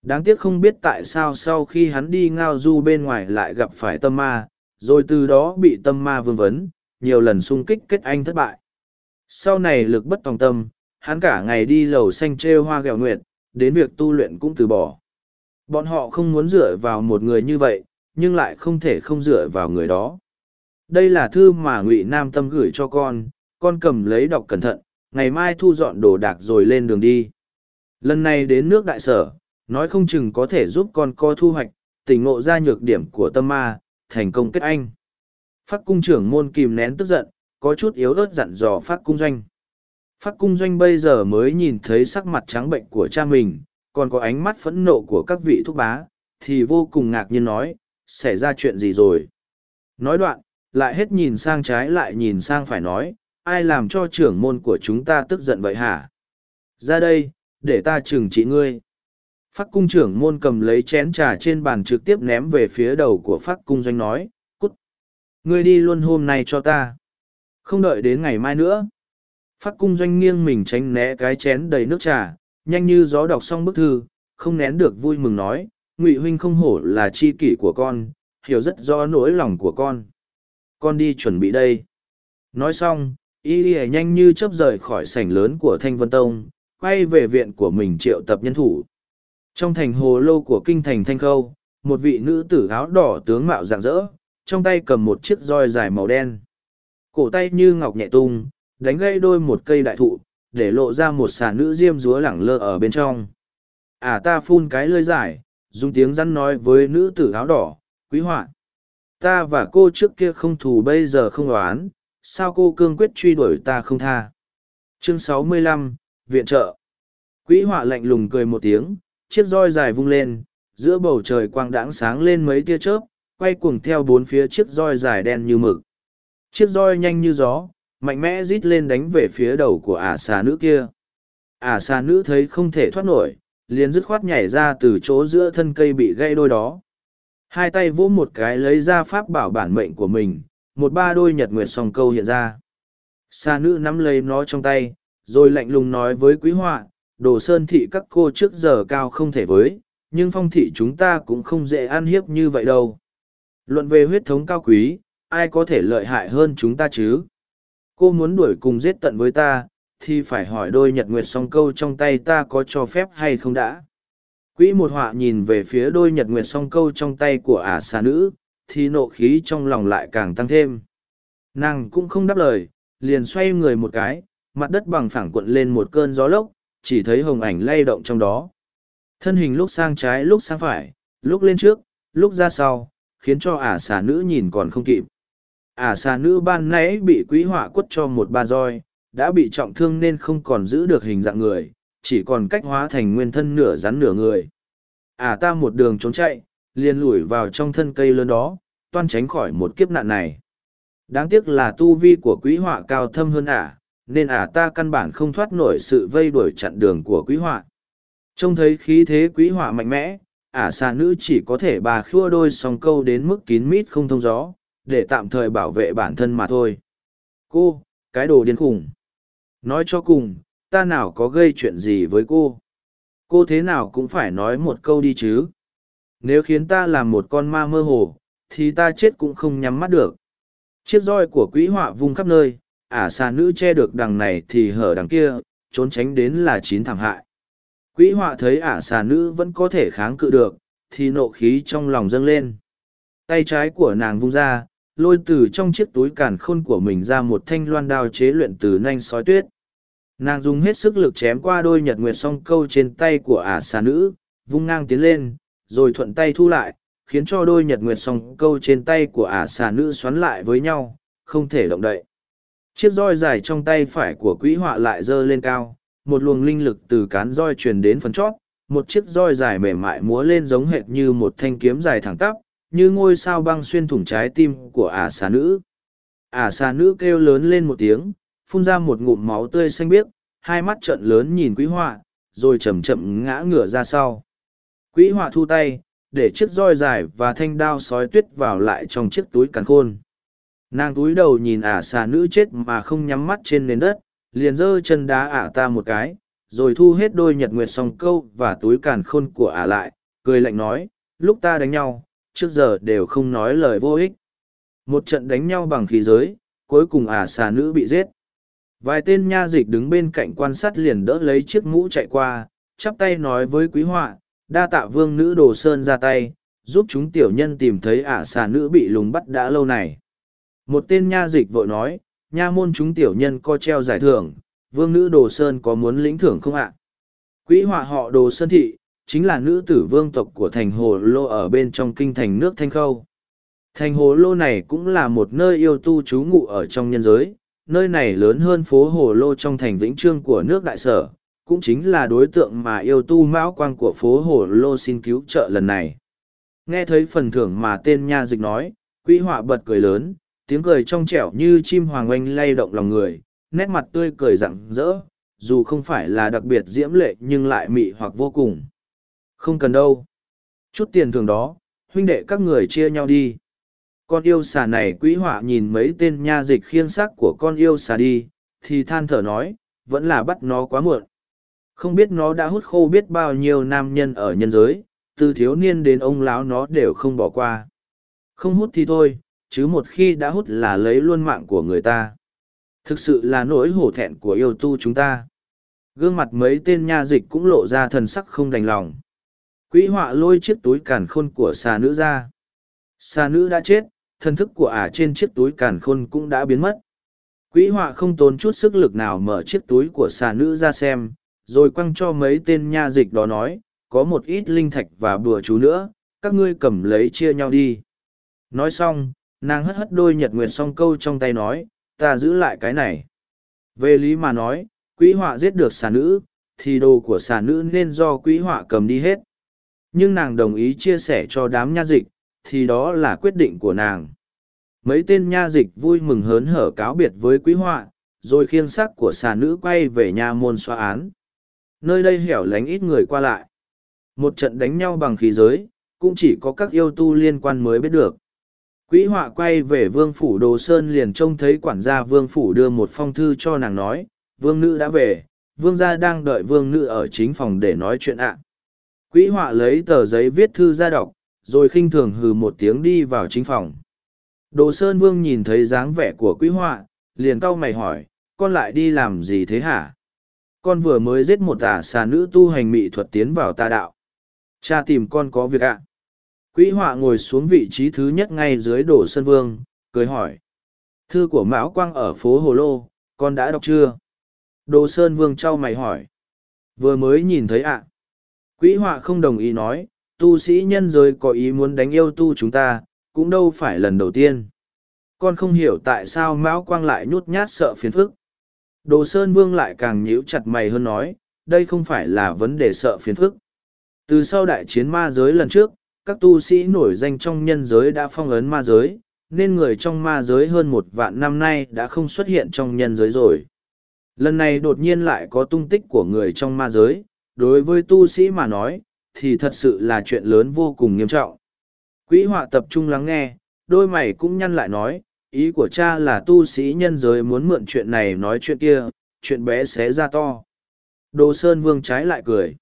Đáng tiếc không biết tại sao sau khi hắn đi ngao du bên ngoài lại gặp phải tâm ma, rồi từ đó bị tâm ma vương vấn, nhiều lần sung kích kết anh thất bại. Sau này lực bất tòng tâm, hắn cả ngày đi lầu xanh trêu hoa ghẹo nguyệt, đến việc tu luyện cũng từ bỏ. Bọn họ không muốn dựa vào một người như vậy, nhưng lại không thể không dựa vào người đó. Đây là thư mà Ngụy Nam Tâm gửi cho con, con cầm lấy đọc cẩn thận, ngày mai thu dọn đồ đạc rồi lên đường đi. Lần này đến nước đại sở, nói không chừng có thể giúp con co thu hoạch, tỉnh ngộ ra nhược điểm của tâm ma, thành công kết anh. Phát cung trưởng môn kìm nén tức giận, có chút yếu ớt dặn dò phát cung doanh. Phát cung doanh bây giờ mới nhìn thấy sắc mặt trắng bệnh của cha mình, còn có ánh mắt phẫn nộ của các vị thúc bá, thì vô cùng ngạc nhiên nói, xảy ra chuyện gì rồi. Nói đoạn, lại hết nhìn sang trái lại nhìn sang phải nói, ai làm cho trưởng môn của chúng ta tức giận vậy hả? Ra đây, để ta trừng trị ngươi. Phát cung trưởng môn cầm lấy chén trà trên bàn trực tiếp ném về phía đầu của phát cung doanh nói, cút. Ngươi đi luôn hôm nay cho ta. Không đợi đến ngày mai nữa. Phát cung doanh nghiêng mình tránh né cái chén đầy nước trà, nhanh như gió đọc xong bức thư, không nén được vui mừng nói, ngụy huynh không hổ là chi kỷ của con, hiểu rất rõ nỗi lòng của con. Con đi chuẩn bị đây. Nói xong, y y nhanh như chớp rời khỏi sảnh lớn của Thanh Vân Tông, quay về viện của mình triệu tập nhân thủ. Trong thành hồ lô của kinh thành Thanh Khâu, một vị nữ tử áo đỏ tướng mạo rạng rỡ, trong tay cầm một chiếc roi dài màu đen. Cổ tay như ngọc nhẹ tung, đánh gây đôi một cây đại thụ, để lộ ra một xà nữ diêm dúa lẳng lơ ở bên trong. À ta phun cái lơi dài, dùng tiếng răn nói với nữ tử áo đỏ, quý họa. Ta và cô trước kia không thù bây giờ không đoán, sao cô cương quyết truy đuổi ta không tha. Chương 65, Viện trợ. Quý họa lạnh lùng cười một tiếng, chiếc roi dài vung lên, giữa bầu trời quang đãng sáng lên mấy tia chớp, quay cuồng theo bốn phía chiếc roi dài đen như mực. Chiếc roi nhanh như gió, mạnh mẽ rít lên đánh về phía đầu của ả xà nữ kia. Ả xà nữ thấy không thể thoát nổi, liền dứt khoát nhảy ra từ chỗ giữa thân cây bị gãy đôi đó. Hai tay vỗ một cái lấy ra pháp bảo bản mệnh của mình, một ba đôi nhật nguyệt song câu hiện ra. Sa nữ nắm lấy nó trong tay, rồi lạnh lùng nói với quý họa, đồ sơn thị các cô trước giờ cao không thể với, nhưng phong thị chúng ta cũng không dễ ăn hiếp như vậy đâu. Luận về huyết thống cao quý, ai có thể lợi hại hơn chúng ta chứ? Cô muốn đuổi cùng giết tận với ta thì phải hỏi đôi nhật nguyệt song câu trong tay ta có cho phép hay không đã. Quỹ một họa nhìn về phía đôi nhật nguyệt song câu trong tay của ả xà nữ, thì nộ khí trong lòng lại càng tăng thêm. Nàng cũng không đáp lời, liền xoay người một cái, mặt đất bằng phẳng cuộn lên một cơn gió lốc, chỉ thấy hồng ảnh lay động trong đó. Thân hình lúc sang trái lúc sang phải, lúc lên trước, lúc ra sau, khiến cho ả xà nữ nhìn còn không kịp. Ả xà nữ ban nãy bị quỹ họa quất cho một ba roi đã bị trọng thương nên không còn giữ được hình dạng người, chỉ còn cách hóa thành nguyên thân nửa rắn nửa người. À ta một đường trốn chạy, liền lủi vào trong thân cây lớn đó, toan tránh khỏi một kiếp nạn này. Đáng tiếc là tu vi của quỹ họa cao thâm hơn ả, nên ả ta căn bản không thoát nổi sự vây đuổi chặn đường của quỹ họa. Trông thấy khí thế quỹ họa mạnh mẽ, ả xà nữ chỉ có thể bà khua đôi song câu đến mức kín mít không thông gió, để tạm thời bảo vệ bản thân mà thôi. Cô, cái đồ điên khủng nói cho cùng, ta nào có gây chuyện gì với cô? Cô thế nào cũng phải nói một câu đi chứ. Nếu khiến ta làm một con ma mơ hồ, thì ta chết cũng không nhắm mắt được. Chiếc roi của quỹ họa vung khắp nơi, ả xà nữ che được đằng này thì hở đằng kia, trốn tránh đến là chín thảm hại. Quỹ họa thấy ả xà nữ vẫn có thể kháng cự được, thì nộ khí trong lòng dâng lên. Tay trái của nàng vung ra lôi từ trong chiếc túi càn khôn của mình ra một thanh loan đao chế luyện từ nanh sói tuyết. Nàng dùng hết sức lực chém qua đôi nhật nguyệt song câu trên tay của ả xà nữ, vung ngang tiến lên, rồi thuận tay thu lại, khiến cho đôi nhật nguyệt song câu trên tay của ả xà nữ xoắn lại với nhau, không thể động đậy. Chiếc roi dài trong tay phải của quỹ họa lại giơ lên cao, một luồng linh lực từ cán roi truyền đến phần chót một chiếc roi dài mềm mại múa lên giống hệt như một thanh kiếm dài thẳng tắp như ngôi sao băng xuyên thủng trái tim của ả xà nữ. Ả xà nữ kêu lớn lên một tiếng, phun ra một ngụm máu tươi xanh biếc, hai mắt trợn lớn nhìn quý họa, rồi chầm chậm ngã ngửa ra sau. Quý họa thu tay, để chiếc roi dài và thanh đao sói tuyết vào lại trong chiếc túi càn khôn. Nàng túi đầu nhìn ả xà nữ chết mà không nhắm mắt trên nền đất, liền giơ chân đá ả ta một cái, rồi thu hết đôi nhật nguyệt song câu và túi càn khôn của ả lại, cười lạnh nói, lúc ta đánh nhau trước giờ đều không nói lời vô ích. Một trận đánh nhau bằng khí giới, cuối cùng ả xà nữ bị giết. Vài tên nha dịch đứng bên cạnh quan sát liền đỡ lấy chiếc mũ chạy qua, chắp tay nói với quý họa, đa tạ vương nữ đồ sơn ra tay, giúp chúng tiểu nhân tìm thấy ả xà nữ bị lùng bắt đã lâu này. Một tên nha dịch vội nói, nha môn chúng tiểu nhân co treo giải thưởng, vương nữ đồ sơn có muốn lĩnh thưởng không ạ? Quý họa họ đồ sơn thị chính là nữ tử vương tộc của thành hồ lô ở bên trong kinh thành nước thanh khâu. Thành hồ lô này cũng là một nơi yêu tu trú ngụ ở trong nhân giới, nơi này lớn hơn phố hồ lô trong thành vĩnh trương của nước đại sở, cũng chính là đối tượng mà yêu tu mão quang của phố hồ lô xin cứu trợ lần này. Nghe thấy phần thưởng mà tên nha dịch nói quỹ họa bật cười lớn, tiếng cười trong trẻo như chim hoàng oanh lay động lòng người, nét mặt tươi cười rặng rỡ, dù không phải là đặc biệt diễm lệ nhưng lại mị hoặc vô cùng không cần đâu. Chút tiền thường đó, huynh đệ các người chia nhau đi. Con yêu xà này quỹ họa nhìn mấy tên nha dịch khiên xác của con yêu xà đi, thì than thở nói, vẫn là bắt nó quá muộn. Không biết nó đã hút khô biết bao nhiêu nam nhân ở nhân giới, từ thiếu niên đến ông láo nó đều không bỏ qua. Không hút thì thôi, chứ một khi đã hút là lấy luôn mạng của người ta. Thực sự là nỗi hổ thẹn của yêu tu chúng ta. Gương mặt mấy tên nha dịch cũng lộ ra thần sắc không đành lòng quỹ họa lôi chiếc túi càn khôn của xà nữ ra. Xà nữ đã chết, thân thức của ả trên chiếc túi càn khôn cũng đã biến mất. Quỹ họa không tốn chút sức lực nào mở chiếc túi của xà nữ ra xem, rồi quăng cho mấy tên nha dịch đó nói, có một ít linh thạch và bùa chú nữa, các ngươi cầm lấy chia nhau đi. Nói xong, nàng hất hất đôi nhật nguyệt song câu trong tay nói, ta giữ lại cái này. Về lý mà nói quỹ họa giết được xà nữ, thì đồ của xà nữ nên do quỹ họa cầm đi hết nhưng nàng đồng ý chia sẻ cho đám nha dịch thì đó là quyết định của nàng mấy tên nha dịch vui mừng hớn hở cáo biệt với quý họa rồi khiêng xác của xà nữ quay về nhà môn xoa án nơi đây hẻo lánh ít người qua lại Một trận đánh nhau bằng khí giới, cũng chỉ có các yêu tu liên quan mới biết được. quý họa quay về vương phủ Đồ Sơn liền trông thấy quản gia vương phủ đưa một phong thư cho nàng nói, vương nữ đã về, vương gia đang đợi vương nữ ở chính phòng để nói chuyện ạ. Quỹ họa lấy tờ giấy viết thư ra đọc, rồi khinh thường hừ một tiếng đi vào chính phòng. Đồ Sơn Vương nhìn thấy dáng vẻ của quỹ họa, liền cau mày hỏi, con lại đi làm gì thế hả? Con vừa mới giết một tả xà nữ tu hành mỹ thuật tiến vào tà đạo. Cha tìm con có việc ạ. Quỹ họa ngồi xuống vị trí thứ nhất ngay dưới Đồ Sơn Vương, cười hỏi. Thư của Mão Quang ở phố Hồ Lô, con đã đọc chưa? Đồ Sơn Vương trao mày hỏi. Vừa mới nhìn thấy ạ. Quỹ họa không đồng ý nói, tu sĩ nhân giới có ý muốn đánh yêu tu chúng ta, cũng đâu phải lần đầu tiên. Con không hiểu tại sao Mão Quang lại nhút nhát sợ phiền phức. Đồ Sơn Vương lại càng nhíu chặt mày hơn nói, đây không phải là vấn đề sợ phiền phức. Từ sau đại chiến ma giới lần trước, các tu sĩ nổi danh trong nhân giới đã phong ấn ma giới, nên người trong ma giới hơn một vạn năm nay đã không xuất hiện trong nhân giới rồi. Lần này đột nhiên lại có tung tích của người trong ma giới, đối với tu sĩ mà nói, thì thật sự là chuyện lớn vô cùng nghiêm trọng. Quỹ họa tập trung lắng nghe, đôi mày cũng nhăn lại nói, ý của cha là tu sĩ nhân giới muốn mượn chuyện này nói chuyện kia, chuyện bé xé ra to. Đồ Sơn Vương trái lại cười.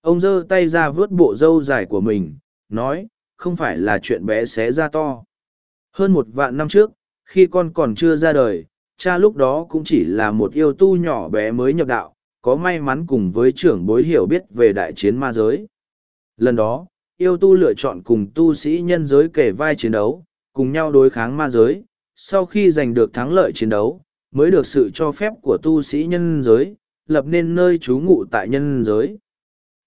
Ông giơ tay ra vớt bộ râu dài của mình, nói, không phải là chuyện bé xé ra to. Hơn một vạn năm trước, khi con còn chưa ra đời, cha lúc đó cũng chỉ là một yêu tu nhỏ bé mới nhập đạo, có may mắn cùng với trưởng bối hiểu biết về đại chiến ma giới. Lần đó, yêu tu lựa chọn cùng tu sĩ nhân giới kể vai chiến đấu, cùng nhau đối kháng ma giới, sau khi giành được thắng lợi chiến đấu, mới được sự cho phép của tu sĩ nhân giới, lập nên nơi trú ngụ tại nhân giới.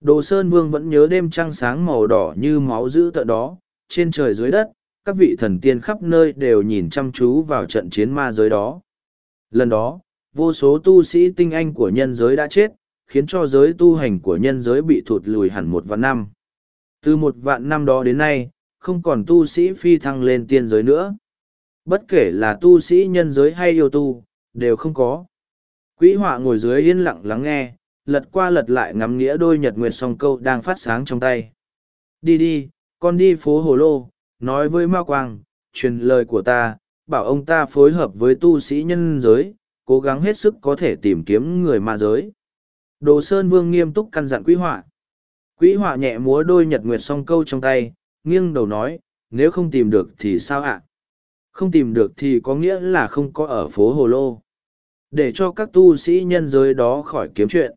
Đồ Sơn Vương vẫn nhớ đêm trăng sáng màu đỏ như máu dữ tận đó, trên trời dưới đất, các vị thần tiên khắp nơi đều nhìn chăm chú vào trận chiến ma giới đó. Lần đó, vô số tu sĩ tinh anh của nhân giới đã chết, khiến cho giới tu hành của nhân giới bị thụt lùi hẳn một vạn năm. Từ một vạn năm đó đến nay, không còn tu sĩ phi thăng lên tiên giới nữa. Bất kể là tu sĩ nhân giới hay yêu tu, đều không có. Quỹ họa ngồi dưới yên lặng lắng nghe, lật qua lật lại ngắm nghĩa đôi nhật nguyệt song câu đang phát sáng trong tay. Đi đi, con đi phố Hồ Lô, nói với Mao Quang, truyền lời của ta, bảo ông ta phối hợp với tu sĩ nhân giới, cố gắng hết sức có thể tìm kiếm người ma giới. Đồ Sơn Vương nghiêm túc căn dặn Quý Họa. Quý Họa nhẹ múa đôi nhật nguyệt song câu trong tay, nghiêng đầu nói, nếu không tìm được thì sao ạ? Không tìm được thì có nghĩa là không có ở phố Hồ Lô. Để cho các tu sĩ nhân giới đó khỏi kiếm chuyện.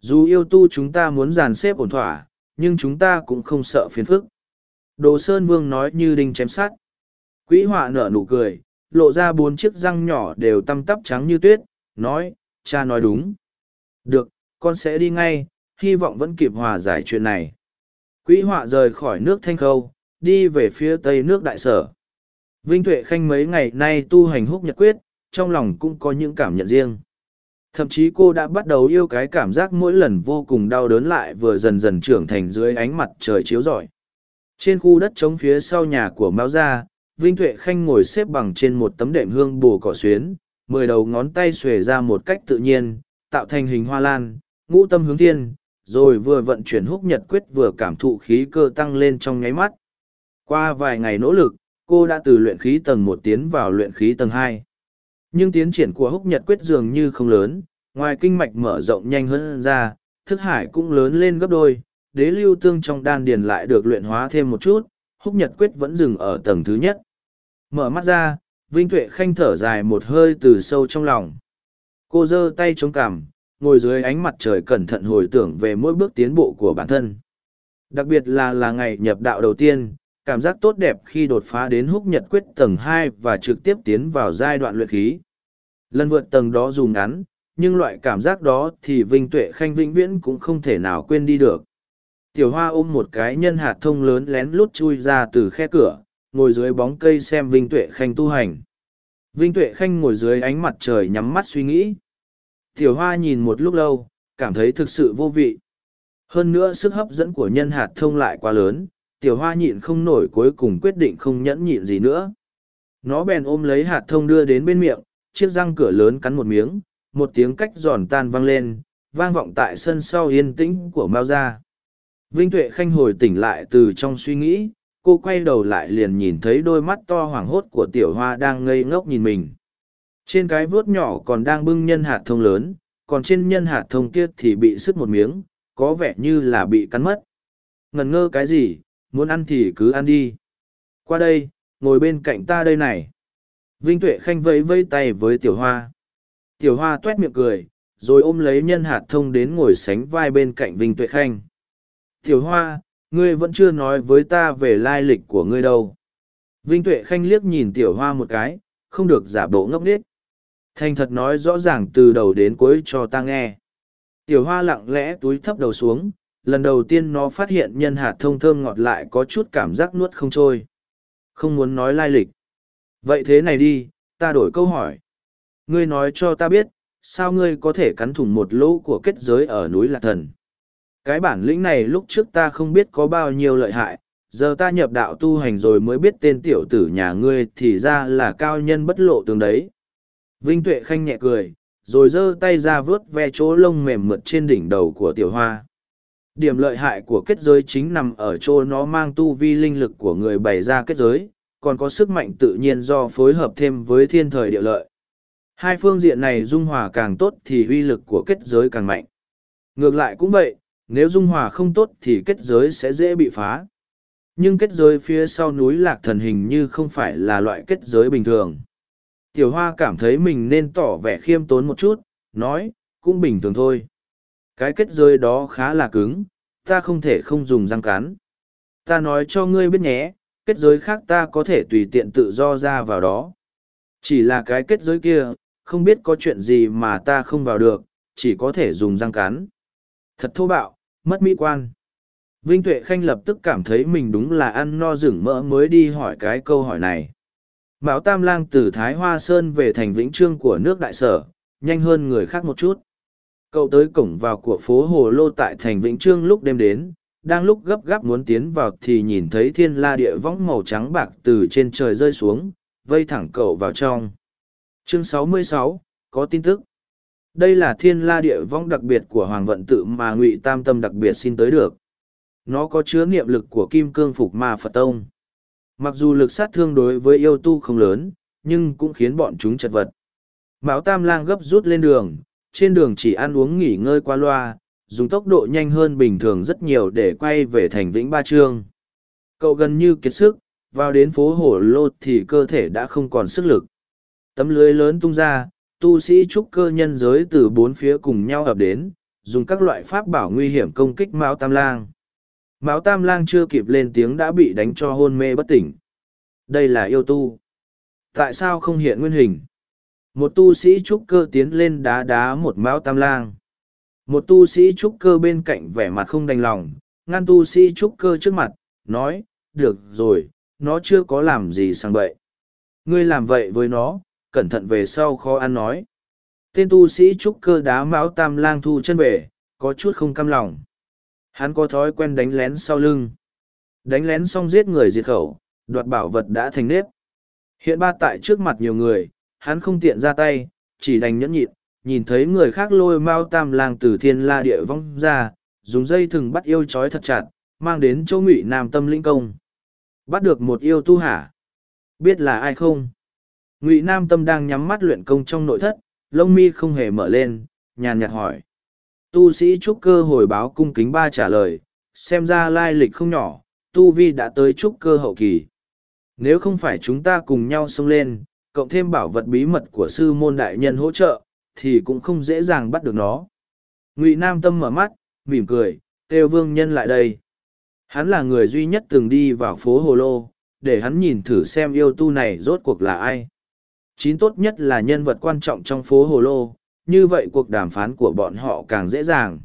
Dù yêu tu chúng ta muốn dàn xếp ổn thỏa, nhưng chúng ta cũng không sợ phiền phức. Đồ Sơn Vương nói như đinh chém sát. Quỹ họa nở nụ cười, lộ ra bốn chiếc răng nhỏ đều tăm tắp trắng như tuyết, nói, cha nói đúng. Được, con sẽ đi ngay, hy vọng vẫn kịp hòa giải chuyện này. Quỹ họa rời khỏi nước Thanh Khâu, đi về phía tây nước Đại Sở. Vinh Tuệ Khanh mấy ngày nay tu hành húc nhật quyết, trong lòng cũng có những cảm nhận riêng. Thậm chí cô đã bắt đầu yêu cái cảm giác mỗi lần vô cùng đau đớn lại vừa dần dần trưởng thành dưới ánh mặt trời chiếu rọi. Trên khu đất trống phía sau nhà của Mao Gia, Vinh Tuệ Khanh ngồi xếp bằng trên một tấm đệm hương bồ cỏ xuyến, mười đầu ngón tay xuề ra một cách tự nhiên, tạo thành hình hoa lan, ngũ tâm hướng thiên, rồi vừa vận chuyển húc nhật quyết vừa cảm thụ khí cơ tăng lên trong nháy mắt. Qua vài ngày nỗ lực, cô đã từ luyện khí tầng một tiến vào luyện khí tầng hai. Nhưng tiến triển của húc nhật quyết dường như không lớn, ngoài kinh mạch mở rộng nhanh hơn ra, thức hải cũng lớn lên gấp đôi, đế lưu tương trong đan điền lại được luyện hóa thêm một chút, húc nhật quyết vẫn dừng ở tầng thứ nhất. Mở mắt ra, Vinh Tuệ Khanh thở dài một hơi từ sâu trong lòng. Cô giơ tay chống cằm, ngồi dưới ánh mặt trời cẩn thận hồi tưởng về mỗi bước tiến bộ của bản thân. Đặc biệt là là ngày nhập đạo đầu tiên, cảm giác tốt đẹp khi đột phá đến húc nhật quyết tầng hai và trực tiếp tiến vào giai đoạn luyện khí. Lần vượt tầng đó dù ngắn, nhưng loại cảm giác đó thì Vinh Tuệ Khanh vĩnh viễn cũng không thể nào quên đi được. Tiểu Hoa ôm một cái nhân hạt thông lớn lén lút chui ra từ khe cửa, ngồi dưới bóng cây xem Vinh Tuệ Khanh tu hành. Vinh Tuệ Khanh ngồi dưới ánh mặt trời nhắm mắt suy nghĩ. Tiểu Hoa nhìn một lúc lâu, cảm thấy thực sự vô vị. Hơn nữa sức hấp dẫn của nhân hạt thông lại quá lớn, Tiểu Hoa nhịn không nổi cuối cùng quyết định không nhẫn nhịn gì nữa. Nó bèn ôm lấy hạt thông đưa đến bên miệng, chiếc răng cửa lớn cắn một miếng, một tiếng cách giòn tan vang lên, vang vọng tại sân sau yên tĩnh của Mao Gia. Vinh Tuệ Khanh hồi tỉnh lại từ trong suy nghĩ, cô quay đầu lại liền nhìn thấy đôi mắt to hoảng hốt của tiểu hoa đang ngây ngốc nhìn mình. Trên cái vuốt nhỏ còn đang bưng nhân hạt thông lớn, còn trên nhân hạt thông kia thì bị sứt một miếng, có vẻ như là bị cắn mất. Ngần ngơ cái gì, muốn ăn thì cứ ăn đi. Qua đây, ngồi bên cạnh ta đây này. Vinh Tuệ Khanh vẫy vây tay với tiểu hoa. Tiểu hoa tuét miệng cười, rồi ôm lấy nhân hạt thông đến ngồi sánh vai bên cạnh Vinh Tuệ Khanh. Tiểu hoa, ngươi vẫn chưa nói với ta về lai lịch của ngươi đâu. Vinh Tuệ Khanh liếc nhìn tiểu hoa một cái, không được giả bộ ngốc nghếch. Thành thật nói rõ ràng từ đầu đến cuối cho ta nghe. Tiểu hoa lặng lẽ túi thấp đầu xuống, lần đầu tiên nó phát hiện nhân hạt thông thơm ngọt lại có chút cảm giác nuốt không trôi. Không muốn nói lai lịch. Vậy thế này đi, ta đổi câu hỏi. Ngươi nói cho ta biết, sao ngươi có thể cắn thủng một lỗ của kết giới ở núi Lạc Thần? Cái bản lĩnh này lúc trước ta không biết có bao nhiêu lợi hại, giờ ta nhập đạo tu hành rồi mới biết tên tiểu tử nhà ngươi thì ra là cao nhân bất lộ tường đấy. Vinh Tuệ Khanh nhẹ cười, rồi giơ tay ra vớt ve chỗ lông mềm mượt trên đỉnh đầu của tiểu hoa. Điểm lợi hại của kết giới chính nằm ở chỗ nó mang tu vi linh lực của người bày ra kết giới, còn có sức mạnh tự nhiên do phối hợp thêm với thiên thời địa lợi. Hai phương diện này dung hòa càng tốt thì uy lực của kết giới càng mạnh. Ngược lại cũng vậy, nếu dung hòa không tốt thì kết giới sẽ dễ bị phá. Nhưng kết giới phía sau núi lạc thần hình như không phải là loại kết giới bình thường. Tiểu hoa cảm thấy mình nên tỏ vẻ khiêm tốn một chút, nói, cũng bình thường thôi. Cái kết giới đó khá là cứng, ta không thể không dùng răng cắn. Ta nói cho ngươi biết nhé, kết giới khác ta có thể tùy tiện tự do ra vào đó. Chỉ là cái kết giới kia, không biết có chuyện gì mà ta không vào được, chỉ có thể dùng răng cắn. Thật thô bạo, mất mỹ quan. Vinh Tuệ Khanh lập tức cảm thấy mình đúng là ăn no rừng mỡ mới đi hỏi cái câu hỏi này. Mão Tam Lang từ Thái Hoa Sơn về thành Vĩnh Trương của nước đại sở, nhanh hơn người khác một chút. Cậu tới cổng vào của phố Hồ Lô tại thành Vĩnh Trương lúc đêm đến, đang lúc gấp gáp muốn tiến vào thì nhìn thấy thiên la địa võng màu trắng bạc từ trên trời rơi xuống, vây thẳng cậu vào trong. Chương 66, có tin tức. Đây là thiên la địa vong đặc biệt của Hoàng Vận Tự mà Ngụy Tam Tâm đặc biệt xin tới được. Nó có chứa niệm lực của Kim Cương Phục Ma Phật Tông. Mặc dù lực sát thương đối với yêu tu không lớn, nhưng cũng khiến bọn chúng chật vật. Mão Tam Lang gấp rút lên đường, trên đường chỉ ăn uống nghỉ ngơi qua loa, dùng tốc độ nhanh hơn bình thường rất nhiều để quay về thành Vĩnh Ba Trương. Cậu gần như kiệt sức, vào đến phố Hổ Lô thì cơ thể đã không còn sức lực. Tấm lưới lớn tung ra, tu sĩ trúc cơ nhân giới từ bốn phía cùng nhau ập đến, dùng các loại pháp bảo nguy hiểm công kích Mão Tam Lang. Mão Tam Lang chưa kịp lên tiếng đã bị đánh cho hôn mê bất tỉnh. Đây là yêu tu. Tại sao không hiện nguyên hình? Một tu sĩ trúc cơ tiến lên đá đá một Mão Tam Lang. Một tu sĩ trúc cơ bên cạnh vẻ mặt không đành lòng, ngăn tu sĩ trúc cơ trước mặt, nói, được rồi, nó chưa có làm gì sang bậy. Ngươi làm vậy với nó, cẩn thận về sau khó ăn nói. Tên tu sĩ trúc cơ đá mão tam lang thu chân về, có chút không cam lòng. Hắn có thói quen đánh lén sau lưng. Đánh lén xong giết người diệt khẩu, đoạt bảo vật đã thành nếp. Hiện ba tại trước mặt nhiều người, hắn không tiện ra tay, chỉ đành nhẫn nhịn, nhìn thấy người khác lôi mao tam lang từ thiên la địa vong ra, dùng dây thừng bắt yêu trói thật chặt, mang đến chỗ ngụy nam tâm linh công. Bắt được một yêu tu hả? Biết là ai không? Ngụy nam tâm đang nhắm mắt luyện công trong nội thất, lông mi không hề mở lên, nhàn nhạt hỏi. Tu sĩ trúc cơ hồi báo cung kính ba trả lời, xem ra lai lịch không nhỏ, tu vi đã tới trúc cơ hậu kỳ. Nếu không phải chúng ta cùng nhau xông lên, cộng thêm bảo vật bí mật của sư môn đại nhân hỗ trợ, thì cũng không dễ dàng bắt được nó. Ngụy nam tâm mở mắt, mỉm cười kêu vương nhân lại đây. Hắn là người duy nhất từng đi vào phố hồ lô, để hắn nhìn thử xem yêu tu này rốt cuộc là ai. Chín tốt nhất là nhân vật quan trọng trong phố Hồ Lô, như vậy cuộc đàm phán của bọn họ càng dễ dàng.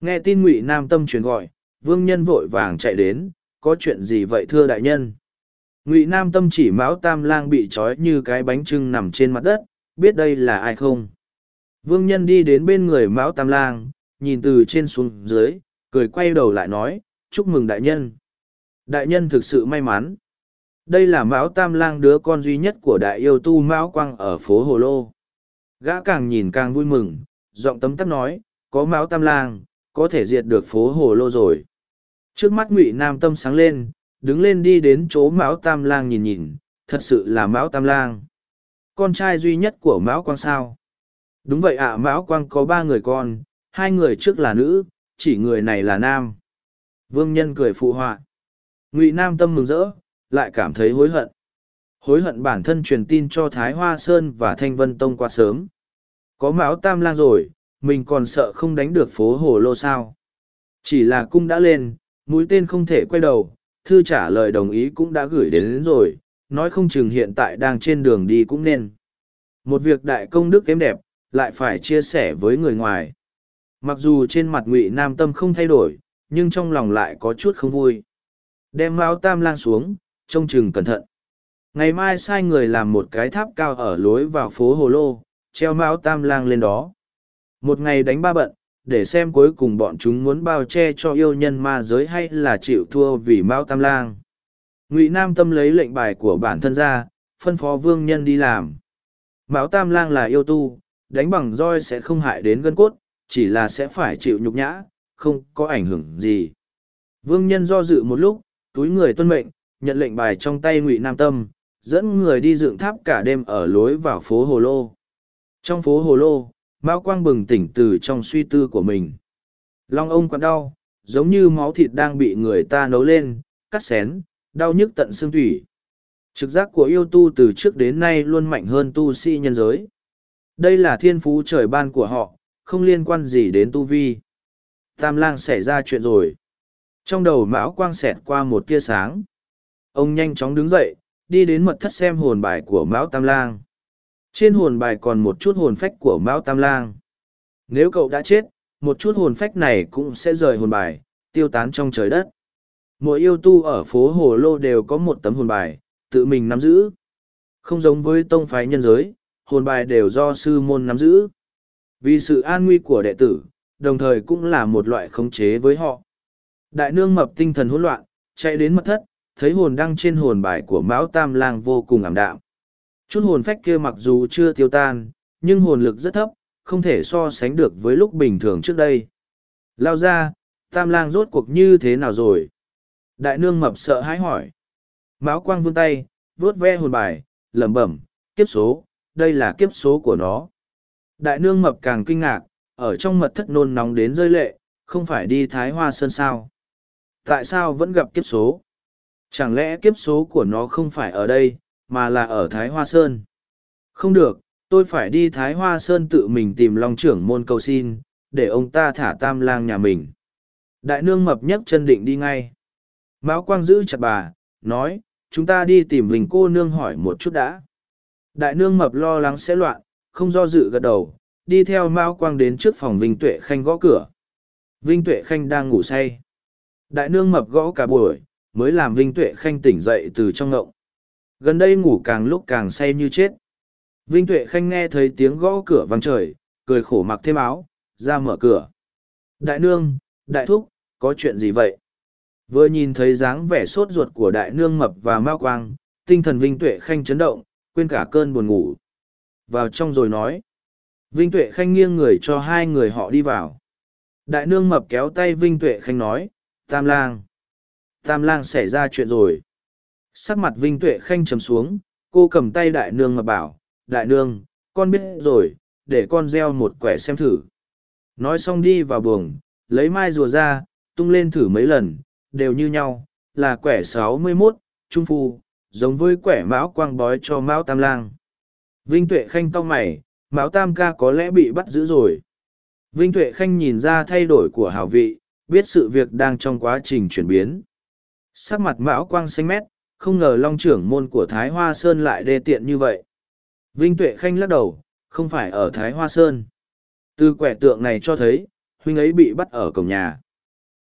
Nghe tin Ngụy Nam Tâm truyền gọi, vương nhân vội vàng chạy đến, có chuyện gì vậy thưa đại nhân? Ngụy Nam Tâm chỉ Mão Tam Lang bị trói như cái bánh trưng nằm trên mặt đất, biết đây là ai không? Vương nhân đi đến bên người Mão Tam Lang, nhìn từ trên xuống dưới, cười quay đầu lại nói, chúc mừng đại nhân. Đại nhân thực sự may mắn đây là mão tam lang đứa con duy nhất của đại yêu tu mão quang ở phố hồ lô. Gã càng nhìn càng vui mừng, giọng tấm tắc nói, có mão tam lang, có thể diệt được phố hồ lô rồi. Trước mắt ngụy nam tâm sáng lên, đứng lên đi đến chỗ mão tam lang nhìn nhìn, thật sự là mão tam lang. Con trai duy nhất của mão quang sao? Đúng vậy ạ, mão quang có ba người con, hai người trước là nữ, chỉ người này là nam. Vương nhân cười phụ họa. Ngụy nam tâm mừng rỡ lại cảm thấy hối hận. Hối hận bản thân truyền tin cho thái hoa sơn và thanh vân tông quá sớm. Có mão tam lang rồi mình còn sợ không đánh được phố hồ lô sao? Chỉ là cung đã lên mũi tên không thể quay đầu thư trả lời đồng ý cũng đã gửi đến, đến rồi nói không chừng hiện tại đang trên đường đi cũng nên. Một việc đại công đức kém đẹp lại phải chia sẻ với người ngoài. Mặc dù trên mặt ngụy nam tâm không thay đổi nhưng trong lòng lại có chút không vui. Đem máu tam lang xuống trông chừng cẩn thận. Ngày mai sai người làm một cái tháp cao ở lối vào phố hồ lô, treo mão tam lang lên đó. Một ngày đánh ba bận, để xem cuối cùng bọn chúng muốn bao che cho yêu nhân ma giới hay là chịu thua vì mão tam lang. Ngụy nam tâm lấy lệnh bài của bản thân ra, phân phó vương nhân đi làm. Mão tam lang là yêu tu, đánh bằng roi sẽ không hại đến gân cốt, chỉ là sẽ phải chịu nhục nhã, không có ảnh hưởng gì. Vương nhân do dự một lúc, túi người tuân mệnh nhận lệnh bài trong tay ngụy nam tâm, dẫn người đi dựng tháp cả đêm ở lối vào phố hồ lô. Trong phố hồ lô, mao quang bừng tỉnh từ trong suy tư của mình. Long ông còn đau, giống như máu thịt đang bị người ta nấu lên, cắt xén, đau nhức tận xương thủy trực giác của yêu tu từ trước đến nay luôn mạnh hơn tu sĩ nhân giới. Đây là thiên phú trời ban của họ, không liên quan gì đến tu vi. Tam lang xảy ra chuyện rồi. Trong đầu mão quang xẹt qua một tia sáng ông nhanh chóng đứng dậy, đi đến mật thất xem hồn bài của mão tam lang. Trên hồn bài còn một chút hồn phách của mão tam lang. Nếu cậu đã chết, một chút hồn phách này cũng sẽ rời hồn bài, tiêu tán trong trời đất. Mỗi yêu tu ở phố hồ lô đều có một tấm hồn bài, tự mình nắm giữ. Không giống với tông phái nhân giới, hồn bài đều do sư môn nắm giữ. Vì sự an nguy của đệ tử, đồng thời cũng là một loại khống chế với họ. Đại nương mập tinh thần hỗn loạn, chạy đến mật thất thấy hồn đăng trên hồn bài của mão tam lang vô cùng ảm đạm. Chút hồn phách kia mặc dù chưa tiêu tan, nhưng hồn lực rất thấp, không thể so sánh được với lúc bình thường trước đây. Lao ra, tam lang rốt cuộc như thế nào rồi? Đại nương mập sợ hãi hỏi. Mão quang vươn tay, vuốt ve hồn bài, lẩm bẩm, kiếp số, đây là kiếp số của nó. Đại nương mập càng kinh ngạc, ở trong mật thất nôn nóng đến rơi lệ, không phải đi thái hoa sơn sao? Tại sao vẫn gặp kiếp số? Chẳng lẽ kiếp số của nó không phải ở đây, mà là ở thái hoa sơn? Không được, tôi phải đi thái hoa sơn tự mình tìm long trưởng môn cầu xin, để ông ta thả tam lang nhà mình. Đại nương mập nhấc chân định đi ngay. Mão quang giữ chặt bà, nói, chúng ta đi tìm vinh cô nương hỏi một chút đã. Đại nương mập lo lắng sẽ loạn, không do dự gật đầu, đi theo mao quang đến trước phòng vinh tuệ khanh gõ cửa. Vinh tuệ khanh đang ngủ say. Đại nương mập gõ cả buổi mới làm vinh tuệ khanh tỉnh dậy từ trong ngộng. Gần đây ngủ càng lúc càng say như chết. Vinh tuệ khanh nghe thấy tiếng gõ cửa vang trời, cười khổ mặc thêm áo, ra mở cửa. Đại nương, đại thúc, có chuyện gì vậy? Vừa nhìn thấy dáng vẻ sốt ruột của đại nương mập và mao quang, tinh thần vinh tuệ khanh chấn động, quên cả cơn buồn ngủ. Vào trong rồi nói. Vinh tuệ khanh nghiêng người cho hai người họ đi vào. Đại nương mập kéo tay vinh tuệ khanh nói, tam lang tam lang xảy ra chuyện rồi. Sắc mặt vinh tuệ khanh trầm xuống, cô cầm tay đại nương mà bảo, đại nương, con biết rồi, để con gieo một quẻ xem thử. Nói xong đi vào buồng, lấy mai rùa ra, tung lên thử mấy lần, đều như nhau, là quẻ sáu mươi mốt, trung phu, giống với quẻ mão quang bói cho mão tam lang. Vinh tuệ khanh to mày, mão tam ca có lẽ bị bắt giữ rồi. Vinh tuệ khanh nhìn ra thay đổi của hảo vị, biết sự việc đang trong quá trình chuyển biến sắc mặt mão quang xanh mét, không ngờ long trưởng môn của thái hoa sơn lại đê tiện như vậy. Vinh tuệ khanh lắc đầu, không phải ở thái hoa sơn. Từ quẻ tượng này cho thấy, huynh ấy bị bắt ở cổng nhà.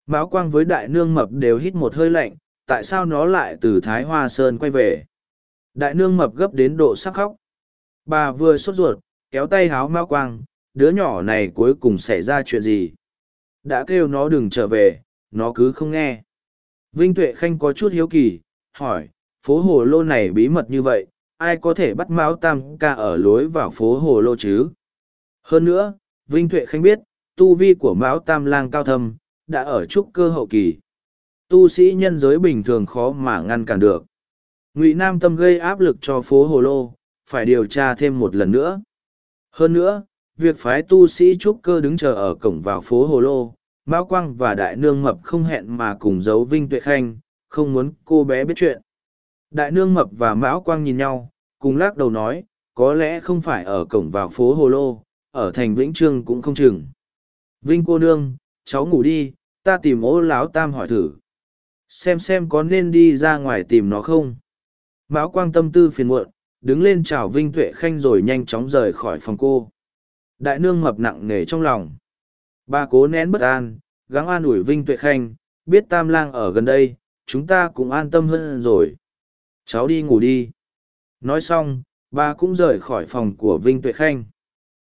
Mão quang với đại nương mập đều hít một hơi lạnh, tại sao nó lại từ thái hoa sơn quay về? Đại nương mập gấp đến độ sắc khóc. Bà vừa sốt ruột, kéo tay háo mao quang, đứa nhỏ này cuối cùng xảy ra chuyện gì? Đã kêu nó đừng trở về, nó cứ không nghe vinh tuệ khanh có chút hiếu kỳ, hỏi, phố hồ lô này bí mật như vậy, ai có thể bắt mão tam ca ở lối vào phố hồ lô chứ? Hơn nữa, vinh tuệ khanh biết, tu vi của mão tam lang cao thâm, đã ở trúc cơ hậu kỳ. Tu sĩ nhân giới bình thường khó mà ngăn cản được. Ngụy nam tâm gây áp lực cho phố hồ lô, phải điều tra thêm một lần nữa. Hơn nữa, việc phái tu sĩ trúc cơ đứng chờ ở cổng vào phố hồ lô Mao quang và đại nương mập không hẹn mà cùng giấu vinh tuệ khanh, không muốn cô bé biết chuyện. Đại nương mập và mão quang nhìn nhau, cùng lắc đầu nói, có lẽ không phải ở cổng vào phố hồ lô, ở thành vĩnh trương cũng không chừng. Vinh cô nương, cháu ngủ đi, ta tìm ô láo tam hỏi thử. Xem xem có nên đi ra ngoài tìm nó không. Mão quang tâm tư phiền muộn, đứng lên chào vinh tuệ khanh rồi nhanh chóng rời khỏi phòng cô. Đại nương mập nặng nề trong lòng bà cố nén bất an, gắng an ủi vinh tuệ khanh, biết tam lang ở gần đây, chúng ta cũng an tâm hơn rồi. Cháu đi ngủ đi. Nói xong, bà cũng rời khỏi phòng của vinh tuệ khanh.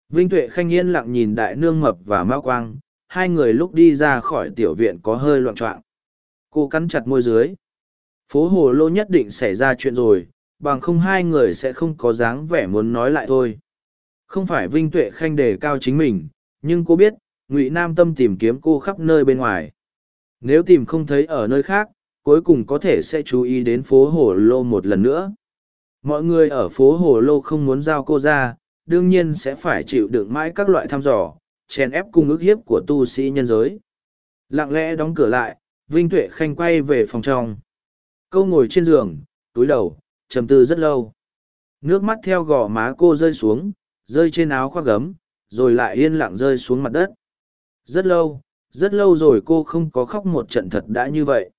Vinh tuệ khanh yên lặng nhìn đại nương mập và mao quang, hai người lúc đi ra khỏi tiểu viện có hơi loạn trọng cô cắn chặt môi dưới. Phố hồ lô nhất định xảy ra chuyện rồi, bằng không hai người sẽ không có dáng vẻ muốn nói lại thôi. Không phải vinh tuệ khanh đề cao chính mình, nhưng cô biết ngụy nam tâm tìm kiếm cô khắp nơi bên ngoài. Nếu tìm không thấy ở nơi khác, cuối cùng có thể sẽ chú ý đến phố hồ lô một lần nữa. Mọi người ở phố hồ lô không muốn giao cô ra, đương nhiên sẽ phải chịu đựng mãi các loại thăm dò, chèn ép cung ức hiếp của tu sĩ nhân giới. Lặng lẽ đóng cửa lại, vinh tuệ khanh quay về phòng trong. Câu ngồi trên giường, túi đầu, trầm tư rất lâu. Nước mắt theo gò má cô rơi xuống, rơi trên áo khoác gấm, rồi lại yên lặng rơi xuống mặt đất rất lâu rất lâu rồi cô không có khóc một trận thật đã như vậy.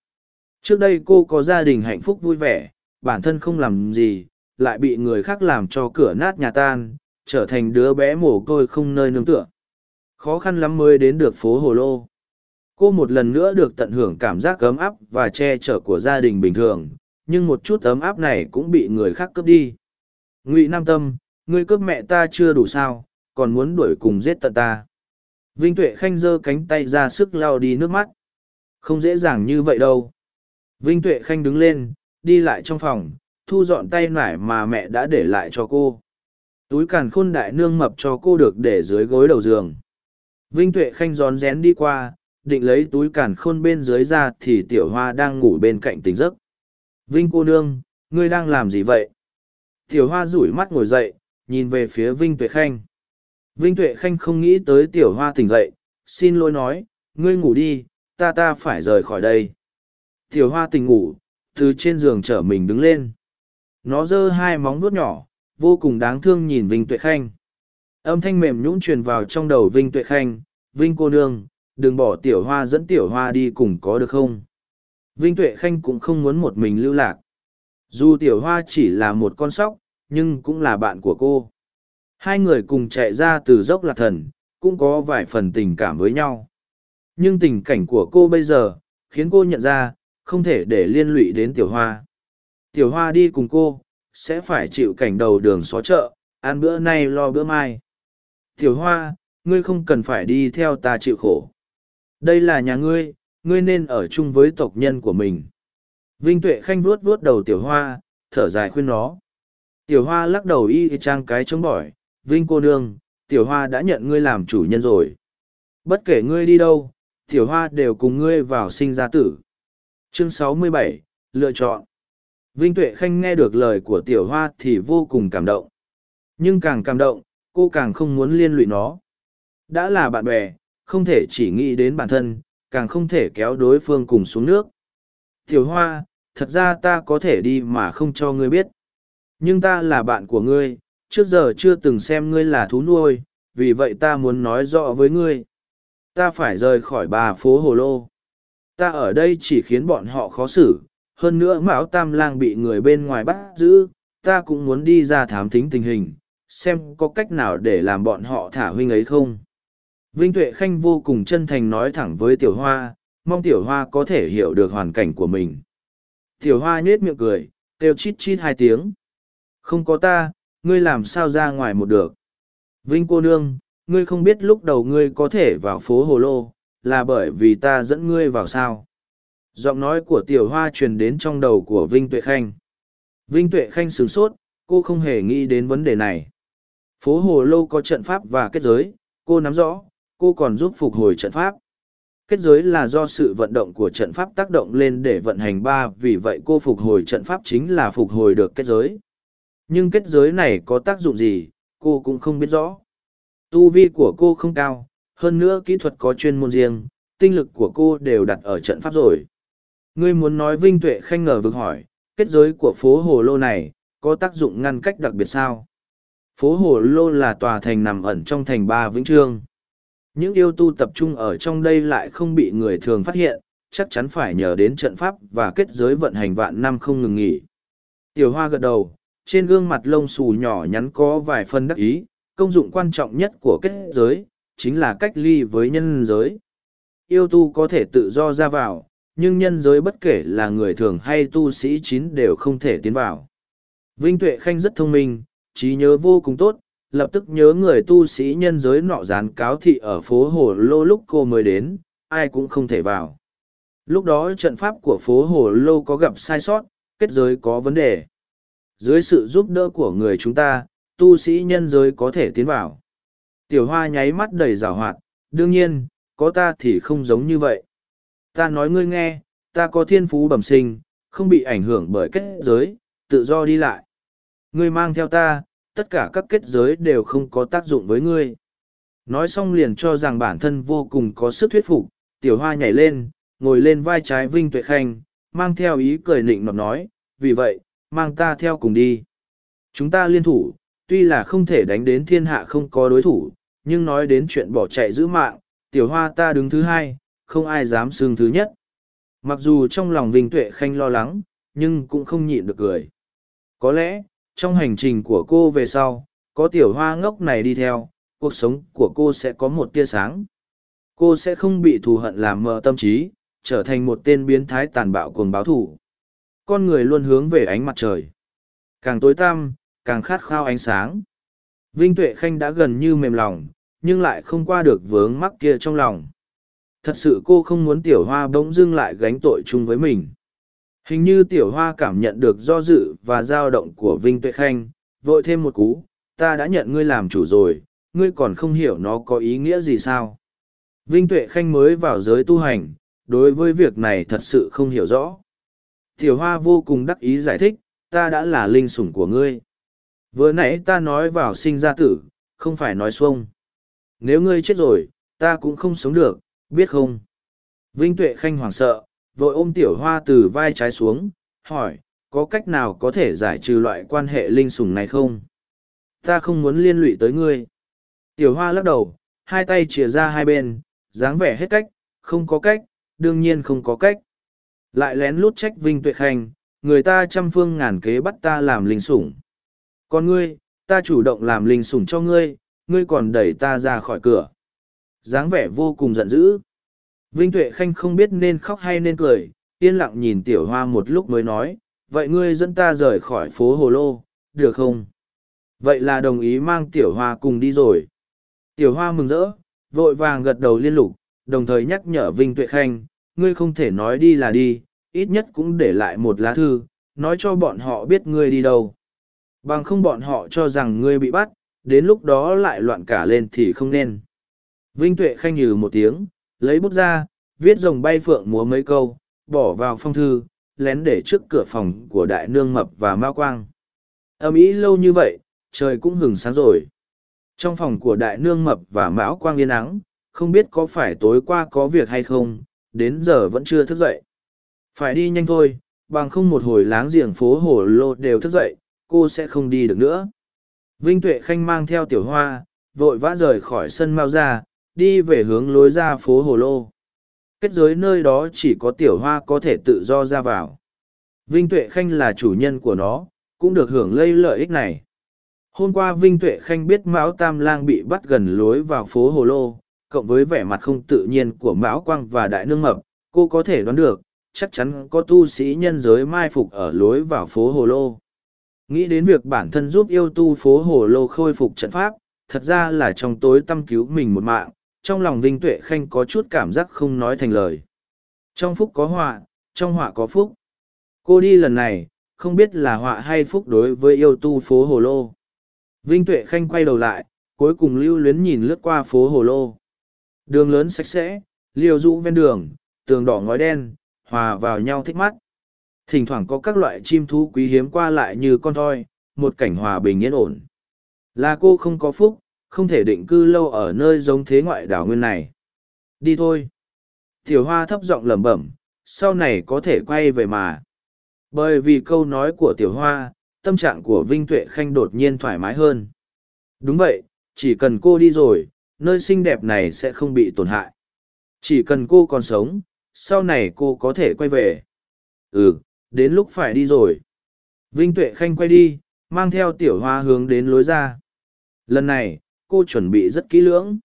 Trước đây cô có gia đình hạnh phúc vui vẻ, bản thân không làm gì, lại bị người khác làm cho cửa nát nhà tan, trở thành đứa bé mồ côi không nơi nương tựa. Khó khăn lắm mới đến được phố hồ lô. Cô một lần nữa được tận hưởng cảm giác ấm áp và che chở của gia đình bình thường, nhưng một chút ấm áp này cũng bị người khác cướp đi. Ngụy nam tâm, ngươi cướp mẹ ta chưa đủ sao, còn muốn đuổi cùng giết tận ta vinh tuệ khanh giơ cánh tay ra sức lau đi nước mắt. Không dễ dàng như vậy đâu. Vinh tuệ khanh đứng lên, đi lại trong phòng, thu dọn tay nải mà mẹ đã để lại cho cô. Túi càn khôn đại nương mập cho cô được để dưới gối đầu giường. Vinh tuệ khanh rón rén đi qua, định lấy túi càn khôn bên dưới ra thì tiểu hoa đang ngủ bên cạnh tỉnh giấc. Vinh cô nương, ngươi đang làm gì vậy? Tiểu hoa rủi mắt ngồi dậy, nhìn về phía vinh tuệ khanh vinh tuệ khanh không nghĩ tới tiểu hoa tỉnh dậy, xin lỗi nói, ngươi ngủ đi, ta ta phải rời khỏi đây. Tiểu hoa tỉnh ngủ, từ trên giường trở mình đứng lên. Nó giơ hai móng vuốt nhỏ, vô cùng đáng thương nhìn vinh tuệ khanh. Âm thanh mềm nhũn truyền vào trong đầu vinh tuệ khanh, vinh cô nương, đừng bỏ tiểu hoa dẫn tiểu hoa đi cùng có được không? Vinh tuệ khanh cũng không muốn một mình lưu lạc. Dù tiểu hoa chỉ là một con sóc, nhưng cũng là bạn của cô hai người cùng chạy ra từ dốc lạc thần, cũng có vài phần tình cảm với nhau. Nhưng tình cảnh của cô bây giờ, khiến cô nhận ra, không thể để liên lụy đến tiểu hoa. Tiểu hoa đi cùng cô, sẽ phải chịu cảnh đầu đường xó chợ, ăn bữa nay lo bữa mai. Tiểu hoa, ngươi không cần phải đi theo ta chịu khổ. Đây là nhà ngươi ngươi nên ở chung với tộc nhân của mình. Vinh tuệ khanh vuốt vuốt đầu tiểu hoa, thở dài khuyên nó. Tiểu hoa lắc đầu y trang cái chống bỏi vinh cô nương tiểu hoa đã nhận ngươi làm chủ nhân rồi. Bất kể ngươi đi đâu tiểu hoa đều cùng ngươi vào sinh ra tử. Chương 67, lựa chọn. Vinh tuệ khanh nghe được lời của tiểu hoa thì vô cùng cảm động. Nhưng càng cảm động cô càng không muốn liên lụy nó. Đã là bạn bè không thể chỉ nghĩ đến bản thân càng không thể kéo đối phương cùng xuống nước. Tiểu hoa thật ra ta có thể đi mà không cho ngươi biết. Nhưng ta là bạn của ngươi trước giờ chưa từng xem ngươi là thú nuôi, vì vậy ta muốn nói rõ với ngươi. Ta phải rời khỏi bà phố hồ lô. Ta ở đây chỉ khiến bọn họ khó xử, hơn nữa mão tam lang bị người bên ngoài bắt giữ, ta cũng muốn đi ra thám thính tình hình, xem có cách nào để làm bọn họ thả huynh ấy không. Vinh tuệ khanh vô cùng chân thành nói thẳng với tiểu hoa, mong tiểu hoa có thể hiểu được hoàn cảnh của mình. Tiểu hoa nhết miệng cười, kêu chít chít hai tiếng. Không có ta ngươi làm sao ra ngoài một được? Vinh cô nương, ngươi không biết lúc đầu ngươi có thể vào phố hồ lô, là bởi vì ta dẫn ngươi vào sao? Giọng nói của tiểu hoa truyền đến trong đầu của vinh tuệ khanh. Vinh tuệ khanh sửng sốt, cô không hề nghĩ đến vấn đề này. Phố hồ lô có trận pháp và kết giới, cô nắm rõ, cô còn giúp phục hồi trận pháp. Kết giới là do sự vận động của trận pháp tác động lên để vận hành ba, vì vậy cô phục hồi trận pháp chính là phục hồi được kết giới. Nhưng kết giới này có tác dụng gì, cô cũng không biết rõ. Tu vi của cô không cao, hơn nữa kỹ thuật có chuyên môn riêng, tinh lực của cô đều đặt ở trận pháp rồi. Ngươi muốn nói Vinh Tuệ Khanh ngờ vực hỏi, kết giới của phố Hồ Lô này, có tác dụng ngăn cách đặc biệt sao? Phố Hồ Lô là tòa thành nằm ẩn trong thành Ba Vĩnh Trương. Những yêu tu tập trung ở trong đây lại không bị người thường phát hiện, chắc chắn phải nhờ đến trận pháp và kết giới vận hành vạn năm không ngừng nghỉ. Tiểu Hoa gật đầu, trên gương mặt lông xù nhỏ nhắn có vài phân đắc ý, công dụng quan trọng nhất của kết giới, chính là cách ly với nhân giới. Yêu tu có thể tự do ra vào, nhưng nhân giới bất kể là người thường hay tu sĩ chín đều không thể tiến vào. Vinh Tuệ Khanh rất thông minh, trí nhớ vô cùng tốt, lập tức nhớ người tu sĩ nhân giới nọ dán cáo thị ở phố Hồ Lô lúc cô mới đến, ai cũng không thể vào. Lúc đó trận pháp của phố Hồ Lô có gặp sai sót, kết giới có vấn đề. Dưới sự giúp đỡ của người chúng ta, tu sĩ nhân giới có thể tiến vào. Tiểu hoa nháy mắt đầy rào hoạt, đương nhiên, có ta thì không giống như vậy. Ta nói ngươi nghe, ta có thiên phú bẩm sinh, không bị ảnh hưởng bởi kết giới, tự do đi lại. Ngươi mang theo ta, tất cả các kết giới đều không có tác dụng với ngươi. Nói xong liền cho rằng bản thân vô cùng có sức thuyết phục, tiểu hoa nhảy lên, ngồi lên vai trái Vinh Tuệ Khanh, mang theo ý cười nịnh nọt nói, vì vậy, mang ta theo cùng đi. Chúng ta liên thủ, tuy là không thể đánh đến thiên hạ không có đối thủ, nhưng nói đến chuyện bỏ chạy giữ mạng, tiểu hoa ta đứng thứ hai, không ai dám xương thứ nhất. Mặc dù trong lòng Vinh Tuệ Khanh lo lắng, nhưng cũng không nhịn được cười. Có lẽ, trong hành trình của cô về sau, có tiểu hoa ngốc này đi theo, cuộc sống của cô sẽ có một tia sáng. Cô sẽ không bị thù hận làm mờ tâm trí, trở thành một tên biến thái tàn bạo cuồng báo thủ. Con người luôn hướng về ánh mặt trời. Càng tối tăm, càng khát khao ánh sáng. Vinh Tuệ Khanh đã gần như mềm lòng, nhưng lại không qua được vướng mắc kia trong lòng. Thật sự cô không muốn tiểu hoa bỗng dưng lại gánh tội chung với mình. Hình như tiểu hoa cảm nhận được do dự và dao động của Vinh Tuệ Khanh, vội thêm một cú, ta đã nhận ngươi làm chủ rồi, ngươi còn không hiểu nó có ý nghĩa gì sao. Vinh Tuệ Khanh mới vào giới tu hành, đối với việc này thật sự không hiểu rõ. Tiểu hoa vô cùng đắc ý giải thích, ta đã là linh sủng của ngươi. Vừa nãy ta nói vào sinh ra tử, không phải nói xuông. Nếu ngươi chết rồi, ta cũng không sống được, biết không? Vinh Tuệ Khanh hoảng sợ, vội ôm tiểu hoa từ vai trái xuống, hỏi, có cách nào có thể giải trừ loại quan hệ linh sủng này không? Ta không muốn liên lụy tới ngươi. Tiểu hoa lắc đầu, hai tay chìa ra hai bên, dáng vẻ hết cách, không có cách, đương nhiên không có cách. Lại lén lút trách Vinh Tuệ Khanh, người ta trăm phương ngàn kế bắt ta làm linh sủng. Còn ngươi, ta chủ động làm linh sủng cho ngươi, ngươi còn đẩy ta ra khỏi cửa. dáng vẻ vô cùng giận dữ. Vinh Tuệ Khanh không biết nên khóc hay nên cười, yên lặng nhìn tiểu hoa một lúc mới nói, vậy ngươi dẫn ta rời khỏi phố Hồ Lô, được không? Vậy là đồng ý mang tiểu hoa cùng đi rồi. Tiểu hoa mừng rỡ, vội vàng gật đầu liên lục, đồng thời nhắc nhở Vinh Tuệ Khanh, ngươi không thể nói đi là đi, ít nhất cũng để lại một lá thư, nói cho bọn họ biết ngươi đi đâu. Bằng không bọn họ cho rằng ngươi bị bắt, đến lúc đó lại loạn cả lên thì không nên. Vinh Tuệ Khanh nhừ một tiếng, lấy bút ra, viết rồng bay phượng múa mấy câu, bỏ vào phong thư, lén để trước cửa phòng của đại nương mập và mao quang. Âm ý lâu như vậy, trời cũng hừng sáng rồi. Trong phòng của đại nương mập và mão quang yên ắng, không biết có phải tối qua có việc hay không, đến giờ vẫn chưa thức dậy. Phải đi nhanh thôi, bằng không một hồi láng giềng phố hồ lô đều thức dậy, cô sẽ không đi được nữa. Vinh Tuệ Khanh mang theo tiểu hoa, vội vã rời khỏi sân mau ra, đi về hướng lối ra phố Hồ Lô. Kết giới nơi đó chỉ có tiểu hoa có thể tự do ra vào. Vinh Tuệ Khanh là chủ nhân của nó, cũng được hưởng lây lợi ích này. Hôm qua Vinh Tuệ Khanh biết Mão Tam Lang bị bắt gần lối vào phố Hồ Lô, cộng với vẻ mặt không tự nhiên của Mão Quang và Đại Nương Mập, cô có thể đoán được, chắc chắn có tu sĩ nhân giới mai phục ở lối vào phố Hồ Lô. Nghĩ đến việc bản thân giúp yêu tu phố Hồ Lô khôi phục trận pháp, thật ra là trong tối tâm cứu mình một mạng, trong lòng Vinh Tuệ Khanh có chút cảm giác không nói thành lời. Trong phúc có họa, trong họa có phúc. Cô đi lần này, không biết là họa hay phúc đối với yêu tu phố Hồ Lô. Vinh Tuệ Khanh quay đầu lại, cuối cùng lưu luyến nhìn lướt qua phố Hồ Lô. Đường lớn sạch sẽ, liêu rũ ven đường tường đỏ ngói đen hòa vào nhau thích mắt. Thỉnh thoảng có các loại chim thú quý hiếm qua lại như con thoi một cảnh hòa bình yên ổn. Là cô không có phúc không thể định cư lâu ở nơi giống thế ngoại đảo nguyên này. Đi thôi. Tiểu hoa thấp giọng lẩm bẩm sau này có thể quay về mà. Bởi vì câu nói của tiểu hoa tâm trạng của vinh tuệ khanh đột nhiên thoải mái hơn. Đúng vậy chỉ cần cô đi rồi nơi xinh đẹp này sẽ không bị tổn hại. Chỉ cần cô còn sống, sau này cô có thể quay về. Ừ đến lúc phải đi rồi. Vinh tuệ khanh quay đi, mang theo tiểu hoa hướng đến lối ra. Lần này, cô chuẩn bị rất kỹ lưỡng.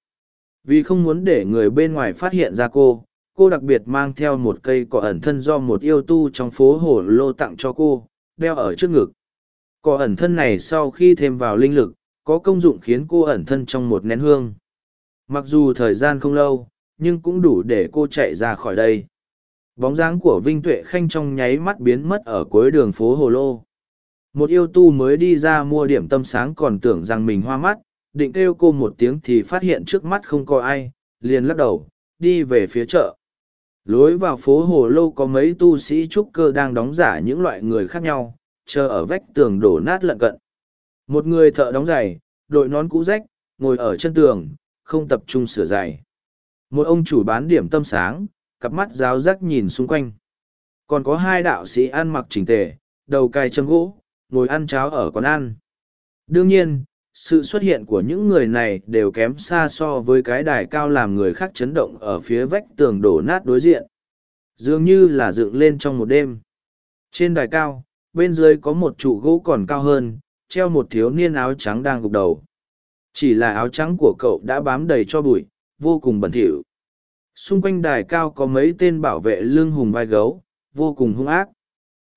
Vì không muốn để người bên ngoài phát hiện ra cô cô đặc biệt mang theo một cây cỏ ẩn thân do một yêu tu trong phố hồ lô tặng cho cô, đeo ở trước ngực. Cỏ ẩn thân này sau khi thêm vào linh lực, có công dụng khiến cô ẩn thân trong một nén hương mặc dù thời gian không lâu, nhưng cũng đủ để cô chạy ra khỏi đây. Bóng dáng của vinh tuệ khanh trong nháy mắt biến mất ở cuối đường phố hồ lô. Một yêu tu mới đi ra mua điểm tâm sáng còn tưởng rằng mình hoa mắt, định kêu cô một tiếng thì phát hiện trước mắt không có ai, liền lắc đầu, đi về phía chợ. Lối vào phố hồ lô có mấy tu sĩ trúc cơ đang đóng giả những loại người khác nhau, chờ ở vách tường đổ nát lận cận. Một người thợ đóng giày, đội nón cũ rách, ngồi ở chân tường không tập trung sửa giày. Một ông chủ bán điểm tâm sáng, cặp mắt giáo rắc nhìn xung quanh. Còn có hai đạo sĩ ăn mặc chỉnh tề, đầu cài chân gỗ, ngồi ăn cháo ở quán ăn. Đương nhiên, sự xuất hiện của những người này đều kém xa so với cái đài cao làm người khác chấn động ở phía vách tường đổ nát đối diện. Dường như là dựng lên trong một đêm. Trên đài cao, bên dưới có một trụ gỗ còn cao hơn, treo một thiếu niên áo trắng đang gục đầu chỉ là áo trắng của cậu đã bám đầy cho bụi vô cùng bẩn thỉu xung quanh đài cao có mấy tên bảo vệ lưng hùng vai gấu vô cùng hung ác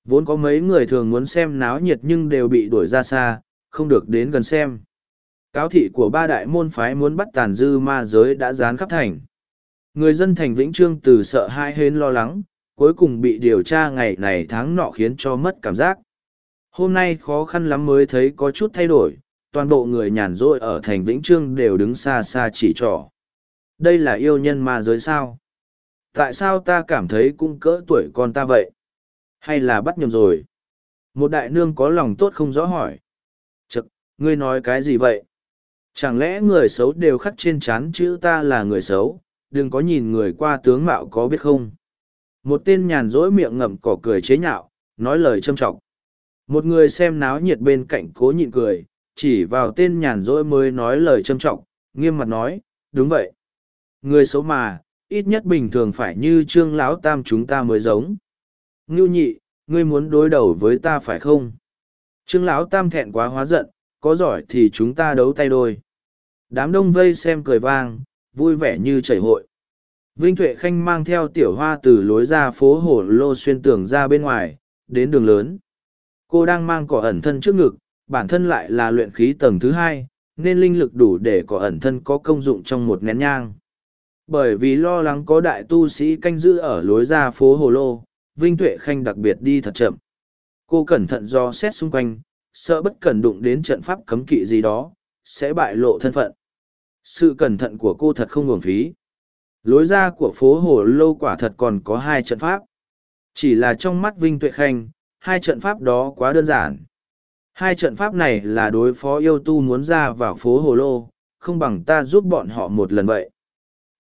vốn có mấy người thường muốn xem náo nhiệt nhưng đều bị đuổi ra xa không được đến gần xem. Cáo thị của ba đại môn phái muốn bắt tàn dư ma giới đã dán khắp thành. Người dân thành Vĩnh Trương từ sợ hai hến lo lắng, cuối cùng bị điều tra ngày này tháng nọ khiến cho mất cảm giác. Hôm nay khó khăn lắm mới thấy có chút thay đổi, toàn bộ người nhàn rỗi ở thành Vĩnh Trương đều đứng xa xa chỉ trỏ. Đây là yêu nhân ma giới sao? Tại sao ta cảm thấy cũng cỡ tuổi con ta vậy? Hay là bắt nhầm rồi? Một đại nương có lòng tốt không rõ hỏi. Ngươi nói cái gì vậy? Chẳng lẽ người xấu đều khắc trên chán chữ ta là người xấu, đừng có nhìn người qua tướng mạo có biết không? Một tên nhàn rỗi miệng ngậm cỏ cười chế nhạo, nói lời châm trọng. Một người xem náo nhiệt bên cạnh cố nhịn cười, chỉ vào tên nhàn rỗi mới nói lời trâm trọng, nghiêm mặt nói, đúng vậy. Người xấu mà, ít nhất bình thường phải như trương lão tam chúng ta mới giống. Ngưu nhị, ngươi muốn đối đầu với ta phải không? Trương lão tam thẹn quá hóa giận, có giỏi thì chúng ta đấu tay đôi. Đám đông vây xem cười vang, vui vẻ như chảy hội. Vinh Tuệ Khanh mang theo tiểu hoa từ lối ra phố hồ lô xuyên tường ra bên ngoài, đến đường lớn. Cô đang mang cỏ ẩn thân trước ngực, bản thân lại là luyện khí tầng thứ hai, nên linh lực đủ để có ẩn thân có công dụng trong một nén nhang. Bởi vì lo lắng có đại tu sĩ canh giữ ở lối ra phố hồ lô, Vinh Tuệ Khanh đặc biệt đi thật chậm. Cô cẩn thận do xét xung quanh, sợ bất cẩn đụng đến trận pháp cấm kỵ gì đó, sẽ bại lộ thân phận. Sự cẩn thận của cô thật không uổng phí. Lối ra của phố hồ lô quả thật còn có hai trận pháp. Chỉ là trong mắt Vinh Tuệ Khanh, hai trận pháp đó quá đơn giản. Hai trận pháp này là đối phó yêu tu muốn ra vào phố hồ lô, không bằng ta giúp bọn họ một lần vậy.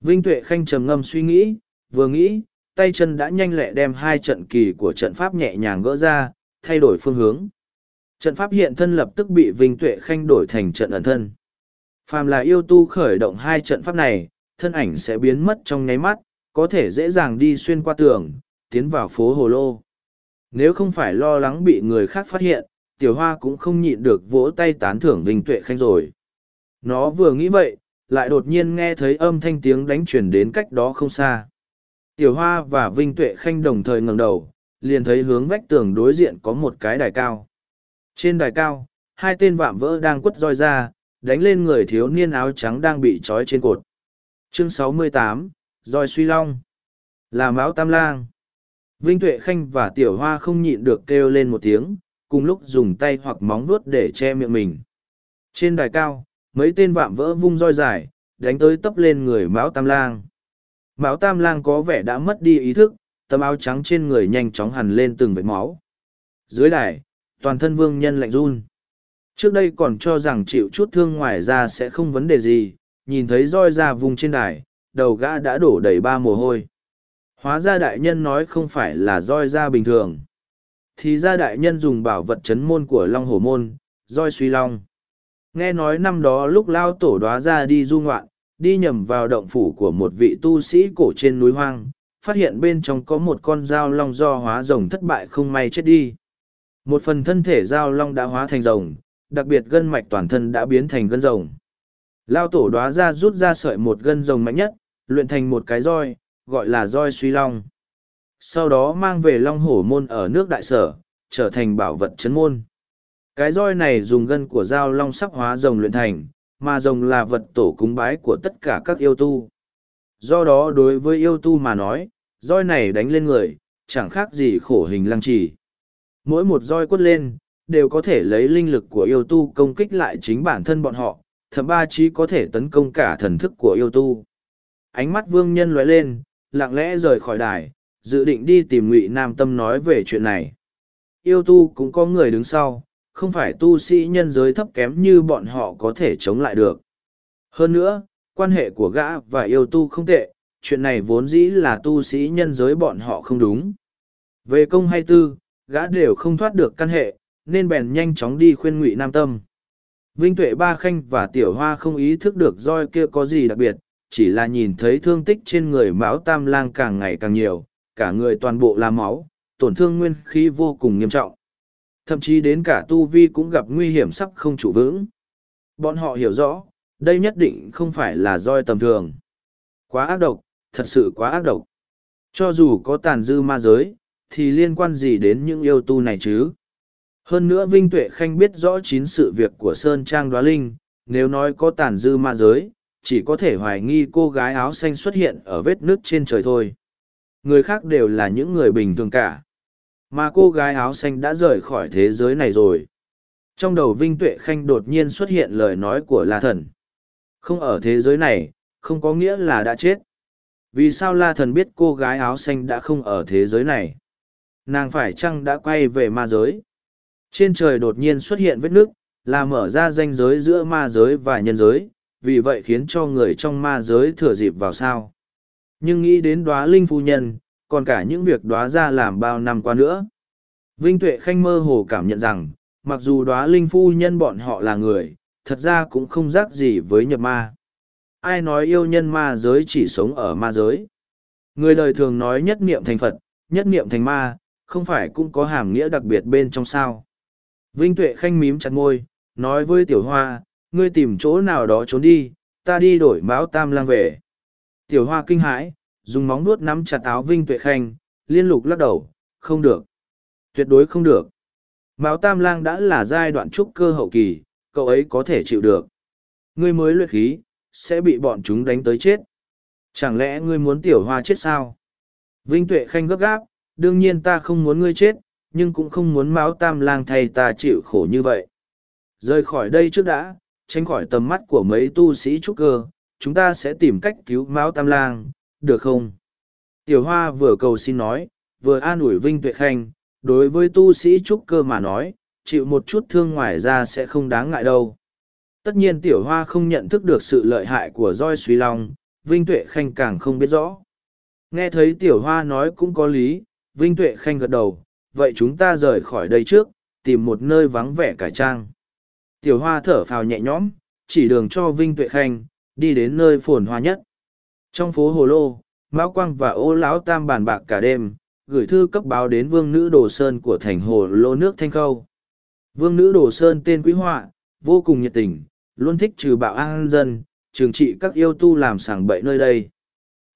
Vinh Tuệ Khanh trầm ngâm suy nghĩ, vừa nghĩ, tay chân đã nhanh lẹ đem hai trận kỳ của trận pháp nhẹ nhàng gỡ ra, thay đổi phương hướng. Trận pháp hiện thân lập tức bị Vinh Tuệ Khanh đổi thành trận ẩn thân. Phàm là yêu tu khởi động hai trận pháp này, thân ảnh sẽ biến mất trong nháy mắt, có thể dễ dàng đi xuyên qua tường, tiến vào phố Hồ Lô. Nếu không phải lo lắng bị người khác phát hiện, Tiểu Hoa cũng không nhịn được vỗ tay tán thưởng Vinh Tuệ Khanh rồi. Nó vừa nghĩ vậy, lại đột nhiên nghe thấy âm thanh tiếng đánh chuyển đến cách đó không xa. Tiểu Hoa và Vinh Tuệ Khanh đồng thời ngẩng đầu, liền thấy hướng vách tường đối diện có một cái đài cao. Trên đài cao, hai tên vạm vỡ đang quất roi ra, đánh lên người thiếu niên áo trắng đang bị trói trên cột. Chương 68, roi suy long. Là máu tam lang. Vinh Tuệ Khanh và Tiểu Hoa không nhịn được kêu lên một tiếng, cùng lúc dùng tay hoặc móng vuốt để che miệng mình. Trên đài cao, mấy tên vạm vỡ vung roi dài, đánh tới tấp lên người Mão Tam Lang. Mão Tam Lang có vẻ đã mất đi ý thức, tấm áo trắng trên người nhanh chóng hằn lên từng vệt máu. Dưới đài, toàn thân vương nhân lạnh run. Trước đây còn cho rằng chịu chút thương ngoài ra sẽ không vấn đề gì, nhìn thấy roi ra vùng trên đài, đầu gã đã đổ đầy ba mồ hôi. Hóa ra đại nhân nói không phải là roi ra bình thường. Thì ra đại nhân dùng bảo vật chấn môn của Long Hổ Môn, roi suy long. Nghe nói năm đó lúc lao tổ đoá ra đi du ngoạn, đi nhầm vào động phủ của một vị tu sĩ cổ trên núi hoang, phát hiện bên trong có một con dao long do hóa rồng thất bại không may chết đi. Một phần thân thể dao long đã hóa thành rồng, đặc biệt gân mạch toàn thân đã biến thành gân rồng. Lao tổ đoá ra rút ra sợi một gân rồng mạnh nhất, luyện thành một cái roi, gọi là roi suy long. Sau đó mang về long hổ môn ở nước đại sở, trở thành bảo vật chấn môn. Cái roi này dùng gân của dao long sắc hóa rồng luyện thành, mà rồng là vật tổ cúng bái của tất cả các yêu tu. Do đó đối với yêu tu mà nói, roi này đánh lên người, chẳng khác gì khổ hình lăng trì. Mỗi một roi quất lên, đều có thể lấy linh lực của yêu tu công kích lại chính bản thân bọn họ, thậm ba chí có thể tấn công cả thần thức của yêu tu. Ánh mắt vương nhân lóe lên, lặng lẽ rời khỏi đài, dự định đi tìm ngụy Nam Tâm nói về chuyện này. Yêu tu cũng có người đứng sau, không phải tu sĩ nhân giới thấp kém như bọn họ có thể chống lại được. Hơn nữa, quan hệ của gã và yêu tu không tệ, chuyện này vốn dĩ là tu sĩ nhân giới bọn họ không đúng. Về công hay tư, gã đều không thoát được căn hệ, nên bèn nhanh chóng đi khuyên ngụy Nam Tâm. Vinh Tuệ Ba Khanh và Tiểu Hoa không ý thức được roi kia có gì đặc biệt, chỉ là nhìn thấy thương tích trên người Mão Tam Lang càng ngày càng nhiều, cả người toàn bộ là máu, tổn thương nguyên khí vô cùng nghiêm trọng. Thậm chí đến cả Tu Vi cũng gặp nguy hiểm sắp không trụ vững. Bọn họ hiểu rõ, đây nhất định không phải là roi tầm thường. Quá ác độc, thật sự quá ác độc. Cho dù có tàn dư ma giới, thì liên quan gì đến những yêu tu này chứ? Hơn nữa Vinh Tuệ Khanh biết rõ chín sự việc của Sơn Trang Đoá Linh, nếu nói có tàn dư ma giới, chỉ có thể hoài nghi cô gái áo xanh xuất hiện ở vết nước trên trời thôi. Người khác đều là những người bình thường cả. Mà cô gái áo xanh đã rời khỏi thế giới này rồi. Trong đầu Vinh Tuệ Khanh đột nhiên xuất hiện lời nói của La Thần. Không ở thế giới này, không có nghĩa là đã chết. Vì sao La Thần biết cô gái áo xanh đã không ở thế giới này? Nàng phải chăng đã quay về ma giới? Trên trời đột nhiên xuất hiện vết nước, là mở ra ranh giới giữa ma giới và nhân giới, vì vậy khiến cho người trong ma giới thừa dịp vào sao. Nhưng nghĩ đến đoá linh phu nhân, còn cả những việc đoá ra làm bao năm qua nữa. Vinh Tuệ Khanh mơ hồ cảm nhận rằng, mặc dù đoá linh phu nhân bọn họ là người, thật ra cũng không rắc gì với nhập ma. Ai nói yêu nhân ma giới chỉ sống ở ma giới. Người đời thường nói nhất niệm thành Phật, nhất niệm thành ma, không phải cũng có hàm nghĩa đặc biệt bên trong sao. Vinh Tuệ Khanh mím chặt ngôi, nói với Tiểu Hoa, ngươi tìm chỗ nào đó trốn đi, ta đi đổi máu tam lang về. Tiểu Hoa kinh hãi, dùng móng nuốt nắm chặt áo Vinh Tuệ Khanh, liên lục lắc đầu, không được. Tuyệt đối không được. Mão Tam Lang đã là giai đoạn trúc cơ hậu kỳ, cậu ấy có thể chịu được. Ngươi mới luyện khí, sẽ bị bọn chúng đánh tới chết. Chẳng lẽ ngươi muốn tiểu hoa chết sao? Vinh Tuệ Khanh gấp gáp, đương nhiên ta không muốn ngươi chết, nhưng cũng không muốn Mão Tam Lang thay ta chịu khổ như vậy. Rời khỏi đây trước đã, tránh khỏi tầm mắt của mấy tu sĩ trúc cơ, chúng ta sẽ tìm cách cứu Mão Tam Lang, được không? Tiểu Hoa vừa cầu xin nói, vừa an ủi Vinh Tuệ Khanh, đối với tu sĩ trúc cơ mà nói, chịu một chút thương ngoài ra sẽ không đáng ngại đâu. Tất nhiên Tiểu Hoa không nhận thức được sự lợi hại của roi suy long, Vinh Tuệ Khanh càng không biết rõ. Nghe thấy Tiểu Hoa nói cũng có lý, Vinh Tuệ Khanh gật đầu, vậy chúng ta rời khỏi đây trước, tìm một nơi vắng vẻ cải trang. Tiểu Hoa thở phào nhẹ nhõm, chỉ đường cho Vinh Tuệ Khanh, đi đến nơi phồn hoa nhất. Trong phố Hồ Lô, Mão Quang và ô lão tam bàn bạc cả đêm, gửi thư cấp báo đến vương nữ Đồ Sơn của thành Hồ Lô nước Thanh Khâu. Vương nữ Đồ Sơn tên quý họa, vô cùng nhiệt tình, luôn thích trừ bạo an dân, trừng trị các yêu tu làm sảng bậy nơi đây.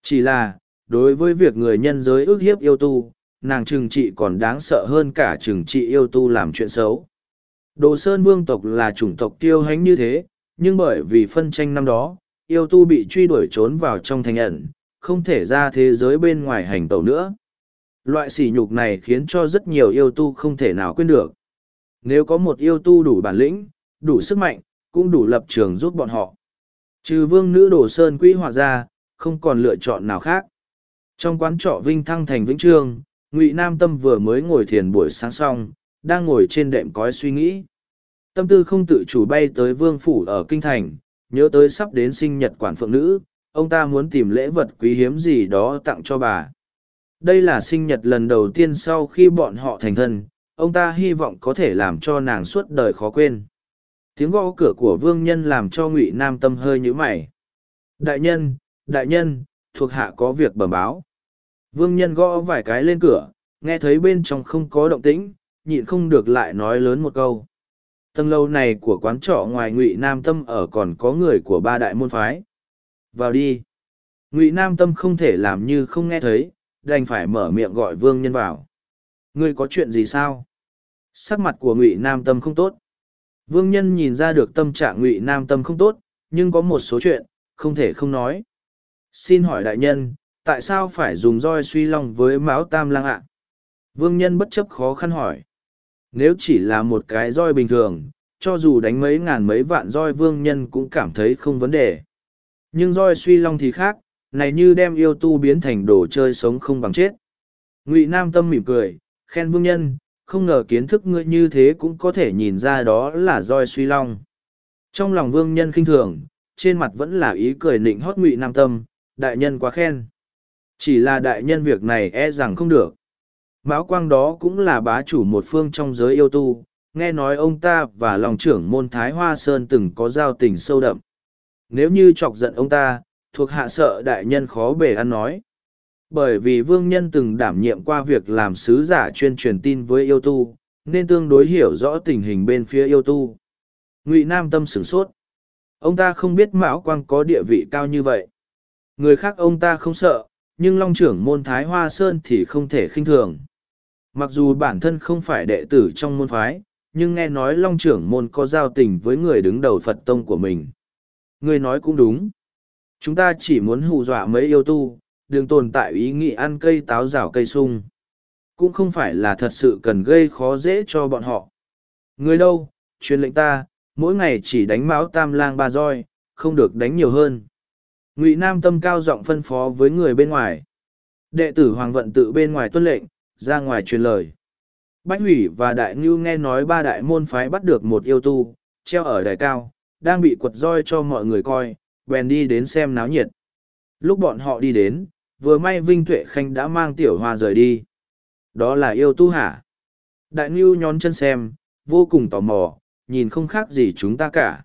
Chỉ là, đối với việc người nhân giới ước hiếp yêu tu, nàng trừng trị còn đáng sợ hơn cả trừng trị yêu tu làm chuyện xấu. Đồ Sơn vương tộc là chủng tộc tiêu hánh như thế, nhưng bởi vì phân tranh năm đó, yêu tu bị truy đuổi trốn vào trong thành ẩn, không thể ra thế giới bên ngoài hành tẩu nữa. Loại sỉ nhục này khiến cho rất nhiều yêu tu không thể nào quên được. Nếu có một yêu tu đủ bản lĩnh, đủ sức mạnh, cũng đủ lập trường giúp bọn họ. Trừ vương nữ đồ sơn quỹ hòa ra, không còn lựa chọn nào khác. Trong quán trọ Vinh Thăng thành Vĩnh Trương, Ngụy Nam Tâm vừa mới ngồi thiền buổi sáng xong, đang ngồi trên đệm cói suy nghĩ. Tâm tư không tự chủ bay tới vương phủ ở Kinh Thành, nhớ tới sắp đến sinh nhật quản phượng nữ, ông ta muốn tìm lễ vật quý hiếm gì đó tặng cho bà. Đây là sinh nhật lần đầu tiên sau khi bọn họ thành thân, ông ta hy vọng có thể làm cho nàng suốt đời khó quên. Tiếng gõ cửa của vương nhân làm cho ngụy Nam Tâm hơi nhíu mày. Đại nhân, đại nhân, thuộc hạ có việc bẩm báo. Vương nhân gõ vài cái lên cửa, nghe thấy bên trong không có động tĩnh, nhịn không được lại nói lớn một câu. Tầng lâu này của quán trọ ngoài ngụy Nam Tâm ở còn có người của ba đại môn phái. Vào đi. Ngụy Nam Tâm không thể làm như không nghe thấy, đành phải mở miệng gọi vương nhân vào. Ngươi có chuyện gì sao? Sắc mặt của ngụy Nam Tâm không tốt. Vương nhân nhìn ra được tâm trạng ngụy Nam Tâm không tốt, nhưng có một số chuyện, không thể không nói. Xin hỏi đại nhân, tại sao phải dùng roi suy long với Mão tam lang ạ? Vương nhân bất chấp khó khăn hỏi. Nếu chỉ là một cái roi bình thường, cho dù đánh mấy ngàn mấy vạn roi vương nhân cũng cảm thấy không vấn đề. Nhưng roi suy long thì khác, này như đem yêu tu biến thành đồ chơi sống không bằng chết. Ngụy Nam Tâm mỉm cười, khen vương nhân, không ngờ kiến thức ngươi như thế cũng có thể nhìn ra đó là roi suy long. Trong lòng vương nhân khinh thường, trên mặt vẫn là ý cười nịnh hót Ngụy Nam Tâm, đại nhân quá khen. Chỉ là đại nhân việc này e rằng không được. Mão Quang đó cũng là bá chủ một phương trong giới yêu tu, nghe nói ông ta và lòng trưởng môn Thái Hoa Sơn từng có giao tình sâu đậm. Nếu như chọc giận ông ta, thuộc hạ sợ đại nhân khó bề ăn nói. Bởi vì vương nhân từng đảm nhiệm qua việc làm sứ giả chuyên truyền tin với yêu tu, nên tương đối hiểu rõ tình hình bên phía yêu tu. Ngụy Nam tâm sửng sốt. Ông ta không biết Mão Quang có địa vị cao như vậy. Người khác ông ta không sợ, nhưng Long trưởng môn Thái Hoa Sơn thì không thể khinh thường. Mặc dù bản thân không phải đệ tử trong môn phái, nhưng nghe nói Long trưởng môn có giao tình với người đứng đầu Phật tông của mình. Người nói cũng đúng. Chúng ta chỉ muốn hù dọa mấy yêu tu, đừng tồn tại ý nghĩ ăn cây táo rào cây sung. Cũng không phải là thật sự cần gây khó dễ cho bọn họ. Người đâu, truyền lệnh ta, mỗi ngày chỉ đánh máu tam lang ba roi, không được đánh nhiều hơn. Ngụy Nam tâm cao giọng phân phó với người bên ngoài. Đệ tử Hoàng Vận tự bên ngoài tuân lệnh, ra ngoài truyền lời. Bách Hủy và Đại Ngưu nghe nói ba đại môn phái bắt được một yêu tu, treo ở đài cao, đang bị quật roi cho mọi người coi, bèn đi đến xem náo nhiệt. Lúc bọn họ đi đến, vừa may Vinh Tuệ Khanh đã mang tiểu hoa rời đi. Đó là yêu tu hả? Đại Ngưu nhón chân xem, vô cùng tò mò, nhìn không khác gì chúng ta cả.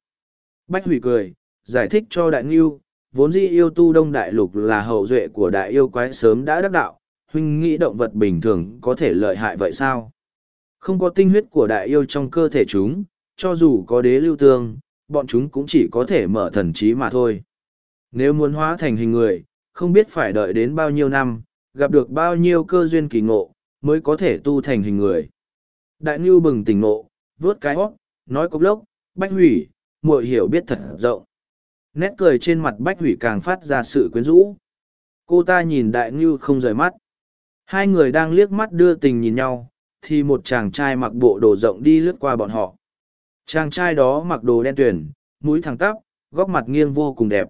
Bách Hủy cười, giải thích cho Đại Ngưu, vốn dĩ yêu tu đông đại lục là hậu duệ của đại yêu quái sớm đã đắc đạo, huynh nghĩ động vật bình thường có thể lợi hại vậy sao? Không có tinh huyết của đại yêu trong cơ thể chúng, cho dù có đế lưu tương, bọn chúng cũng chỉ có thể mở thần trí mà thôi. Nếu muốn hóa thành hình người, không biết phải đợi đến bao nhiêu năm, gặp được bao nhiêu cơ duyên kỳ ngộ, mới có thể tu thành hình người. Đại Ngưu bừng tỉnh ngộ, vớt cái hót, nói cốc lốc, bách hủy, muội hiểu biết thật rộng. Nét cười trên mặt bách hủy càng phát ra sự quyến rũ. Cô ta nhìn đại Ngưu không rời mắt. Hai người đang liếc mắt đưa tình nhìn nhau, thì một chàng trai mặc bộ đồ rộng đi lướt qua bọn họ. Chàng trai đó mặc đồ đen tuyển, mũi thẳng tắp, góc mặt nghiêng vô cùng đẹp.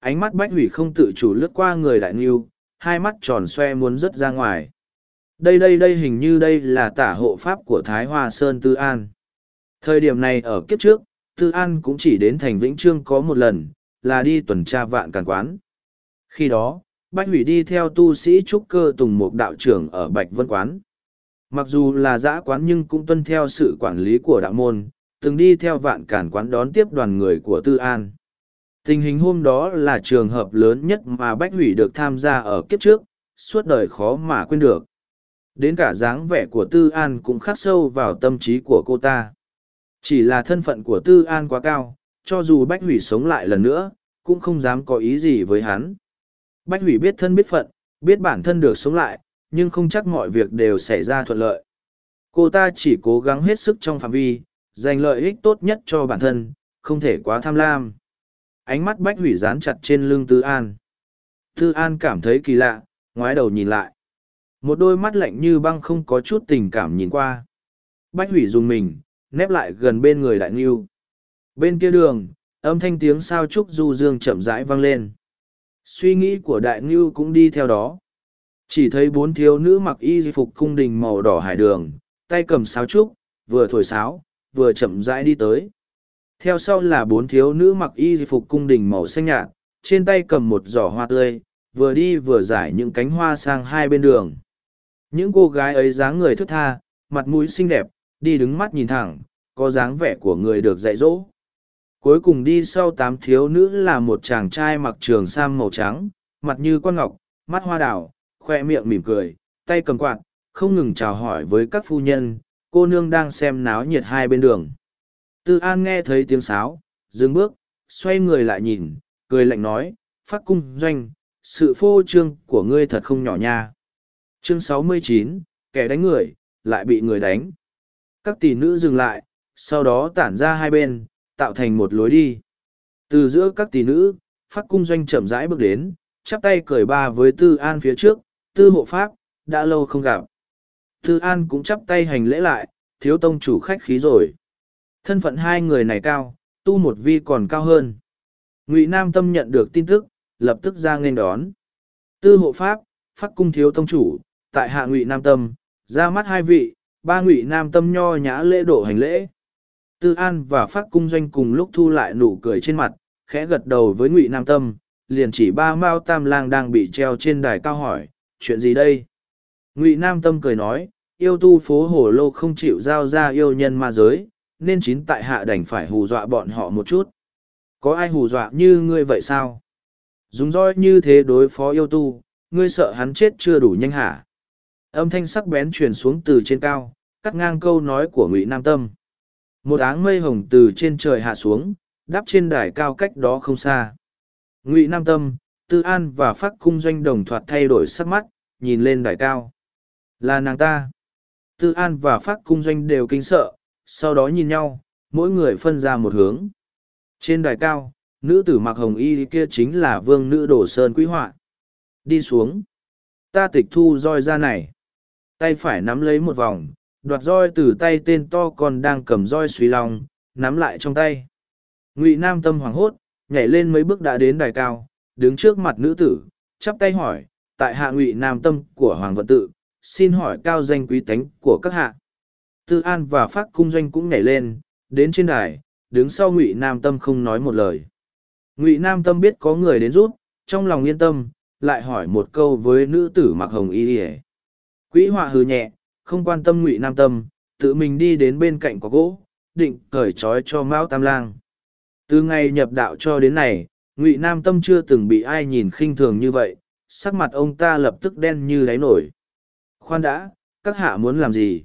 Ánh mắt bách hủy không tự chủ lướt qua người đại nghiêu, hai mắt tròn xoe muốn rớt ra ngoài. Đây đây đây hình như đây là tả hộ pháp của Thái Hoa Sơn Tư An. Thời điểm này ở kiếp trước, Tư An cũng chỉ đến thành Vĩnh Trương có một lần, là đi tuần tra vạn càn quán. Khi đó, Bách Hủy đi theo tu sĩ trúc cơ tùng một đạo trưởng ở Bạch Vân Quán. Mặc dù là giã quán nhưng cũng tuân theo sự quản lý của đạo môn, từng đi theo vạn cản quán đón tiếp đoàn người của Tư An. Tình hình hôm đó là trường hợp lớn nhất mà Bách Hủy được tham gia ở kiếp trước, suốt đời khó mà quên được. Đến cả dáng vẻ của Tư An cũng khắc sâu vào tâm trí của cô ta. Chỉ là thân phận của Tư An quá cao, cho dù Bách Hủy sống lại lần nữa, cũng không dám có ý gì với hắn. Bách Hủy biết thân biết phận, biết bản thân được sống lại, nhưng không chắc mọi việc đều xảy ra thuận lợi. Cô ta chỉ cố gắng hết sức trong phạm vi, giành lợi ích tốt nhất cho bản thân, không thể quá tham lam. Ánh mắt Bách Hủy dán chặt trên lưng Tư An. Tư An cảm thấy kỳ lạ, ngoái đầu nhìn lại. Một đôi mắt lạnh như băng không có chút tình cảm nhìn qua. Bách Hủy dùng mình, nép lại gần bên người Đại Nghiêu. Bên kia đường, âm thanh tiếng sao trúc du dương chậm rãi vang lên suy nghĩ của đại ngưu cũng đi theo đó. Chỉ thấy bốn thiếu nữ mặc y phục cung đình màu đỏ hải đường, tay cầm sáo trúc, vừa thổi sáo, vừa chậm rãi đi tới. Theo sau là bốn thiếu nữ mặc y phục cung đình màu xanh nhạt, trên tay cầm một giỏ hoa tươi, vừa đi vừa giải những cánh hoa sang hai bên đường. Những cô gái ấy dáng người thức tha, mặt mũi xinh đẹp, đi đứng mắt nhìn thẳng, có dáng vẻ của người được dạy dỗ cuối cùng đi sau tám thiếu nữ là một chàng trai mặc trường sam màu trắng mặt như con ngọc mắt hoa đào khoe miệng mỉm cười tay cầm quạt không ngừng chào hỏi với các phu nhân cô nương đang xem náo nhiệt hai bên đường. Tư an nghe thấy tiếng sáo dừng bước xoay người lại nhìn cười lạnh nói phát cung doanh sự phô trương của ngươi thật không nhỏ nha. Chương 69, kẻ đánh người lại bị người đánh. Các tỷ nữ dừng lại sau đó tản ra hai bên tạo thành một lối đi. Từ giữa các tỷ nữ, phát cung doanh chậm rãi bước đến, chắp tay cởi ba với tư an phía trước, tư hộ pháp, đã lâu không gặp. Tư an cũng chắp tay hành lễ lại, thiếu tông chủ khách khí rồi. Thân phận hai người này cao, tu một vi còn cao hơn. Ngụy nam tâm nhận được tin tức, lập tức ra nghênh đón. Tư hộ pháp, phát cung thiếu tông chủ, tại hạ ngụy nam tâm, ra mắt hai vị. Ba ngụy nam tâm nho nhã lễ độ hành lễ tư an và phát cung doanh cùng lúc thu lại nụ cười trên mặt, khẽ gật đầu với ngụy nam tâm, liền chỉ ba mao tam lang đang bị treo trên đài cao hỏi, chuyện gì đây? Ngụy nam tâm cười nói, yêu tu phố hồ lô không chịu giao ra yêu nhân ma giới, nên chín tại hạ đành phải hù dọa bọn họ một chút. Có ai hù dọa như ngươi vậy sao? Dùng roi như thế đối phó yêu tu, ngươi sợ hắn chết chưa đủ nhanh hả? Âm thanh sắc bén truyền xuống từ trên cao, cắt ngang câu nói của ngụy nam tâm một áng mây hồng từ trên trời hạ xuống đắp trên đài cao cách đó không xa. Ngụy nam tâm, tư an và phát cung doanh đồng thoạt thay đổi sắc mắt, nhìn lên đài cao. Là nàng ta. Tư an và phát cung doanh đều kinh sợ, sau đó nhìn nhau, mỗi người phân ra một hướng. Trên đài cao, nữ tử mặc hồng y kia chính là vương nữ đồ sơn quý họa. Đi xuống. Ta tịch thu roi ra này. Tay phải nắm lấy một vòng đoạt roi từ tay tên to còn đang cầm roi suy lòng nắm lại trong tay. Ngụy nam tâm hoảng hốt, nhảy lên mấy bước đã đến đài cao, đứng trước mặt nữ tử, chắp tay hỏi, tại hạ ngụy nam tâm của hoàng vận tự, xin hỏi cao danh quý tánh của các hạ. Tư an và phát cung doanh cũng nhảy lên, đến trên đài, đứng sau ngụy nam tâm không nói một lời. Ngụy nam tâm biết có người đến rút trong lòng yên tâm, lại hỏi một câu với nữ tử mặc hồng y ỉa quỹ họa hừ nhẹ không quan tâm ngụy nam tâm, tự mình đi đến bên cạnh có gỗ, định cởi trói cho mão tam lang. Từ ngày nhập đạo cho đến này, ngụy nam tâm chưa từng bị ai nhìn khinh thường như vậy, sắc mặt ông ta lập tức đen như đáy nổi. Khoan đã, các hạ muốn làm gì?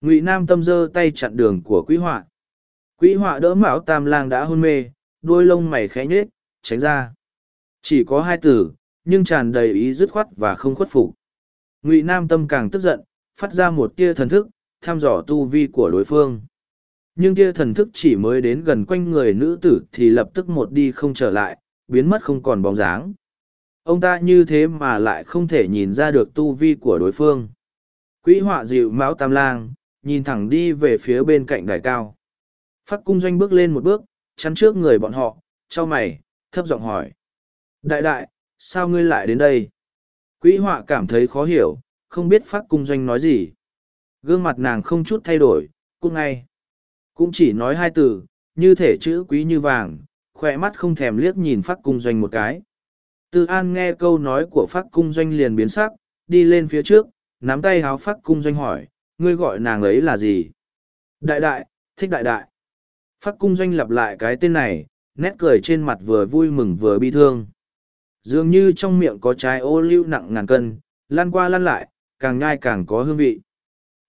Ngụy nam tâm giơ tay chặn đường của quỹ họa. Quỹ họa đỡ mão tam lang đã hôn mê đôi lông mày khẽ nhết tránh ra. Chỉ có hai từ, nhưng tràn đầy ý dứt khoát và không khuất phục. Ngụy nam tâm càng tức giận phát ra một tia thần thức, thăm dò tu vi của đối phương. Nhưng tia thần thức chỉ mới đến gần quanh người nữ tử thì lập tức một đi không trở lại, biến mất không còn bóng dáng. Ông ta như thế mà lại không thể nhìn ra được tu vi của đối phương. Quỹ họa dịu mão tam lang, nhìn thẳng đi về phía bên cạnh đài cao. Phát cung doanh bước lên một bước, chắn trước người bọn họ trao mày, thấp giọng hỏi. Đại đại, sao ngươi lại đến đây? Quỹ họa cảm thấy khó hiểu không biết phát cung doanh nói gì. Gương mặt nàng không chút thay đổi, cũng ngay. Cũng chỉ nói hai từ, như thể chữ quý như vàng khoe mắt không thèm liếc nhìn phát cung doanh một cái. Tư an nghe câu nói của phát cung doanh liền biến sắc, đi lên phía trước, nắm tay háo phát cung doanh hỏi, ngươi gọi nàng ấy là gì? Đại đại, thích đại đại. Phát cung doanh lặp lại cái tên này, nét cười trên mặt vừa vui mừng vừa bi thương. Dường như trong miệng có trái ô liu nặng ngàn cân, lăn qua lăn lại càng nhai càng có hương vị.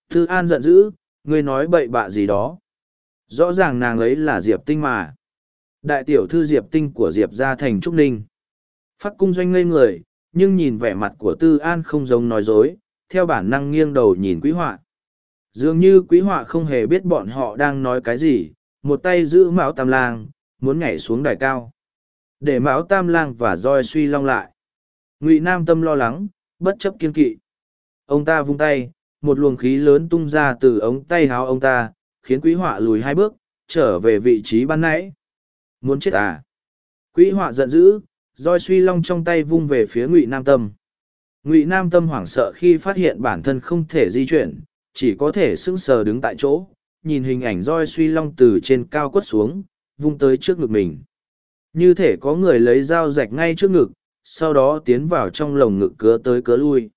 Tư an giận dữ, ngươi nói bậy bạ gì đó. Rõ ràng nàng ấy là diệp tinh mà. Đại tiểu thư diệp tinh của diệp gia thành trúc ninh. Phát cung doanh ngây người, nhưng nhìn vẻ mặt của tư an không giống nói dối, theo bản năng nghiêng đầu nhìn quý họa. Dường như quý họa không hề biết bọn họ đang nói cái gì, một tay giữ mão tam lang, muốn nhảy xuống đài cao. Để mão tam lang và roi suy long lại. Ngụy nam tâm lo lắng, bất chấp kiên kỵ ông ta vung tay, một luồng khí lớn tung ra từ ống tay háo ông ta, khiến quý họa lùi hai bước, trở về vị trí ban nãy. Muốn chết à? Quý họa giận dữ, roi suy long trong tay vung về phía ngụy nam tâm. Ngụy nam tâm hoảng sợ khi phát hiện bản thân không thể di chuyển, chỉ có thể sững sờ đứng tại chỗ, nhìn hình ảnh roi suy long từ trên cao quất xuống, vung tới trước ngực mình. Như thể có người lấy dao rạch ngay trước ngực, sau đó tiến vào trong lồng ngực cứa tới cứa lui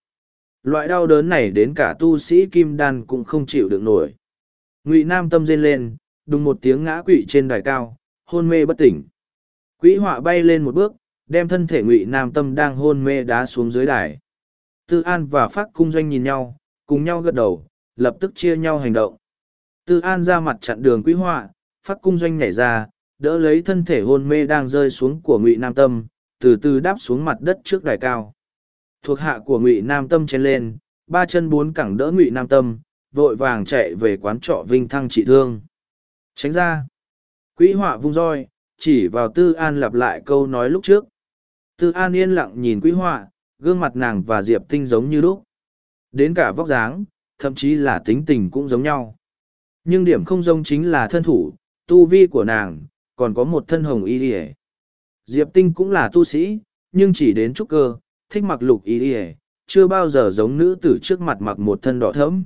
loại đau đớn này đến cả tu sĩ kim đan cũng không chịu được nổi. Ngụy nam tâm rên lên, đùng một tiếng ngã quỵ trên đài cao, hôn mê bất tỉnh. Quỹ họa bay lên một bước, đem thân thể ngụy nam tâm đang hôn mê đá xuống dưới đài. Tư an và phát cung doanh nhìn nhau, cùng nhau gật đầu, lập tức chia nhau hành động. Tư an ra mặt chặn đường quỹ họa phát cung doanh nhảy ra, đỡ lấy thân thể hôn mê đang rơi xuống của ngụy nam tâm, từ từ đáp xuống mặt đất trước đài cao thuộc hạ của ngụy nam tâm chen lên, ba chân bốn cẳng đỡ ngụy nam tâm, vội vàng chạy về quán trọ vinh thăng trị thương. Tránh ra. Quỹ họa vung roi, chỉ vào tư an lặp lại câu nói lúc trước. Tư an yên lặng nhìn quỹ họa, gương mặt nàng và diệp tinh giống như lúc. Đến cả vóc dáng, thậm chí là tính tình cũng giống nhau. Nhưng điểm không giống chính là thân thủ, tu vi của nàng, còn có một thân hồng y ỉa diệp tinh cũng là tu sĩ, nhưng chỉ đến trúc cơ thích mặc lục y ỉa chưa bao giờ giống nữ tử trước mặt mặc một thân đỏ thẫm.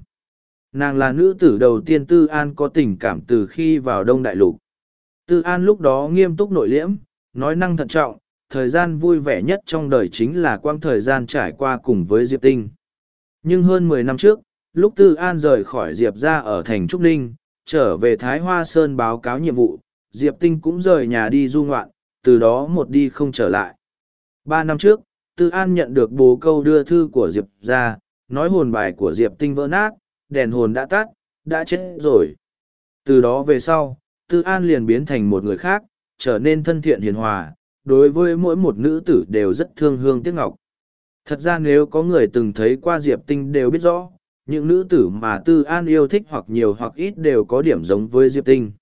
Nàng là nữ tử đầu tiên tư an có tình cảm từ khi vào đông đại lục. Tư an lúc đó nghiêm túc nội liễm, nói năng thận trọng, thời gian vui vẻ nhất trong đời chính là quang thời gian trải qua cùng với diệp tinh. Nhưng hơn mười năm trước, lúc tư an rời khỏi diệp ra ở thành trúc ninh, trở về thái hoa sơn báo cáo nhiệm vụ, diệp tinh cũng rời nhà đi du ngoạn, từ đó một đi không trở lại. Ba năm trước tư an nhận được bồ câu đưa thư của diệp ra, nói hồn bài của diệp tinh vỡ nát, đèn hồn đã tắt, đã chết rồi. Từ đó về sau, tư an liền biến thành một người khác, trở nên thân thiện hiền hòa, đối với mỗi một nữ tử đều rất thương hương tiếc ngọc. Thật ra nếu có người từng thấy qua diệp tinh đều biết rõ, những nữ tử mà tư an yêu thích hoặc nhiều hoặc ít đều có điểm giống với diệp tinh.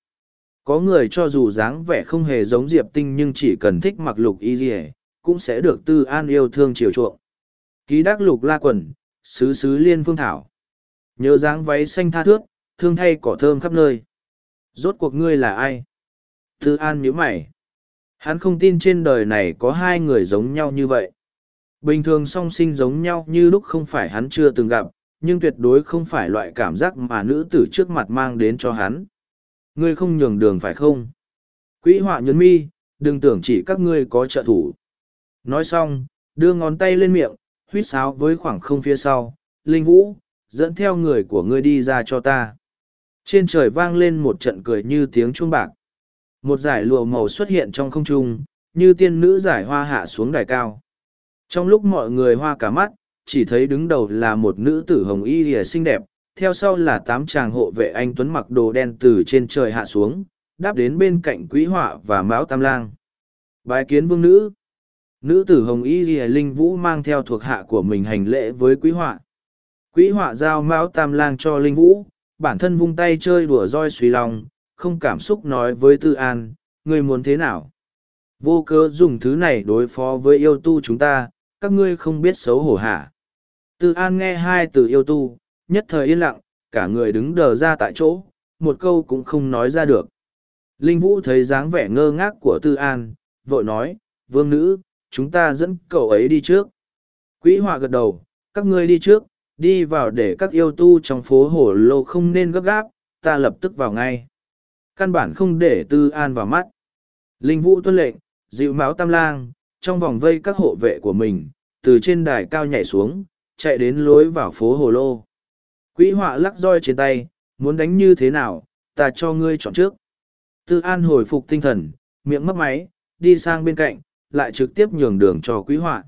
Có người cho dù dáng vẻ không hề giống diệp tinh nhưng chỉ cần thích mặc lục y dỉa cũng sẽ được tư an yêu thương chiều chuộng. Ký đắc lục la quần xứ xứ liên phương thảo. Nhớ dáng váy xanh tha thước, thương thay cỏ thơm khắp nơi. Rốt cuộc ngươi là ai? Tư an nhíu mày. Hắn không tin trên đời này có hai người giống nhau như vậy. Bình thường song sinh giống nhau như lúc không phải hắn chưa từng gặp, nhưng tuyệt đối không phải loại cảm giác mà nữ tử trước mặt mang đến cho hắn. Ngươi không nhường đường phải không? Quỹ họa nhấn mi, đừng tưởng chỉ các ngươi có trợ thủ nói xong, đưa ngón tay lên miệng, huýt sáo với khoảng không phía sau. Linh vũ, dẫn theo người của ngươi đi ra cho ta. Trên trời vang lên một trận cười như tiếng chuông bạc. Một giải lụa màu xuất hiện trong không trung, như tiên nữ giải hoa hạ xuống đài cao. Trong lúc mọi người hoa cả mắt, chỉ thấy đứng đầu là một nữ tử hồng y lìa xinh đẹp, theo sau là tám chàng hộ vệ anh tuấn mặc đồ đen từ trên trời hạ xuống, đáp đến bên cạnh quý họa và mão tam lang. Bái kiến vương nữ nữ tử hồng y Ghi linh vũ mang theo thuộc hạ của mình hành lễ với quý họa. Quý họa giao mão tam lang cho linh vũ, bản thân vung tay chơi đùa roi suy lòng, không cảm xúc nói với tư an, ngươi muốn thế nào? Vô cớ dùng thứ này đối phó với yêu tu chúng ta, các ngươi không biết xấu hổ hả? Tư an nghe hai từ yêu tu, nhất thời yên lặng, cả người đứng đờ ra tại chỗ, một câu cũng không nói ra được. Linh vũ thấy dáng vẻ ngơ ngác của tư an, vội nói, vương nữ chúng ta dẫn cậu ấy đi trước. Quỹ họa gật đầu, các ngươi đi trước, đi vào để các yêu tu trong phố hổ lô không nên gấp gáp, ta lập tức vào ngay. Căn bản không để tư an vào mắt. Linh vũ tuân lệnh, dịu máu tam lang, trong vòng vây các hộ vệ của mình, từ trên đài cao nhảy xuống, chạy đến lối vào phố hồ lô. Quỹ họa lắc roi trên tay, muốn đánh như thế nào, ta cho ngươi chọn trước. Tư an hồi phục tinh thần, miệng mấp máy, đi sang bên cạnh lại trực tiếp nhường đường cho quỹ họa.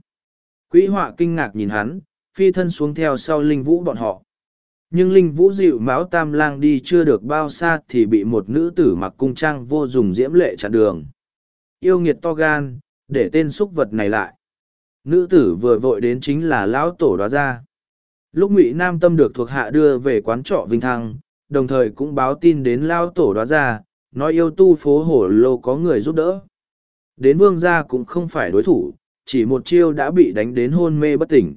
Quỹ họa kinh ngạc nhìn hắn, phi thân xuống theo sau linh vũ bọn họ. Nhưng linh vũ dịu mão tam lang đi chưa được bao xa thì bị một nữ tử mặc cung trang vô dùng diễm lệ chặn đường. Yêu nghiệt to gan, để tên xúc vật này lại. Nữ tử vừa vội đến chính là lão tổ đoá gia lúc ngụy nam tâm được thuộc hạ đưa về quán trọ vinh thăng, đồng thời cũng báo tin đến lao tổ đoá gia nói yêu tu phố hổ lô có người giúp đỡ đến vương gia cũng không phải đối thủ chỉ một chiêu đã bị đánh đến hôn mê bất tỉnh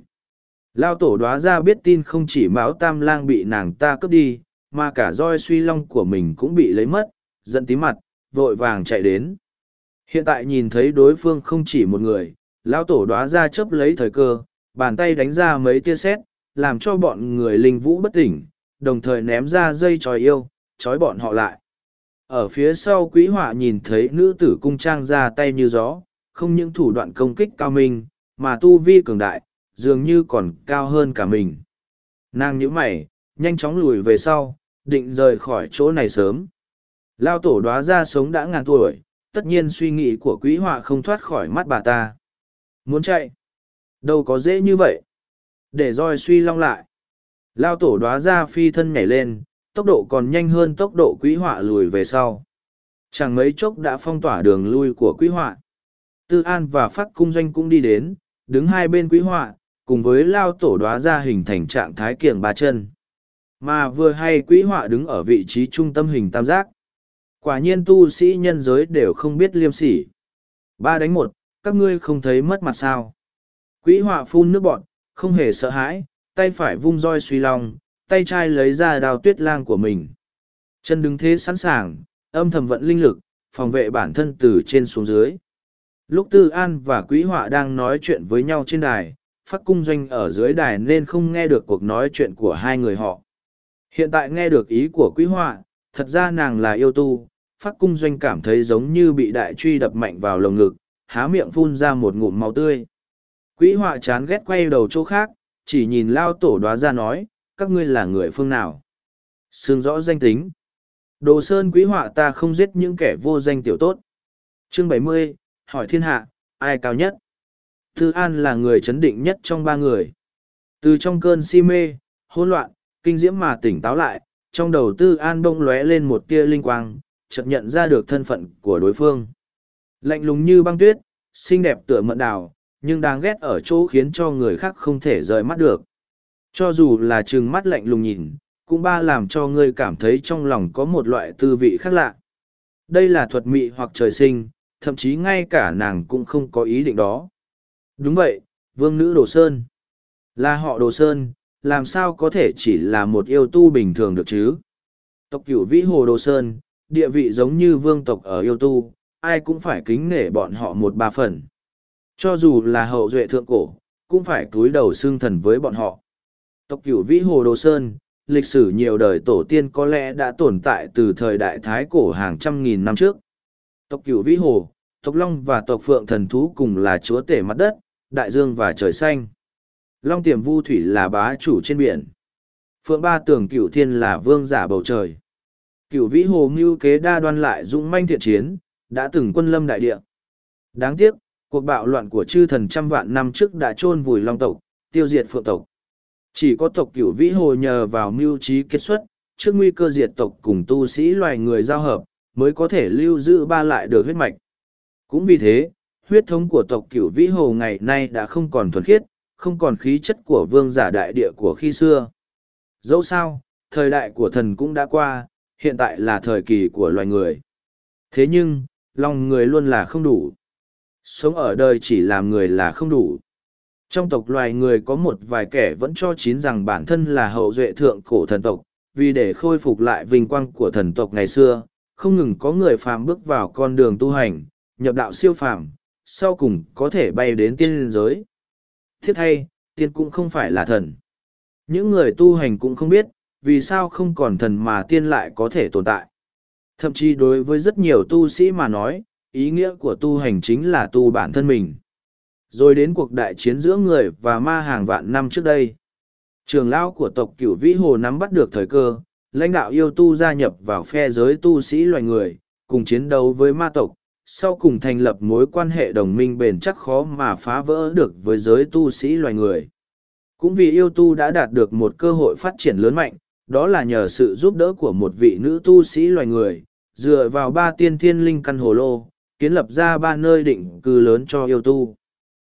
Lao tổ đoá ra biết tin không chỉ máu tam lang bị nàng ta cướp đi, mà cả roi suy long của mình cũng bị lấy mất, giận tí mặt, vội vàng chạy đến. Hiện tại nhìn thấy đối phương không chỉ một người, lão tổ đoá ra chớp lấy thời cơ, bàn tay đánh ra mấy tia sét, làm cho bọn người linh vũ bất tỉnh, đồng thời ném ra dây tròi yêu, trói bọn họ lại. Ở phía sau quý họa nhìn thấy nữ tử cung trang ra tay như gió, không những thủ đoạn công kích cao minh, mà tu vi cường đại, dường như còn cao hơn cả mình. Nàng nhíu mày, nhanh chóng lùi về sau, định rời khỏi chỗ này sớm. Lao tổ đoá ra sống đã ngàn tuổi, tất nhiên suy nghĩ của quý họa không thoát khỏi mắt bà ta. Muốn chạy? Đâu có dễ như vậy. Để roi suy long lại. Lao tổ đoá ra phi thân nhảy lên, tốc độ còn nhanh hơn tốc độ quý họa lùi về sau. Chẳng mấy chốc đã phong tỏa đường lui của quý họa. Tư An và Phát Cung Doanh cũng đi đến, đứng hai bên quý họa, cùng với Lao tổ đoá ra hình thành trạng thái kiểng ba chân. Mà vừa hay quý họa đứng ở vị trí trung tâm hình tam giác. Quả nhiên tu sĩ nhân giới đều không biết liêm sỉ. Ba đánh một, các ngươi không thấy mất mặt sao. Quý họa phun nước bọn, không hề sợ hãi, tay phải vung roi suy lòng tay trai lấy ra đào tuyết lang của mình. Chân đứng thế sẵn sàng, âm thầm vận linh lực, phòng vệ bản thân từ trên xuống dưới. Lúc Tư An và Quý Họa đang nói chuyện với nhau trên đài, phát cung doanh ở dưới đài nên không nghe được cuộc nói chuyện của hai người họ. Hiện tại nghe được ý của Quý Họa, thật ra nàng là yêu tu, phát cung doanh cảm thấy giống như bị đại truy đập mạnh vào lồng ngực, há miệng phun ra một ngụm máu tươi. Quý Họa chán ghét quay đầu chỗ khác, chỉ nhìn lao tổ đoá ra nói, các ngươi là người phương nào. Sương rõ danh tính. Đồ sơn quý họa ta không giết những kẻ vô danh tiểu tốt. Chương bảy mươi hỏi thiên hạ, ai cao nhất? Tư An là người chấn định nhất trong ba người. Từ trong cơn si mê, hỗn loạn, kinh diễm mà tỉnh táo lại, trong đầu Tư An bông lóe lên một tia linh quang, chợt nhận ra được thân phận của đối phương. Lạnh lùng như băng tuyết, xinh đẹp tựa mận đào, nhưng đáng ghét ở chỗ khiến cho người khác không thể rời mắt được. Cho dù là trừng mắt lạnh lùng nhìn, cũng ba làm cho ngươi cảm thấy trong lòng có một loại tư vị khác lạ. Đây là thuật mị hoặc trời sinh, thậm chí ngay cả nàng cũng không có ý định đó. Đúng vậy, vương nữ Đồ Sơn. Là họ Đồ Sơn, làm sao có thể chỉ là một yêu tu bình thường được chứ? Tộc cửu vĩ hồ Đồ Sơn, địa vị giống như vương tộc ở yêu tu, ai cũng phải kính nể bọn họ một ba phần. Cho dù là hậu duệ thượng cổ, cũng phải túi đầu xương thần với bọn họ. Tộc cửu vĩ hồ Đồ Sơn, lịch sử nhiều đời tổ tiên có lẽ đã tồn tại từ thời đại Thái cổ hàng trăm nghìn năm trước. Tộc cửu vĩ hồ, tộc Long và tộc Phượng thần thú cùng là chúa tể mặt đất, đại dương và trời xanh. Long tiềm vu thủy là bá chủ trên biển. Phượng ba tường cửu thiên là vương giả bầu trời. Cửu vĩ hồ ngưu kế đa đoan lại dũng manh thiện chiến, đã từng quân lâm đại địa. Đáng tiếc, cuộc bạo loạn của chư thần trăm vạn năm trước đã chôn vùi long tộc, tiêu diệt phượng tộc. Chỉ có tộc cửu vĩ hồ nhờ vào mưu trí kết xuất, trước nguy cơ diệt tộc cùng tu sĩ loài người giao hợp, mới có thể lưu giữ ba lại được huyết mạch. Cũng vì thế, huyết thống của tộc cửu vĩ hồ ngày nay đã không còn thuần khiết, không còn khí chất của vương giả đại địa của khi xưa. Dẫu sao, thời đại của thần cũng đã qua, hiện tại là thời kỳ của loài người. Thế nhưng, lòng người luôn là không đủ. Sống ở đời chỉ làm người là không đủ. Trong tộc loài người có một vài kẻ vẫn cho chín rằng bản thân là hậu duệ thượng cổ thần tộc, vì để khôi phục lại vinh quang của thần tộc ngày xưa, không ngừng có người phàm bước vào con đường tu hành, nhập đạo siêu phàm, sau cùng có thể bay đến tiên giới. Thiết thay, tiên cũng không phải là thần. Những người tu hành cũng không biết, vì sao không còn thần mà tiên lại có thể tồn tại. Thậm chí đối với rất nhiều tu sĩ mà nói, ý nghĩa của tu hành chính là tu bản thân mình. Rồi đến cuộc đại chiến giữa người và ma hàng vạn năm trước đây. Trường lão của tộc cửu vĩ hồ nắm bắt được thời cơ, lãnh đạo yêu tu gia nhập vào phe giới tu sĩ loài người, cùng chiến đấu với ma tộc, sau cùng thành lập mối quan hệ đồng minh bền chắc khó mà phá vỡ được với giới tu sĩ loài người. Cũng vì yêu tu đã đạt được một cơ hội phát triển lớn mạnh, đó là nhờ sự giúp đỡ của một vị nữ tu sĩ loài người, dựa vào ba tiên thiên linh căn hồ lô, kiến lập ra ba nơi định cư lớn cho yêu tu.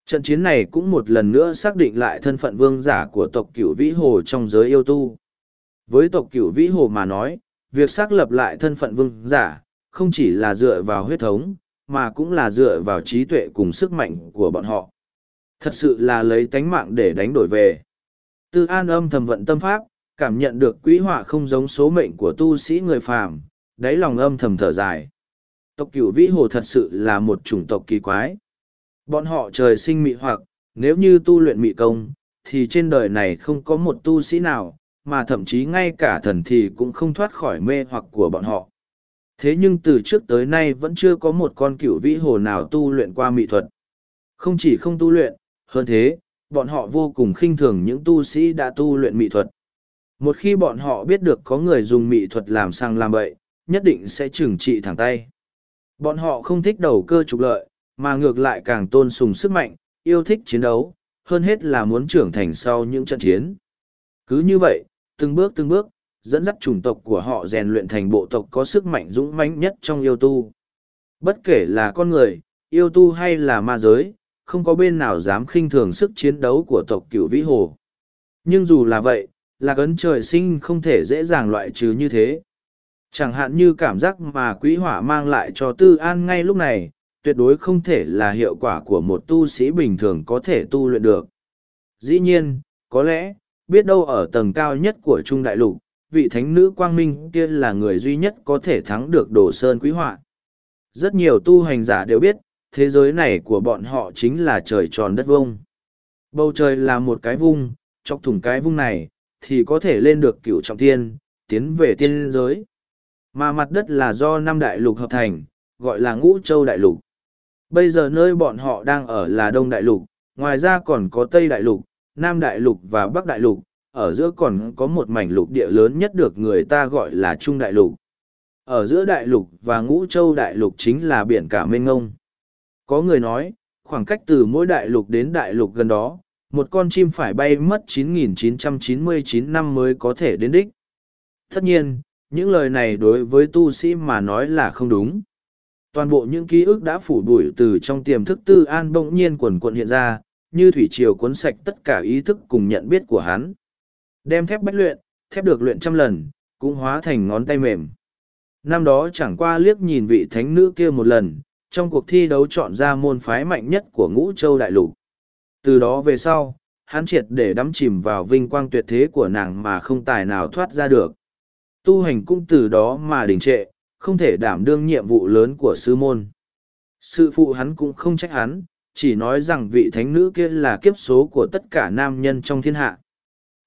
Trận chiến này cũng một lần nữa xác định lại thân phận vương giả của tộc cửu vĩ hồ trong giới yêu tu. Với tộc cửu vĩ hồ mà nói, việc xác lập lại thân phận vương giả, không chỉ là dựa vào huyết thống, mà cũng là dựa vào trí tuệ cùng sức mạnh của bọn họ. Thật sự là lấy tánh mạng để đánh đổi về. Tư an âm thầm vận tâm pháp, cảm nhận được quý họa không giống số mệnh của tu sĩ người phàm, đáy lòng âm thầm thở dài. tộc cửu vĩ hồ thật sự là một chủng tộc kỳ quái. Bọn họ trời sinh mị hoặc, nếu như tu luyện mị công, thì trên đời này không có một tu sĩ nào, mà thậm chí ngay cả thần thì cũng không thoát khỏi mê hoặc của bọn họ. Thế nhưng từ trước tới nay vẫn chưa có một con cựu vĩ hồ nào tu luyện qua mỹ thuật. Không chỉ không tu luyện, hơn thế, bọn họ vô cùng khinh thường những tu sĩ đã tu luyện mỹ thuật. Một khi bọn họ biết được có người dùng mỹ thuật làm sang làm bậy, nhất định sẽ trừng trị thẳng tay. Bọn họ không thích đầu cơ trục lợi, mà ngược lại càng tôn sùng sức mạnh, yêu thích chiến đấu, hơn hết là muốn trưởng thành sau những trận chiến. Cứ như vậy, từng bước từng bước, dẫn dắt chủng tộc của họ rèn luyện thành bộ tộc có sức mạnh dũng mãnh nhất trong yêu tu. Bất kể là con người, yêu tu hay là ma giới, không có bên nào dám khinh thường sức chiến đấu của tộc cửu vĩ hồ. Nhưng dù là vậy, là cấn trời sinh không thể dễ dàng loại trừ như thế. Chẳng hạn như cảm giác mà quý hỏa mang lại cho tư an ngay lúc này, tuyệt đối không thể là hiệu quả của một tu sĩ bình thường có thể tu luyện được. Dĩ nhiên, có lẽ, biết đâu ở tầng cao nhất của Trung Đại Lục, vị thánh nữ quang minh kia là người duy nhất có thể thắng được đồ sơn quý họa. Rất nhiều tu hành giả đều biết, thế giới này của bọn họ chính là trời tròn đất vông. Bầu trời là một cái vung, chọc thủng cái vung này, thì có thể lên được cửu trọng thiên, tiến về tiên giới. Mà mặt đất là do năm đại lục hợp thành, gọi là ngũ châu đại lục. Bây giờ nơi bọn họ đang ở là Đông Đại Lục, ngoài ra còn có Tây Đại Lục, Nam Đại Lục và Bắc Đại Lục, ở giữa còn có một mảnh lục địa lớn nhất được người ta gọi là Trung Đại Lục. Ở giữa Đại Lục và Ngũ Châu Đại Lục chính là biển cả mênh ngông. Có người nói, khoảng cách từ mỗi đại lục đến đại lục gần đó, một con chim phải bay mất 9.999 năm mới có thể đến đích. Tất nhiên, những lời này đối với tu sĩ mà nói là không đúng toàn bộ những ký ức đã phủ bụi từ trong tiềm thức tư an bỗng nhiên quần quận hiện ra, như thủy triều cuốn sạch tất cả ý thức cùng nhận biết của hắn. Đem thép bách luyện, thép được luyện trăm lần, cũng hóa thành ngón tay mềm. Năm đó chẳng qua liếc nhìn vị thánh nữ kia một lần, trong cuộc thi đấu chọn ra môn phái mạnh nhất của ngũ châu đại lục. Từ đó về sau, hắn triệt để đắm chìm vào vinh quang tuyệt thế của nàng mà không tài nào thoát ra được. Tu hành cũng từ đó mà đình trệ không thể đảm đương nhiệm vụ lớn của sư môn. Sư phụ hắn cũng không trách hắn, chỉ nói rằng vị thánh nữ kia là kiếp số của tất cả nam nhân trong thiên hạ.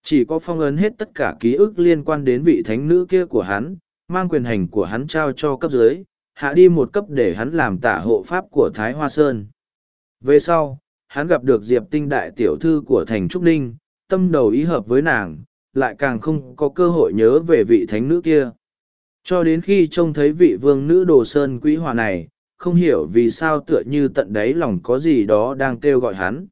Chỉ có phong ấn hết tất cả ký ức liên quan đến vị thánh nữ kia của hắn, mang quyền hành của hắn trao cho cấp dưới, hạ đi một cấp để hắn làm tả hộ pháp của Thái Hoa Sơn. Về sau, hắn gặp được Diệp Tinh đại tiểu thư của thành Trúc Ninh, tâm đầu ý hợp với nàng, lại càng không có cơ hội nhớ về vị thánh nữ kia. Cho đến khi trông thấy vị vương nữ đồ sơn quý hòa này, không hiểu vì sao tựa như tận đáy lòng có gì đó đang kêu gọi hắn.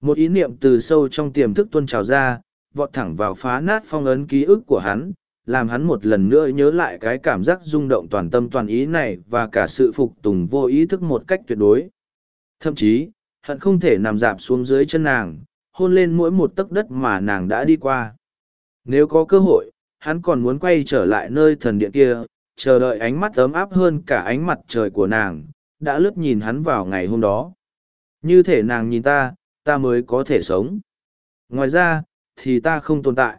Một ý niệm từ sâu trong tiềm thức tuôn trào ra, vọt thẳng vào phá nát phong ấn ký ức của hắn, làm hắn một lần nữa nhớ lại cái cảm giác rung động toàn tâm toàn ý này và cả sự phục tùng vô ý thức một cách tuyệt đối. Thậm chí, hận không thể nằm dạp xuống dưới chân nàng, hôn lên mỗi một tấc đất mà nàng đã đi qua. Nếu có cơ hội, hắn còn muốn quay trở lại nơi thần điện kia, chờ đợi ánh mắt ấm áp hơn cả ánh mặt trời của nàng, đã lướt nhìn hắn vào ngày hôm đó. Như thể nàng nhìn ta, ta mới có thể sống. Ngoài ra, thì ta không tồn tại.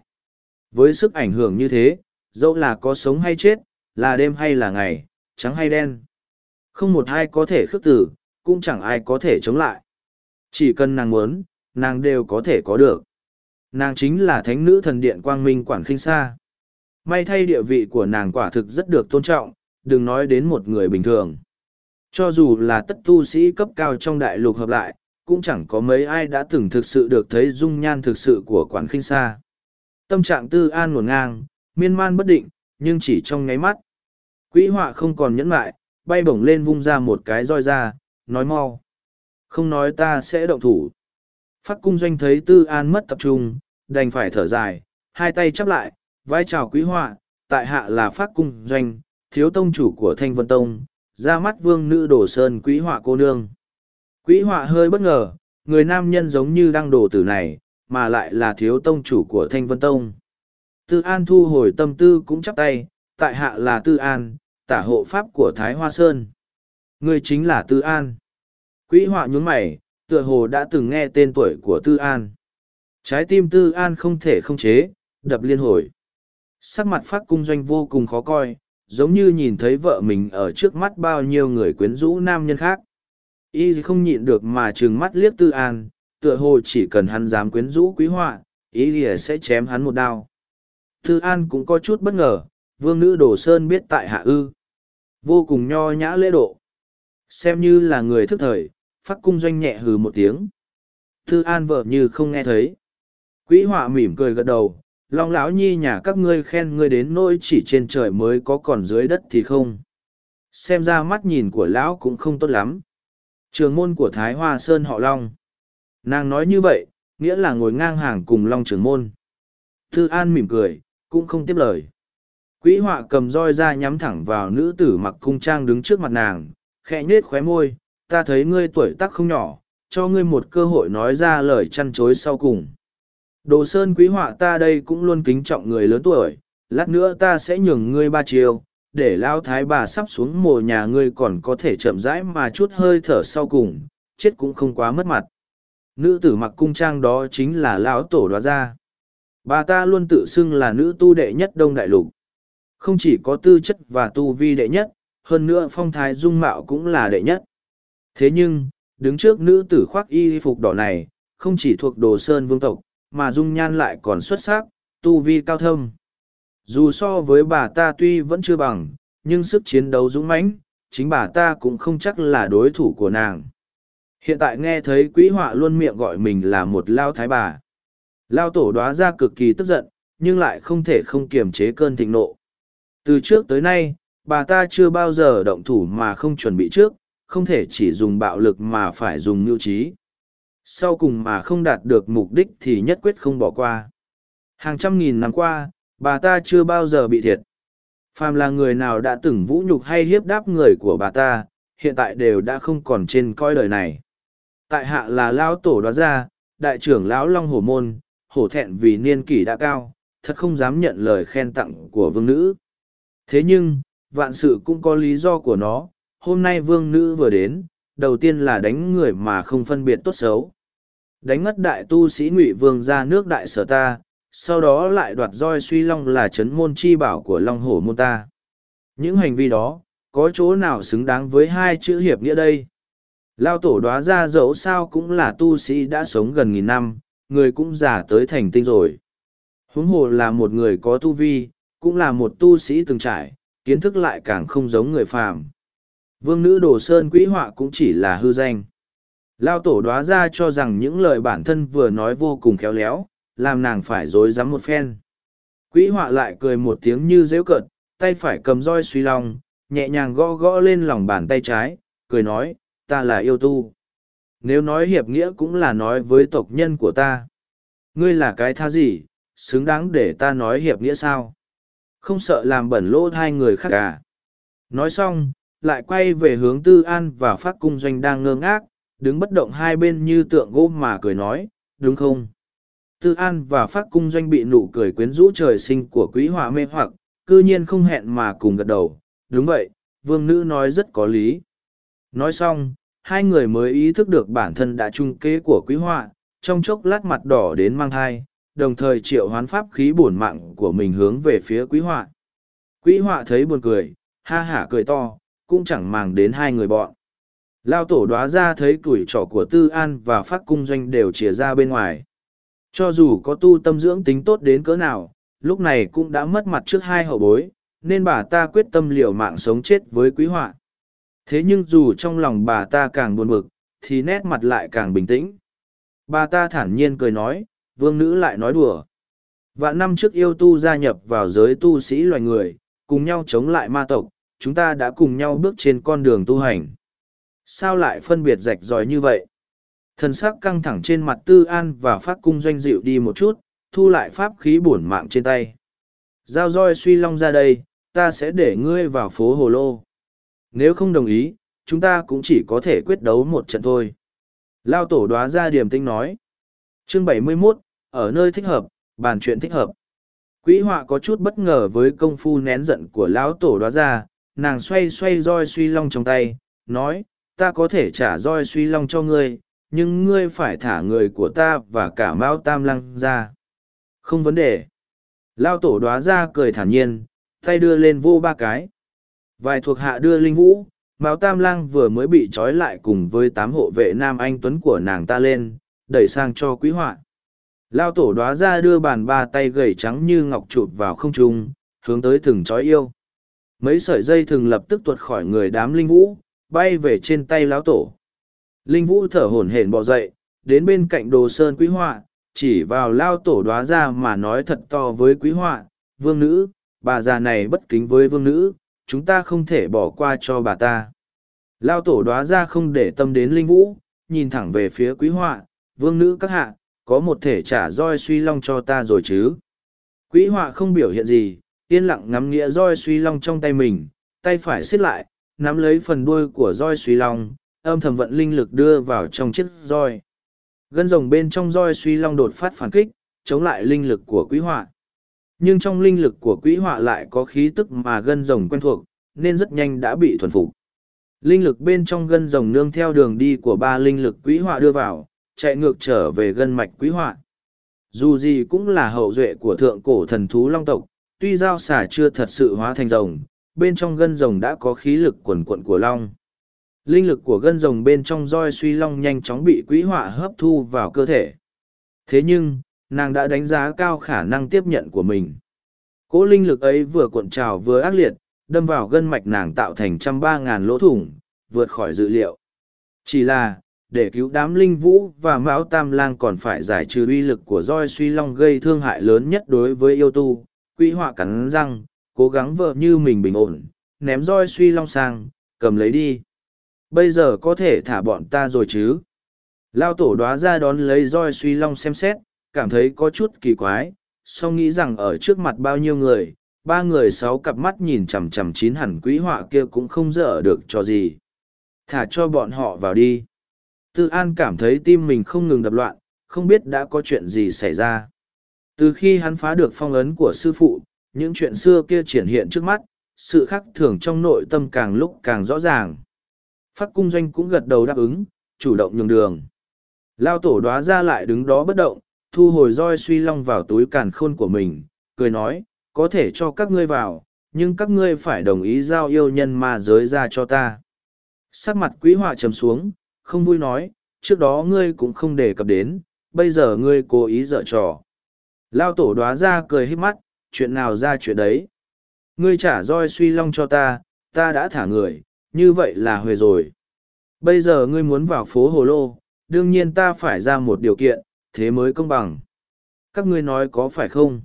Với sức ảnh hưởng như thế, dẫu là có sống hay chết, là đêm hay là ngày, trắng hay đen. Không một ai có thể khước tử, cũng chẳng ai có thể chống lại. Chỉ cần nàng muốn, nàng đều có thể có được. Nàng chính là thánh nữ thần điện quang minh quản khinh sa. May thay địa vị của nàng quả thực rất được tôn trọng, đừng nói đến một người bình thường. Cho dù là tất tu sĩ cấp cao trong đại lục hợp lại, cũng chẳng có mấy ai đã từng thực sự được thấy dung nhan thực sự của quản khinh sa. Tâm trạng tư an nguồn ngang, miên man bất định, nhưng chỉ trong ngáy mắt. Quỹ họa không còn nhẫn lại, bay bổng lên vung ra một cái roi ra, nói mau. Không nói ta sẽ động thủ. Phát cung doanh thấy tư an mất tập trung, đành phải thở dài, hai tay chắp lại, vai trào quý họa, tại hạ là phát cung doanh, thiếu tông chủ của Thanh Vân Tông, ra mắt vương nữ đổ sơn quý họa cô nương. Quý họa hơi bất ngờ, người nam nhân giống như đang đổ tử này, mà lại là thiếu tông chủ của Thanh Vân Tông. Tư An thu hồi tâm tư cũng chắp tay, tại hạ là Tư An, tả hộ pháp của Thái Hoa Sơn. Người chính là Tư An. Quý họa nhún mày, tựa hồ đã từng nghe tên tuổi của Tư An. Trái tim Tư An không thể không chế, đập liên hồi sắc mặt phát cung doanh vô cùng khó coi, giống như nhìn thấy vợ mình ở trước mắt bao nhiêu người quyến rũ nam nhân khác. Y không nhịn được mà trừng mắt liếc tư an tựa hồ chỉ cần hắn dám quyến rũ quý họa y sẽ chém hắn một đao. Tư an cũng có chút bất ngờ vương nữ đồ sơn biết tại hạ ư. Vô cùng nho nhã lễ độ. Xem như là người thức thời phát cung doanh nhẹ hừ một tiếng. Tư an vợ như không nghe thấy. Quý họa mỉm cười gật đầu long lão nhi nhà các ngươi khen ngươi đến nỗi chỉ trên trời mới có còn dưới đất thì không? Xem ra mắt nhìn của lão cũng không tốt lắm. Trường môn của thái hoa sơn họ long. Nàng nói như vậy, nghĩa là ngồi ngang hàng cùng long trường môn. Thư an mỉm cười, cũng không tiếp lời. Quỹ họa cầm roi ra nhắm thẳng vào nữ tử mặc cung trang đứng trước mặt nàng, khẽ nhết khóe môi, ta thấy ngươi tuổi tác không nhỏ, cho ngươi một cơ hội nói ra lời chăn chối sau cùng. Đồ sơn quý họa ta đây cũng luôn kính trọng người lớn tuổi, lát nữa ta sẽ nhường ngươi ba chiều, để lao thái bà sắp xuống mồ nhà ngươi còn có thể chậm rãi mà chút hơi thở sau cùng, chết cũng không quá mất mặt. Nữ tử mặc cung trang đó chính là lão tổ đoá gia. Bà ta luôn tự xưng là nữ tu đệ nhất đông đại lục. Không chỉ có tư chất và tu vi đệ nhất, hơn nữa phong thái dung mạo cũng là đệ nhất. Thế nhưng, đứng trước nữ tử khoác y phục đỏ này, không chỉ thuộc đồ sơn vương tộc, mà dung nhan lại còn xuất sắc, tu vi cao thâm. Dù so với bà ta tuy vẫn chưa bằng, nhưng sức chiến đấu dũng mãnh, chính bà ta cũng không chắc là đối thủ của nàng. Hiện tại nghe thấy quý họa luôn miệng gọi mình là một lao thái bà. Lao tổ đoá ra cực kỳ tức giận, nhưng lại không thể không kiềm chế cơn thịnh nộ. Từ trước tới nay, bà ta chưa bao giờ động thủ mà không chuẩn bị trước, không thể chỉ dùng bạo lực mà phải dùng mưu trí sau cùng mà không đạt được mục đích thì nhất quyết không bỏ qua. Hàng trăm nghìn năm qua, bà ta chưa bao giờ bị thiệt. Phàm là người nào đã từng vũ nhục hay hiếp đáp người của bà ta, hiện tại đều đã không còn trên coi đời này. Tại hạ là lão tổ đoá gia, đại trưởng lão long hổ môn, hổ thẹn vì niên kỷ đã cao, thật không dám nhận lời khen tặng của vương nữ. Thế nhưng, vạn sự cũng có lý do của nó, hôm nay vương nữ vừa đến đầu tiên là đánh người mà không phân biệt tốt xấu. Đánh ngất đại tu sĩ ngụy vương ra nước đại sở ta, sau đó lại đoạt roi suy long là c h ấ n môn chi bảo của long hổ môn ta. Những hành vi đó, có chỗ nào xứng đáng với hai chữ hiệp nghĩa đây? Lao tổ đoá ra dẫu sao cũng là tu sĩ đã sống gần nghìn năm, người cũng già tới thành tinh rồi. Huống hồ là một người có tu vi, cũng là một tu sĩ từng trải, kiến thức lại càng không giống người phàm. Vương nữ đồ sơn quỹ họa cũng chỉ là hư danh. Lao tổ đoá ra cho rằng những lời bản thân vừa nói vô cùng khéo léo, làm nàng phải dối rắm một phen. Quỹ họa lại cười một tiếng như dễu cợt, tay phải cầm roi suy long, nhẹ nhàng gõ gõ lên lòng bàn tay trái, cười nói, ta là yêu tu. Nếu nói hiệp nghĩa cũng là nói với tộc nhân của ta. Ngươi là cái tha gì, xứng đáng để ta nói hiệp nghĩa sao? Không sợ làm bẩn lỗ hai người khác cả. Nói xong, lại quay về hướng tư an và phát cung doanh đang ngơ ngác, đứng bất động hai bên như tượng gỗ mà cười nói, đúng không? Tư an và phát cung doanh bị nụ cười quyến rũ trời sinh của quý họa mê hoặc, cư nhiên không hẹn mà cùng gật đầu, đúng vậy, vương nữ nói rất có lý. Nói xong, hai người mới ý thức được bản thân đã trung kế của quý họa, trong chốc lát mặt đỏ đến mang thai, đồng thời triệu hoán pháp khí bổn mạng của mình hướng về phía quý họa. Quý họa thấy buồn cười, ha hả cười to cũng chẳng màng đến hai người bọn. Lao tổ đoá ra thấy tuổi trỏ của Tư An và Phát Cung Doanh đều chìa ra bên ngoài. Cho dù có tu tâm dưỡng tính tốt đến cỡ nào, lúc này cũng đã mất mặt trước hai hậu bối, nên bà ta quyết tâm liều mạng sống chết với quý họa. Thế nhưng dù trong lòng bà ta càng buồn bực, thì nét mặt lại càng bình tĩnh. Bà ta thản nhiên cười nói, vương nữ lại nói đùa. Vạn năm trước yêu tu gia nhập vào giới tu sĩ loài người, cùng nhau chống lại ma tộc, chúng ta đã cùng nhau bước trên con đường tu hành. Sao lại phân biệt rạch ròi như vậy? Thần sắc căng thẳng trên mặt tư an và phát cung doanh dịu đi một chút, thu lại pháp khí bổn mạng trên tay. Giao roi suy long ra đây, ta sẽ để ngươi vào phố Hồ Lô. Nếu không đồng ý, chúng ta cũng chỉ có thể quyết đấu một trận thôi. Lao tổ đoá ra điểm tinh nói. Chương 71, ở nơi thích hợp, bàn chuyện thích hợp. Quỹ họa có chút bất ngờ với công phu nén giận của lão tổ đoá ra, nàng xoay xoay roi suy long trong tay, nói, ta có thể trả roi suy long cho ngươi, nhưng ngươi phải thả người của ta và cả mao tam lăng ra. Không vấn đề. Lao tổ đoá ra cười thản nhiên, tay đưa lên vô ba cái. Vài thuộc hạ đưa Linh Vũ, Mao Tam Lang vừa mới bị trói lại cùng với tám hộ vệ Nam Anh Tuấn của nàng ta lên, đẩy sang cho quý họa. Lao tổ đoá ra đưa bàn ba tay gầy trắng như ngọc chụp vào không trung, hướng tới thừng trói yêu. Mấy sợi dây thường lập tức tuột khỏi người đám Linh Vũ, bay về trên tay lão tổ. Linh Vũ thở hổn hển bỏ dậy, đến bên cạnh đồ sơn quý họa, chỉ vào lao tổ đoá ra mà nói thật to với quý họa, vương nữ, bà già này bất kính với vương nữ, chúng ta không thể bỏ qua cho bà ta. Lao tổ đoá ra không để tâm đến linh vũ, nhìn thẳng về phía quý họa, vương nữ các hạ, có một thể trả roi suy long cho ta rồi chứ. Quý họa không biểu hiện gì, yên lặng ngắm nghĩa roi suy long trong tay mình, tay phải xiết lại, nắm lấy phần đuôi của roi suy long, âm thầm vận linh lực đưa vào trong chiếc roi. Gân rồng bên trong roi suy long đột phát phản kích, chống lại linh lực của quý họa. Nhưng trong linh lực của quý họa lại có khí tức mà gân rồng quen thuộc, nên rất nhanh đã bị thuần phục. Linh lực bên trong gân rồng nương theo đường đi của ba linh lực quý họa đưa vào, chạy ngược trở về gân mạch quý họa. Dù gì cũng là hậu duệ của thượng cổ thần thú long tộc, tuy dao xả chưa thật sự hóa thành rồng, bên trong gân rồng đã có khí lực quần quận của long. Linh lực của gân rồng bên trong roi suy long nhanh chóng bị quỹ họa hấp thu vào cơ thể. Thế nhưng, nàng đã đánh giá cao khả năng tiếp nhận của mình. Cỗ linh lực ấy vừa cuộn trào vừa ác liệt, đâm vào gân mạch nàng tạo thành trăm ba ngàn lỗ thủng, vượt khỏi dự liệu. Chỉ là, để cứu đám linh vũ và mão tam lang còn phải giải trừ uy lực của roi suy long gây thương hại lớn nhất đối với yêu tu, Quỹ họa cắn răng, cố gắng vợ như mình bình ổn, ném roi suy long sang, cầm lấy đi. Bây giờ có thể thả bọn ta rồi chứ? Lao tổ đoá ra đón lấy roi suy long xem xét, cảm thấy có chút kỳ quái, song nghĩ rằng ở trước mặt bao nhiêu người, ba người sáu cặp mắt nhìn chằm chằm chín hẳn quỹ họa kia cũng không dở được cho gì. Thả cho bọn họ vào đi. Tư An cảm thấy tim mình không ngừng đập loạn, không biết đã có chuyện gì xảy ra. Từ khi hắn phá được phong ấn của sư phụ, những chuyện xưa kia triển hiện trước mắt, sự khác thường trong nội tâm càng lúc càng rõ ràng. Phát cung doanh cũng gật đầu đáp ứng, chủ động nhường đường. Lao tổ đoá ra lại đứng đó bất động, thu hồi roi suy long vào túi càn khôn của mình, cười nói, có thể cho các ngươi vào, nhưng các ngươi phải đồng ý giao yêu nhân ma giới ra cho ta. Sắc mặt quý họa trầm xuống, không vui nói, trước đó ngươi cũng không đề cập đến, bây giờ ngươi cố ý dở trò. Lao tổ đoá ra cười hít mắt, chuyện nào ra chuyện đấy. Ngươi trả roi suy long cho ta, ta đã thả người, như vậy là huề rồi. Bây giờ ngươi muốn vào phố Hồ Lô, đương nhiên ta phải ra một điều kiện, thế mới công bằng. Các ngươi nói có phải không?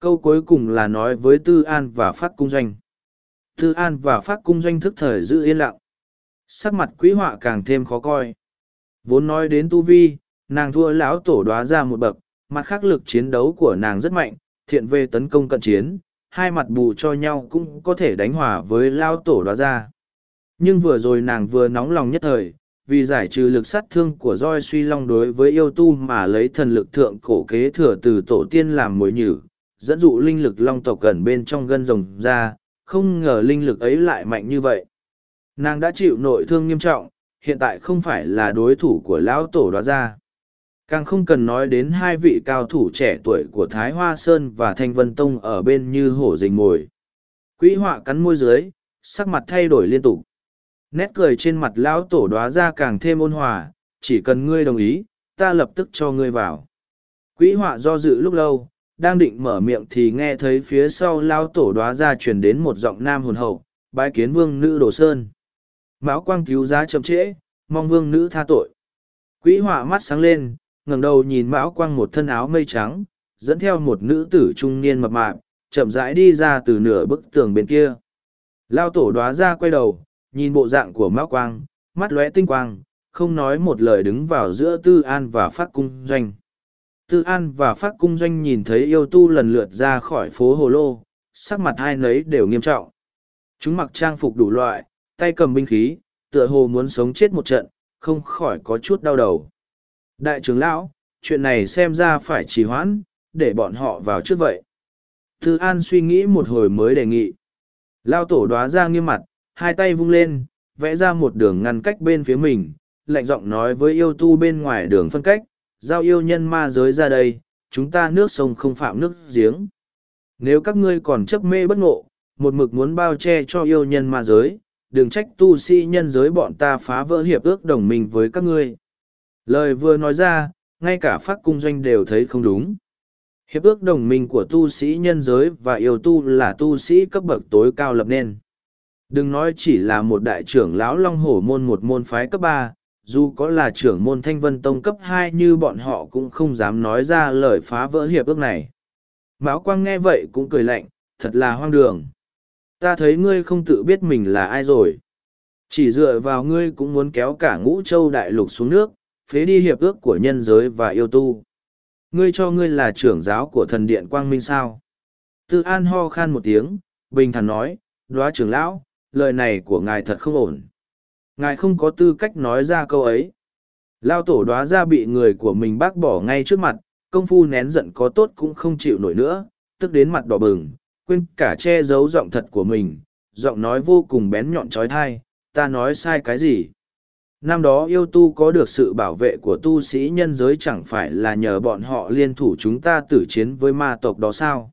Câu cuối cùng là nói với Tư An và Phát Cung Doanh. Tư An và Phát Cung Doanh thức thời giữ yên lặng. Sắc mặt quý họa càng thêm khó coi. Vốn nói đến Tu Vi, nàng thua lão tổ đoá ra một bậc, mặt khác lực chiến đấu của nàng rất mạnh, thiện về tấn công cận chiến, hai mặt bù cho nhau cũng có thể đánh hòa với lao tổ đoá ra. Nhưng vừa rồi nàng vừa nóng lòng nhất thời, vì giải trừ lực sát thương của roi suy long đối với yêu tu mà lấy thần lực thượng cổ kế thừa từ tổ tiên làm mối nhử, dẫn dụ linh lực long tộc gần bên trong gân rồng ra, không ngờ linh lực ấy lại mạnh như vậy. Nàng đã chịu nội thương nghiêm trọng, hiện tại không phải là đối thủ của lão tổ đó ra. Càng không cần nói đến hai vị cao thủ trẻ tuổi của Thái Hoa Sơn và Thanh Vân Tông ở bên như hổ rình mồi. Quỹ họa cắn môi dưới, sắc mặt thay đổi liên tục. Nét cười trên mặt lão tổ đoá ra càng thêm ôn hòa, chỉ cần ngươi đồng ý, ta lập tức cho ngươi vào. Quỹ họa do dự lúc lâu, đang định mở miệng thì nghe thấy phía sau lao tổ đoá ra truyền đến một giọng nam hồn hậu, bái kiến vương nữ đồ sơn. Mão quang cứu giá chậm trễ, mong vương nữ tha tội. Quỹ họa mắt sáng lên, ngẩng đầu nhìn mão quang một thân áo mây trắng, dẫn theo một nữ tử trung niên mập mạp, chậm rãi đi ra từ nửa bức tường bên kia. Lao tổ đoá ra quay đầu, nhìn bộ dạng của mão quang, mắt lóe tinh quang, không nói một lời đứng vào giữa tư an và phát cung doanh. Tư An và Phát Cung Doanh nhìn thấy yêu tu lần lượt ra khỏi phố Hồ Lô, sắc mặt hai nấy đều nghiêm trọng. Chúng mặc trang phục đủ loại, tay cầm binh khí, tựa hồ muốn sống chết một trận, không khỏi có chút đau đầu. Đại trưởng lão, chuyện này xem ra phải trì hoãn, để bọn họ vào trước vậy. Tư An suy nghĩ một hồi mới đề nghị. Lao tổ đoá ra nghiêm mặt, hai tay vung lên, vẽ ra một đường ngăn cách bên phía mình, lạnh giọng nói với yêu tu bên ngoài đường phân cách, giao yêu nhân ma giới ra đây, chúng ta nước sông không phạm nước giếng. Nếu các ngươi còn chấp mê bất ngộ, một mực muốn bao che cho yêu nhân ma giới, đừng trách tu sĩ nhân giới bọn ta phá vỡ hiệp ước đồng minh với các ngươi. Lời vừa nói ra, ngay cả phát cung doanh đều thấy không đúng. Hiệp ước đồng minh của tu sĩ nhân giới và yêu tu là tu sĩ cấp bậc tối cao lập nên. Đừng nói chỉ là một đại trưởng lão Long Hổ môn một môn phái cấp ba, dù có là trưởng môn Thanh Vân Tông cấp hai như bọn họ cũng không dám nói ra lời phá vỡ hiệp ước này. Mão Quang nghe vậy cũng cười lạnh, thật là hoang đường. Ta thấy ngươi không tự biết mình là ai rồi. Chỉ dựa vào ngươi cũng muốn kéo cả ngũ châu đại lục xuống nước, phế đi hiệp ước của nhân giới và yêu tu. Ngươi cho ngươi là trưởng giáo của thần điện Quang Minh sao? Tư An ho khan một tiếng, bình thản nói, đoá trưởng lão, lời này của ngài thật không ổn. Ngài không có tư cách nói ra câu ấy. Lao tổ đoá ra bị người của mình bác bỏ ngay trước mặt, công phu nén giận có tốt cũng không chịu nổi nữa, tức đến mặt đỏ bừng, quên cả che giấu giọng thật của mình, giọng nói vô cùng bén nhọn trói thai, ta nói sai cái gì. Năm đó yêu tu có được sự bảo vệ của tu sĩ nhân giới chẳng phải là nhờ bọn họ liên thủ chúng ta tử chiến với ma tộc đó sao.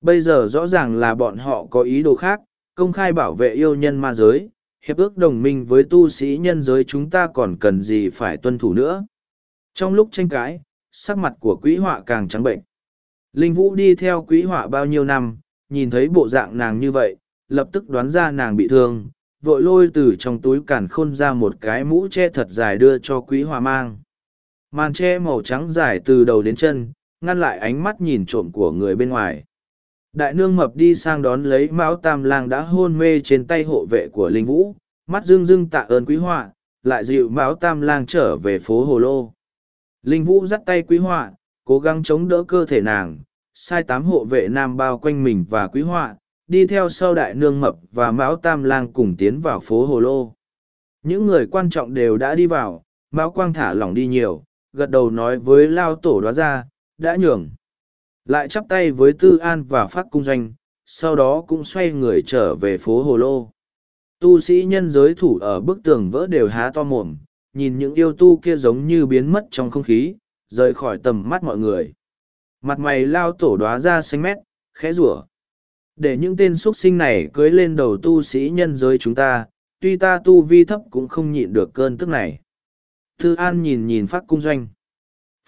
Bây giờ rõ ràng là bọn họ có ý đồ khác, công khai bảo vệ yêu nhân ma giới, hiệp ước đồng minh với tu sĩ nhân giới chúng ta còn cần gì phải tuân thủ nữa. Trong lúc tranh cãi, sắc mặt của quỹ họa càng trắng bệnh. Linh Vũ đi theo quỹ họa bao nhiêu năm, nhìn thấy bộ dạng nàng như vậy, lập tức đoán ra nàng bị thương, vội lôi từ trong túi càn khôn ra một cái mũ che thật dài đưa cho quý hòa mang. Màn che màu trắng dài từ đầu đến chân, ngăn lại ánh mắt nhìn trộm của người bên ngoài. Đại nương mập đi sang đón lấy Mão Tam Lang đã hôn mê trên tay hộ vệ của Linh Vũ, mắt dưng dưng tạ ơn quý họa, lại dịu Mão Tam Lang trở về phố Hồ Lô. Linh Vũ dắt tay quý họa, cố gắng chống đỡ cơ thể nàng, sai tám hộ vệ nam bao quanh mình và quý họa, đi theo sau đại nương mập và mão tam lang cùng tiến vào phố hồ lô. Những người quan trọng đều đã đi vào, mão quang thả lỏng đi nhiều, gật đầu nói với lao tổ đoá ra, đã nhường. Lại chắp tay với tư an và phát cung doanh, sau đó cũng xoay người trở về phố hồ lô. Tu sĩ nhân giới thủ ở bức tường vỡ đều há to mồm, nhìn những yêu tu kia giống như biến mất trong không khí, rời khỏi tầm mắt mọi người. Mặt mày lao tổ đoá ra xanh mét, khẽ rủa để những tên x u ấ t sinh này cưới lên đầu tu sĩ nhân giới chúng ta, tuy ta tu vi thấp cũng không nhịn được cơn tức này. Thư an nhìn nhìn phát cung doanh.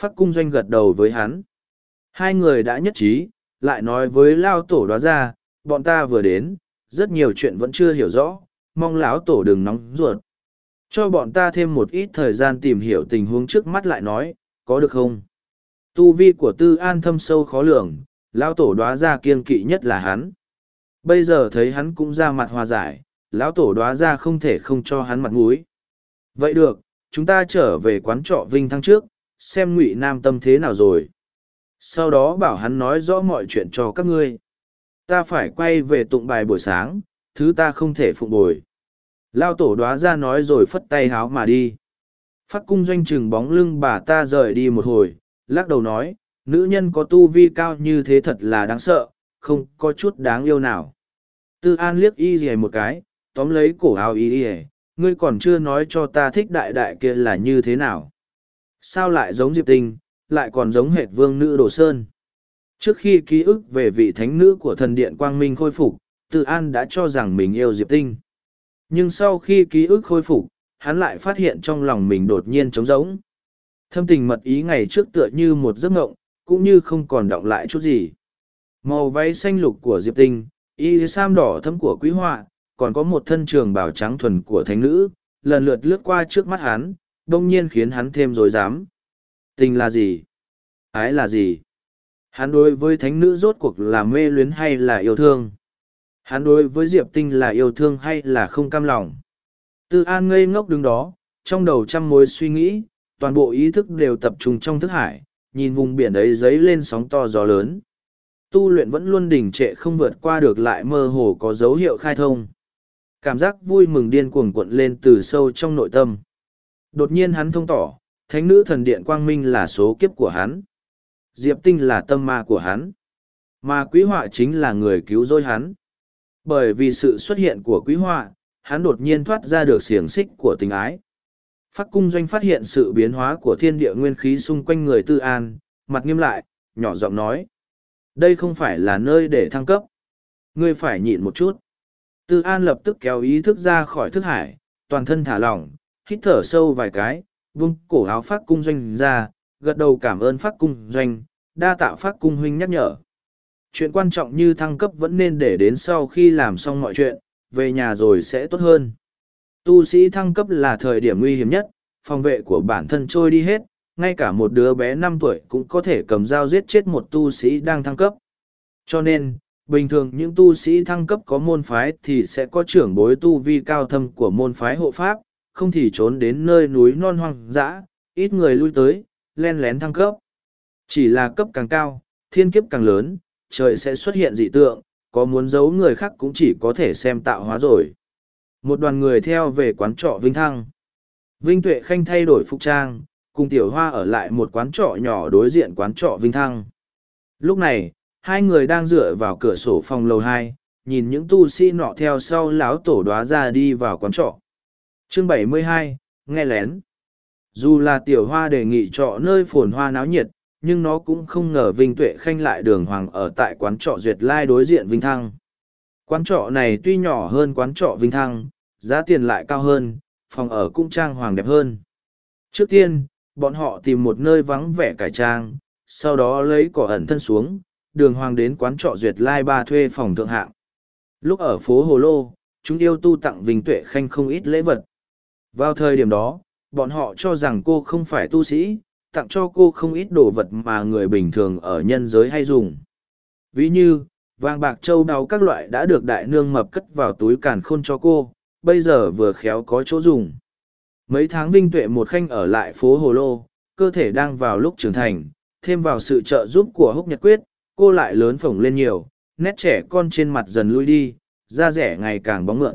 Phát cung doanh gật đầu với hắn. Hai người đã nhất trí, lại nói với lao tổ đó ra, bọn ta vừa đến, rất nhiều chuyện vẫn chưa hiểu rõ, mong lão tổ đừng nóng ruột. Cho bọn ta thêm một ít thời gian tìm hiểu tình huống trước mắt lại nói, có được không? Tu vi của tư an thâm sâu khó lường lão tổ đoá ra kiên kỵ nhất là hắn. Bây giờ thấy hắn cũng ra mặt hòa giải, lão tổ đoá ra không thể không cho hắn mặt mũi. Vậy được, chúng ta trở về quán trọ Vinh Thăng trước, xem ngụy Nam tâm thế nào rồi. Sau đó bảo hắn nói rõ mọi chuyện cho các ngươi. Ta phải quay về tụng bài buổi sáng, thứ ta không thể phụng bồi. Lao tổ đoá ra nói rồi phất tay háo mà đi. Phát cung doanh trừng bóng lưng bà ta rời đi một hồi, lắc đầu nói, nữ nhân có tu vi cao như thế thật là đáng sợ, không có chút đáng yêu nào. Tư An liếc y gì một cái, tóm lấy cổ áo y gì, ngươi còn chưa nói cho ta thích đại đại kia là như thế nào. Sao lại giống Diệp Tinh, lại còn giống hệt vương nữ Đồ Sơn. Trước khi ký ức về vị thánh nữ của thần điện Quang Minh khôi phục, Tư An đã cho rằng mình yêu Diệp Tinh. Nhưng sau khi ký ức khôi phục, hắn lại phát hiện trong lòng mình đột nhiên trống rỗng. Thâm tình mật ý ngày trước tựa như một giấc mộng, cũng như không còn động lại chút gì màu váy xanh lục của diệp tinh, y sam đỏ thấm của quý họa, còn có một thân trường bảo trắng thuần của thánh nữ, lần lượt lướt qua trước mắt hắn, đông nhiên khiến hắn thêm dối dám. Tình là gì? Ái là gì? Hắn đối với thánh nữ rốt cuộc là mê luyến hay là yêu thương? Hắn đối với diệp tinh là yêu thương hay là không cam lòng? Tư an ngây ngốc đứng đó, trong đầu trăm mối suy nghĩ, toàn bộ ý thức đều tập trung trong thức hải, nhìn vùng biển ấy dấy lên sóng to gió lớn tu luyện vẫn luôn đình trệ không vượt qua được lại mơ hồ có dấu hiệu khai thông. Cảm giác vui mừng điên cuồng cuộn lên từ sâu trong nội tâm. Đột nhiên hắn thông tỏ, thánh nữ thần điện quang minh là số kiếp của hắn. Diệp tinh là tâm ma của hắn. Mà quý họa chính là người cứu rỗi hắn. Bởi vì sự xuất hiện của quý họa, hắn đột nhiên thoát ra được xiềng xích của tình ái. Phát cung doanh phát hiện sự biến hóa của thiên địa nguyên khí xung quanh người tư an, mặt nghiêm lại, nhỏ giọng nói. Đây không phải là nơi để thăng cấp. Ngươi phải nhịn một chút. Tư An lập tức kéo ý thức ra khỏi thức hải, toàn thân thả lỏng, hít thở sâu vài cái, vung cổ áo phát cung doanh ra, gật đầu cảm ơn phát cung doanh, đa tạ phát cung huynh nhắc nhở. Chuyện quan trọng như thăng cấp vẫn nên để đến sau khi làm xong mọi chuyện, về nhà rồi sẽ tốt hơn. Tu sĩ thăng cấp là thời điểm nguy hiểm nhất, phòng vệ của bản thân trôi đi hết, ngay cả một đứa bé năm tuổi cũng có thể cầm dao giết chết một tu sĩ đang thăng cấp. Cho nên, bình thường những tu sĩ thăng cấp có môn phái thì sẽ có trưởng bối tu vi cao thâm của môn phái hộ pháp, không thì trốn đến nơi núi non hoang dã, ít người lui tới, len lén thăng cấp. Chỉ là cấp càng cao, thiên kiếp càng lớn, trời sẽ xuất hiện dị tượng, có muốn giấu người khác cũng chỉ có thể xem tạo hóa rồi. Một đoàn người theo về quán trọ Vinh Thăng. Vinh Tuệ Khanh thay đổi phục trang, cùng Tiểu Hoa ở lại một quán trọ nhỏ đối diện quán trọ Vinh Thăng. Lúc này, hai người đang dựa vào cửa sổ phòng lầu hai, nhìn những tu sĩ nọ theo sau lão tổ đoá ra đi vào quán trọ. Chương 72, nghe lén. Dù là Tiểu Hoa đề nghị trọ nơi phồn hoa náo nhiệt, nhưng nó cũng không ngờ Vinh Tuệ Khanh lại đường hoàng ở tại quán trọ Duyệt Lai đối diện Vinh Thăng. Quán trọ này tuy nhỏ hơn quán trọ Vinh Thăng, giá tiền lại cao hơn, phòng ở cũng trang hoàng đẹp hơn. Trước tiên, bọn họ tìm một nơi vắng vẻ cải trang, sau đó lấy cỏ ẩn thân xuống, đường hoàng đến quán trọ Duyệt Lai ba thuê phòng thượng hạng. Lúc ở phố Hồ Lô, chúng yêu tu tặng Vinh Tuệ Khanh không ít lễ vật. Vào thời điểm đó, bọn họ cho rằng cô không phải tu sĩ, tặng cho cô không ít đồ vật mà người bình thường ở nhân giới hay dùng. Ví như, vàng bạc châu đáo các loại đã được đại nương mập cất vào túi càn khôn cho cô, bây giờ vừa khéo có chỗ dùng. Mấy tháng vinh tuệ một khanh ở lại phố Hồ Lô, cơ thể đang vào lúc trưởng thành, thêm vào sự trợ giúp của húc nhật quyết, cô lại lớn phồng lên nhiều, nét trẻ con trên mặt dần lui đi, da rẻ ngày càng bóng mượn.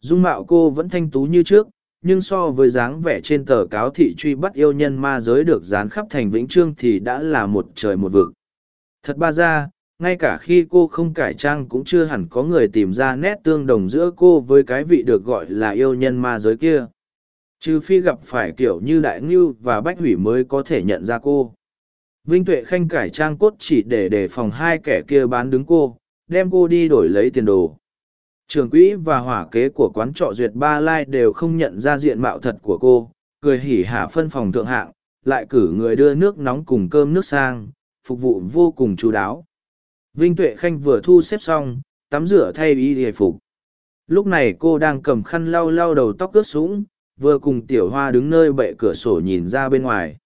Dung mạo cô vẫn thanh tú như trước, nhưng so với dáng vẻ trên tờ cáo thị truy bắt yêu nhân ma giới được dán khắp thành vĩnh trương thì đã là một trời một vực. Thật ba ra, ngay cả khi cô không cải trang cũng chưa hẳn có người tìm ra nét tương đồng giữa cô với cái vị được gọi là yêu nhân ma giới kia. Trừ phi gặp phải kiểu như Đại Ngưu và Bách Hủy mới có thể nhận ra cô. Vinh Tuệ Khanh cải trang cốt chỉ để đề phòng hai kẻ kia bán đứng cô, đem cô đi đổi lấy tiền đồ. Trường quỹ và hỏa kế của quán trọ duyệt ba lai đều không nhận ra diện mạo thật của cô, cười hỉ hả phân phòng thượng hạng, lại cử người đưa nước nóng cùng cơm nước sang, phục vụ vô cùng chú đáo. Vinh Tuệ Khanh vừa thu xếp xong, tắm rửa thay y hề phục. Lúc này cô đang cầm khăn lau lau đầu tóc ướt sũng, vừa cùng tiểu hoa đứng nơi bệ cửa sổ nhìn ra bên ngoài.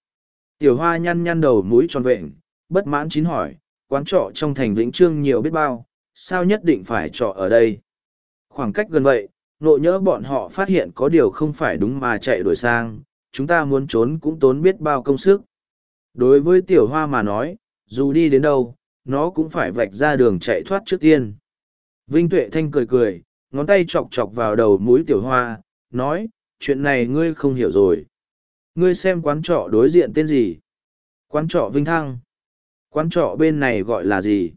Tiểu hoa nhăn nhăn đầu mũi tròn vện, bất mãn chín hỏi, quán trọ trong thành Vĩnh Trương nhiều biết bao, sao nhất định phải trọ ở đây? Khoảng cách gần vậy, nộ nhỡ bọn họ phát hiện có điều không phải đúng mà chạy đuổi sang, chúng ta muốn trốn cũng tốn biết bao công sức. Đối với tiểu hoa mà nói, dù đi đến đâu, nó cũng phải vạch ra đường chạy thoát trước tiên. Vinh Tuệ Thanh cười cười, ngón tay chọc chọc vào đầu mũi tiểu hoa, nói, chuyện này ngươi không hiểu rồi. Ngươi xem quán trọ đối diện tên gì? Quán trọ Vinh Thăng. Quán trọ bên này gọi là gì?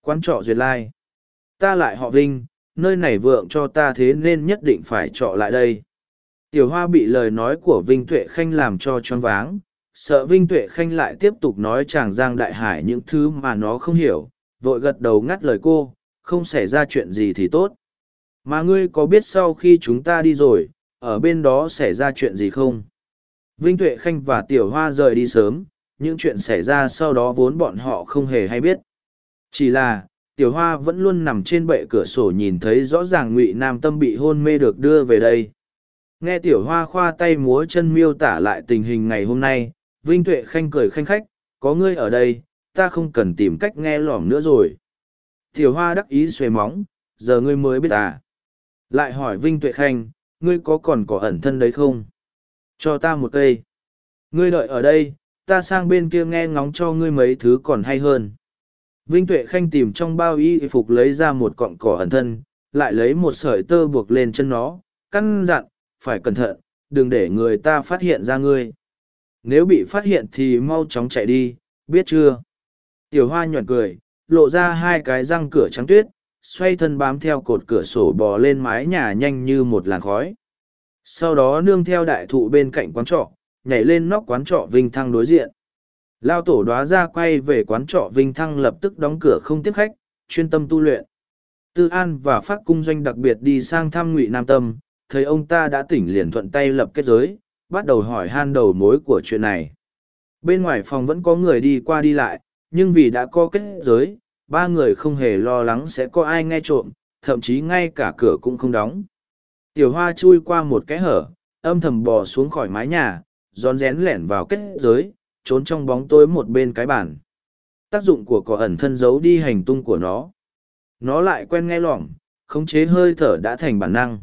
Quán trọ Duyệt Lai. Ta lại họ Vinh, nơi này vượng cho ta thế nên nhất định phải trọ lại đây. Tiểu hoa bị lời nói của Vinh Tuệ Khanh làm cho choáng váng, sợ Vinh Tuệ Khanh lại tiếp tục nói chàng Giang Đại Hải những thứ mà nó không hiểu, vội gật đầu ngắt lời cô, không xảy ra chuyện gì thì tốt. Mà ngươi có biết sau khi chúng ta đi rồi, ở bên đó xảy ra chuyện gì không? Vinh Tuệ Khanh và Tiểu Hoa rời đi sớm, những chuyện xảy ra sau đó vốn bọn họ không hề hay biết. Chỉ là, Tiểu Hoa vẫn luôn nằm trên bệ cửa sổ nhìn thấy rõ ràng Ngụy Nam Tâm bị hôn mê được đưa về đây. Nghe Tiểu Hoa khoa tay múa chân miêu tả lại tình hình ngày hôm nay, Vinh Tuệ Khanh cười khanh khách, có ngươi ở đây, ta không cần tìm cách nghe lỏm nữa rồi. Tiểu Hoa đắc ý xuề móng, giờ ngươi mới biết à. Lại hỏi Vinh Tuệ Khanh, ngươi có còn có ẩn thân đấy không? Cho ta một cây. Ngươi đợi ở đây, ta sang bên kia nghe ngóng cho ngươi mấy thứ còn hay hơn. Vinh Tuệ Khanh tìm trong bao y phục lấy ra một cọng cỏ ẩn thân, lại lấy một sợi tơ buộc lên chân nó, căn dặn, phải cẩn thận, đừng để người ta phát hiện ra ngươi. Nếu bị phát hiện thì mau chóng chạy đi, biết chưa? Tiểu hoa nhuận cười, lộ ra hai cái răng cửa trắng tuyết, xoay thân bám theo cột cửa sổ bò lên mái nhà nhanh như một làn khói. Sau đó nương theo đại thụ bên cạnh quán trọ, nhảy lên nóc quán trọ Vinh Thăng đối diện. Lao tổ đoá ra quay về quán trọ Vinh Thăng lập tức đóng cửa không tiếp khách, chuyên tâm tu luyện. Tư An và Pháp Cung Doanh đặc biệt đi sang thăm Ngụy Nam Tâm, thấy ông ta đã tỉnh liền thuận tay lập kết giới, bắt đầu hỏi han đầu mối của chuyện này. Bên ngoài phòng vẫn có người đi qua đi lại, nhưng vì đã có kết giới, ba người không hề lo lắng sẽ có ai nghe trộm, thậm chí ngay cả cửa cũng không đóng. Tiểu hoa chui qua một cái hở, âm thầm bò xuống khỏi mái nhà, rón rén lẻn vào kết giới, trốn trong bóng tối một bên cái bàn. Tác dụng của cỏ ẩn thân giấu đi hành tung của nó. Nó lại quen nghe lỏng, khống chế hơi thở đã thành bản năng.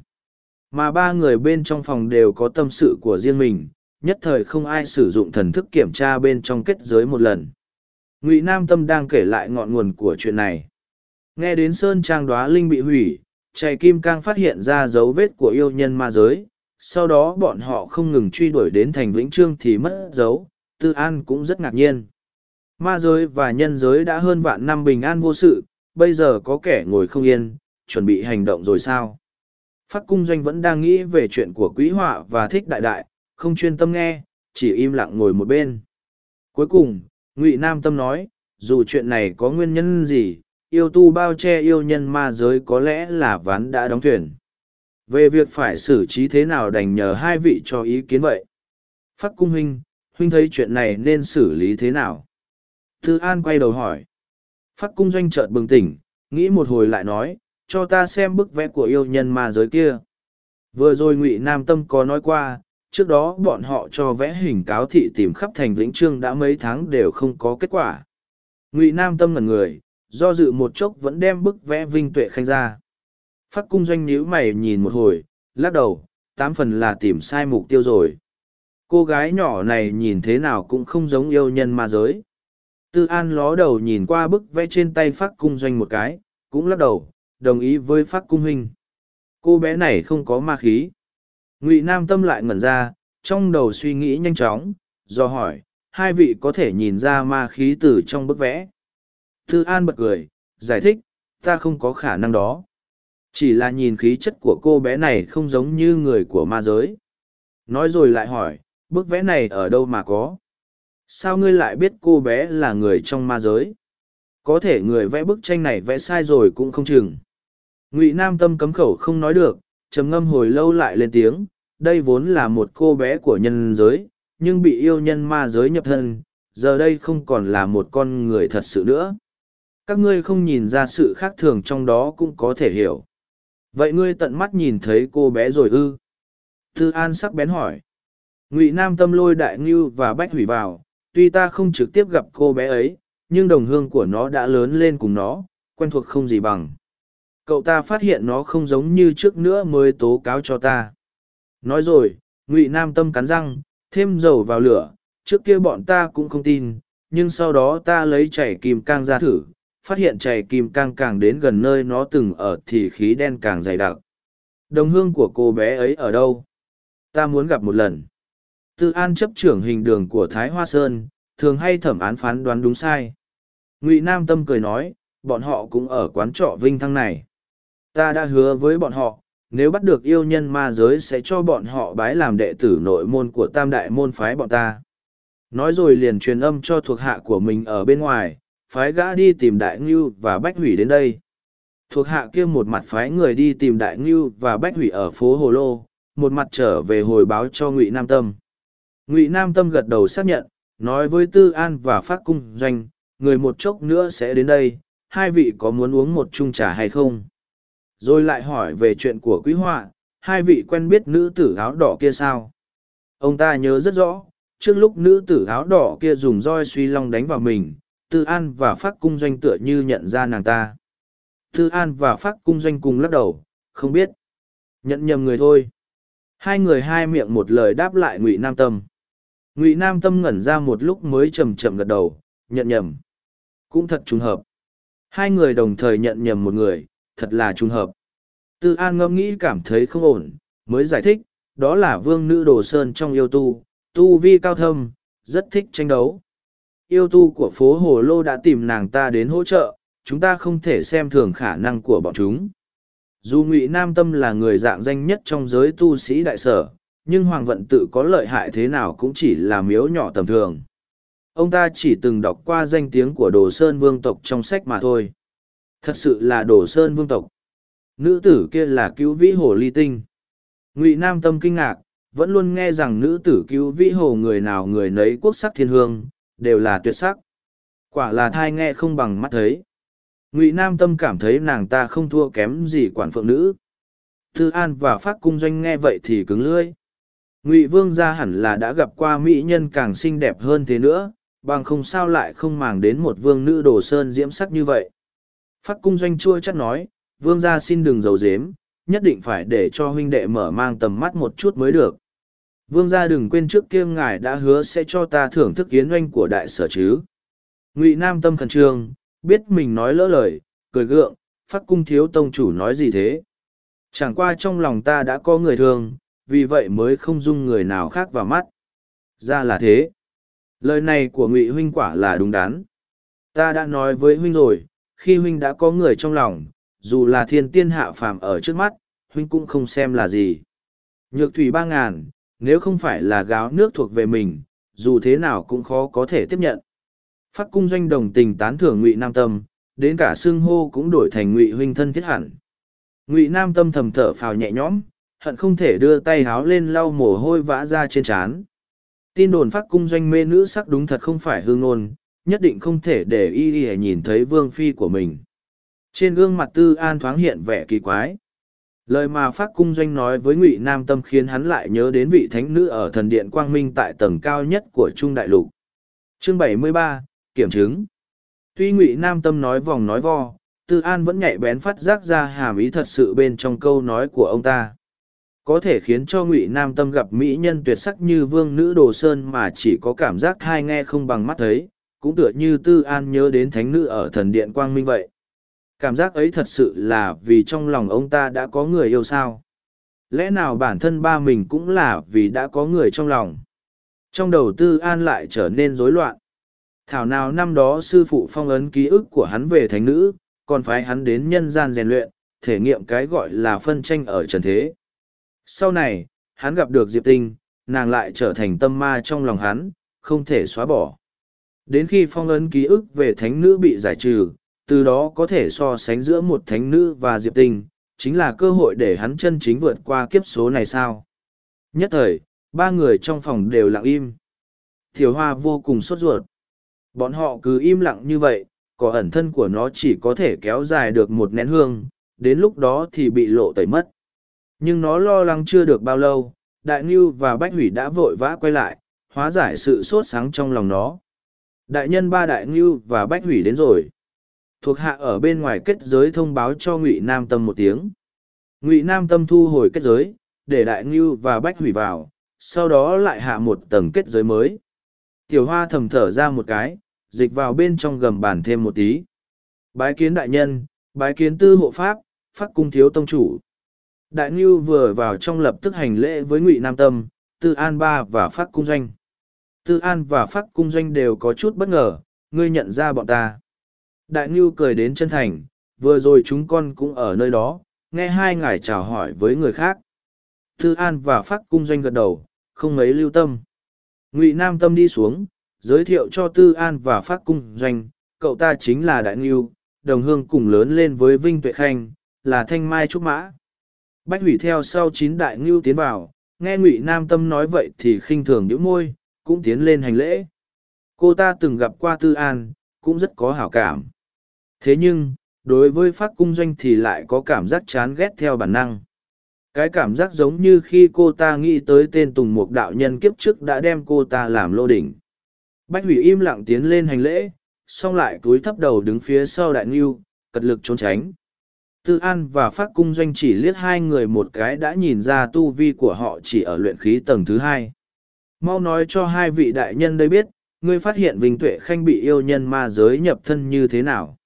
Mà ba người bên trong phòng đều có tâm sự của riêng mình, nhất thời không ai sử dụng thần thức kiểm tra bên trong kết giới một lần. Ngụy Nam Tâm đang kể lại ngọn nguồn của chuyện này. Nghe đến Sơn Trang đoá linh bị hủy, chạy kim cang phát hiện ra dấu vết của yêu nhân ma giới, sau đó bọn họ không ngừng truy đuổi đến thành Vĩnh Trương thì mất dấu, Tư An cũng rất ngạc nhiên. Ma giới và nhân giới đã hơn vạn năm bình an vô sự, bây giờ có kẻ ngồi không yên, chuẩn bị hành động rồi sao? Phát cung doanh vẫn đang nghĩ về chuyện của quý họa và thích đại đại, không chuyên tâm nghe, chỉ im lặng ngồi một bên. Cuối cùng, Ngụy Nam Tâm nói, dù chuyện này có nguyên nhân gì, yêu tu bao che yêu nhân ma giới có lẽ là ván đã đóng thuyền. Về việc phải xử trí thế nào đành nhờ hai vị cho ý kiến vậy. Phát cung huynh, huynh thấy chuyện này nên xử lý thế nào? Thư An quay đầu hỏi. Phát cung doanh chợt bừng tỉnh, nghĩ một hồi lại nói, cho ta xem bức vẽ của yêu nhân ma giới kia. Vừa rồi Ngụy Nam Tâm có nói qua, trước đó bọn họ cho vẽ hình cáo thị tìm khắp thành Vĩnh Trương đã mấy tháng đều không có kết quả. Ngụy Nam Tâm ngần người, do dự một chốc vẫn đem bức vẽ Vinh Tuệ Khanh ra. Phát cung doanh nhíu mày nhìn một hồi, lắc đầu, tám phần là tìm sai mục tiêu rồi. Cô gái nhỏ này nhìn thế nào cũng không giống yêu nhân ma giới. Tư An ló đầu nhìn qua bức vẽ trên tay Phát cung doanh một cái, cũng lắc đầu, đồng ý với Phát cung huynh. Cô bé này không có ma khí. Ngụy Nam Tâm lại ngẩn ra, trong đầu suy nghĩ nhanh chóng, do hỏi, hai vị có thể nhìn ra ma khí từ trong bức vẽ. Thư An bật cười, giải thích, ta không có khả năng đó. Chỉ là nhìn khí chất của cô bé này không giống như người của ma giới. Nói rồi lại hỏi, bức vẽ này ở đâu mà có? Sao ngươi lại biết cô bé là người trong ma giới? Có thể người vẽ bức tranh này vẽ sai rồi cũng không chừng. Ngụy Nam Tâm cấm khẩu không nói được, trầm ngâm hồi lâu lại lên tiếng, đây vốn là một cô bé của nhân giới, nhưng bị yêu nhân ma giới nhập thân, giờ đây không còn là một con người thật sự nữa. Các ngươi không nhìn ra sự khác thường trong đó cũng có thể hiểu. Vậy ngươi tận mắt nhìn thấy cô bé rồi ư? Thư An sắc bén hỏi. Ngụy Nam tâm lôi đại ngưu và bách hủy vào, tuy ta không trực tiếp gặp cô bé ấy, nhưng đồng hương của nó đã lớn lên cùng nó, quen thuộc không gì bằng. Cậu ta phát hiện nó không giống như trước nữa mới tố cáo cho ta. Nói rồi, Ngụy Nam tâm cắn răng, thêm dầu vào lửa, trước kia bọn ta cũng không tin, nhưng sau đó ta lấy chảy kim cang ra thử, phát hiện chảy kim cang càng đến gần nơi nó từng ở thì khí đen càng dày đặc. Đồng hương của cô bé ấy ở đâu? Ta muốn gặp một lần. Tư An chấp trưởng hình đường của Thái Hoa Sơn, thường hay thẩm án phán đoán đúng sai. Ngụy Nam Tâm cười nói, bọn họ cũng ở quán trọ Vinh Thăng này. Ta đã hứa với bọn họ, nếu bắt được yêu nhân ma giới sẽ cho bọn họ bái làm đệ tử nội môn của tam đại môn phái bọn ta. Nói rồi liền truyền âm cho thuộc hạ của mình ở bên ngoài, phái gã đi tìm đại ngưu và bách hủy đến đây. Thuộc hạ kia một mặt phái người đi tìm đại ngưu và bách hủy ở phố Hồ Lô, một mặt trở về hồi báo cho Ngụy Nam Tâm. Ngụy Nam Tâm gật đầu xác nhận, nói với Tư An và Phát Cung Doanh, người một chốc nữa sẽ đến đây, hai vị có muốn uống một chung trà hay không? Rồi lại hỏi về chuyện của quý họa, hai vị quen biết nữ tử áo đỏ kia sao? Ông ta nhớ rất rõ, trước lúc nữ tử áo đỏ kia dùng roi suy long đánh vào mình, Tư An và Phát Cung Doanh tựa như nhận ra nàng ta. Tư An và Phát Cung Doanh cùng lắc đầu, không biết. Nhận nhầm người thôi. Hai người hai miệng một lời đáp lại Ngụy Nam Tâm. Ngụy Nam Tâm ngẩn ra một lúc mới chầm chậm gật đầu, nhận nhầm. Cũng thật trùng hợp. Hai người đồng thời nhận nhầm một người, thật là trùng hợp. Tư An ngẫm nghĩ cảm thấy không ổn, mới giải thích, đó là vương nữ đồ sơn trong yêu tu, tu vi cao thâm, rất thích tranh đấu. Yêu tu của phố Hồ Lô đã tìm nàng ta đến hỗ trợ, chúng ta không thể xem thường khả năng của bọn chúng. Dù Ngụy Nam Tâm là người dạng danh nhất trong giới tu sĩ đại sở, nhưng Hoàng Vận tự có lợi hại thế nào cũng chỉ là miếu nhỏ tầm thường. Ông ta chỉ từng đọc qua danh tiếng của Đồ Sơn Vương tộc trong sách mà thôi. Thật sự là Đồ Sơn Vương tộc. nữ tử kia là cứu vĩ hồ ly tinh. Ngụy nam tâm kinh ngạc, vẫn luôn nghe rằng nữ tử cứu vĩ hồ người nào người nấy quốc sắc thiên hương, đều là tuyệt sắc. Quả là thai nghe không bằng mắt thấy. Ngụy nam tâm cảm thấy nàng ta không thua kém gì quản phượng nữ. Thư an và phát cung doanh nghe vậy thì cứng lưỡi. Ngụy vương gia hẳn là đã gặp qua mỹ nhân càng xinh đẹp hơn thế nữa, bằng không sao lại không màng đến một vương nữ đồ sơn diễm sắc như vậy phát cung doanh chua chắc nói, vương gia xin đừng giấu dếm nhất định phải để cho huynh đệ mở mang tầm mắt một chút mới được. Vương gia đừng quên trước kia ngài đã hứa sẽ cho ta thưởng thức kiến oanh của đại sở chứ. Ngụy nam tâm khẩn trương, biết mình nói lỡ lời, cười gượng, phát cung thiếu tông chủ nói gì thế? Chẳng qua trong lòng ta đã có người thương, vì vậy mới không dung người nào khác vào mắt. Ra là thế. Lời này của ngụy huynh quả là đúng đắn. Ta đã nói với huynh rồi khi huynh đã có người trong lòng, dù là thiên tiên hạ phàm ở trước mắt, huynh cũng không xem là gì. Nhược thủy ba ngàn, nếu không phải là gáo nước thuộc về mình, dù thế nào cũng khó có thể tiếp nhận. Phát cung doanh đồng tình tán thưởng ngụy nam tâm, đến cả xương hô cũng đổi thành ngụy huynh thân thiết hẳn. Ngụy nam tâm thầm thở phào nhẹ nhõm, hận không thể đưa tay háo lên lau mồ hôi vã ra trên trán. Tin đồn phát cung doanh mê nữ sắc đúng thật không phải hương nôn nhất định không thể để y y nhìn thấy vương phi của mình. Trên gương mặt tư an thoáng hiện vẻ kỳ quái. Lời mà phát cung doanh nói với ngụy nam tâm khiến hắn lại nhớ đến vị thánh nữ ở thần điện quang minh tại tầng cao nhất của trung đại lục. Chương 73, kiểm chứng. Tuy ngụy nam tâm nói vòng nói vo tư an vẫn nhạy bén phát giác ra hàm ý thật sự bên trong câu nói của ông ta. Có thể khiến cho ngụy nam tâm gặp mỹ nhân tuyệt sắc như vương nữ đồ sơn mà chỉ có cảm giác thai nghe không bằng mắt thấy cũng tựa như tư an nhớ đến thánh nữ ở thần điện quang minh vậy. Cảm giác ấy thật sự là vì trong lòng ông ta đã có người yêu sao? Lẽ nào bản thân ba mình cũng là vì đã có người trong lòng? Trong đầu tư an lại trở nên rối loạn. Thảo nào năm đó sư phụ phong ấn ký ức của hắn về thánh nữ, còn phái hắn đến nhân gian rèn luyện, thể nghiệm cái gọi là phân tranh ở trần thế. Sau này, hắn gặp được diệp tinh, nàng lại trở thành tâm ma trong lòng hắn, không thể xóa bỏ đến khi phong ấn ký ức về thánh nữ bị giải trừ, từ đó có thể so sánh giữa một thánh nữ và diệp tinh chính là cơ hội để hắn chân chính vượt qua kiếp số này sao? Nhất thời, ba người trong phòng đều lặng im. Thiều hoa vô cùng sốt ruột. Bọn họ cứ im lặng như vậy cỏ ẩn thân của nó chỉ có thể kéo dài được một nén hương, đến lúc đó thì bị lộ tẩy mất. Nhưng nó lo lắng chưa được bao lâu, đại ngưu và bách hủy đã vội vã quay lại, hóa giải sự sốt sáng trong lòng nó đại nhân ba đại ngưu và bách hủy đến rồi. Thuộc hạ ở bên ngoài kết giới thông báo cho ngụy nam tâm một tiếng. Ngụy nam tâm thu hồi kết giới, để đại ngưu và bách hủy vào, sau đó lại hạ một tầng kết giới mới. Tiểu hoa thầm thở ra một cái, dịch vào bên trong gầm bàn thêm một tí. Bái kiến đại nhân, bái kiến tư hộ pháp phát cung thiếu tông chủ. Đại ngưu vừa vào trong lập tức hành lễ với ngụy nam tâm, tư an ba và phát cung doanh tư an và phát cung doanh đều có chút bất ngờ, ngươi nhận ra bọn ta. Đại ngưu cười đến chân thành, vừa rồi chúng con cũng ở nơi đó, nghe hai ngài chào hỏi với người khác. Tư an và phát cung doanh gật đầu, không mấy lưu tâm. Ngụy nam tâm đi xuống, giới thiệu cho tư an và phát cung doanh, cậu ta chính là đại ngưu, đồng hương cùng lớn lên với vinh tuệ khanh, là thanh mai trúc mã. Bách hủy theo sau chín đại ngưu tiến vào, nghe ngụy nam tâm nói vậy thì khinh thường nhữ môi cũng tiến lên hành lễ. Cô ta từng gặp qua tư an cũng rất có hảo cảm. Thế nhưng đối với phát cung doanh thì lại có cảm giác chán ghét theo bản năng. Cái cảm giác giống như khi cô ta nghĩ tới tên tùng mục đạo nhân kiếp trước đã đem cô ta làm lô đỉnh. Bách hủy im lặng tiến lên hành lễ xong lại cúi thấp đầu đứng phía sau đại nghiêu, cật lực trốn tránh. Tư an và Pháp cung doanh chỉ liếc hai người một cái đã nhìn ra tu vi của họ chỉ ở luyện khí tầng thứ hai mau nói cho hai vị đại nhân đây biết, ngươi phát hiện vinh tuệ khanh bị yêu nhân ma giới nhập thân như thế nào?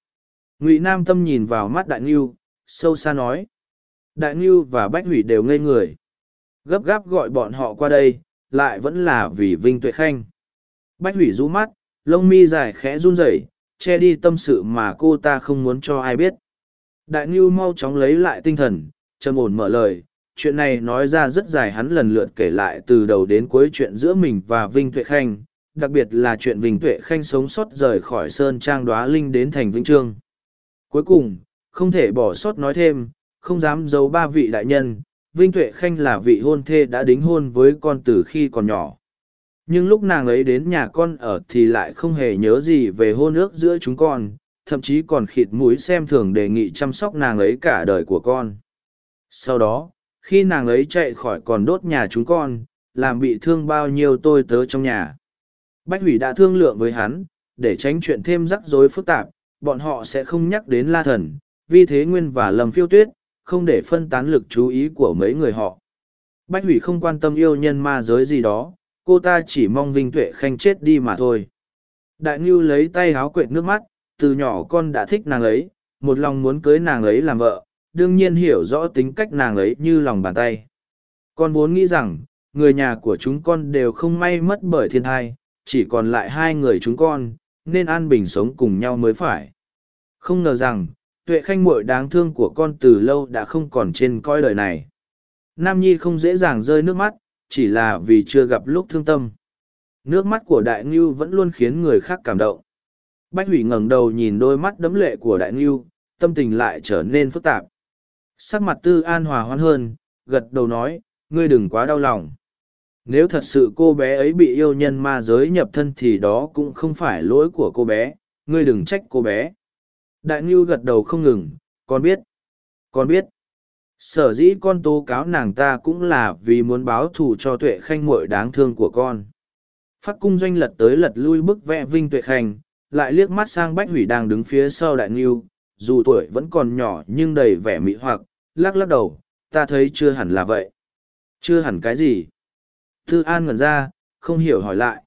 Ngụy nam tâm nhìn vào mắt đại ngưu, sâu xa nói. Đại ngưu và bách hủy đều ngây người. Gấp gáp gọi bọn họ qua đây, lại vẫn là vì vinh tuệ khanh. Bách hủy rũ mắt, lông mi dài khẽ run rẩy, che đi tâm sự mà cô ta không muốn cho ai biết. Đại ngưu mau chóng lấy lại tinh thần, trầm ổn mở lời chuyện này nói ra rất dài hắn lần lượt kể lại từ đầu đến cuối chuyện giữa mình và vinh tuệ khanh đặc biệt là chuyện vinh tuệ khanh sống sót rời khỏi sơn trang đoá linh đến thành vĩnh trương cuối cùng không thể bỏ sót nói thêm không dám giấu ba vị đại nhân, Vinh Tuệ Khanh là vị hôn thê đã đính hôn với con từ khi còn nhỏ. Nhưng lúc nàng ấy đến nhà con ở thì lại không hề nhớ gì về hôn ước giữa chúng con, thậm chí còn khịt mũi xem thường đề nghị chăm sóc nàng ấy cả đời của con. Sau đó, khi nàng ấy chạy khỏi còn đốt nhà chúng con, làm bị thương bao nhiêu tôi tớ trong nhà. Bách hủy đã thương lượng với hắn, để tránh chuyện thêm rắc rối phức tạp, bọn họ sẽ không nhắc đến la thần, vì thế Nguyên và Lâm phiêu tuyết, không để phân tán lực chú ý của mấy người họ. Bách hủy không quan tâm yêu nhân ma giới gì đó, cô ta chỉ mong Vinh Tuệ Khanh chết đi mà thôi. Đại Ngưu lấy tay háo quệt nước mắt, từ nhỏ con đã thích nàng ấy, một lòng muốn cưới nàng ấy làm vợ, đương nhiên hiểu rõ tính cách nàng ấy như lòng bàn tay. Con vốn nghĩ rằng, người nhà của chúng con đều không may mất bởi thiên thai, chỉ còn lại hai người chúng con, nên an bình sống cùng nhau mới phải. Không ngờ rằng, tuệ khanh muội đáng thương của con từ lâu đã không còn trên coi đời này. Nam Nhi không dễ dàng rơi nước mắt, chỉ là vì chưa gặp lúc thương tâm. Nước mắt của Đại Ngưu vẫn luôn khiến người khác cảm động. Bách hủy ngẩng đầu nhìn đôi mắt đấm lệ của Đại Ngưu, tâm tình lại trở nên phức tạp. Sắc mặt tư an hòa hoan hơn, gật đầu nói, ngươi đừng quá đau lòng. Nếu thật sự cô bé ấy bị yêu nhân ma giới nhập thân thì đó cũng không phải lỗi của cô bé, ngươi đừng trách cô bé. Đại Ngưu gật đầu không ngừng, con biết. Con biết. Sở dĩ con tố cáo nàng ta cũng là vì muốn báo thù cho tuệ khanh muội đáng thương của con. Phát cung doanh lật tới lật lui bức vẽ vinh tuệ khanh, lại liếc mắt sang bách hủy đang đứng phía sau đại ngưu, dù tuổi vẫn còn nhỏ nhưng đầy vẻ mị hoặc, lắc lắc đầu, ta thấy chưa hẳn là vậy. Chưa hẳn cái gì? Thư An ngẩn ra, không hiểu hỏi lại.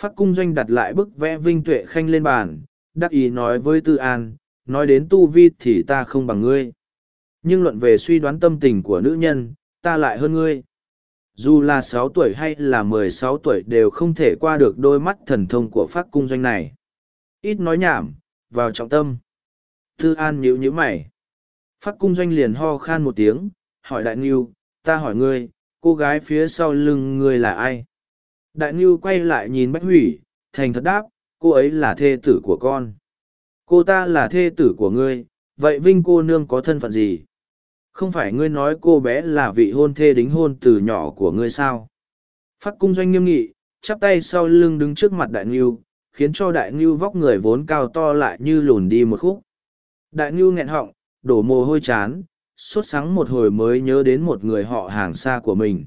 Phát cung doanh đặt lại bức vẽ vinh tuệ khanh lên bàn, đắc ý nói với Tư An, nói đến tu vi thì ta không bằng ngươi. Nhưng luận về suy đoán tâm tình của nữ nhân, ta lại hơn ngươi. Dù là sáu tuổi hay là mười sáu tuổi đều không thể qua được đôi mắt thần thông của phát cung doanh này. Ít nói nhảm, vào trọng tâm. Tư An nhíu nhíu mày. Phát cung doanh liền ho khan một tiếng, hỏi Đại nghiêu, ta hỏi ngươi, cô gái phía sau lưng ngươi là ai? Đại nghiêu quay lại nhìn Bách Hủy, thành thật đáp, cô ấy là thê tử của con. Cô ta là thê tử của ngươi, vậy Vinh cô nương có thân phận gì? Không phải ngươi nói cô bé là vị hôn thê đính hôn từ nhỏ của ngươi sao? Phát cung doanh nghiêm nghị, chắp tay sau lưng đứng trước mặt Đại nghiêu, khiến cho Đại Ngưu vóc người vốn cao to lại như lùn đi một khúc. Đại Ngưu nghẹn họng, đổ mồ hôi chán, sốt sáng một hồi mới nhớ đến một người họ hàng xa của mình.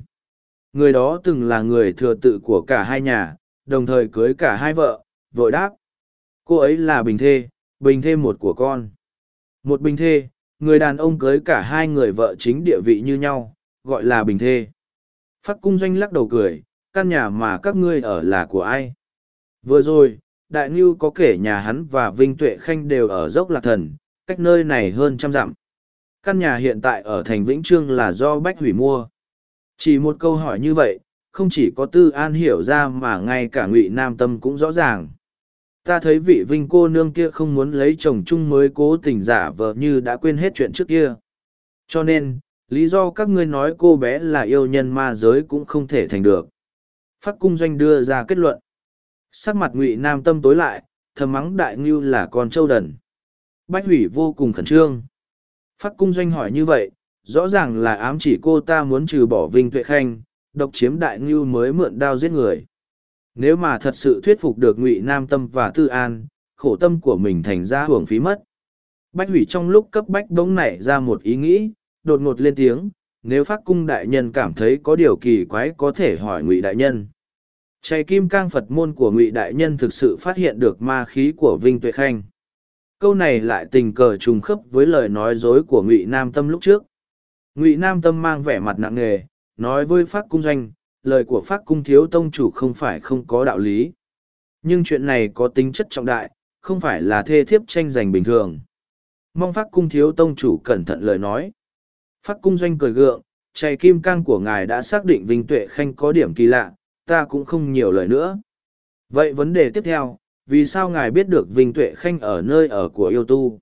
Người đó từng là người thừa tự của cả hai nhà, đồng thời cưới cả hai vợ, vội đáp. Cô ấy là bình thê, bình thê một của con. Một bình thê, người đàn ông cưới cả hai người vợ chính địa vị như nhau, gọi là bình thê. Phát cung doanh lắc đầu cười, căn nhà mà các ngươi ở là của ai? Vừa rồi, Đại Ngưu có kể nhà hắn và Vinh Tuệ Khanh đều ở dốc lạc thần, cách nơi này hơn trăm dặm. Căn nhà hiện tại ở thành Vĩnh Trương là do Bách Hủy mua. Chỉ một câu hỏi như vậy, không chỉ có Tư An hiểu ra mà ngay cả Ngụy Nam Tâm cũng rõ ràng. Ta thấy vị Vinh cô nương kia không muốn lấy chồng chung mới cố tình giả vờ như đã quên hết chuyện trước kia. Cho nên, lý do các ngươi nói cô bé là yêu nhân ma giới cũng không thể thành được. Phát cung doanh đưa ra kết luận. Sắc mặt Ngụy Nam Tâm tối lại, thầm mắng đại ngưu là con trâu đần. Bách hủy vô cùng khẩn trương. Phát cung doanh hỏi như vậy, rõ ràng là ám chỉ cô ta muốn trừ bỏ Vinh Tuệ Khanh, độc chiếm đại ngưu mới mượn đao giết người. Nếu mà thật sự thuyết phục được Ngụy Nam Tâm và Tư An, khổ tâm của mình thành ra hưởng phí mất. Bách hủy trong lúc cấp bách bỗng nảy ra một ý nghĩ, đột ngột lên tiếng, nếu phát cung đại nhân cảm thấy có điều kỳ quái có thể hỏi Ngụy đại nhân. Chạy kim cang Phật môn của Ngụy đại nhân thực sự phát hiện được ma khí của Vinh Tuệ Khanh câu này lại tình cờ trùng khớp với lời nói dối của ngụy nam tâm lúc trước. Ngụy nam tâm mang vẻ mặt nặng nề, nói với phát cung doanh, lời của phát cung thiếu tông chủ không phải không có đạo lý. Nhưng chuyện này có tính chất trọng đại, không phải là thê thiếp tranh giành bình thường. Mong phát cung thiếu tông chủ cẩn thận lời nói. Phát cung doanh cười gượng chạy kim cang của ngài đã xác định vinh tuệ khanh có điểm kỳ lạ, ta cũng không nhiều lời nữa. Vậy vấn đề tiếp theo vì sao ngài biết được Vinh Tuệ Khanh ở nơi ở của yêu tu?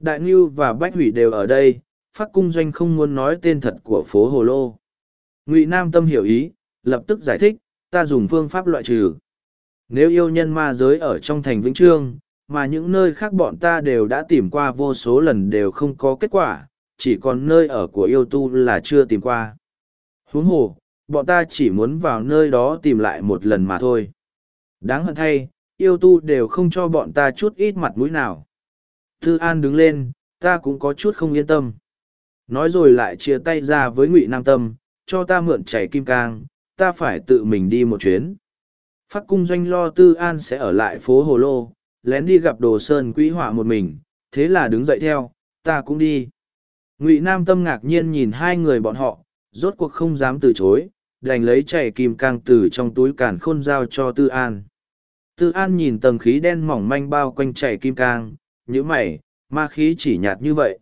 Đại Ngưu và Bách Hủy đều ở đây, Phát Cung Doanh không muốn nói tên thật của phố Hồ Lô. Ngụy Nam Tâm hiểu ý, lập tức giải thích, ta dùng phương pháp loại trừ. Nếu yêu nhân ma giới ở trong thành Vĩnh Trương, mà những nơi khác bọn ta đều đã tìm qua vô số lần đều không có kết quả, chỉ còn nơi ở của yêu tu là chưa tìm qua. Huống hồ, bọn ta chỉ muốn vào nơi đó tìm lại một lần mà thôi. Đáng hận thay, yêu tu đều không cho bọn ta chút ít mặt mũi nào. Tư An đứng lên, ta cũng có chút không yên tâm. Nói rồi lại chia tay ra với Ngụy Nam Tâm, cho ta mượn chảy kim cang, ta phải tự mình đi một chuyến. Phát cung doanh lo Tư An sẽ ở lại phố Hồ Lô, lén đi gặp Đồ Sơn quỹ họa một mình, thế là đứng dậy theo, ta cũng đi. Ngụy Nam Tâm ngạc nhiên nhìn hai người bọn họ, rốt cuộc không dám từ chối, đành lấy chảy kim cang từ trong túi càn khôn giao cho Tư An. Tư An nhìn tầng khí đen mỏng manh bao quanh chảy kim cang, như mày, ma khí chỉ nhạt như vậy.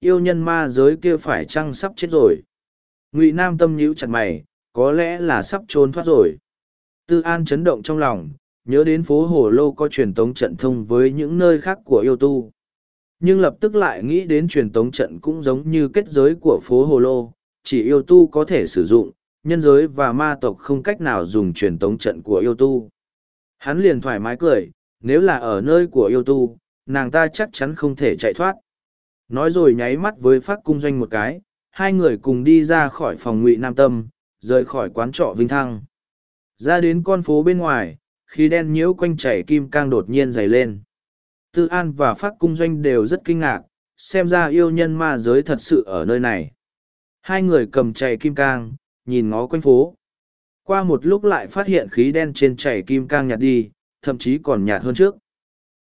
Yêu nhân ma giới kia phải chăng sắp chết rồi. Ngụy Nam tâm nhíu chặt mày, có lẽ là sắp trốn thoát rồi. Tư An chấn động trong lòng, nhớ đến phố Hồ Lô có truyền tống trận thông với những nơi khác của yêu tu. Nhưng lập tức lại nghĩ đến truyền tống trận cũng giống như kết giới của phố Hồ Lô, chỉ yêu tu có thể sử dụng, nhân giới và ma tộc không cách nào dùng truyền tống trận của yêu tu. Hắn liền thoải mái cười, nếu là ở nơi của yêu tu, nàng ta chắc chắn không thể chạy thoát. Nói rồi nháy mắt với phát cung doanh một cái, hai người cùng đi ra khỏi phòng ngụy Nam Tâm, rời khỏi quán trọ Vinh Thăng. Ra đến con phố bên ngoài, khi đen nhiễu quanh chảy kim cang đột nhiên dày lên. Tư An và Phát Cung Doanh đều rất kinh ngạc, xem ra yêu nhân ma giới thật sự ở nơi này. Hai người cầm chảy kim cang, nhìn ngó quanh phố. Qua một lúc lại phát hiện khí đen trên chảy kim cang nhạt đi, thậm chí còn nhạt hơn trước.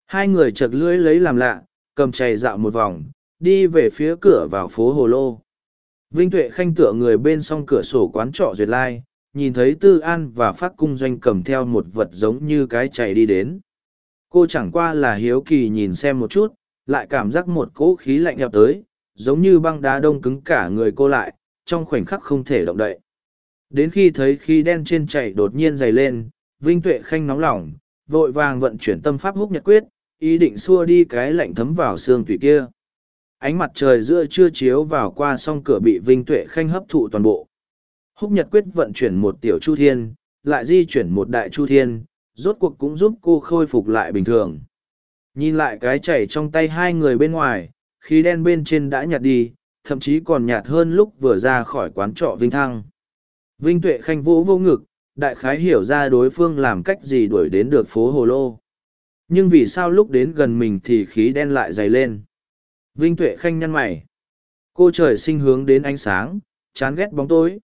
Hai người chật lưỡi lấy làm lạ, cầm chày dạo một vòng, đi về phía cửa vào phố Hồ Lô. Vinh Tuệ khanh tựa người bên song cửa sổ quán trọ Duyệt Lai, nhìn thấy Tư An và Phát Cung Doanh cầm theo một vật giống như cái chảy đi đến. Cô chẳng qua là hiếu kỳ nhìn xem một chút, lại cảm giác một cỗ khí lạnh ập tới, giống như băng đá đông cứng cả người cô lại, trong khoảnh khắc không thể động đậy. Đến khi thấy khí đen trên chảy đột nhiên dày lên, Vinh Tuệ khanh nóng lòng, vội vàng vận chuyển tâm pháp húc nhật quyết, ý định xua đi cái lạnh thấm vào xương tủy kia. Ánh mặt trời giữa chưa chiếu vào qua song cửa bị vinh tuệ khanh hấp thụ toàn bộ. Húc nhật quyết vận chuyển một tiểu chu thiên lại di chuyển một đại chu thiên rốt cuộc cũng giúp cô khôi phục lại bình thường. Nhìn lại cái chảy trong tay hai người bên ngoài khí đen bên trên đã nhạt đi thậm chí còn nhạt hơn lúc vừa ra khỏi quán trọ vinh thăng vinh tuệ khanh vỗ vô ngực đại khái hiểu ra đối phương làm cách gì đuổi đến được phố hồ lô nhưng vì sao lúc đến gần mình thì khí đen lại dày lên Vinh Tuệ khanh nhăn mày. Cô trời sinh hướng đến ánh sáng, chán ghét bóng tối.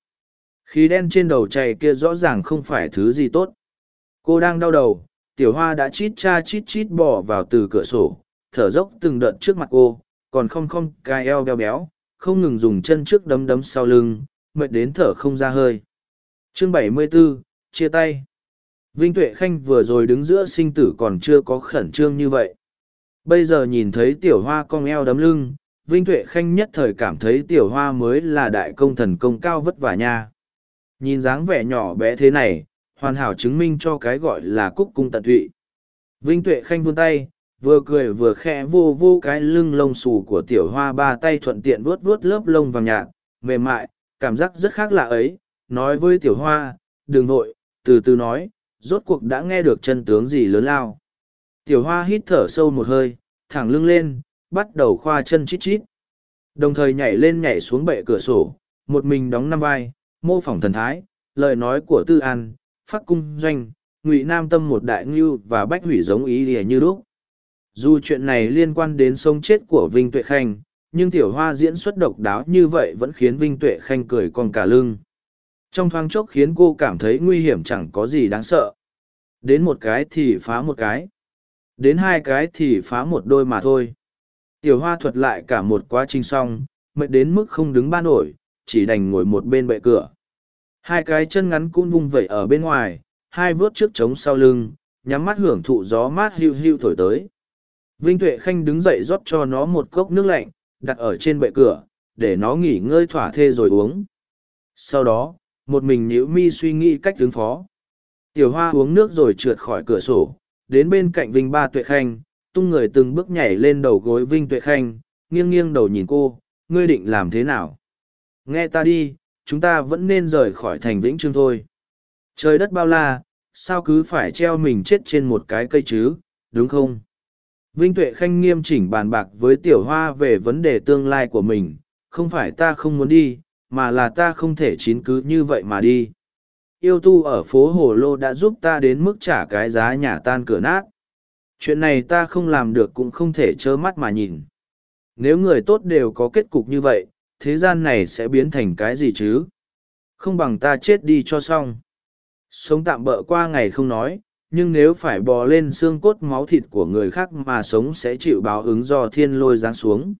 Khí đen trên đầu chày kia rõ ràng không phải thứ gì tốt. Cô đang đau đầu, tiểu hoa đã chít cha chít chít bỏ vào từ cửa sổ, thở dốc từng đợt trước mặt cô, còn không không cai eo béo béo, không ngừng dùng chân trước đấm đấm sau lưng, mệt đến thở không ra hơi. Chương 74, chia tay. Vinh Tuệ Khanh vừa rồi đứng giữa sinh tử còn chưa có khẩn trương như vậy. Bây giờ nhìn thấy tiểu hoa cong eo đấm lưng, Vinh Tuệ Khanh nhất thời cảm thấy tiểu hoa mới là đại công thần công cao vất vả nha. Nhìn dáng vẻ nhỏ bé thế này, hoàn hảo chứng minh cho cái gọi là cúc cung tận tụy. Vinh Tuệ Khanh vươn tay, vừa cười vừa khẽ vô vô cái lưng lông xù của tiểu hoa ba tay thuận tiện vuốt vuốt lớp lông vàng nhạt, mềm mại, cảm giác rất khác lạ ấy, nói với tiểu hoa, đừng vội, từ từ nói, rốt cuộc đã nghe được chân tướng gì lớn lao. Tiểu hoa hít thở sâu một hơi, thẳng lưng lên, bắt đầu khoa chân chít chít. Đồng thời nhảy lên nhảy xuống bệ cửa sổ, một mình đóng năm vai, mô phỏng thần thái, lời nói của tư an, phát cung doanh, ngụy nam tâm một đại ngưu và bách hủy giống ý lìa như lúc. Dù chuyện này liên quan đến sống chết của Vinh Tuệ Khanh, nhưng tiểu hoa diễn xuất độc đáo như vậy vẫn khiến Vinh Tuệ Khanh cười còn cả lưng. Trong thoáng chốc khiến cô cảm thấy nguy hiểm chẳng có gì đáng sợ. Đến một cái thì phá một cái đến hai cái thì phá một đôi mà thôi tiểu hoa thuật lại cả một quá trình xong, mệt đến mức không đứng ba nổi, chỉ đành ngồi một bên bệ cửa hai cái chân ngắn cũng vung vẩy ở bên ngoài, hai vớt trước trống sau lưng, nhắm mắt hưởng thụ gió mát hưu hưu thổi tới vinh tuệ khanh đứng dậy rót cho nó một cốc nước lạnh đặt ở trên bệ cửa để nó nghỉ ngơi thỏa thê rồi uống sau đó một mình Nhữ mi suy nghĩ cách ứng phó tiểu hoa uống nước rồi trượt khỏi cửa sổ đến bên cạnh Vinh Ba Tuệ Khanh, tung người từng bước nhảy lên đầu gối Vinh Tuệ Khanh, nghiêng nghiêng đầu nhìn cô, ngươi định làm thế nào? Nghe ta đi, chúng ta vẫn nên rời khỏi thành Vĩnh Trương thôi. Trời đất bao la, sao cứ phải treo mình chết trên một cái cây chứ, đúng không? Vinh Tuệ Khanh nghiêm chỉnh bàn bạc với Tiểu Hoa về vấn đề tương lai của mình, không phải ta không muốn đi, mà là ta không thể chín cứ như vậy mà đi. Yêu tu ở phố Hồ Lô đã giúp ta đến mức trả cái giá nhà tan cửa nát. Chuyện này ta không làm được cũng không thể trơ mắt mà nhìn. Nếu người tốt đều có kết cục như vậy, thế gian này sẽ biến thành cái gì chứ? Không bằng ta chết đi cho xong. Sống tạm bỡ qua ngày không nói, nhưng nếu phải bò lên xương cốt máu thịt của người khác mà sống sẽ chịu báo ứng do thiên lôi giáng xuống.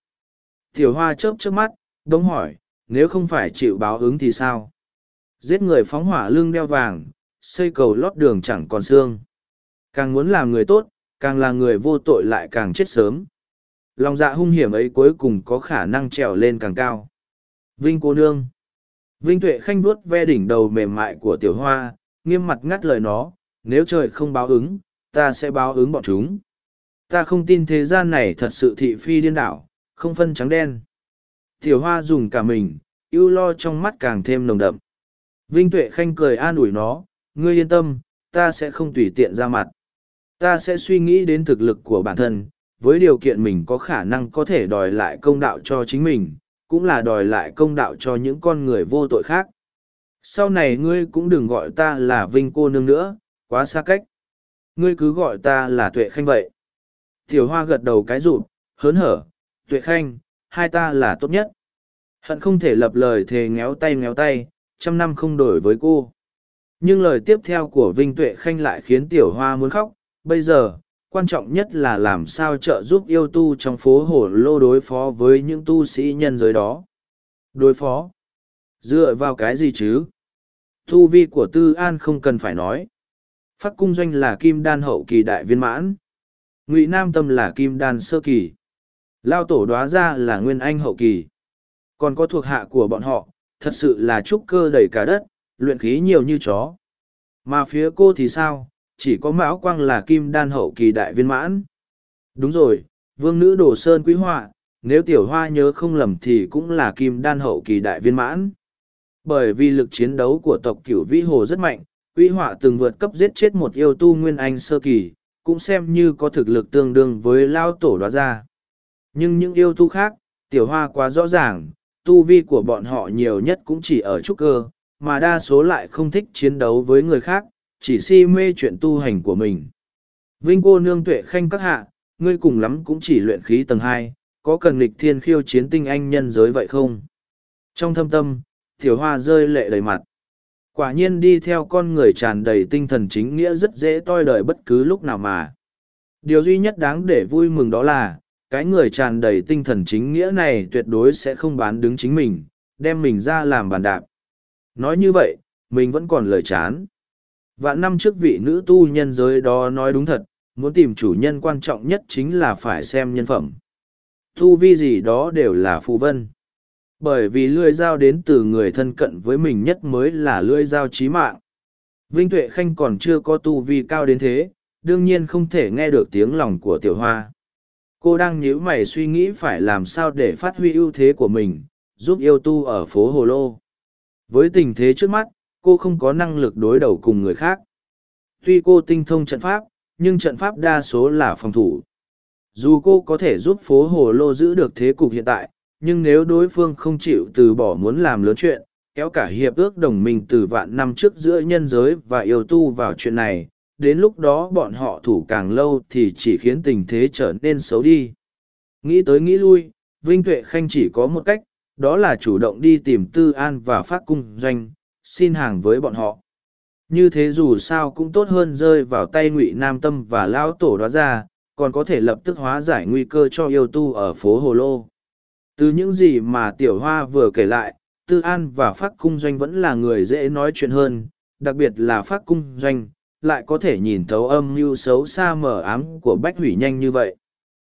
Tiểu hoa chớp chớp mắt, đống hỏi, nếu không phải chịu báo ứng thì sao? Giết người phóng hỏa lưng đeo vàng, xây cầu lót đường chẳng còn xương. Càng muốn làm người tốt, càng là người vô tội lại càng chết sớm. Lòng dạ hung hiểm ấy cuối cùng có khả năng trèo lên càng cao. Vinh cô nương. Vinh tuệ khanh vuốt ve đỉnh đầu mềm mại của tiểu hoa, nghiêm mặt ngắt lời nó, nếu trời không báo ứng, ta sẽ báo ứng bọn chúng. Ta không tin thế gian này thật sự thị phi điên đảo, không phân trắng đen. Tiểu hoa dùng cả mình, ưu lo trong mắt càng thêm nồng đậm. Vinh Tuệ Khanh cười an ủi nó, ngươi yên tâm, ta sẽ không tùy tiện ra mặt. Ta sẽ suy nghĩ đến thực lực của bản thân, với điều kiện mình có khả năng có thể đòi lại công đạo cho chính mình, cũng là đòi lại công đạo cho những con người vô tội khác. Sau này ngươi cũng đừng gọi ta là Vinh cô nương nữa, quá xa cách. Ngươi cứ gọi ta là Tuệ Khanh vậy. Tiểu Hoa gật đầu cái rụt, hớn hở, Tuệ Khanh, hai ta là tốt nhất. Hận không thể lập lời thề ngéo tay ngéo tay, trăm năm không đổi với cô. Nhưng lời tiếp theo của Vinh Tuệ Khanh lại khiến Tiểu Hoa muốn khóc, bây giờ, quan trọng nhất là làm sao trợ giúp yêu tu trong phố hổ lô đối phó với những tu sĩ nhân giới đó. Đối phó? Dựa vào cái gì chứ? Tu vi của Tư An không cần phải nói. Phát cung doanh là kim đan hậu kỳ đại viên mãn. Ngụy Nam Tâm là kim đan sơ kỳ. Lao tổ đoá ra là nguyên anh hậu kỳ. Còn có thuộc hạ của bọn họ, thật sự là trúc cơ đầy cả đất, luyện khí nhiều như chó. Mà phía cô thì sao, chỉ có mão quang là kim đan hậu kỳ đại viên mãn. Đúng rồi, vương nữ đồ sơn quý họa, nếu tiểu hoa nhớ không lầm thì cũng là kim đan hậu kỳ đại viên mãn. Bởi vì lực chiến đấu của tộc cửu vĩ hồ rất mạnh, Uy họa từng vượt cấp giết chết một yêu tu nguyên anh sơ kỳ, cũng xem như có thực lực tương đương với lao tổ đoá ra. Nhưng những yêu tu khác, tiểu hoa quá rõ ràng, tu vi của bọn họ nhiều nhất cũng chỉ ở trúc cơ, mà đa số lại không thích chiến đấu với người khác, chỉ si mê chuyện tu hành của mình. Vinh cô nương tuệ khanh các hạ, ngươi cùng lắm cũng chỉ luyện khí tầng hai, có cần lịch thiên khiêu chiến tinh anh nhân giới vậy không? Trong thâm tâm, tiểu hoa rơi lệ đầy mặt. Quả nhiên đi theo con người tràn đầy tinh thần chính nghĩa rất dễ toi đời bất cứ lúc nào mà. Điều duy nhất đáng để vui mừng đó là, cái người tràn đầy tinh thần chính nghĩa này tuyệt đối sẽ không bán đứng chính mình, đem mình ra làm bàn đạp. Nói như vậy, mình vẫn còn lời chán. Vạn năm trước vị nữ tu nhân giới đó nói đúng thật, muốn tìm chủ nhân quan trọng nhất chính là phải xem nhân phẩm. Tu vi gì đó đều là phù vân. Bởi vì lưỡi dao đến từ người thân cận với mình nhất mới là lưỡi dao trí mạng. Vinh Tuệ Khanh còn chưa có tu vi cao đến thế, đương nhiên không thể nghe được tiếng lòng của tiểu hoa. Cô đang nhíu mày suy nghĩ phải làm sao để phát huy ưu thế của mình, giúp yêu tu ở phố Hồ Lô. Với tình thế trước mắt, cô không có năng lực đối đầu cùng người khác. Tuy cô tinh thông trận pháp, nhưng trận pháp đa số là phòng thủ. Dù cô có thể giúp phố Hồ Lô giữ được thế cục hiện tại, nhưng nếu đối phương không chịu từ bỏ muốn làm lớn chuyện, kéo cả hiệp ước đồng minh từ vạn năm trước giữa nhân giới và yêu tu vào chuyện này, đến lúc đó bọn họ thủ càng lâu thì chỉ khiến tình thế trở nên xấu đi. Nghĩ tới nghĩ lui, Vinh Tuệ Khanh chỉ có một cách, đó là chủ động đi tìm Tư An và phát cung doanh, xin hàng với bọn họ. Như thế dù sao cũng tốt hơn rơi vào tay ngụy Nam Tâm và Lão Tổ đó ra, còn có thể lập tức hóa giải nguy cơ cho yêu tu ở phố Hồ Lô. Từ những gì mà Tiểu Hoa vừa kể lại, Tư An và Phát Cung Doanh vẫn là người dễ nói chuyện hơn, đặc biệt là Phát Cung Doanh, lại có thể nhìn thấu âm mưu xấu xa mờ ám của Bách Hủy nhanh như vậy.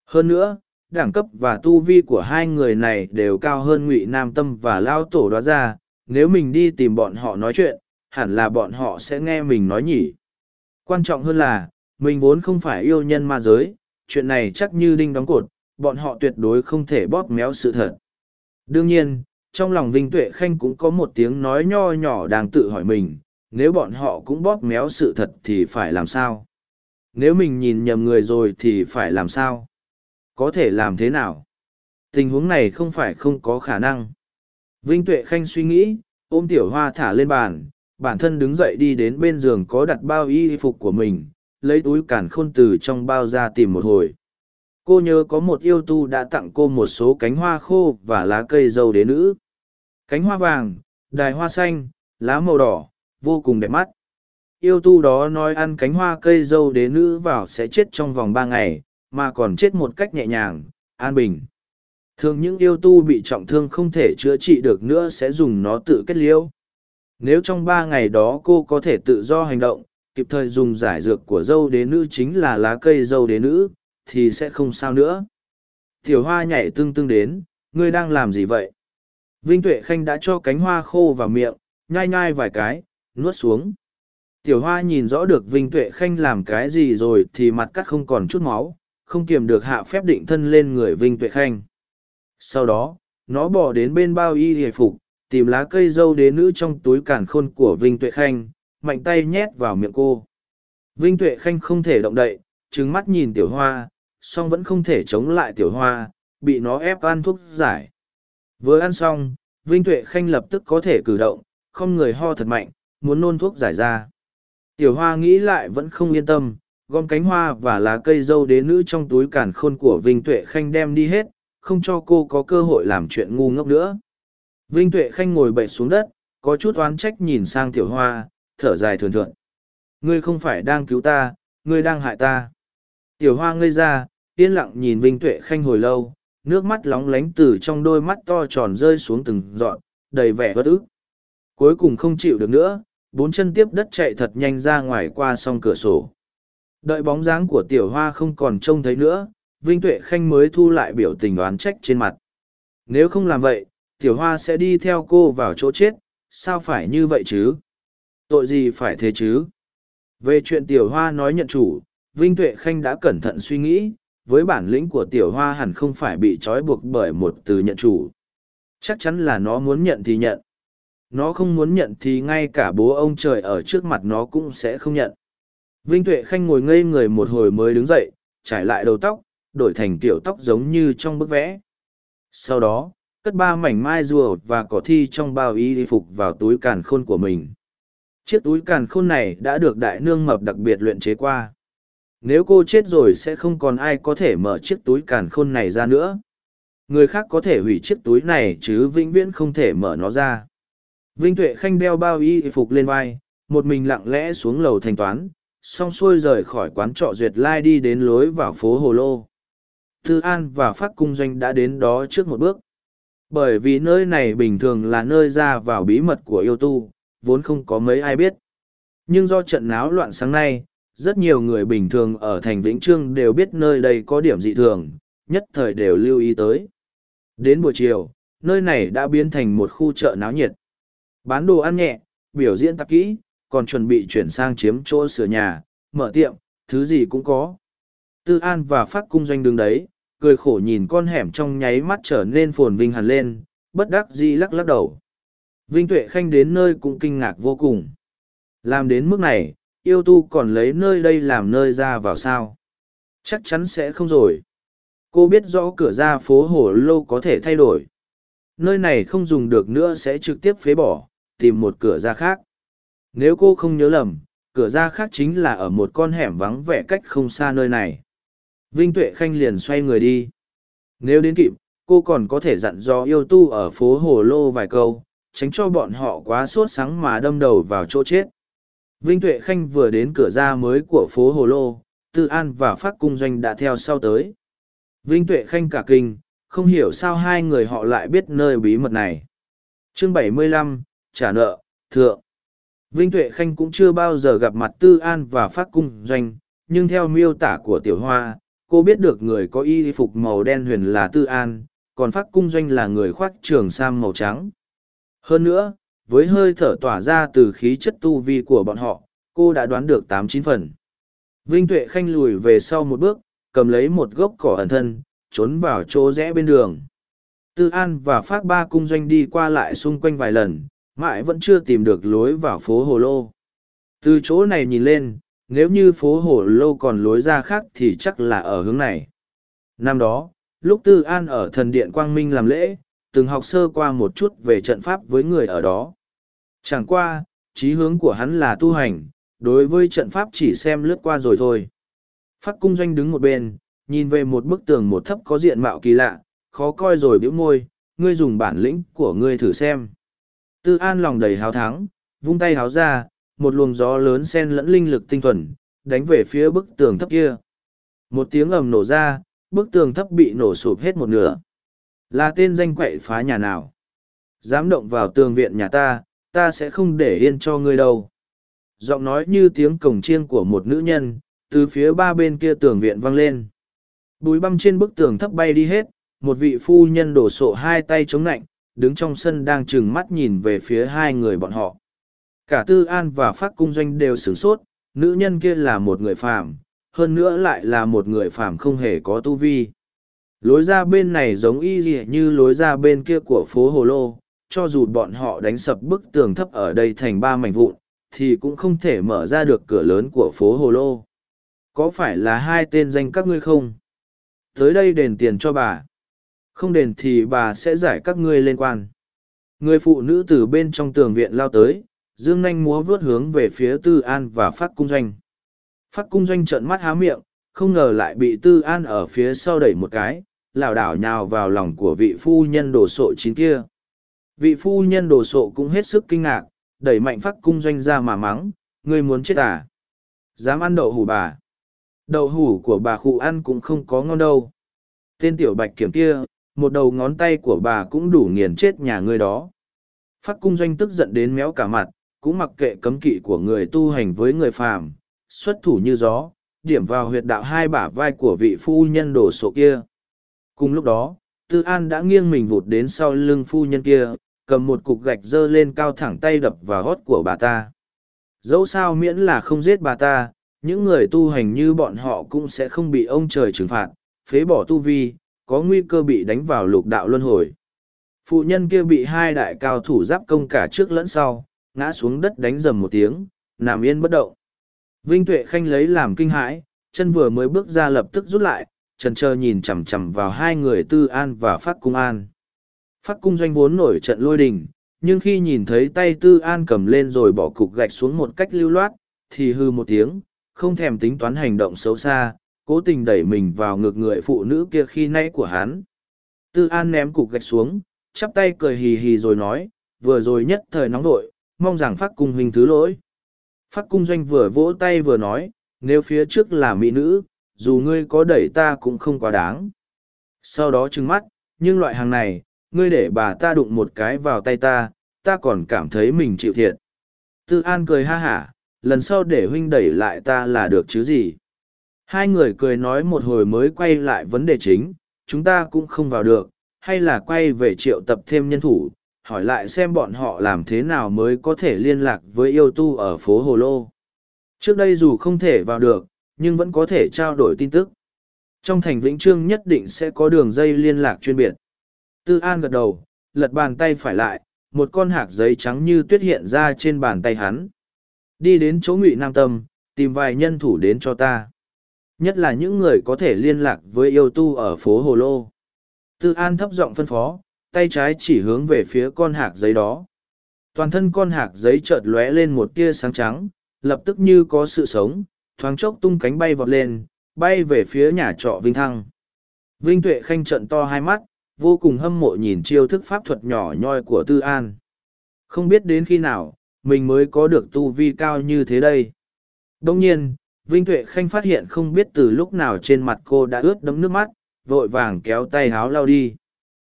Hơn nữa, đẳng cấp và tu vi của hai người này đều cao hơn Ngụy Nam Tâm và Lao Tổ đó ra, nếu mình đi tìm bọn họ nói chuyện, hẳn là bọn họ sẽ nghe mình nói nhỉ. Quan trọng hơn là, mình vốn không phải yêu nhân ma giới, chuyện này chắc như đinh đóng cột, bọn họ tuyệt đối không thể bóp méo sự thật. Đương nhiên, trong lòng Vinh Tuệ Khanh cũng có một tiếng nói nho nhỏ đang tự hỏi mình, nếu bọn họ cũng bóp méo sự thật thì phải làm sao? Nếu mình nhìn nhầm người rồi thì phải làm sao? Có thể làm thế nào? Tình huống này không phải không có khả năng. Vinh Tuệ Khanh suy nghĩ, ôm tiểu hoa thả lên bàn, bản thân đứng dậy đi đến bên giường có đặt bao y phục của mình, lấy túi cản khôn từ trong bao ra tìm một hồi. Cô nhớ có một yêu tu đã tặng cô một số cánh hoa khô và lá cây dâu đế nữ. Cánh hoa vàng, đài hoa xanh, lá màu đỏ, vô cùng đẹp mắt. Yêu tu đó nói ăn cánh hoa cây dâu đế nữ vào sẽ chết trong vòng ba ngày, mà còn chết một cách nhẹ nhàng, an bình. Thường những yêu tu bị trọng thương không thể chữa trị được nữa sẽ dùng nó tự kết liễu. Nếu trong ba ngày đó cô có thể tự do hành động, kịp thời dùng giải dược của dâu đế nữ chính là lá cây dâu đế nữ, thì sẽ không sao nữa. Tiểu hoa nhảy tương tương đến, ngươi đang làm gì vậy? Vinh Tuệ Khanh đã cho cánh hoa khô vào miệng, nhai nhai vài cái, nuốt xuống. Tiểu hoa nhìn rõ được Vinh Tuệ Khanh làm cái gì rồi thì mặt cắt không còn chút máu, không kiềm được hạ phép định thân lên người Vinh Tuệ Khanh. Sau đó, nó bỏ đến bên bao y hề phục, tìm lá cây dâu đế nữ trong túi cản khôn của Vinh Tuệ Khanh, mạnh tay nhét vào miệng cô. Vinh Tuệ Khanh không thể động đậy, trừng mắt nhìn tiểu hoa, song vẫn không thể chống lại tiểu hoa, bị nó ép ăn thuốc giải. Vừa ăn xong, Vinh Tuệ Khanh lập tức có thể cử động, không người ho thật mạnh, muốn nôn thuốc giải ra. Tiểu hoa nghĩ lại vẫn không yên tâm, gom cánh hoa và lá cây dâu đế nữ trong túi cản khôn của Vinh Tuệ Khanh đem đi hết, không cho cô có cơ hội làm chuyện ngu ngốc nữa. Vinh Tuệ Khanh ngồi bậy xuống đất, có chút oán trách nhìn sang tiểu hoa, thở dài thường thượng. Ngươi không phải đang cứu ta, ngươi đang hại ta. Tiểu hoa ngây ra, yên lặng nhìn Vinh Tuệ Khanh hồi lâu, nước mắt lóng lánh từ trong đôi mắt to tròn rơi xuống từng dọn, đầy vẻ bất ức. Cuối cùng không chịu được nữa, bốn chân tiếp đất chạy thật nhanh ra ngoài qua song cửa sổ. Đợi bóng dáng của tiểu hoa không còn trông thấy nữa, Vinh Tuệ Khanh mới thu lại biểu tình đoán trách trên mặt. Nếu không làm vậy, tiểu hoa sẽ đi theo cô vào chỗ chết, sao phải như vậy chứ? Tội gì phải thế chứ? Về chuyện tiểu hoa nói nhận chủ, Vinh Tuệ Khanh đã cẩn thận suy nghĩ, với bản lĩnh của tiểu hoa hẳn không phải bị trói buộc bởi một từ nhận chủ. Chắc chắn là nó muốn nhận thì nhận. Nó không muốn nhận thì ngay cả bố ông trời ở trước mặt nó cũng sẽ không nhận. Vinh Tuệ Khanh ngồi ngây người một hồi mới đứng dậy, trải lại đầu tóc, đổi thành kiểu tóc giống như trong bức vẽ. Sau đó, cất ba mảnh mai rùa và cỏ thi trong bao y phục vào túi càn khôn của mình. Chiếc túi càn khôn này đã được đại nương mập đặc biệt luyện chế qua. Nếu cô chết rồi sẽ không còn ai có thể mở chiếc túi càn khôn này ra nữa. Người khác có thể hủy chiếc túi này chứ vĩnh viễn không thể mở nó ra. Vinh Tuệ Khanh đeo bao y phục lên vai, một mình lặng lẽ xuống lầu thanh toán, xong xuôi rời khỏi quán trọ duyệt lai đi đến lối vào phố Hồ Lô. Tư An và Phát Cung Doanh đã đến đó trước một bước. Bởi vì nơi này bình thường là nơi ra vào bí mật của yêu tu, vốn không có mấy ai biết. Nhưng do trận náo loạn sáng nay, rất nhiều người bình thường ở thành Vĩnh Trương đều biết nơi đây có điểm dị thường, nhất thời đều lưu ý tới. Đến buổi chiều, nơi này đã biến thành một khu chợ náo nhiệt. Bán đồ ăn nhẹ, biểu diễn tạp kỹ, còn chuẩn bị chuyển sang chiếm chỗ sửa nhà, mở tiệm, thứ gì cũng có. Tư An và Phát Cung Doanh đứng đấy, cười khổ nhìn con hẻm trong nháy mắt trở nên phồn vinh hẳn lên, bất đắc dĩ lắc lắc đầu. Vinh Tuệ Khanh đến nơi cũng kinh ngạc vô cùng. Làm đến mức này, yêu tu còn lấy nơi đây làm nơi ra vào sao? Chắc chắn sẽ không rồi. Cô biết rõ cửa ra phố Hồ Lô có thể thay đổi. Nơi này không dùng được nữa sẽ trực tiếp phế bỏ, tìm một cửa ra khác. Nếu cô không nhớ lầm, cửa ra khác chính là ở một con hẻm vắng vẻ cách không xa nơi này. Vinh Tuệ Khanh liền xoay người đi. Nếu đến kịp, cô còn có thể dặn dò yêu tu ở phố Hồ Lô vài câu, tránh cho bọn họ quá sốt sáng mà đâm đầu vào chỗ chết. Vinh Tuệ Khanh vừa đến cửa ra mới của phố Hồ Lô, Tư An và Phát Cung Doanh đã theo sau tới. Vinh Tuệ Khanh cả kinh, không hiểu sao hai người họ lại biết nơi bí mật này. Chương 75, trả nợ, thượng. Vinh Tuệ Khanh cũng chưa bao giờ gặp mặt Tư An và Phát Cung Doanh, nhưng theo miêu tả của Tiểu Hoa, cô biết được người có y phục màu đen huyền là Tư An, còn Phát Cung Doanh là người khoác trường sam màu trắng. Hơn nữa, với hơi thở tỏa ra từ khí chất tu vi của bọn họ, cô đã đoán được tám chín phần. Vinh Tuệ Khanh lùi về sau một bước, cầm lấy một gốc cỏ ẩn thân, trốn vào chỗ rẽ bên đường. Tư An và Phác Ba cung doanh đi qua lại xung quanh vài lần, mãi vẫn chưa tìm được lối vào phố Hồ Lô. Từ chỗ này nhìn lên, nếu như phố Hồ Lô còn lối ra khác thì chắc là ở hướng này. Năm đó, lúc Tư An ở thần điện Quang Minh làm lễ, từng học sơ qua một chút về trận pháp với người ở đó. Chẳng qua, chí hướng của hắn là tu hành, đối với trận pháp chỉ xem lướt qua rồi thôi. Phát cung doanh đứng một bên, nhìn về một bức tường một thấp có diện mạo kỳ lạ, khó coi rồi biểu môi, ngươi dùng bản lĩnh của ngươi thử xem. Tư An lòng đầy hào thắng, vung tay háo ra, một luồng gió lớn xen lẫn linh lực tinh thuần, đánh về phía bức tường thấp kia. Một tiếng ầm nổ ra, bức tường thấp bị nổ sụp hết một nửa. Là tên danh quậy phá nhà nào? Dám động vào tường viện nhà ta, ta sẽ không để yên cho ngươi đâu. Giọng nói như tiếng cổng chiêng của một nữ nhân, từ phía ba bên kia tường viện vang lên. Bùi băm trên bức tường thấp bay đi hết, một vị phu nhân đổ sộ hai tay chống nạnh, đứng trong sân đang trừng mắt nhìn về phía hai người bọn họ. Cả Tư An và Phát Cung Doanh đều sửng sốt, nữ nhân kia là một người phàm, hơn nữa lại là một người phàm không hề có tu vi. Lối ra bên này giống y gì như lối ra bên kia của phố Hồ Lô, cho dù bọn họ đánh sập bức tường thấp ở đây thành ba mảnh vụn, thì cũng không thể mở ra được cửa lớn của phố Hồ Lô. Có phải là hai tên danh các ngươi không? Tới đây đền tiền cho bà. Không đền thì bà sẽ giải các ngươi lên quan. Người phụ nữ từ bên trong tường viện lao tới, dương nanh múa vướt hướng về phía Tư An và Phát Cung Doanh. Phát Cung Doanh trợn mắt há miệng, không ngờ lại bị Tư An ở phía sau đẩy một cái, lảo đảo nhào vào lòng của vị phu nhân đồ sộ chín kia. Vị phu nhân đồ sộ cũng hết sức kinh ngạc, đẩy mạnh Phát Cung Doanh ra mà mắng, ngươi muốn chết à? Dám ăn đậu hủ bà. Đậu hủ của bà khụ ăn cũng không có ngon đâu. Tên tiểu bạch kiểm kia, một đầu ngón tay của bà cũng đủ nghiền chết nhà ngươi đó. Phát cung doanh tức giận đến méo cả mặt, cũng mặc kệ cấm kỵ của người tu hành với người phàm, xuất thủ như gió, điểm vào huyệt đạo hai bả vai của vị phu nhân đổ sộ kia. Cùng lúc đó, Tư An đã nghiêng mình vụt đến sau lưng phu nhân kia, cầm một cục gạch dơ lên cao thẳng tay đập vào gót của bà ta. Dẫu sao miễn là không giết bà ta, những người tu hành như bọn họ cũng sẽ không bị ông trời trừng phạt, phế bỏ tu vi, có nguy cơ bị đánh vào lục đạo luân hồi. Phụ nhân kia bị hai đại cao thủ giáp công cả trước lẫn sau, ngã xuống đất đánh dầm một tiếng, nằm yên bất động. Vinh Tuệ Khanh lấy làm kinh hãi, chân vừa mới bước ra lập tức rút lại, trần trơ nhìn chằm chằm vào hai người Tư An và Phát Cung An. Phát Cung doanh vốn nổi trận lôi đình, nhưng khi nhìn thấy tay Tư An cầm lên rồi bỏ cục gạch xuống một cách lưu loát, thì hư một tiếng, không thèm tính toán hành động xấu xa, cố tình đẩy mình vào ngực người phụ nữ kia khi nay của hắn. Tư An ném cục gạch xuống, chắp tay cười hì hì rồi nói, vừa rồi nhất thời nóng vội, mong rằng phát cung huynh thứ lỗi. Phát cung doanh vừa vỗ tay vừa nói, nếu phía trước là mỹ nữ, dù ngươi có đẩy ta cũng không quá đáng. Sau đó trừng mắt, nhưng loại hàng này, ngươi để bà ta đụng một cái vào tay ta, ta còn cảm thấy mình chịu thiệt. Tư An cười ha hả, lần sau để huynh đẩy lại ta là được chứ gì. Hai người cười nói một hồi mới quay lại vấn đề chính, chúng ta cũng không vào được, hay là quay về triệu tập thêm nhân thủ, hỏi lại xem bọn họ làm thế nào mới có thể liên lạc với yêu tu ở phố Hồ Lô. Trước đây dù không thể vào được, nhưng vẫn có thể trao đổi tin tức. Trong thành Vĩnh Trương nhất định sẽ có đường dây liên lạc chuyên biệt. Tư An gật đầu, lật bàn tay phải lại, một con hạc giấy trắng như tuyết hiện ra trên bàn tay hắn. Đi đến chỗ Ngụy Nam Tâm, tìm vài nhân thủ đến cho ta. Nhất là những người có thể liên lạc với yêu tu ở phố Hồ Lô. Tư An thấp giọng phân phó, tay trái chỉ hướng về phía con hạc giấy đó. Toàn thân con hạc giấy chợt lóe lên một tia sáng trắng, lập tức như có sự sống, thoáng chốc tung cánh bay vọt lên, bay về phía nhà trọ Vinh Thăng. Vinh Tuệ Khanh trận to hai mắt, vô cùng hâm mộ nhìn chiêu thức pháp thuật nhỏ nhoi của Tư An. Không biết đến khi nào, mình mới có được tu vi cao như thế đây. Đông nhiên, Vinh Tuệ Khanh phát hiện không biết từ lúc nào trên mặt cô đã ướt đẫm nước mắt, vội vàng kéo tay háo lao đi.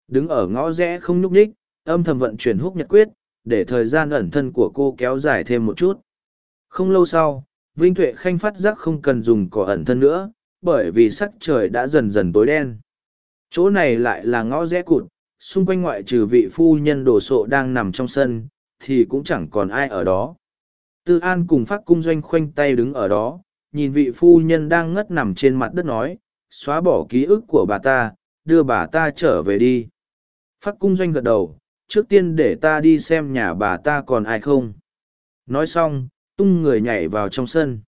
Đứng ở ngõ rẽ không nhúc nhích, âm thầm vận chuyển húc nhật quyết, để thời gian ẩn thân của cô kéo dài thêm một chút. Không lâu sau, Vinh Tuệ Khanh phát giác không cần dùng cỏ ẩn thân nữa, bởi vì sắc trời đã dần dần tối đen. Chỗ này lại là ngõ rẽ cụt, xung quanh ngoại trừ vị phu nhân đồ sộ đang nằm trong sân, thì cũng chẳng còn ai ở đó. Tư An cùng phát cung doanh khoanh tay đứng ở đó, nhìn vị phu nhân đang ngất nằm trên mặt đất nói, xóa bỏ ký ức của bà ta, đưa bà ta trở về đi. Phát cung doanh gật đầu, trước tiên để ta đi xem nhà bà ta còn ai không. Nói xong, tung người nhảy vào trong sân.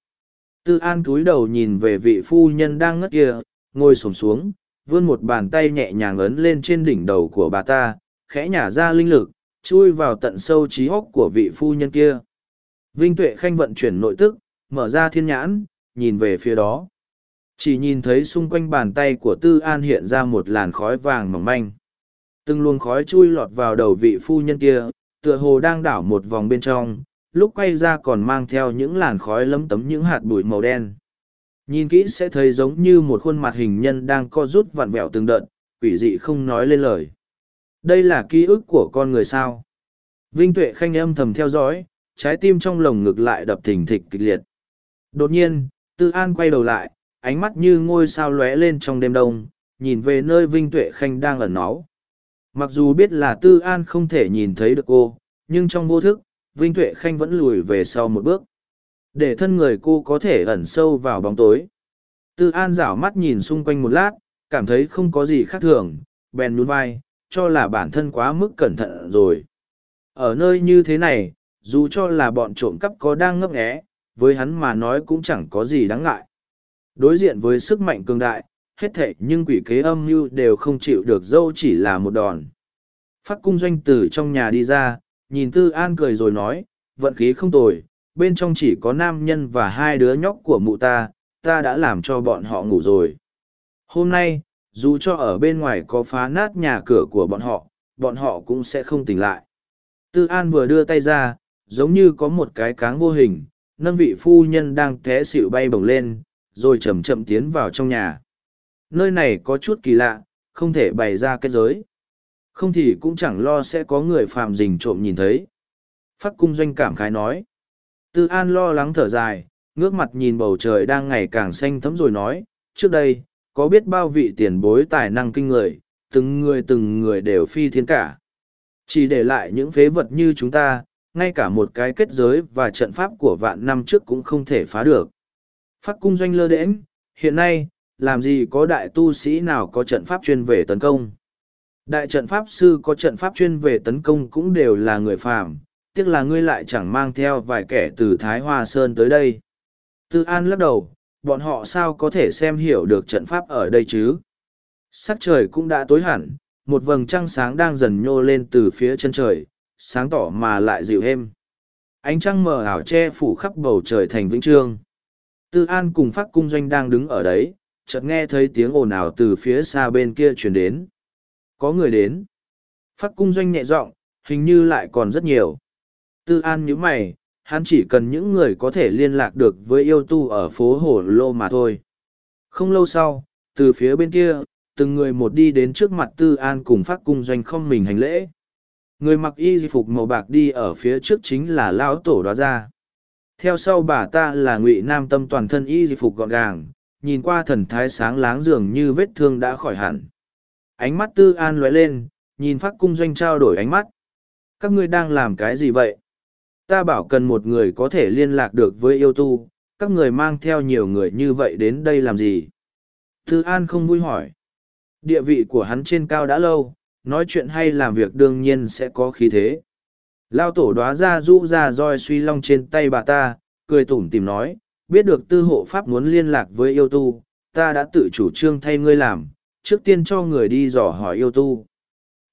Tư An cúi đầu nhìn về vị phu nhân đang ngất kia, ngồi sổm xuống, vươn một bàn tay nhẹ nhàng ấn lên trên đỉnh đầu của bà ta, khẽ nhả ra linh lực, chui vào tận sâu trí hốc của vị phu nhân kia. Vinh Tuệ Khanh vận chuyển nội tức, mở ra thiên nhãn, nhìn về phía đó. Chỉ nhìn thấy xung quanh bàn tay của Tư An hiện ra một làn khói vàng mỏng manh. Từng luồng khói chui lọt vào đầu vị phu nhân kia, tựa hồ đang đảo một vòng bên trong, lúc quay ra còn mang theo những làn khói lấm tấm những hạt bụi màu đen. Nhìn kỹ sẽ thấy giống như một khuôn mặt hình nhân đang co rút vặn vẹo từng đợt, quỷ dị không nói lên lời. Đây là ký ức của con người sao. Vinh Tuệ Khanh âm thầm theo dõi, trái tim trong lồng ngực lại đập thình thịch kịch liệt. Đột nhiên, Tư An quay đầu lại, ánh mắt như ngôi sao lóe lên trong đêm đông, nhìn về nơi Vinh Tuệ Khanh đang ẩn náu. Mặc dù biết là Tư An không thể nhìn thấy được cô, nhưng trong vô thức, Vinh Tuệ Khanh vẫn lùi về sau một bước. Để thân người cô có thể ẩn sâu vào bóng tối. Tư An rảo mắt nhìn xung quanh một lát, cảm thấy không có gì khác thường, bèn nhún vai, cho là bản thân quá mức cẩn thận rồi. Ở nơi như thế này, dù cho là bọn trộm cắp có đang ngấp nghé, với hắn mà nói cũng chẳng có gì đáng ngại. Đối diện với sức mạnh cường đại, hết thệ nhưng quỷ kế âm mưu đều không chịu được dâu chỉ là một đòn. Phát cung doanh tử trong nhà đi ra, nhìn Tư An cười rồi nói, vận khí không tồi, bên trong chỉ có nam nhân và hai đứa nhóc của mụ ta, ta đã làm cho bọn họ ngủ rồi. Hôm nay, dù cho ở bên ngoài có phá nát nhà cửa của bọn họ, bọn họ cũng sẽ không tỉnh lại. Tư An vừa đưa tay ra, giống như có một cái cáng vô hình, nâng vị phu nhân đang té xịu bay bổng lên, rồi chậm chậm tiến vào trong nhà. Nơi này có chút kỳ lạ, không thể bày ra kết giới. Không thì cũng chẳng lo sẽ có người phàm rình trộm nhìn thấy. Phát cung doanh cảm khái nói. Tư An lo lắng thở dài, ngước mặt nhìn bầu trời đang ngày càng xanh thấm rồi nói, trước đây, có biết bao vị tiền bối tài năng kinh người, từng người từng người đều phi thiên cả. Chỉ để lại những phế vật như chúng ta, ngay cả một cái kết giới và trận pháp của vạn năm trước cũng không thể phá được. Phát cung doanh lơ đễnh, hiện nay, làm gì có đại tu sĩ nào có trận pháp chuyên về tấn công. Đại trận pháp sư có trận pháp chuyên về tấn công cũng đều là người phàm, tiếc là ngươi lại chẳng mang theo vài kẻ từ Thái Hoa Sơn tới đây. Tư An lắc đầu, bọn họ sao có thể xem hiểu được trận pháp ở đây chứ? Sắc trời cũng đã tối hẳn, một vầng trăng sáng đang dần nhô lên từ phía chân trời, sáng tỏ mà lại dịu êm. Ánh trăng mờ ảo che phủ khắp bầu trời thành vĩnh trương. Tư An cùng Phác cung doanh đang đứng ở đấy, chợt nghe thấy tiếng ồn ào từ phía xa bên kia truyền đến. Có người đến. Phát cung doanh nhẹ giọng, hình như lại còn rất nhiều. Tư An nhíu mày, hắn chỉ cần những người có thể liên lạc được với yêu tu ở phố Hồ Lô mà thôi. Không lâu sau, từ phía bên kia, từng người một đi đến trước mặt Tư An cùng phát cung doanh không mình hành lễ. Người mặc y phục màu bạc đi ở phía trước chính là Lão Tổ Đoá ra. Theo sau bà ta là ngụy Nam Tâm toàn thân y phục gọn gàng, nhìn qua thần thái sáng láng dường như vết thương đã khỏi hẳn. Ánh mắt Tư An lóe lên, nhìn phát cung doanh trao đổi ánh mắt. Các ngươi đang làm cái gì vậy? Ta bảo cần một người có thể liên lạc được với yêu tu, các người mang theo nhiều người như vậy đến đây làm gì? Tư An không vui hỏi. Địa vị của hắn trên cao đã lâu, nói chuyện hay làm việc đương nhiên sẽ có khí thế. Lao tổ đoá ra rũ ra roi suy long trên tay bà ta, cười tủm tìm nói, biết được tư hộ pháp muốn liên lạc với yêu tu, ta đã tự chủ trương thay ngươi làm, trước tiên cho người đi dò hỏi yêu tu.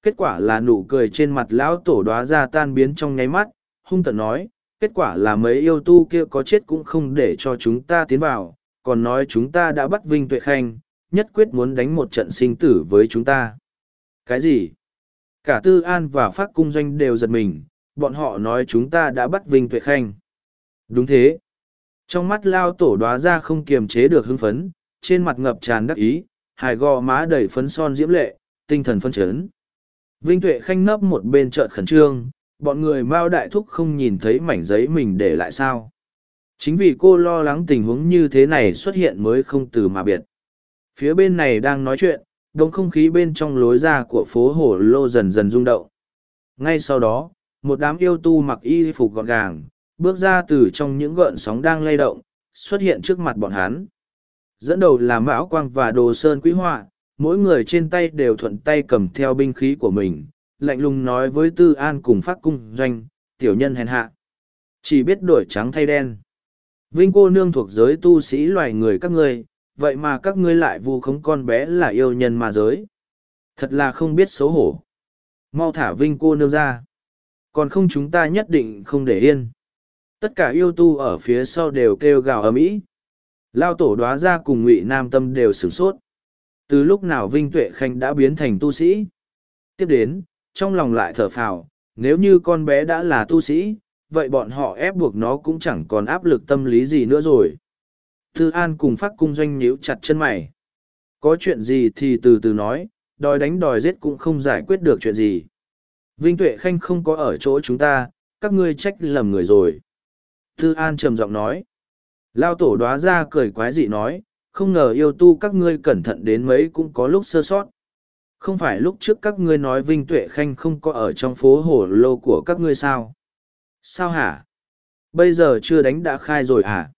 Kết quả là nụ cười trên mặt lão tổ đoá ra tan biến trong nháy mắt, hung tận nói, kết quả là mấy yêu tu kia có chết cũng không để cho chúng ta tiến vào, còn nói chúng ta đã bắt Vinh Tuệ Khanh, nhất quyết muốn đánh một trận sinh tử với chúng ta. Cái gì? Cả Tư An và Phát Cung Doanh đều giật mình, bọn họ nói chúng ta đã bắt Vinh Tuệ Khanh. Đúng thế. Trong mắt lao tổ đoá ra không kiềm chế được hưng phấn, trên mặt ngập tràn đắc ý, hài gò má đầy phấn son diễm lệ, tinh thần phân chấn. Vinh Tuệ Khanh nấp một bên chợt khẩn trương, bọn người Mao Đại Thúc không nhìn thấy mảnh giấy mình để lại sao. Chính vì cô lo lắng tình huống như thế này xuất hiện mới không từ mà biệt. Phía bên này đang nói chuyện, đống không khí bên trong lối ra của phố Hồ Lô dần dần rung động. Ngay sau đó, một đám yêu tu mặc y phục gọn gàng, bước ra từ trong những gợn sóng đang lay động, xuất hiện trước mặt bọn hắn. Dẫn đầu là Mão Quang và Đồ Sơn Quý Họa, mỗi người trên tay đều thuận tay cầm theo binh khí của mình, lạnh lùng nói với Tư An cùng phát cung doanh, tiểu nhân hèn hạ. Chỉ biết đổi trắng thay đen. Vinh cô nương thuộc giới tu sĩ loài người các ngươi, vậy mà các ngươi lại vu khống con bé là yêu nhân mà giới. Thật là không biết xấu hổ. Mau thả Vinh cô nương ra. Còn không chúng ta nhất định không để yên. Tất cả yêu tu ở phía sau đều kêu gào ầm ĩ. Lao tổ đoá ra cùng ngụy Nam Tâm đều sửng sốt. Từ lúc nào Vinh Tuệ Khanh đã biến thành tu sĩ? Tiếp đến, trong lòng lại thở phào, nếu như con bé đã là tu sĩ, vậy bọn họ ép buộc nó cũng chẳng còn áp lực tâm lý gì nữa rồi. Thư An cùng phát cung doanh nhíu chặt chân mày. Có chuyện gì thì từ từ nói, đòi đánh đòi giết cũng không giải quyết được chuyện gì. Vinh Tuệ Khanh không có ở chỗ chúng ta, các ngươi trách lầm người rồi. Thư An trầm giọng nói. Lao tổ đoá ra cười quái dị nói, không ngờ yêu tu các ngươi cẩn thận đến mấy cũng có lúc sơ sót. Không phải lúc trước các ngươi nói Vinh Tuệ Khanh không có ở trong phố hổ lô của các ngươi sao? Sao hả? Bây giờ chưa đánh đã khai rồi hả?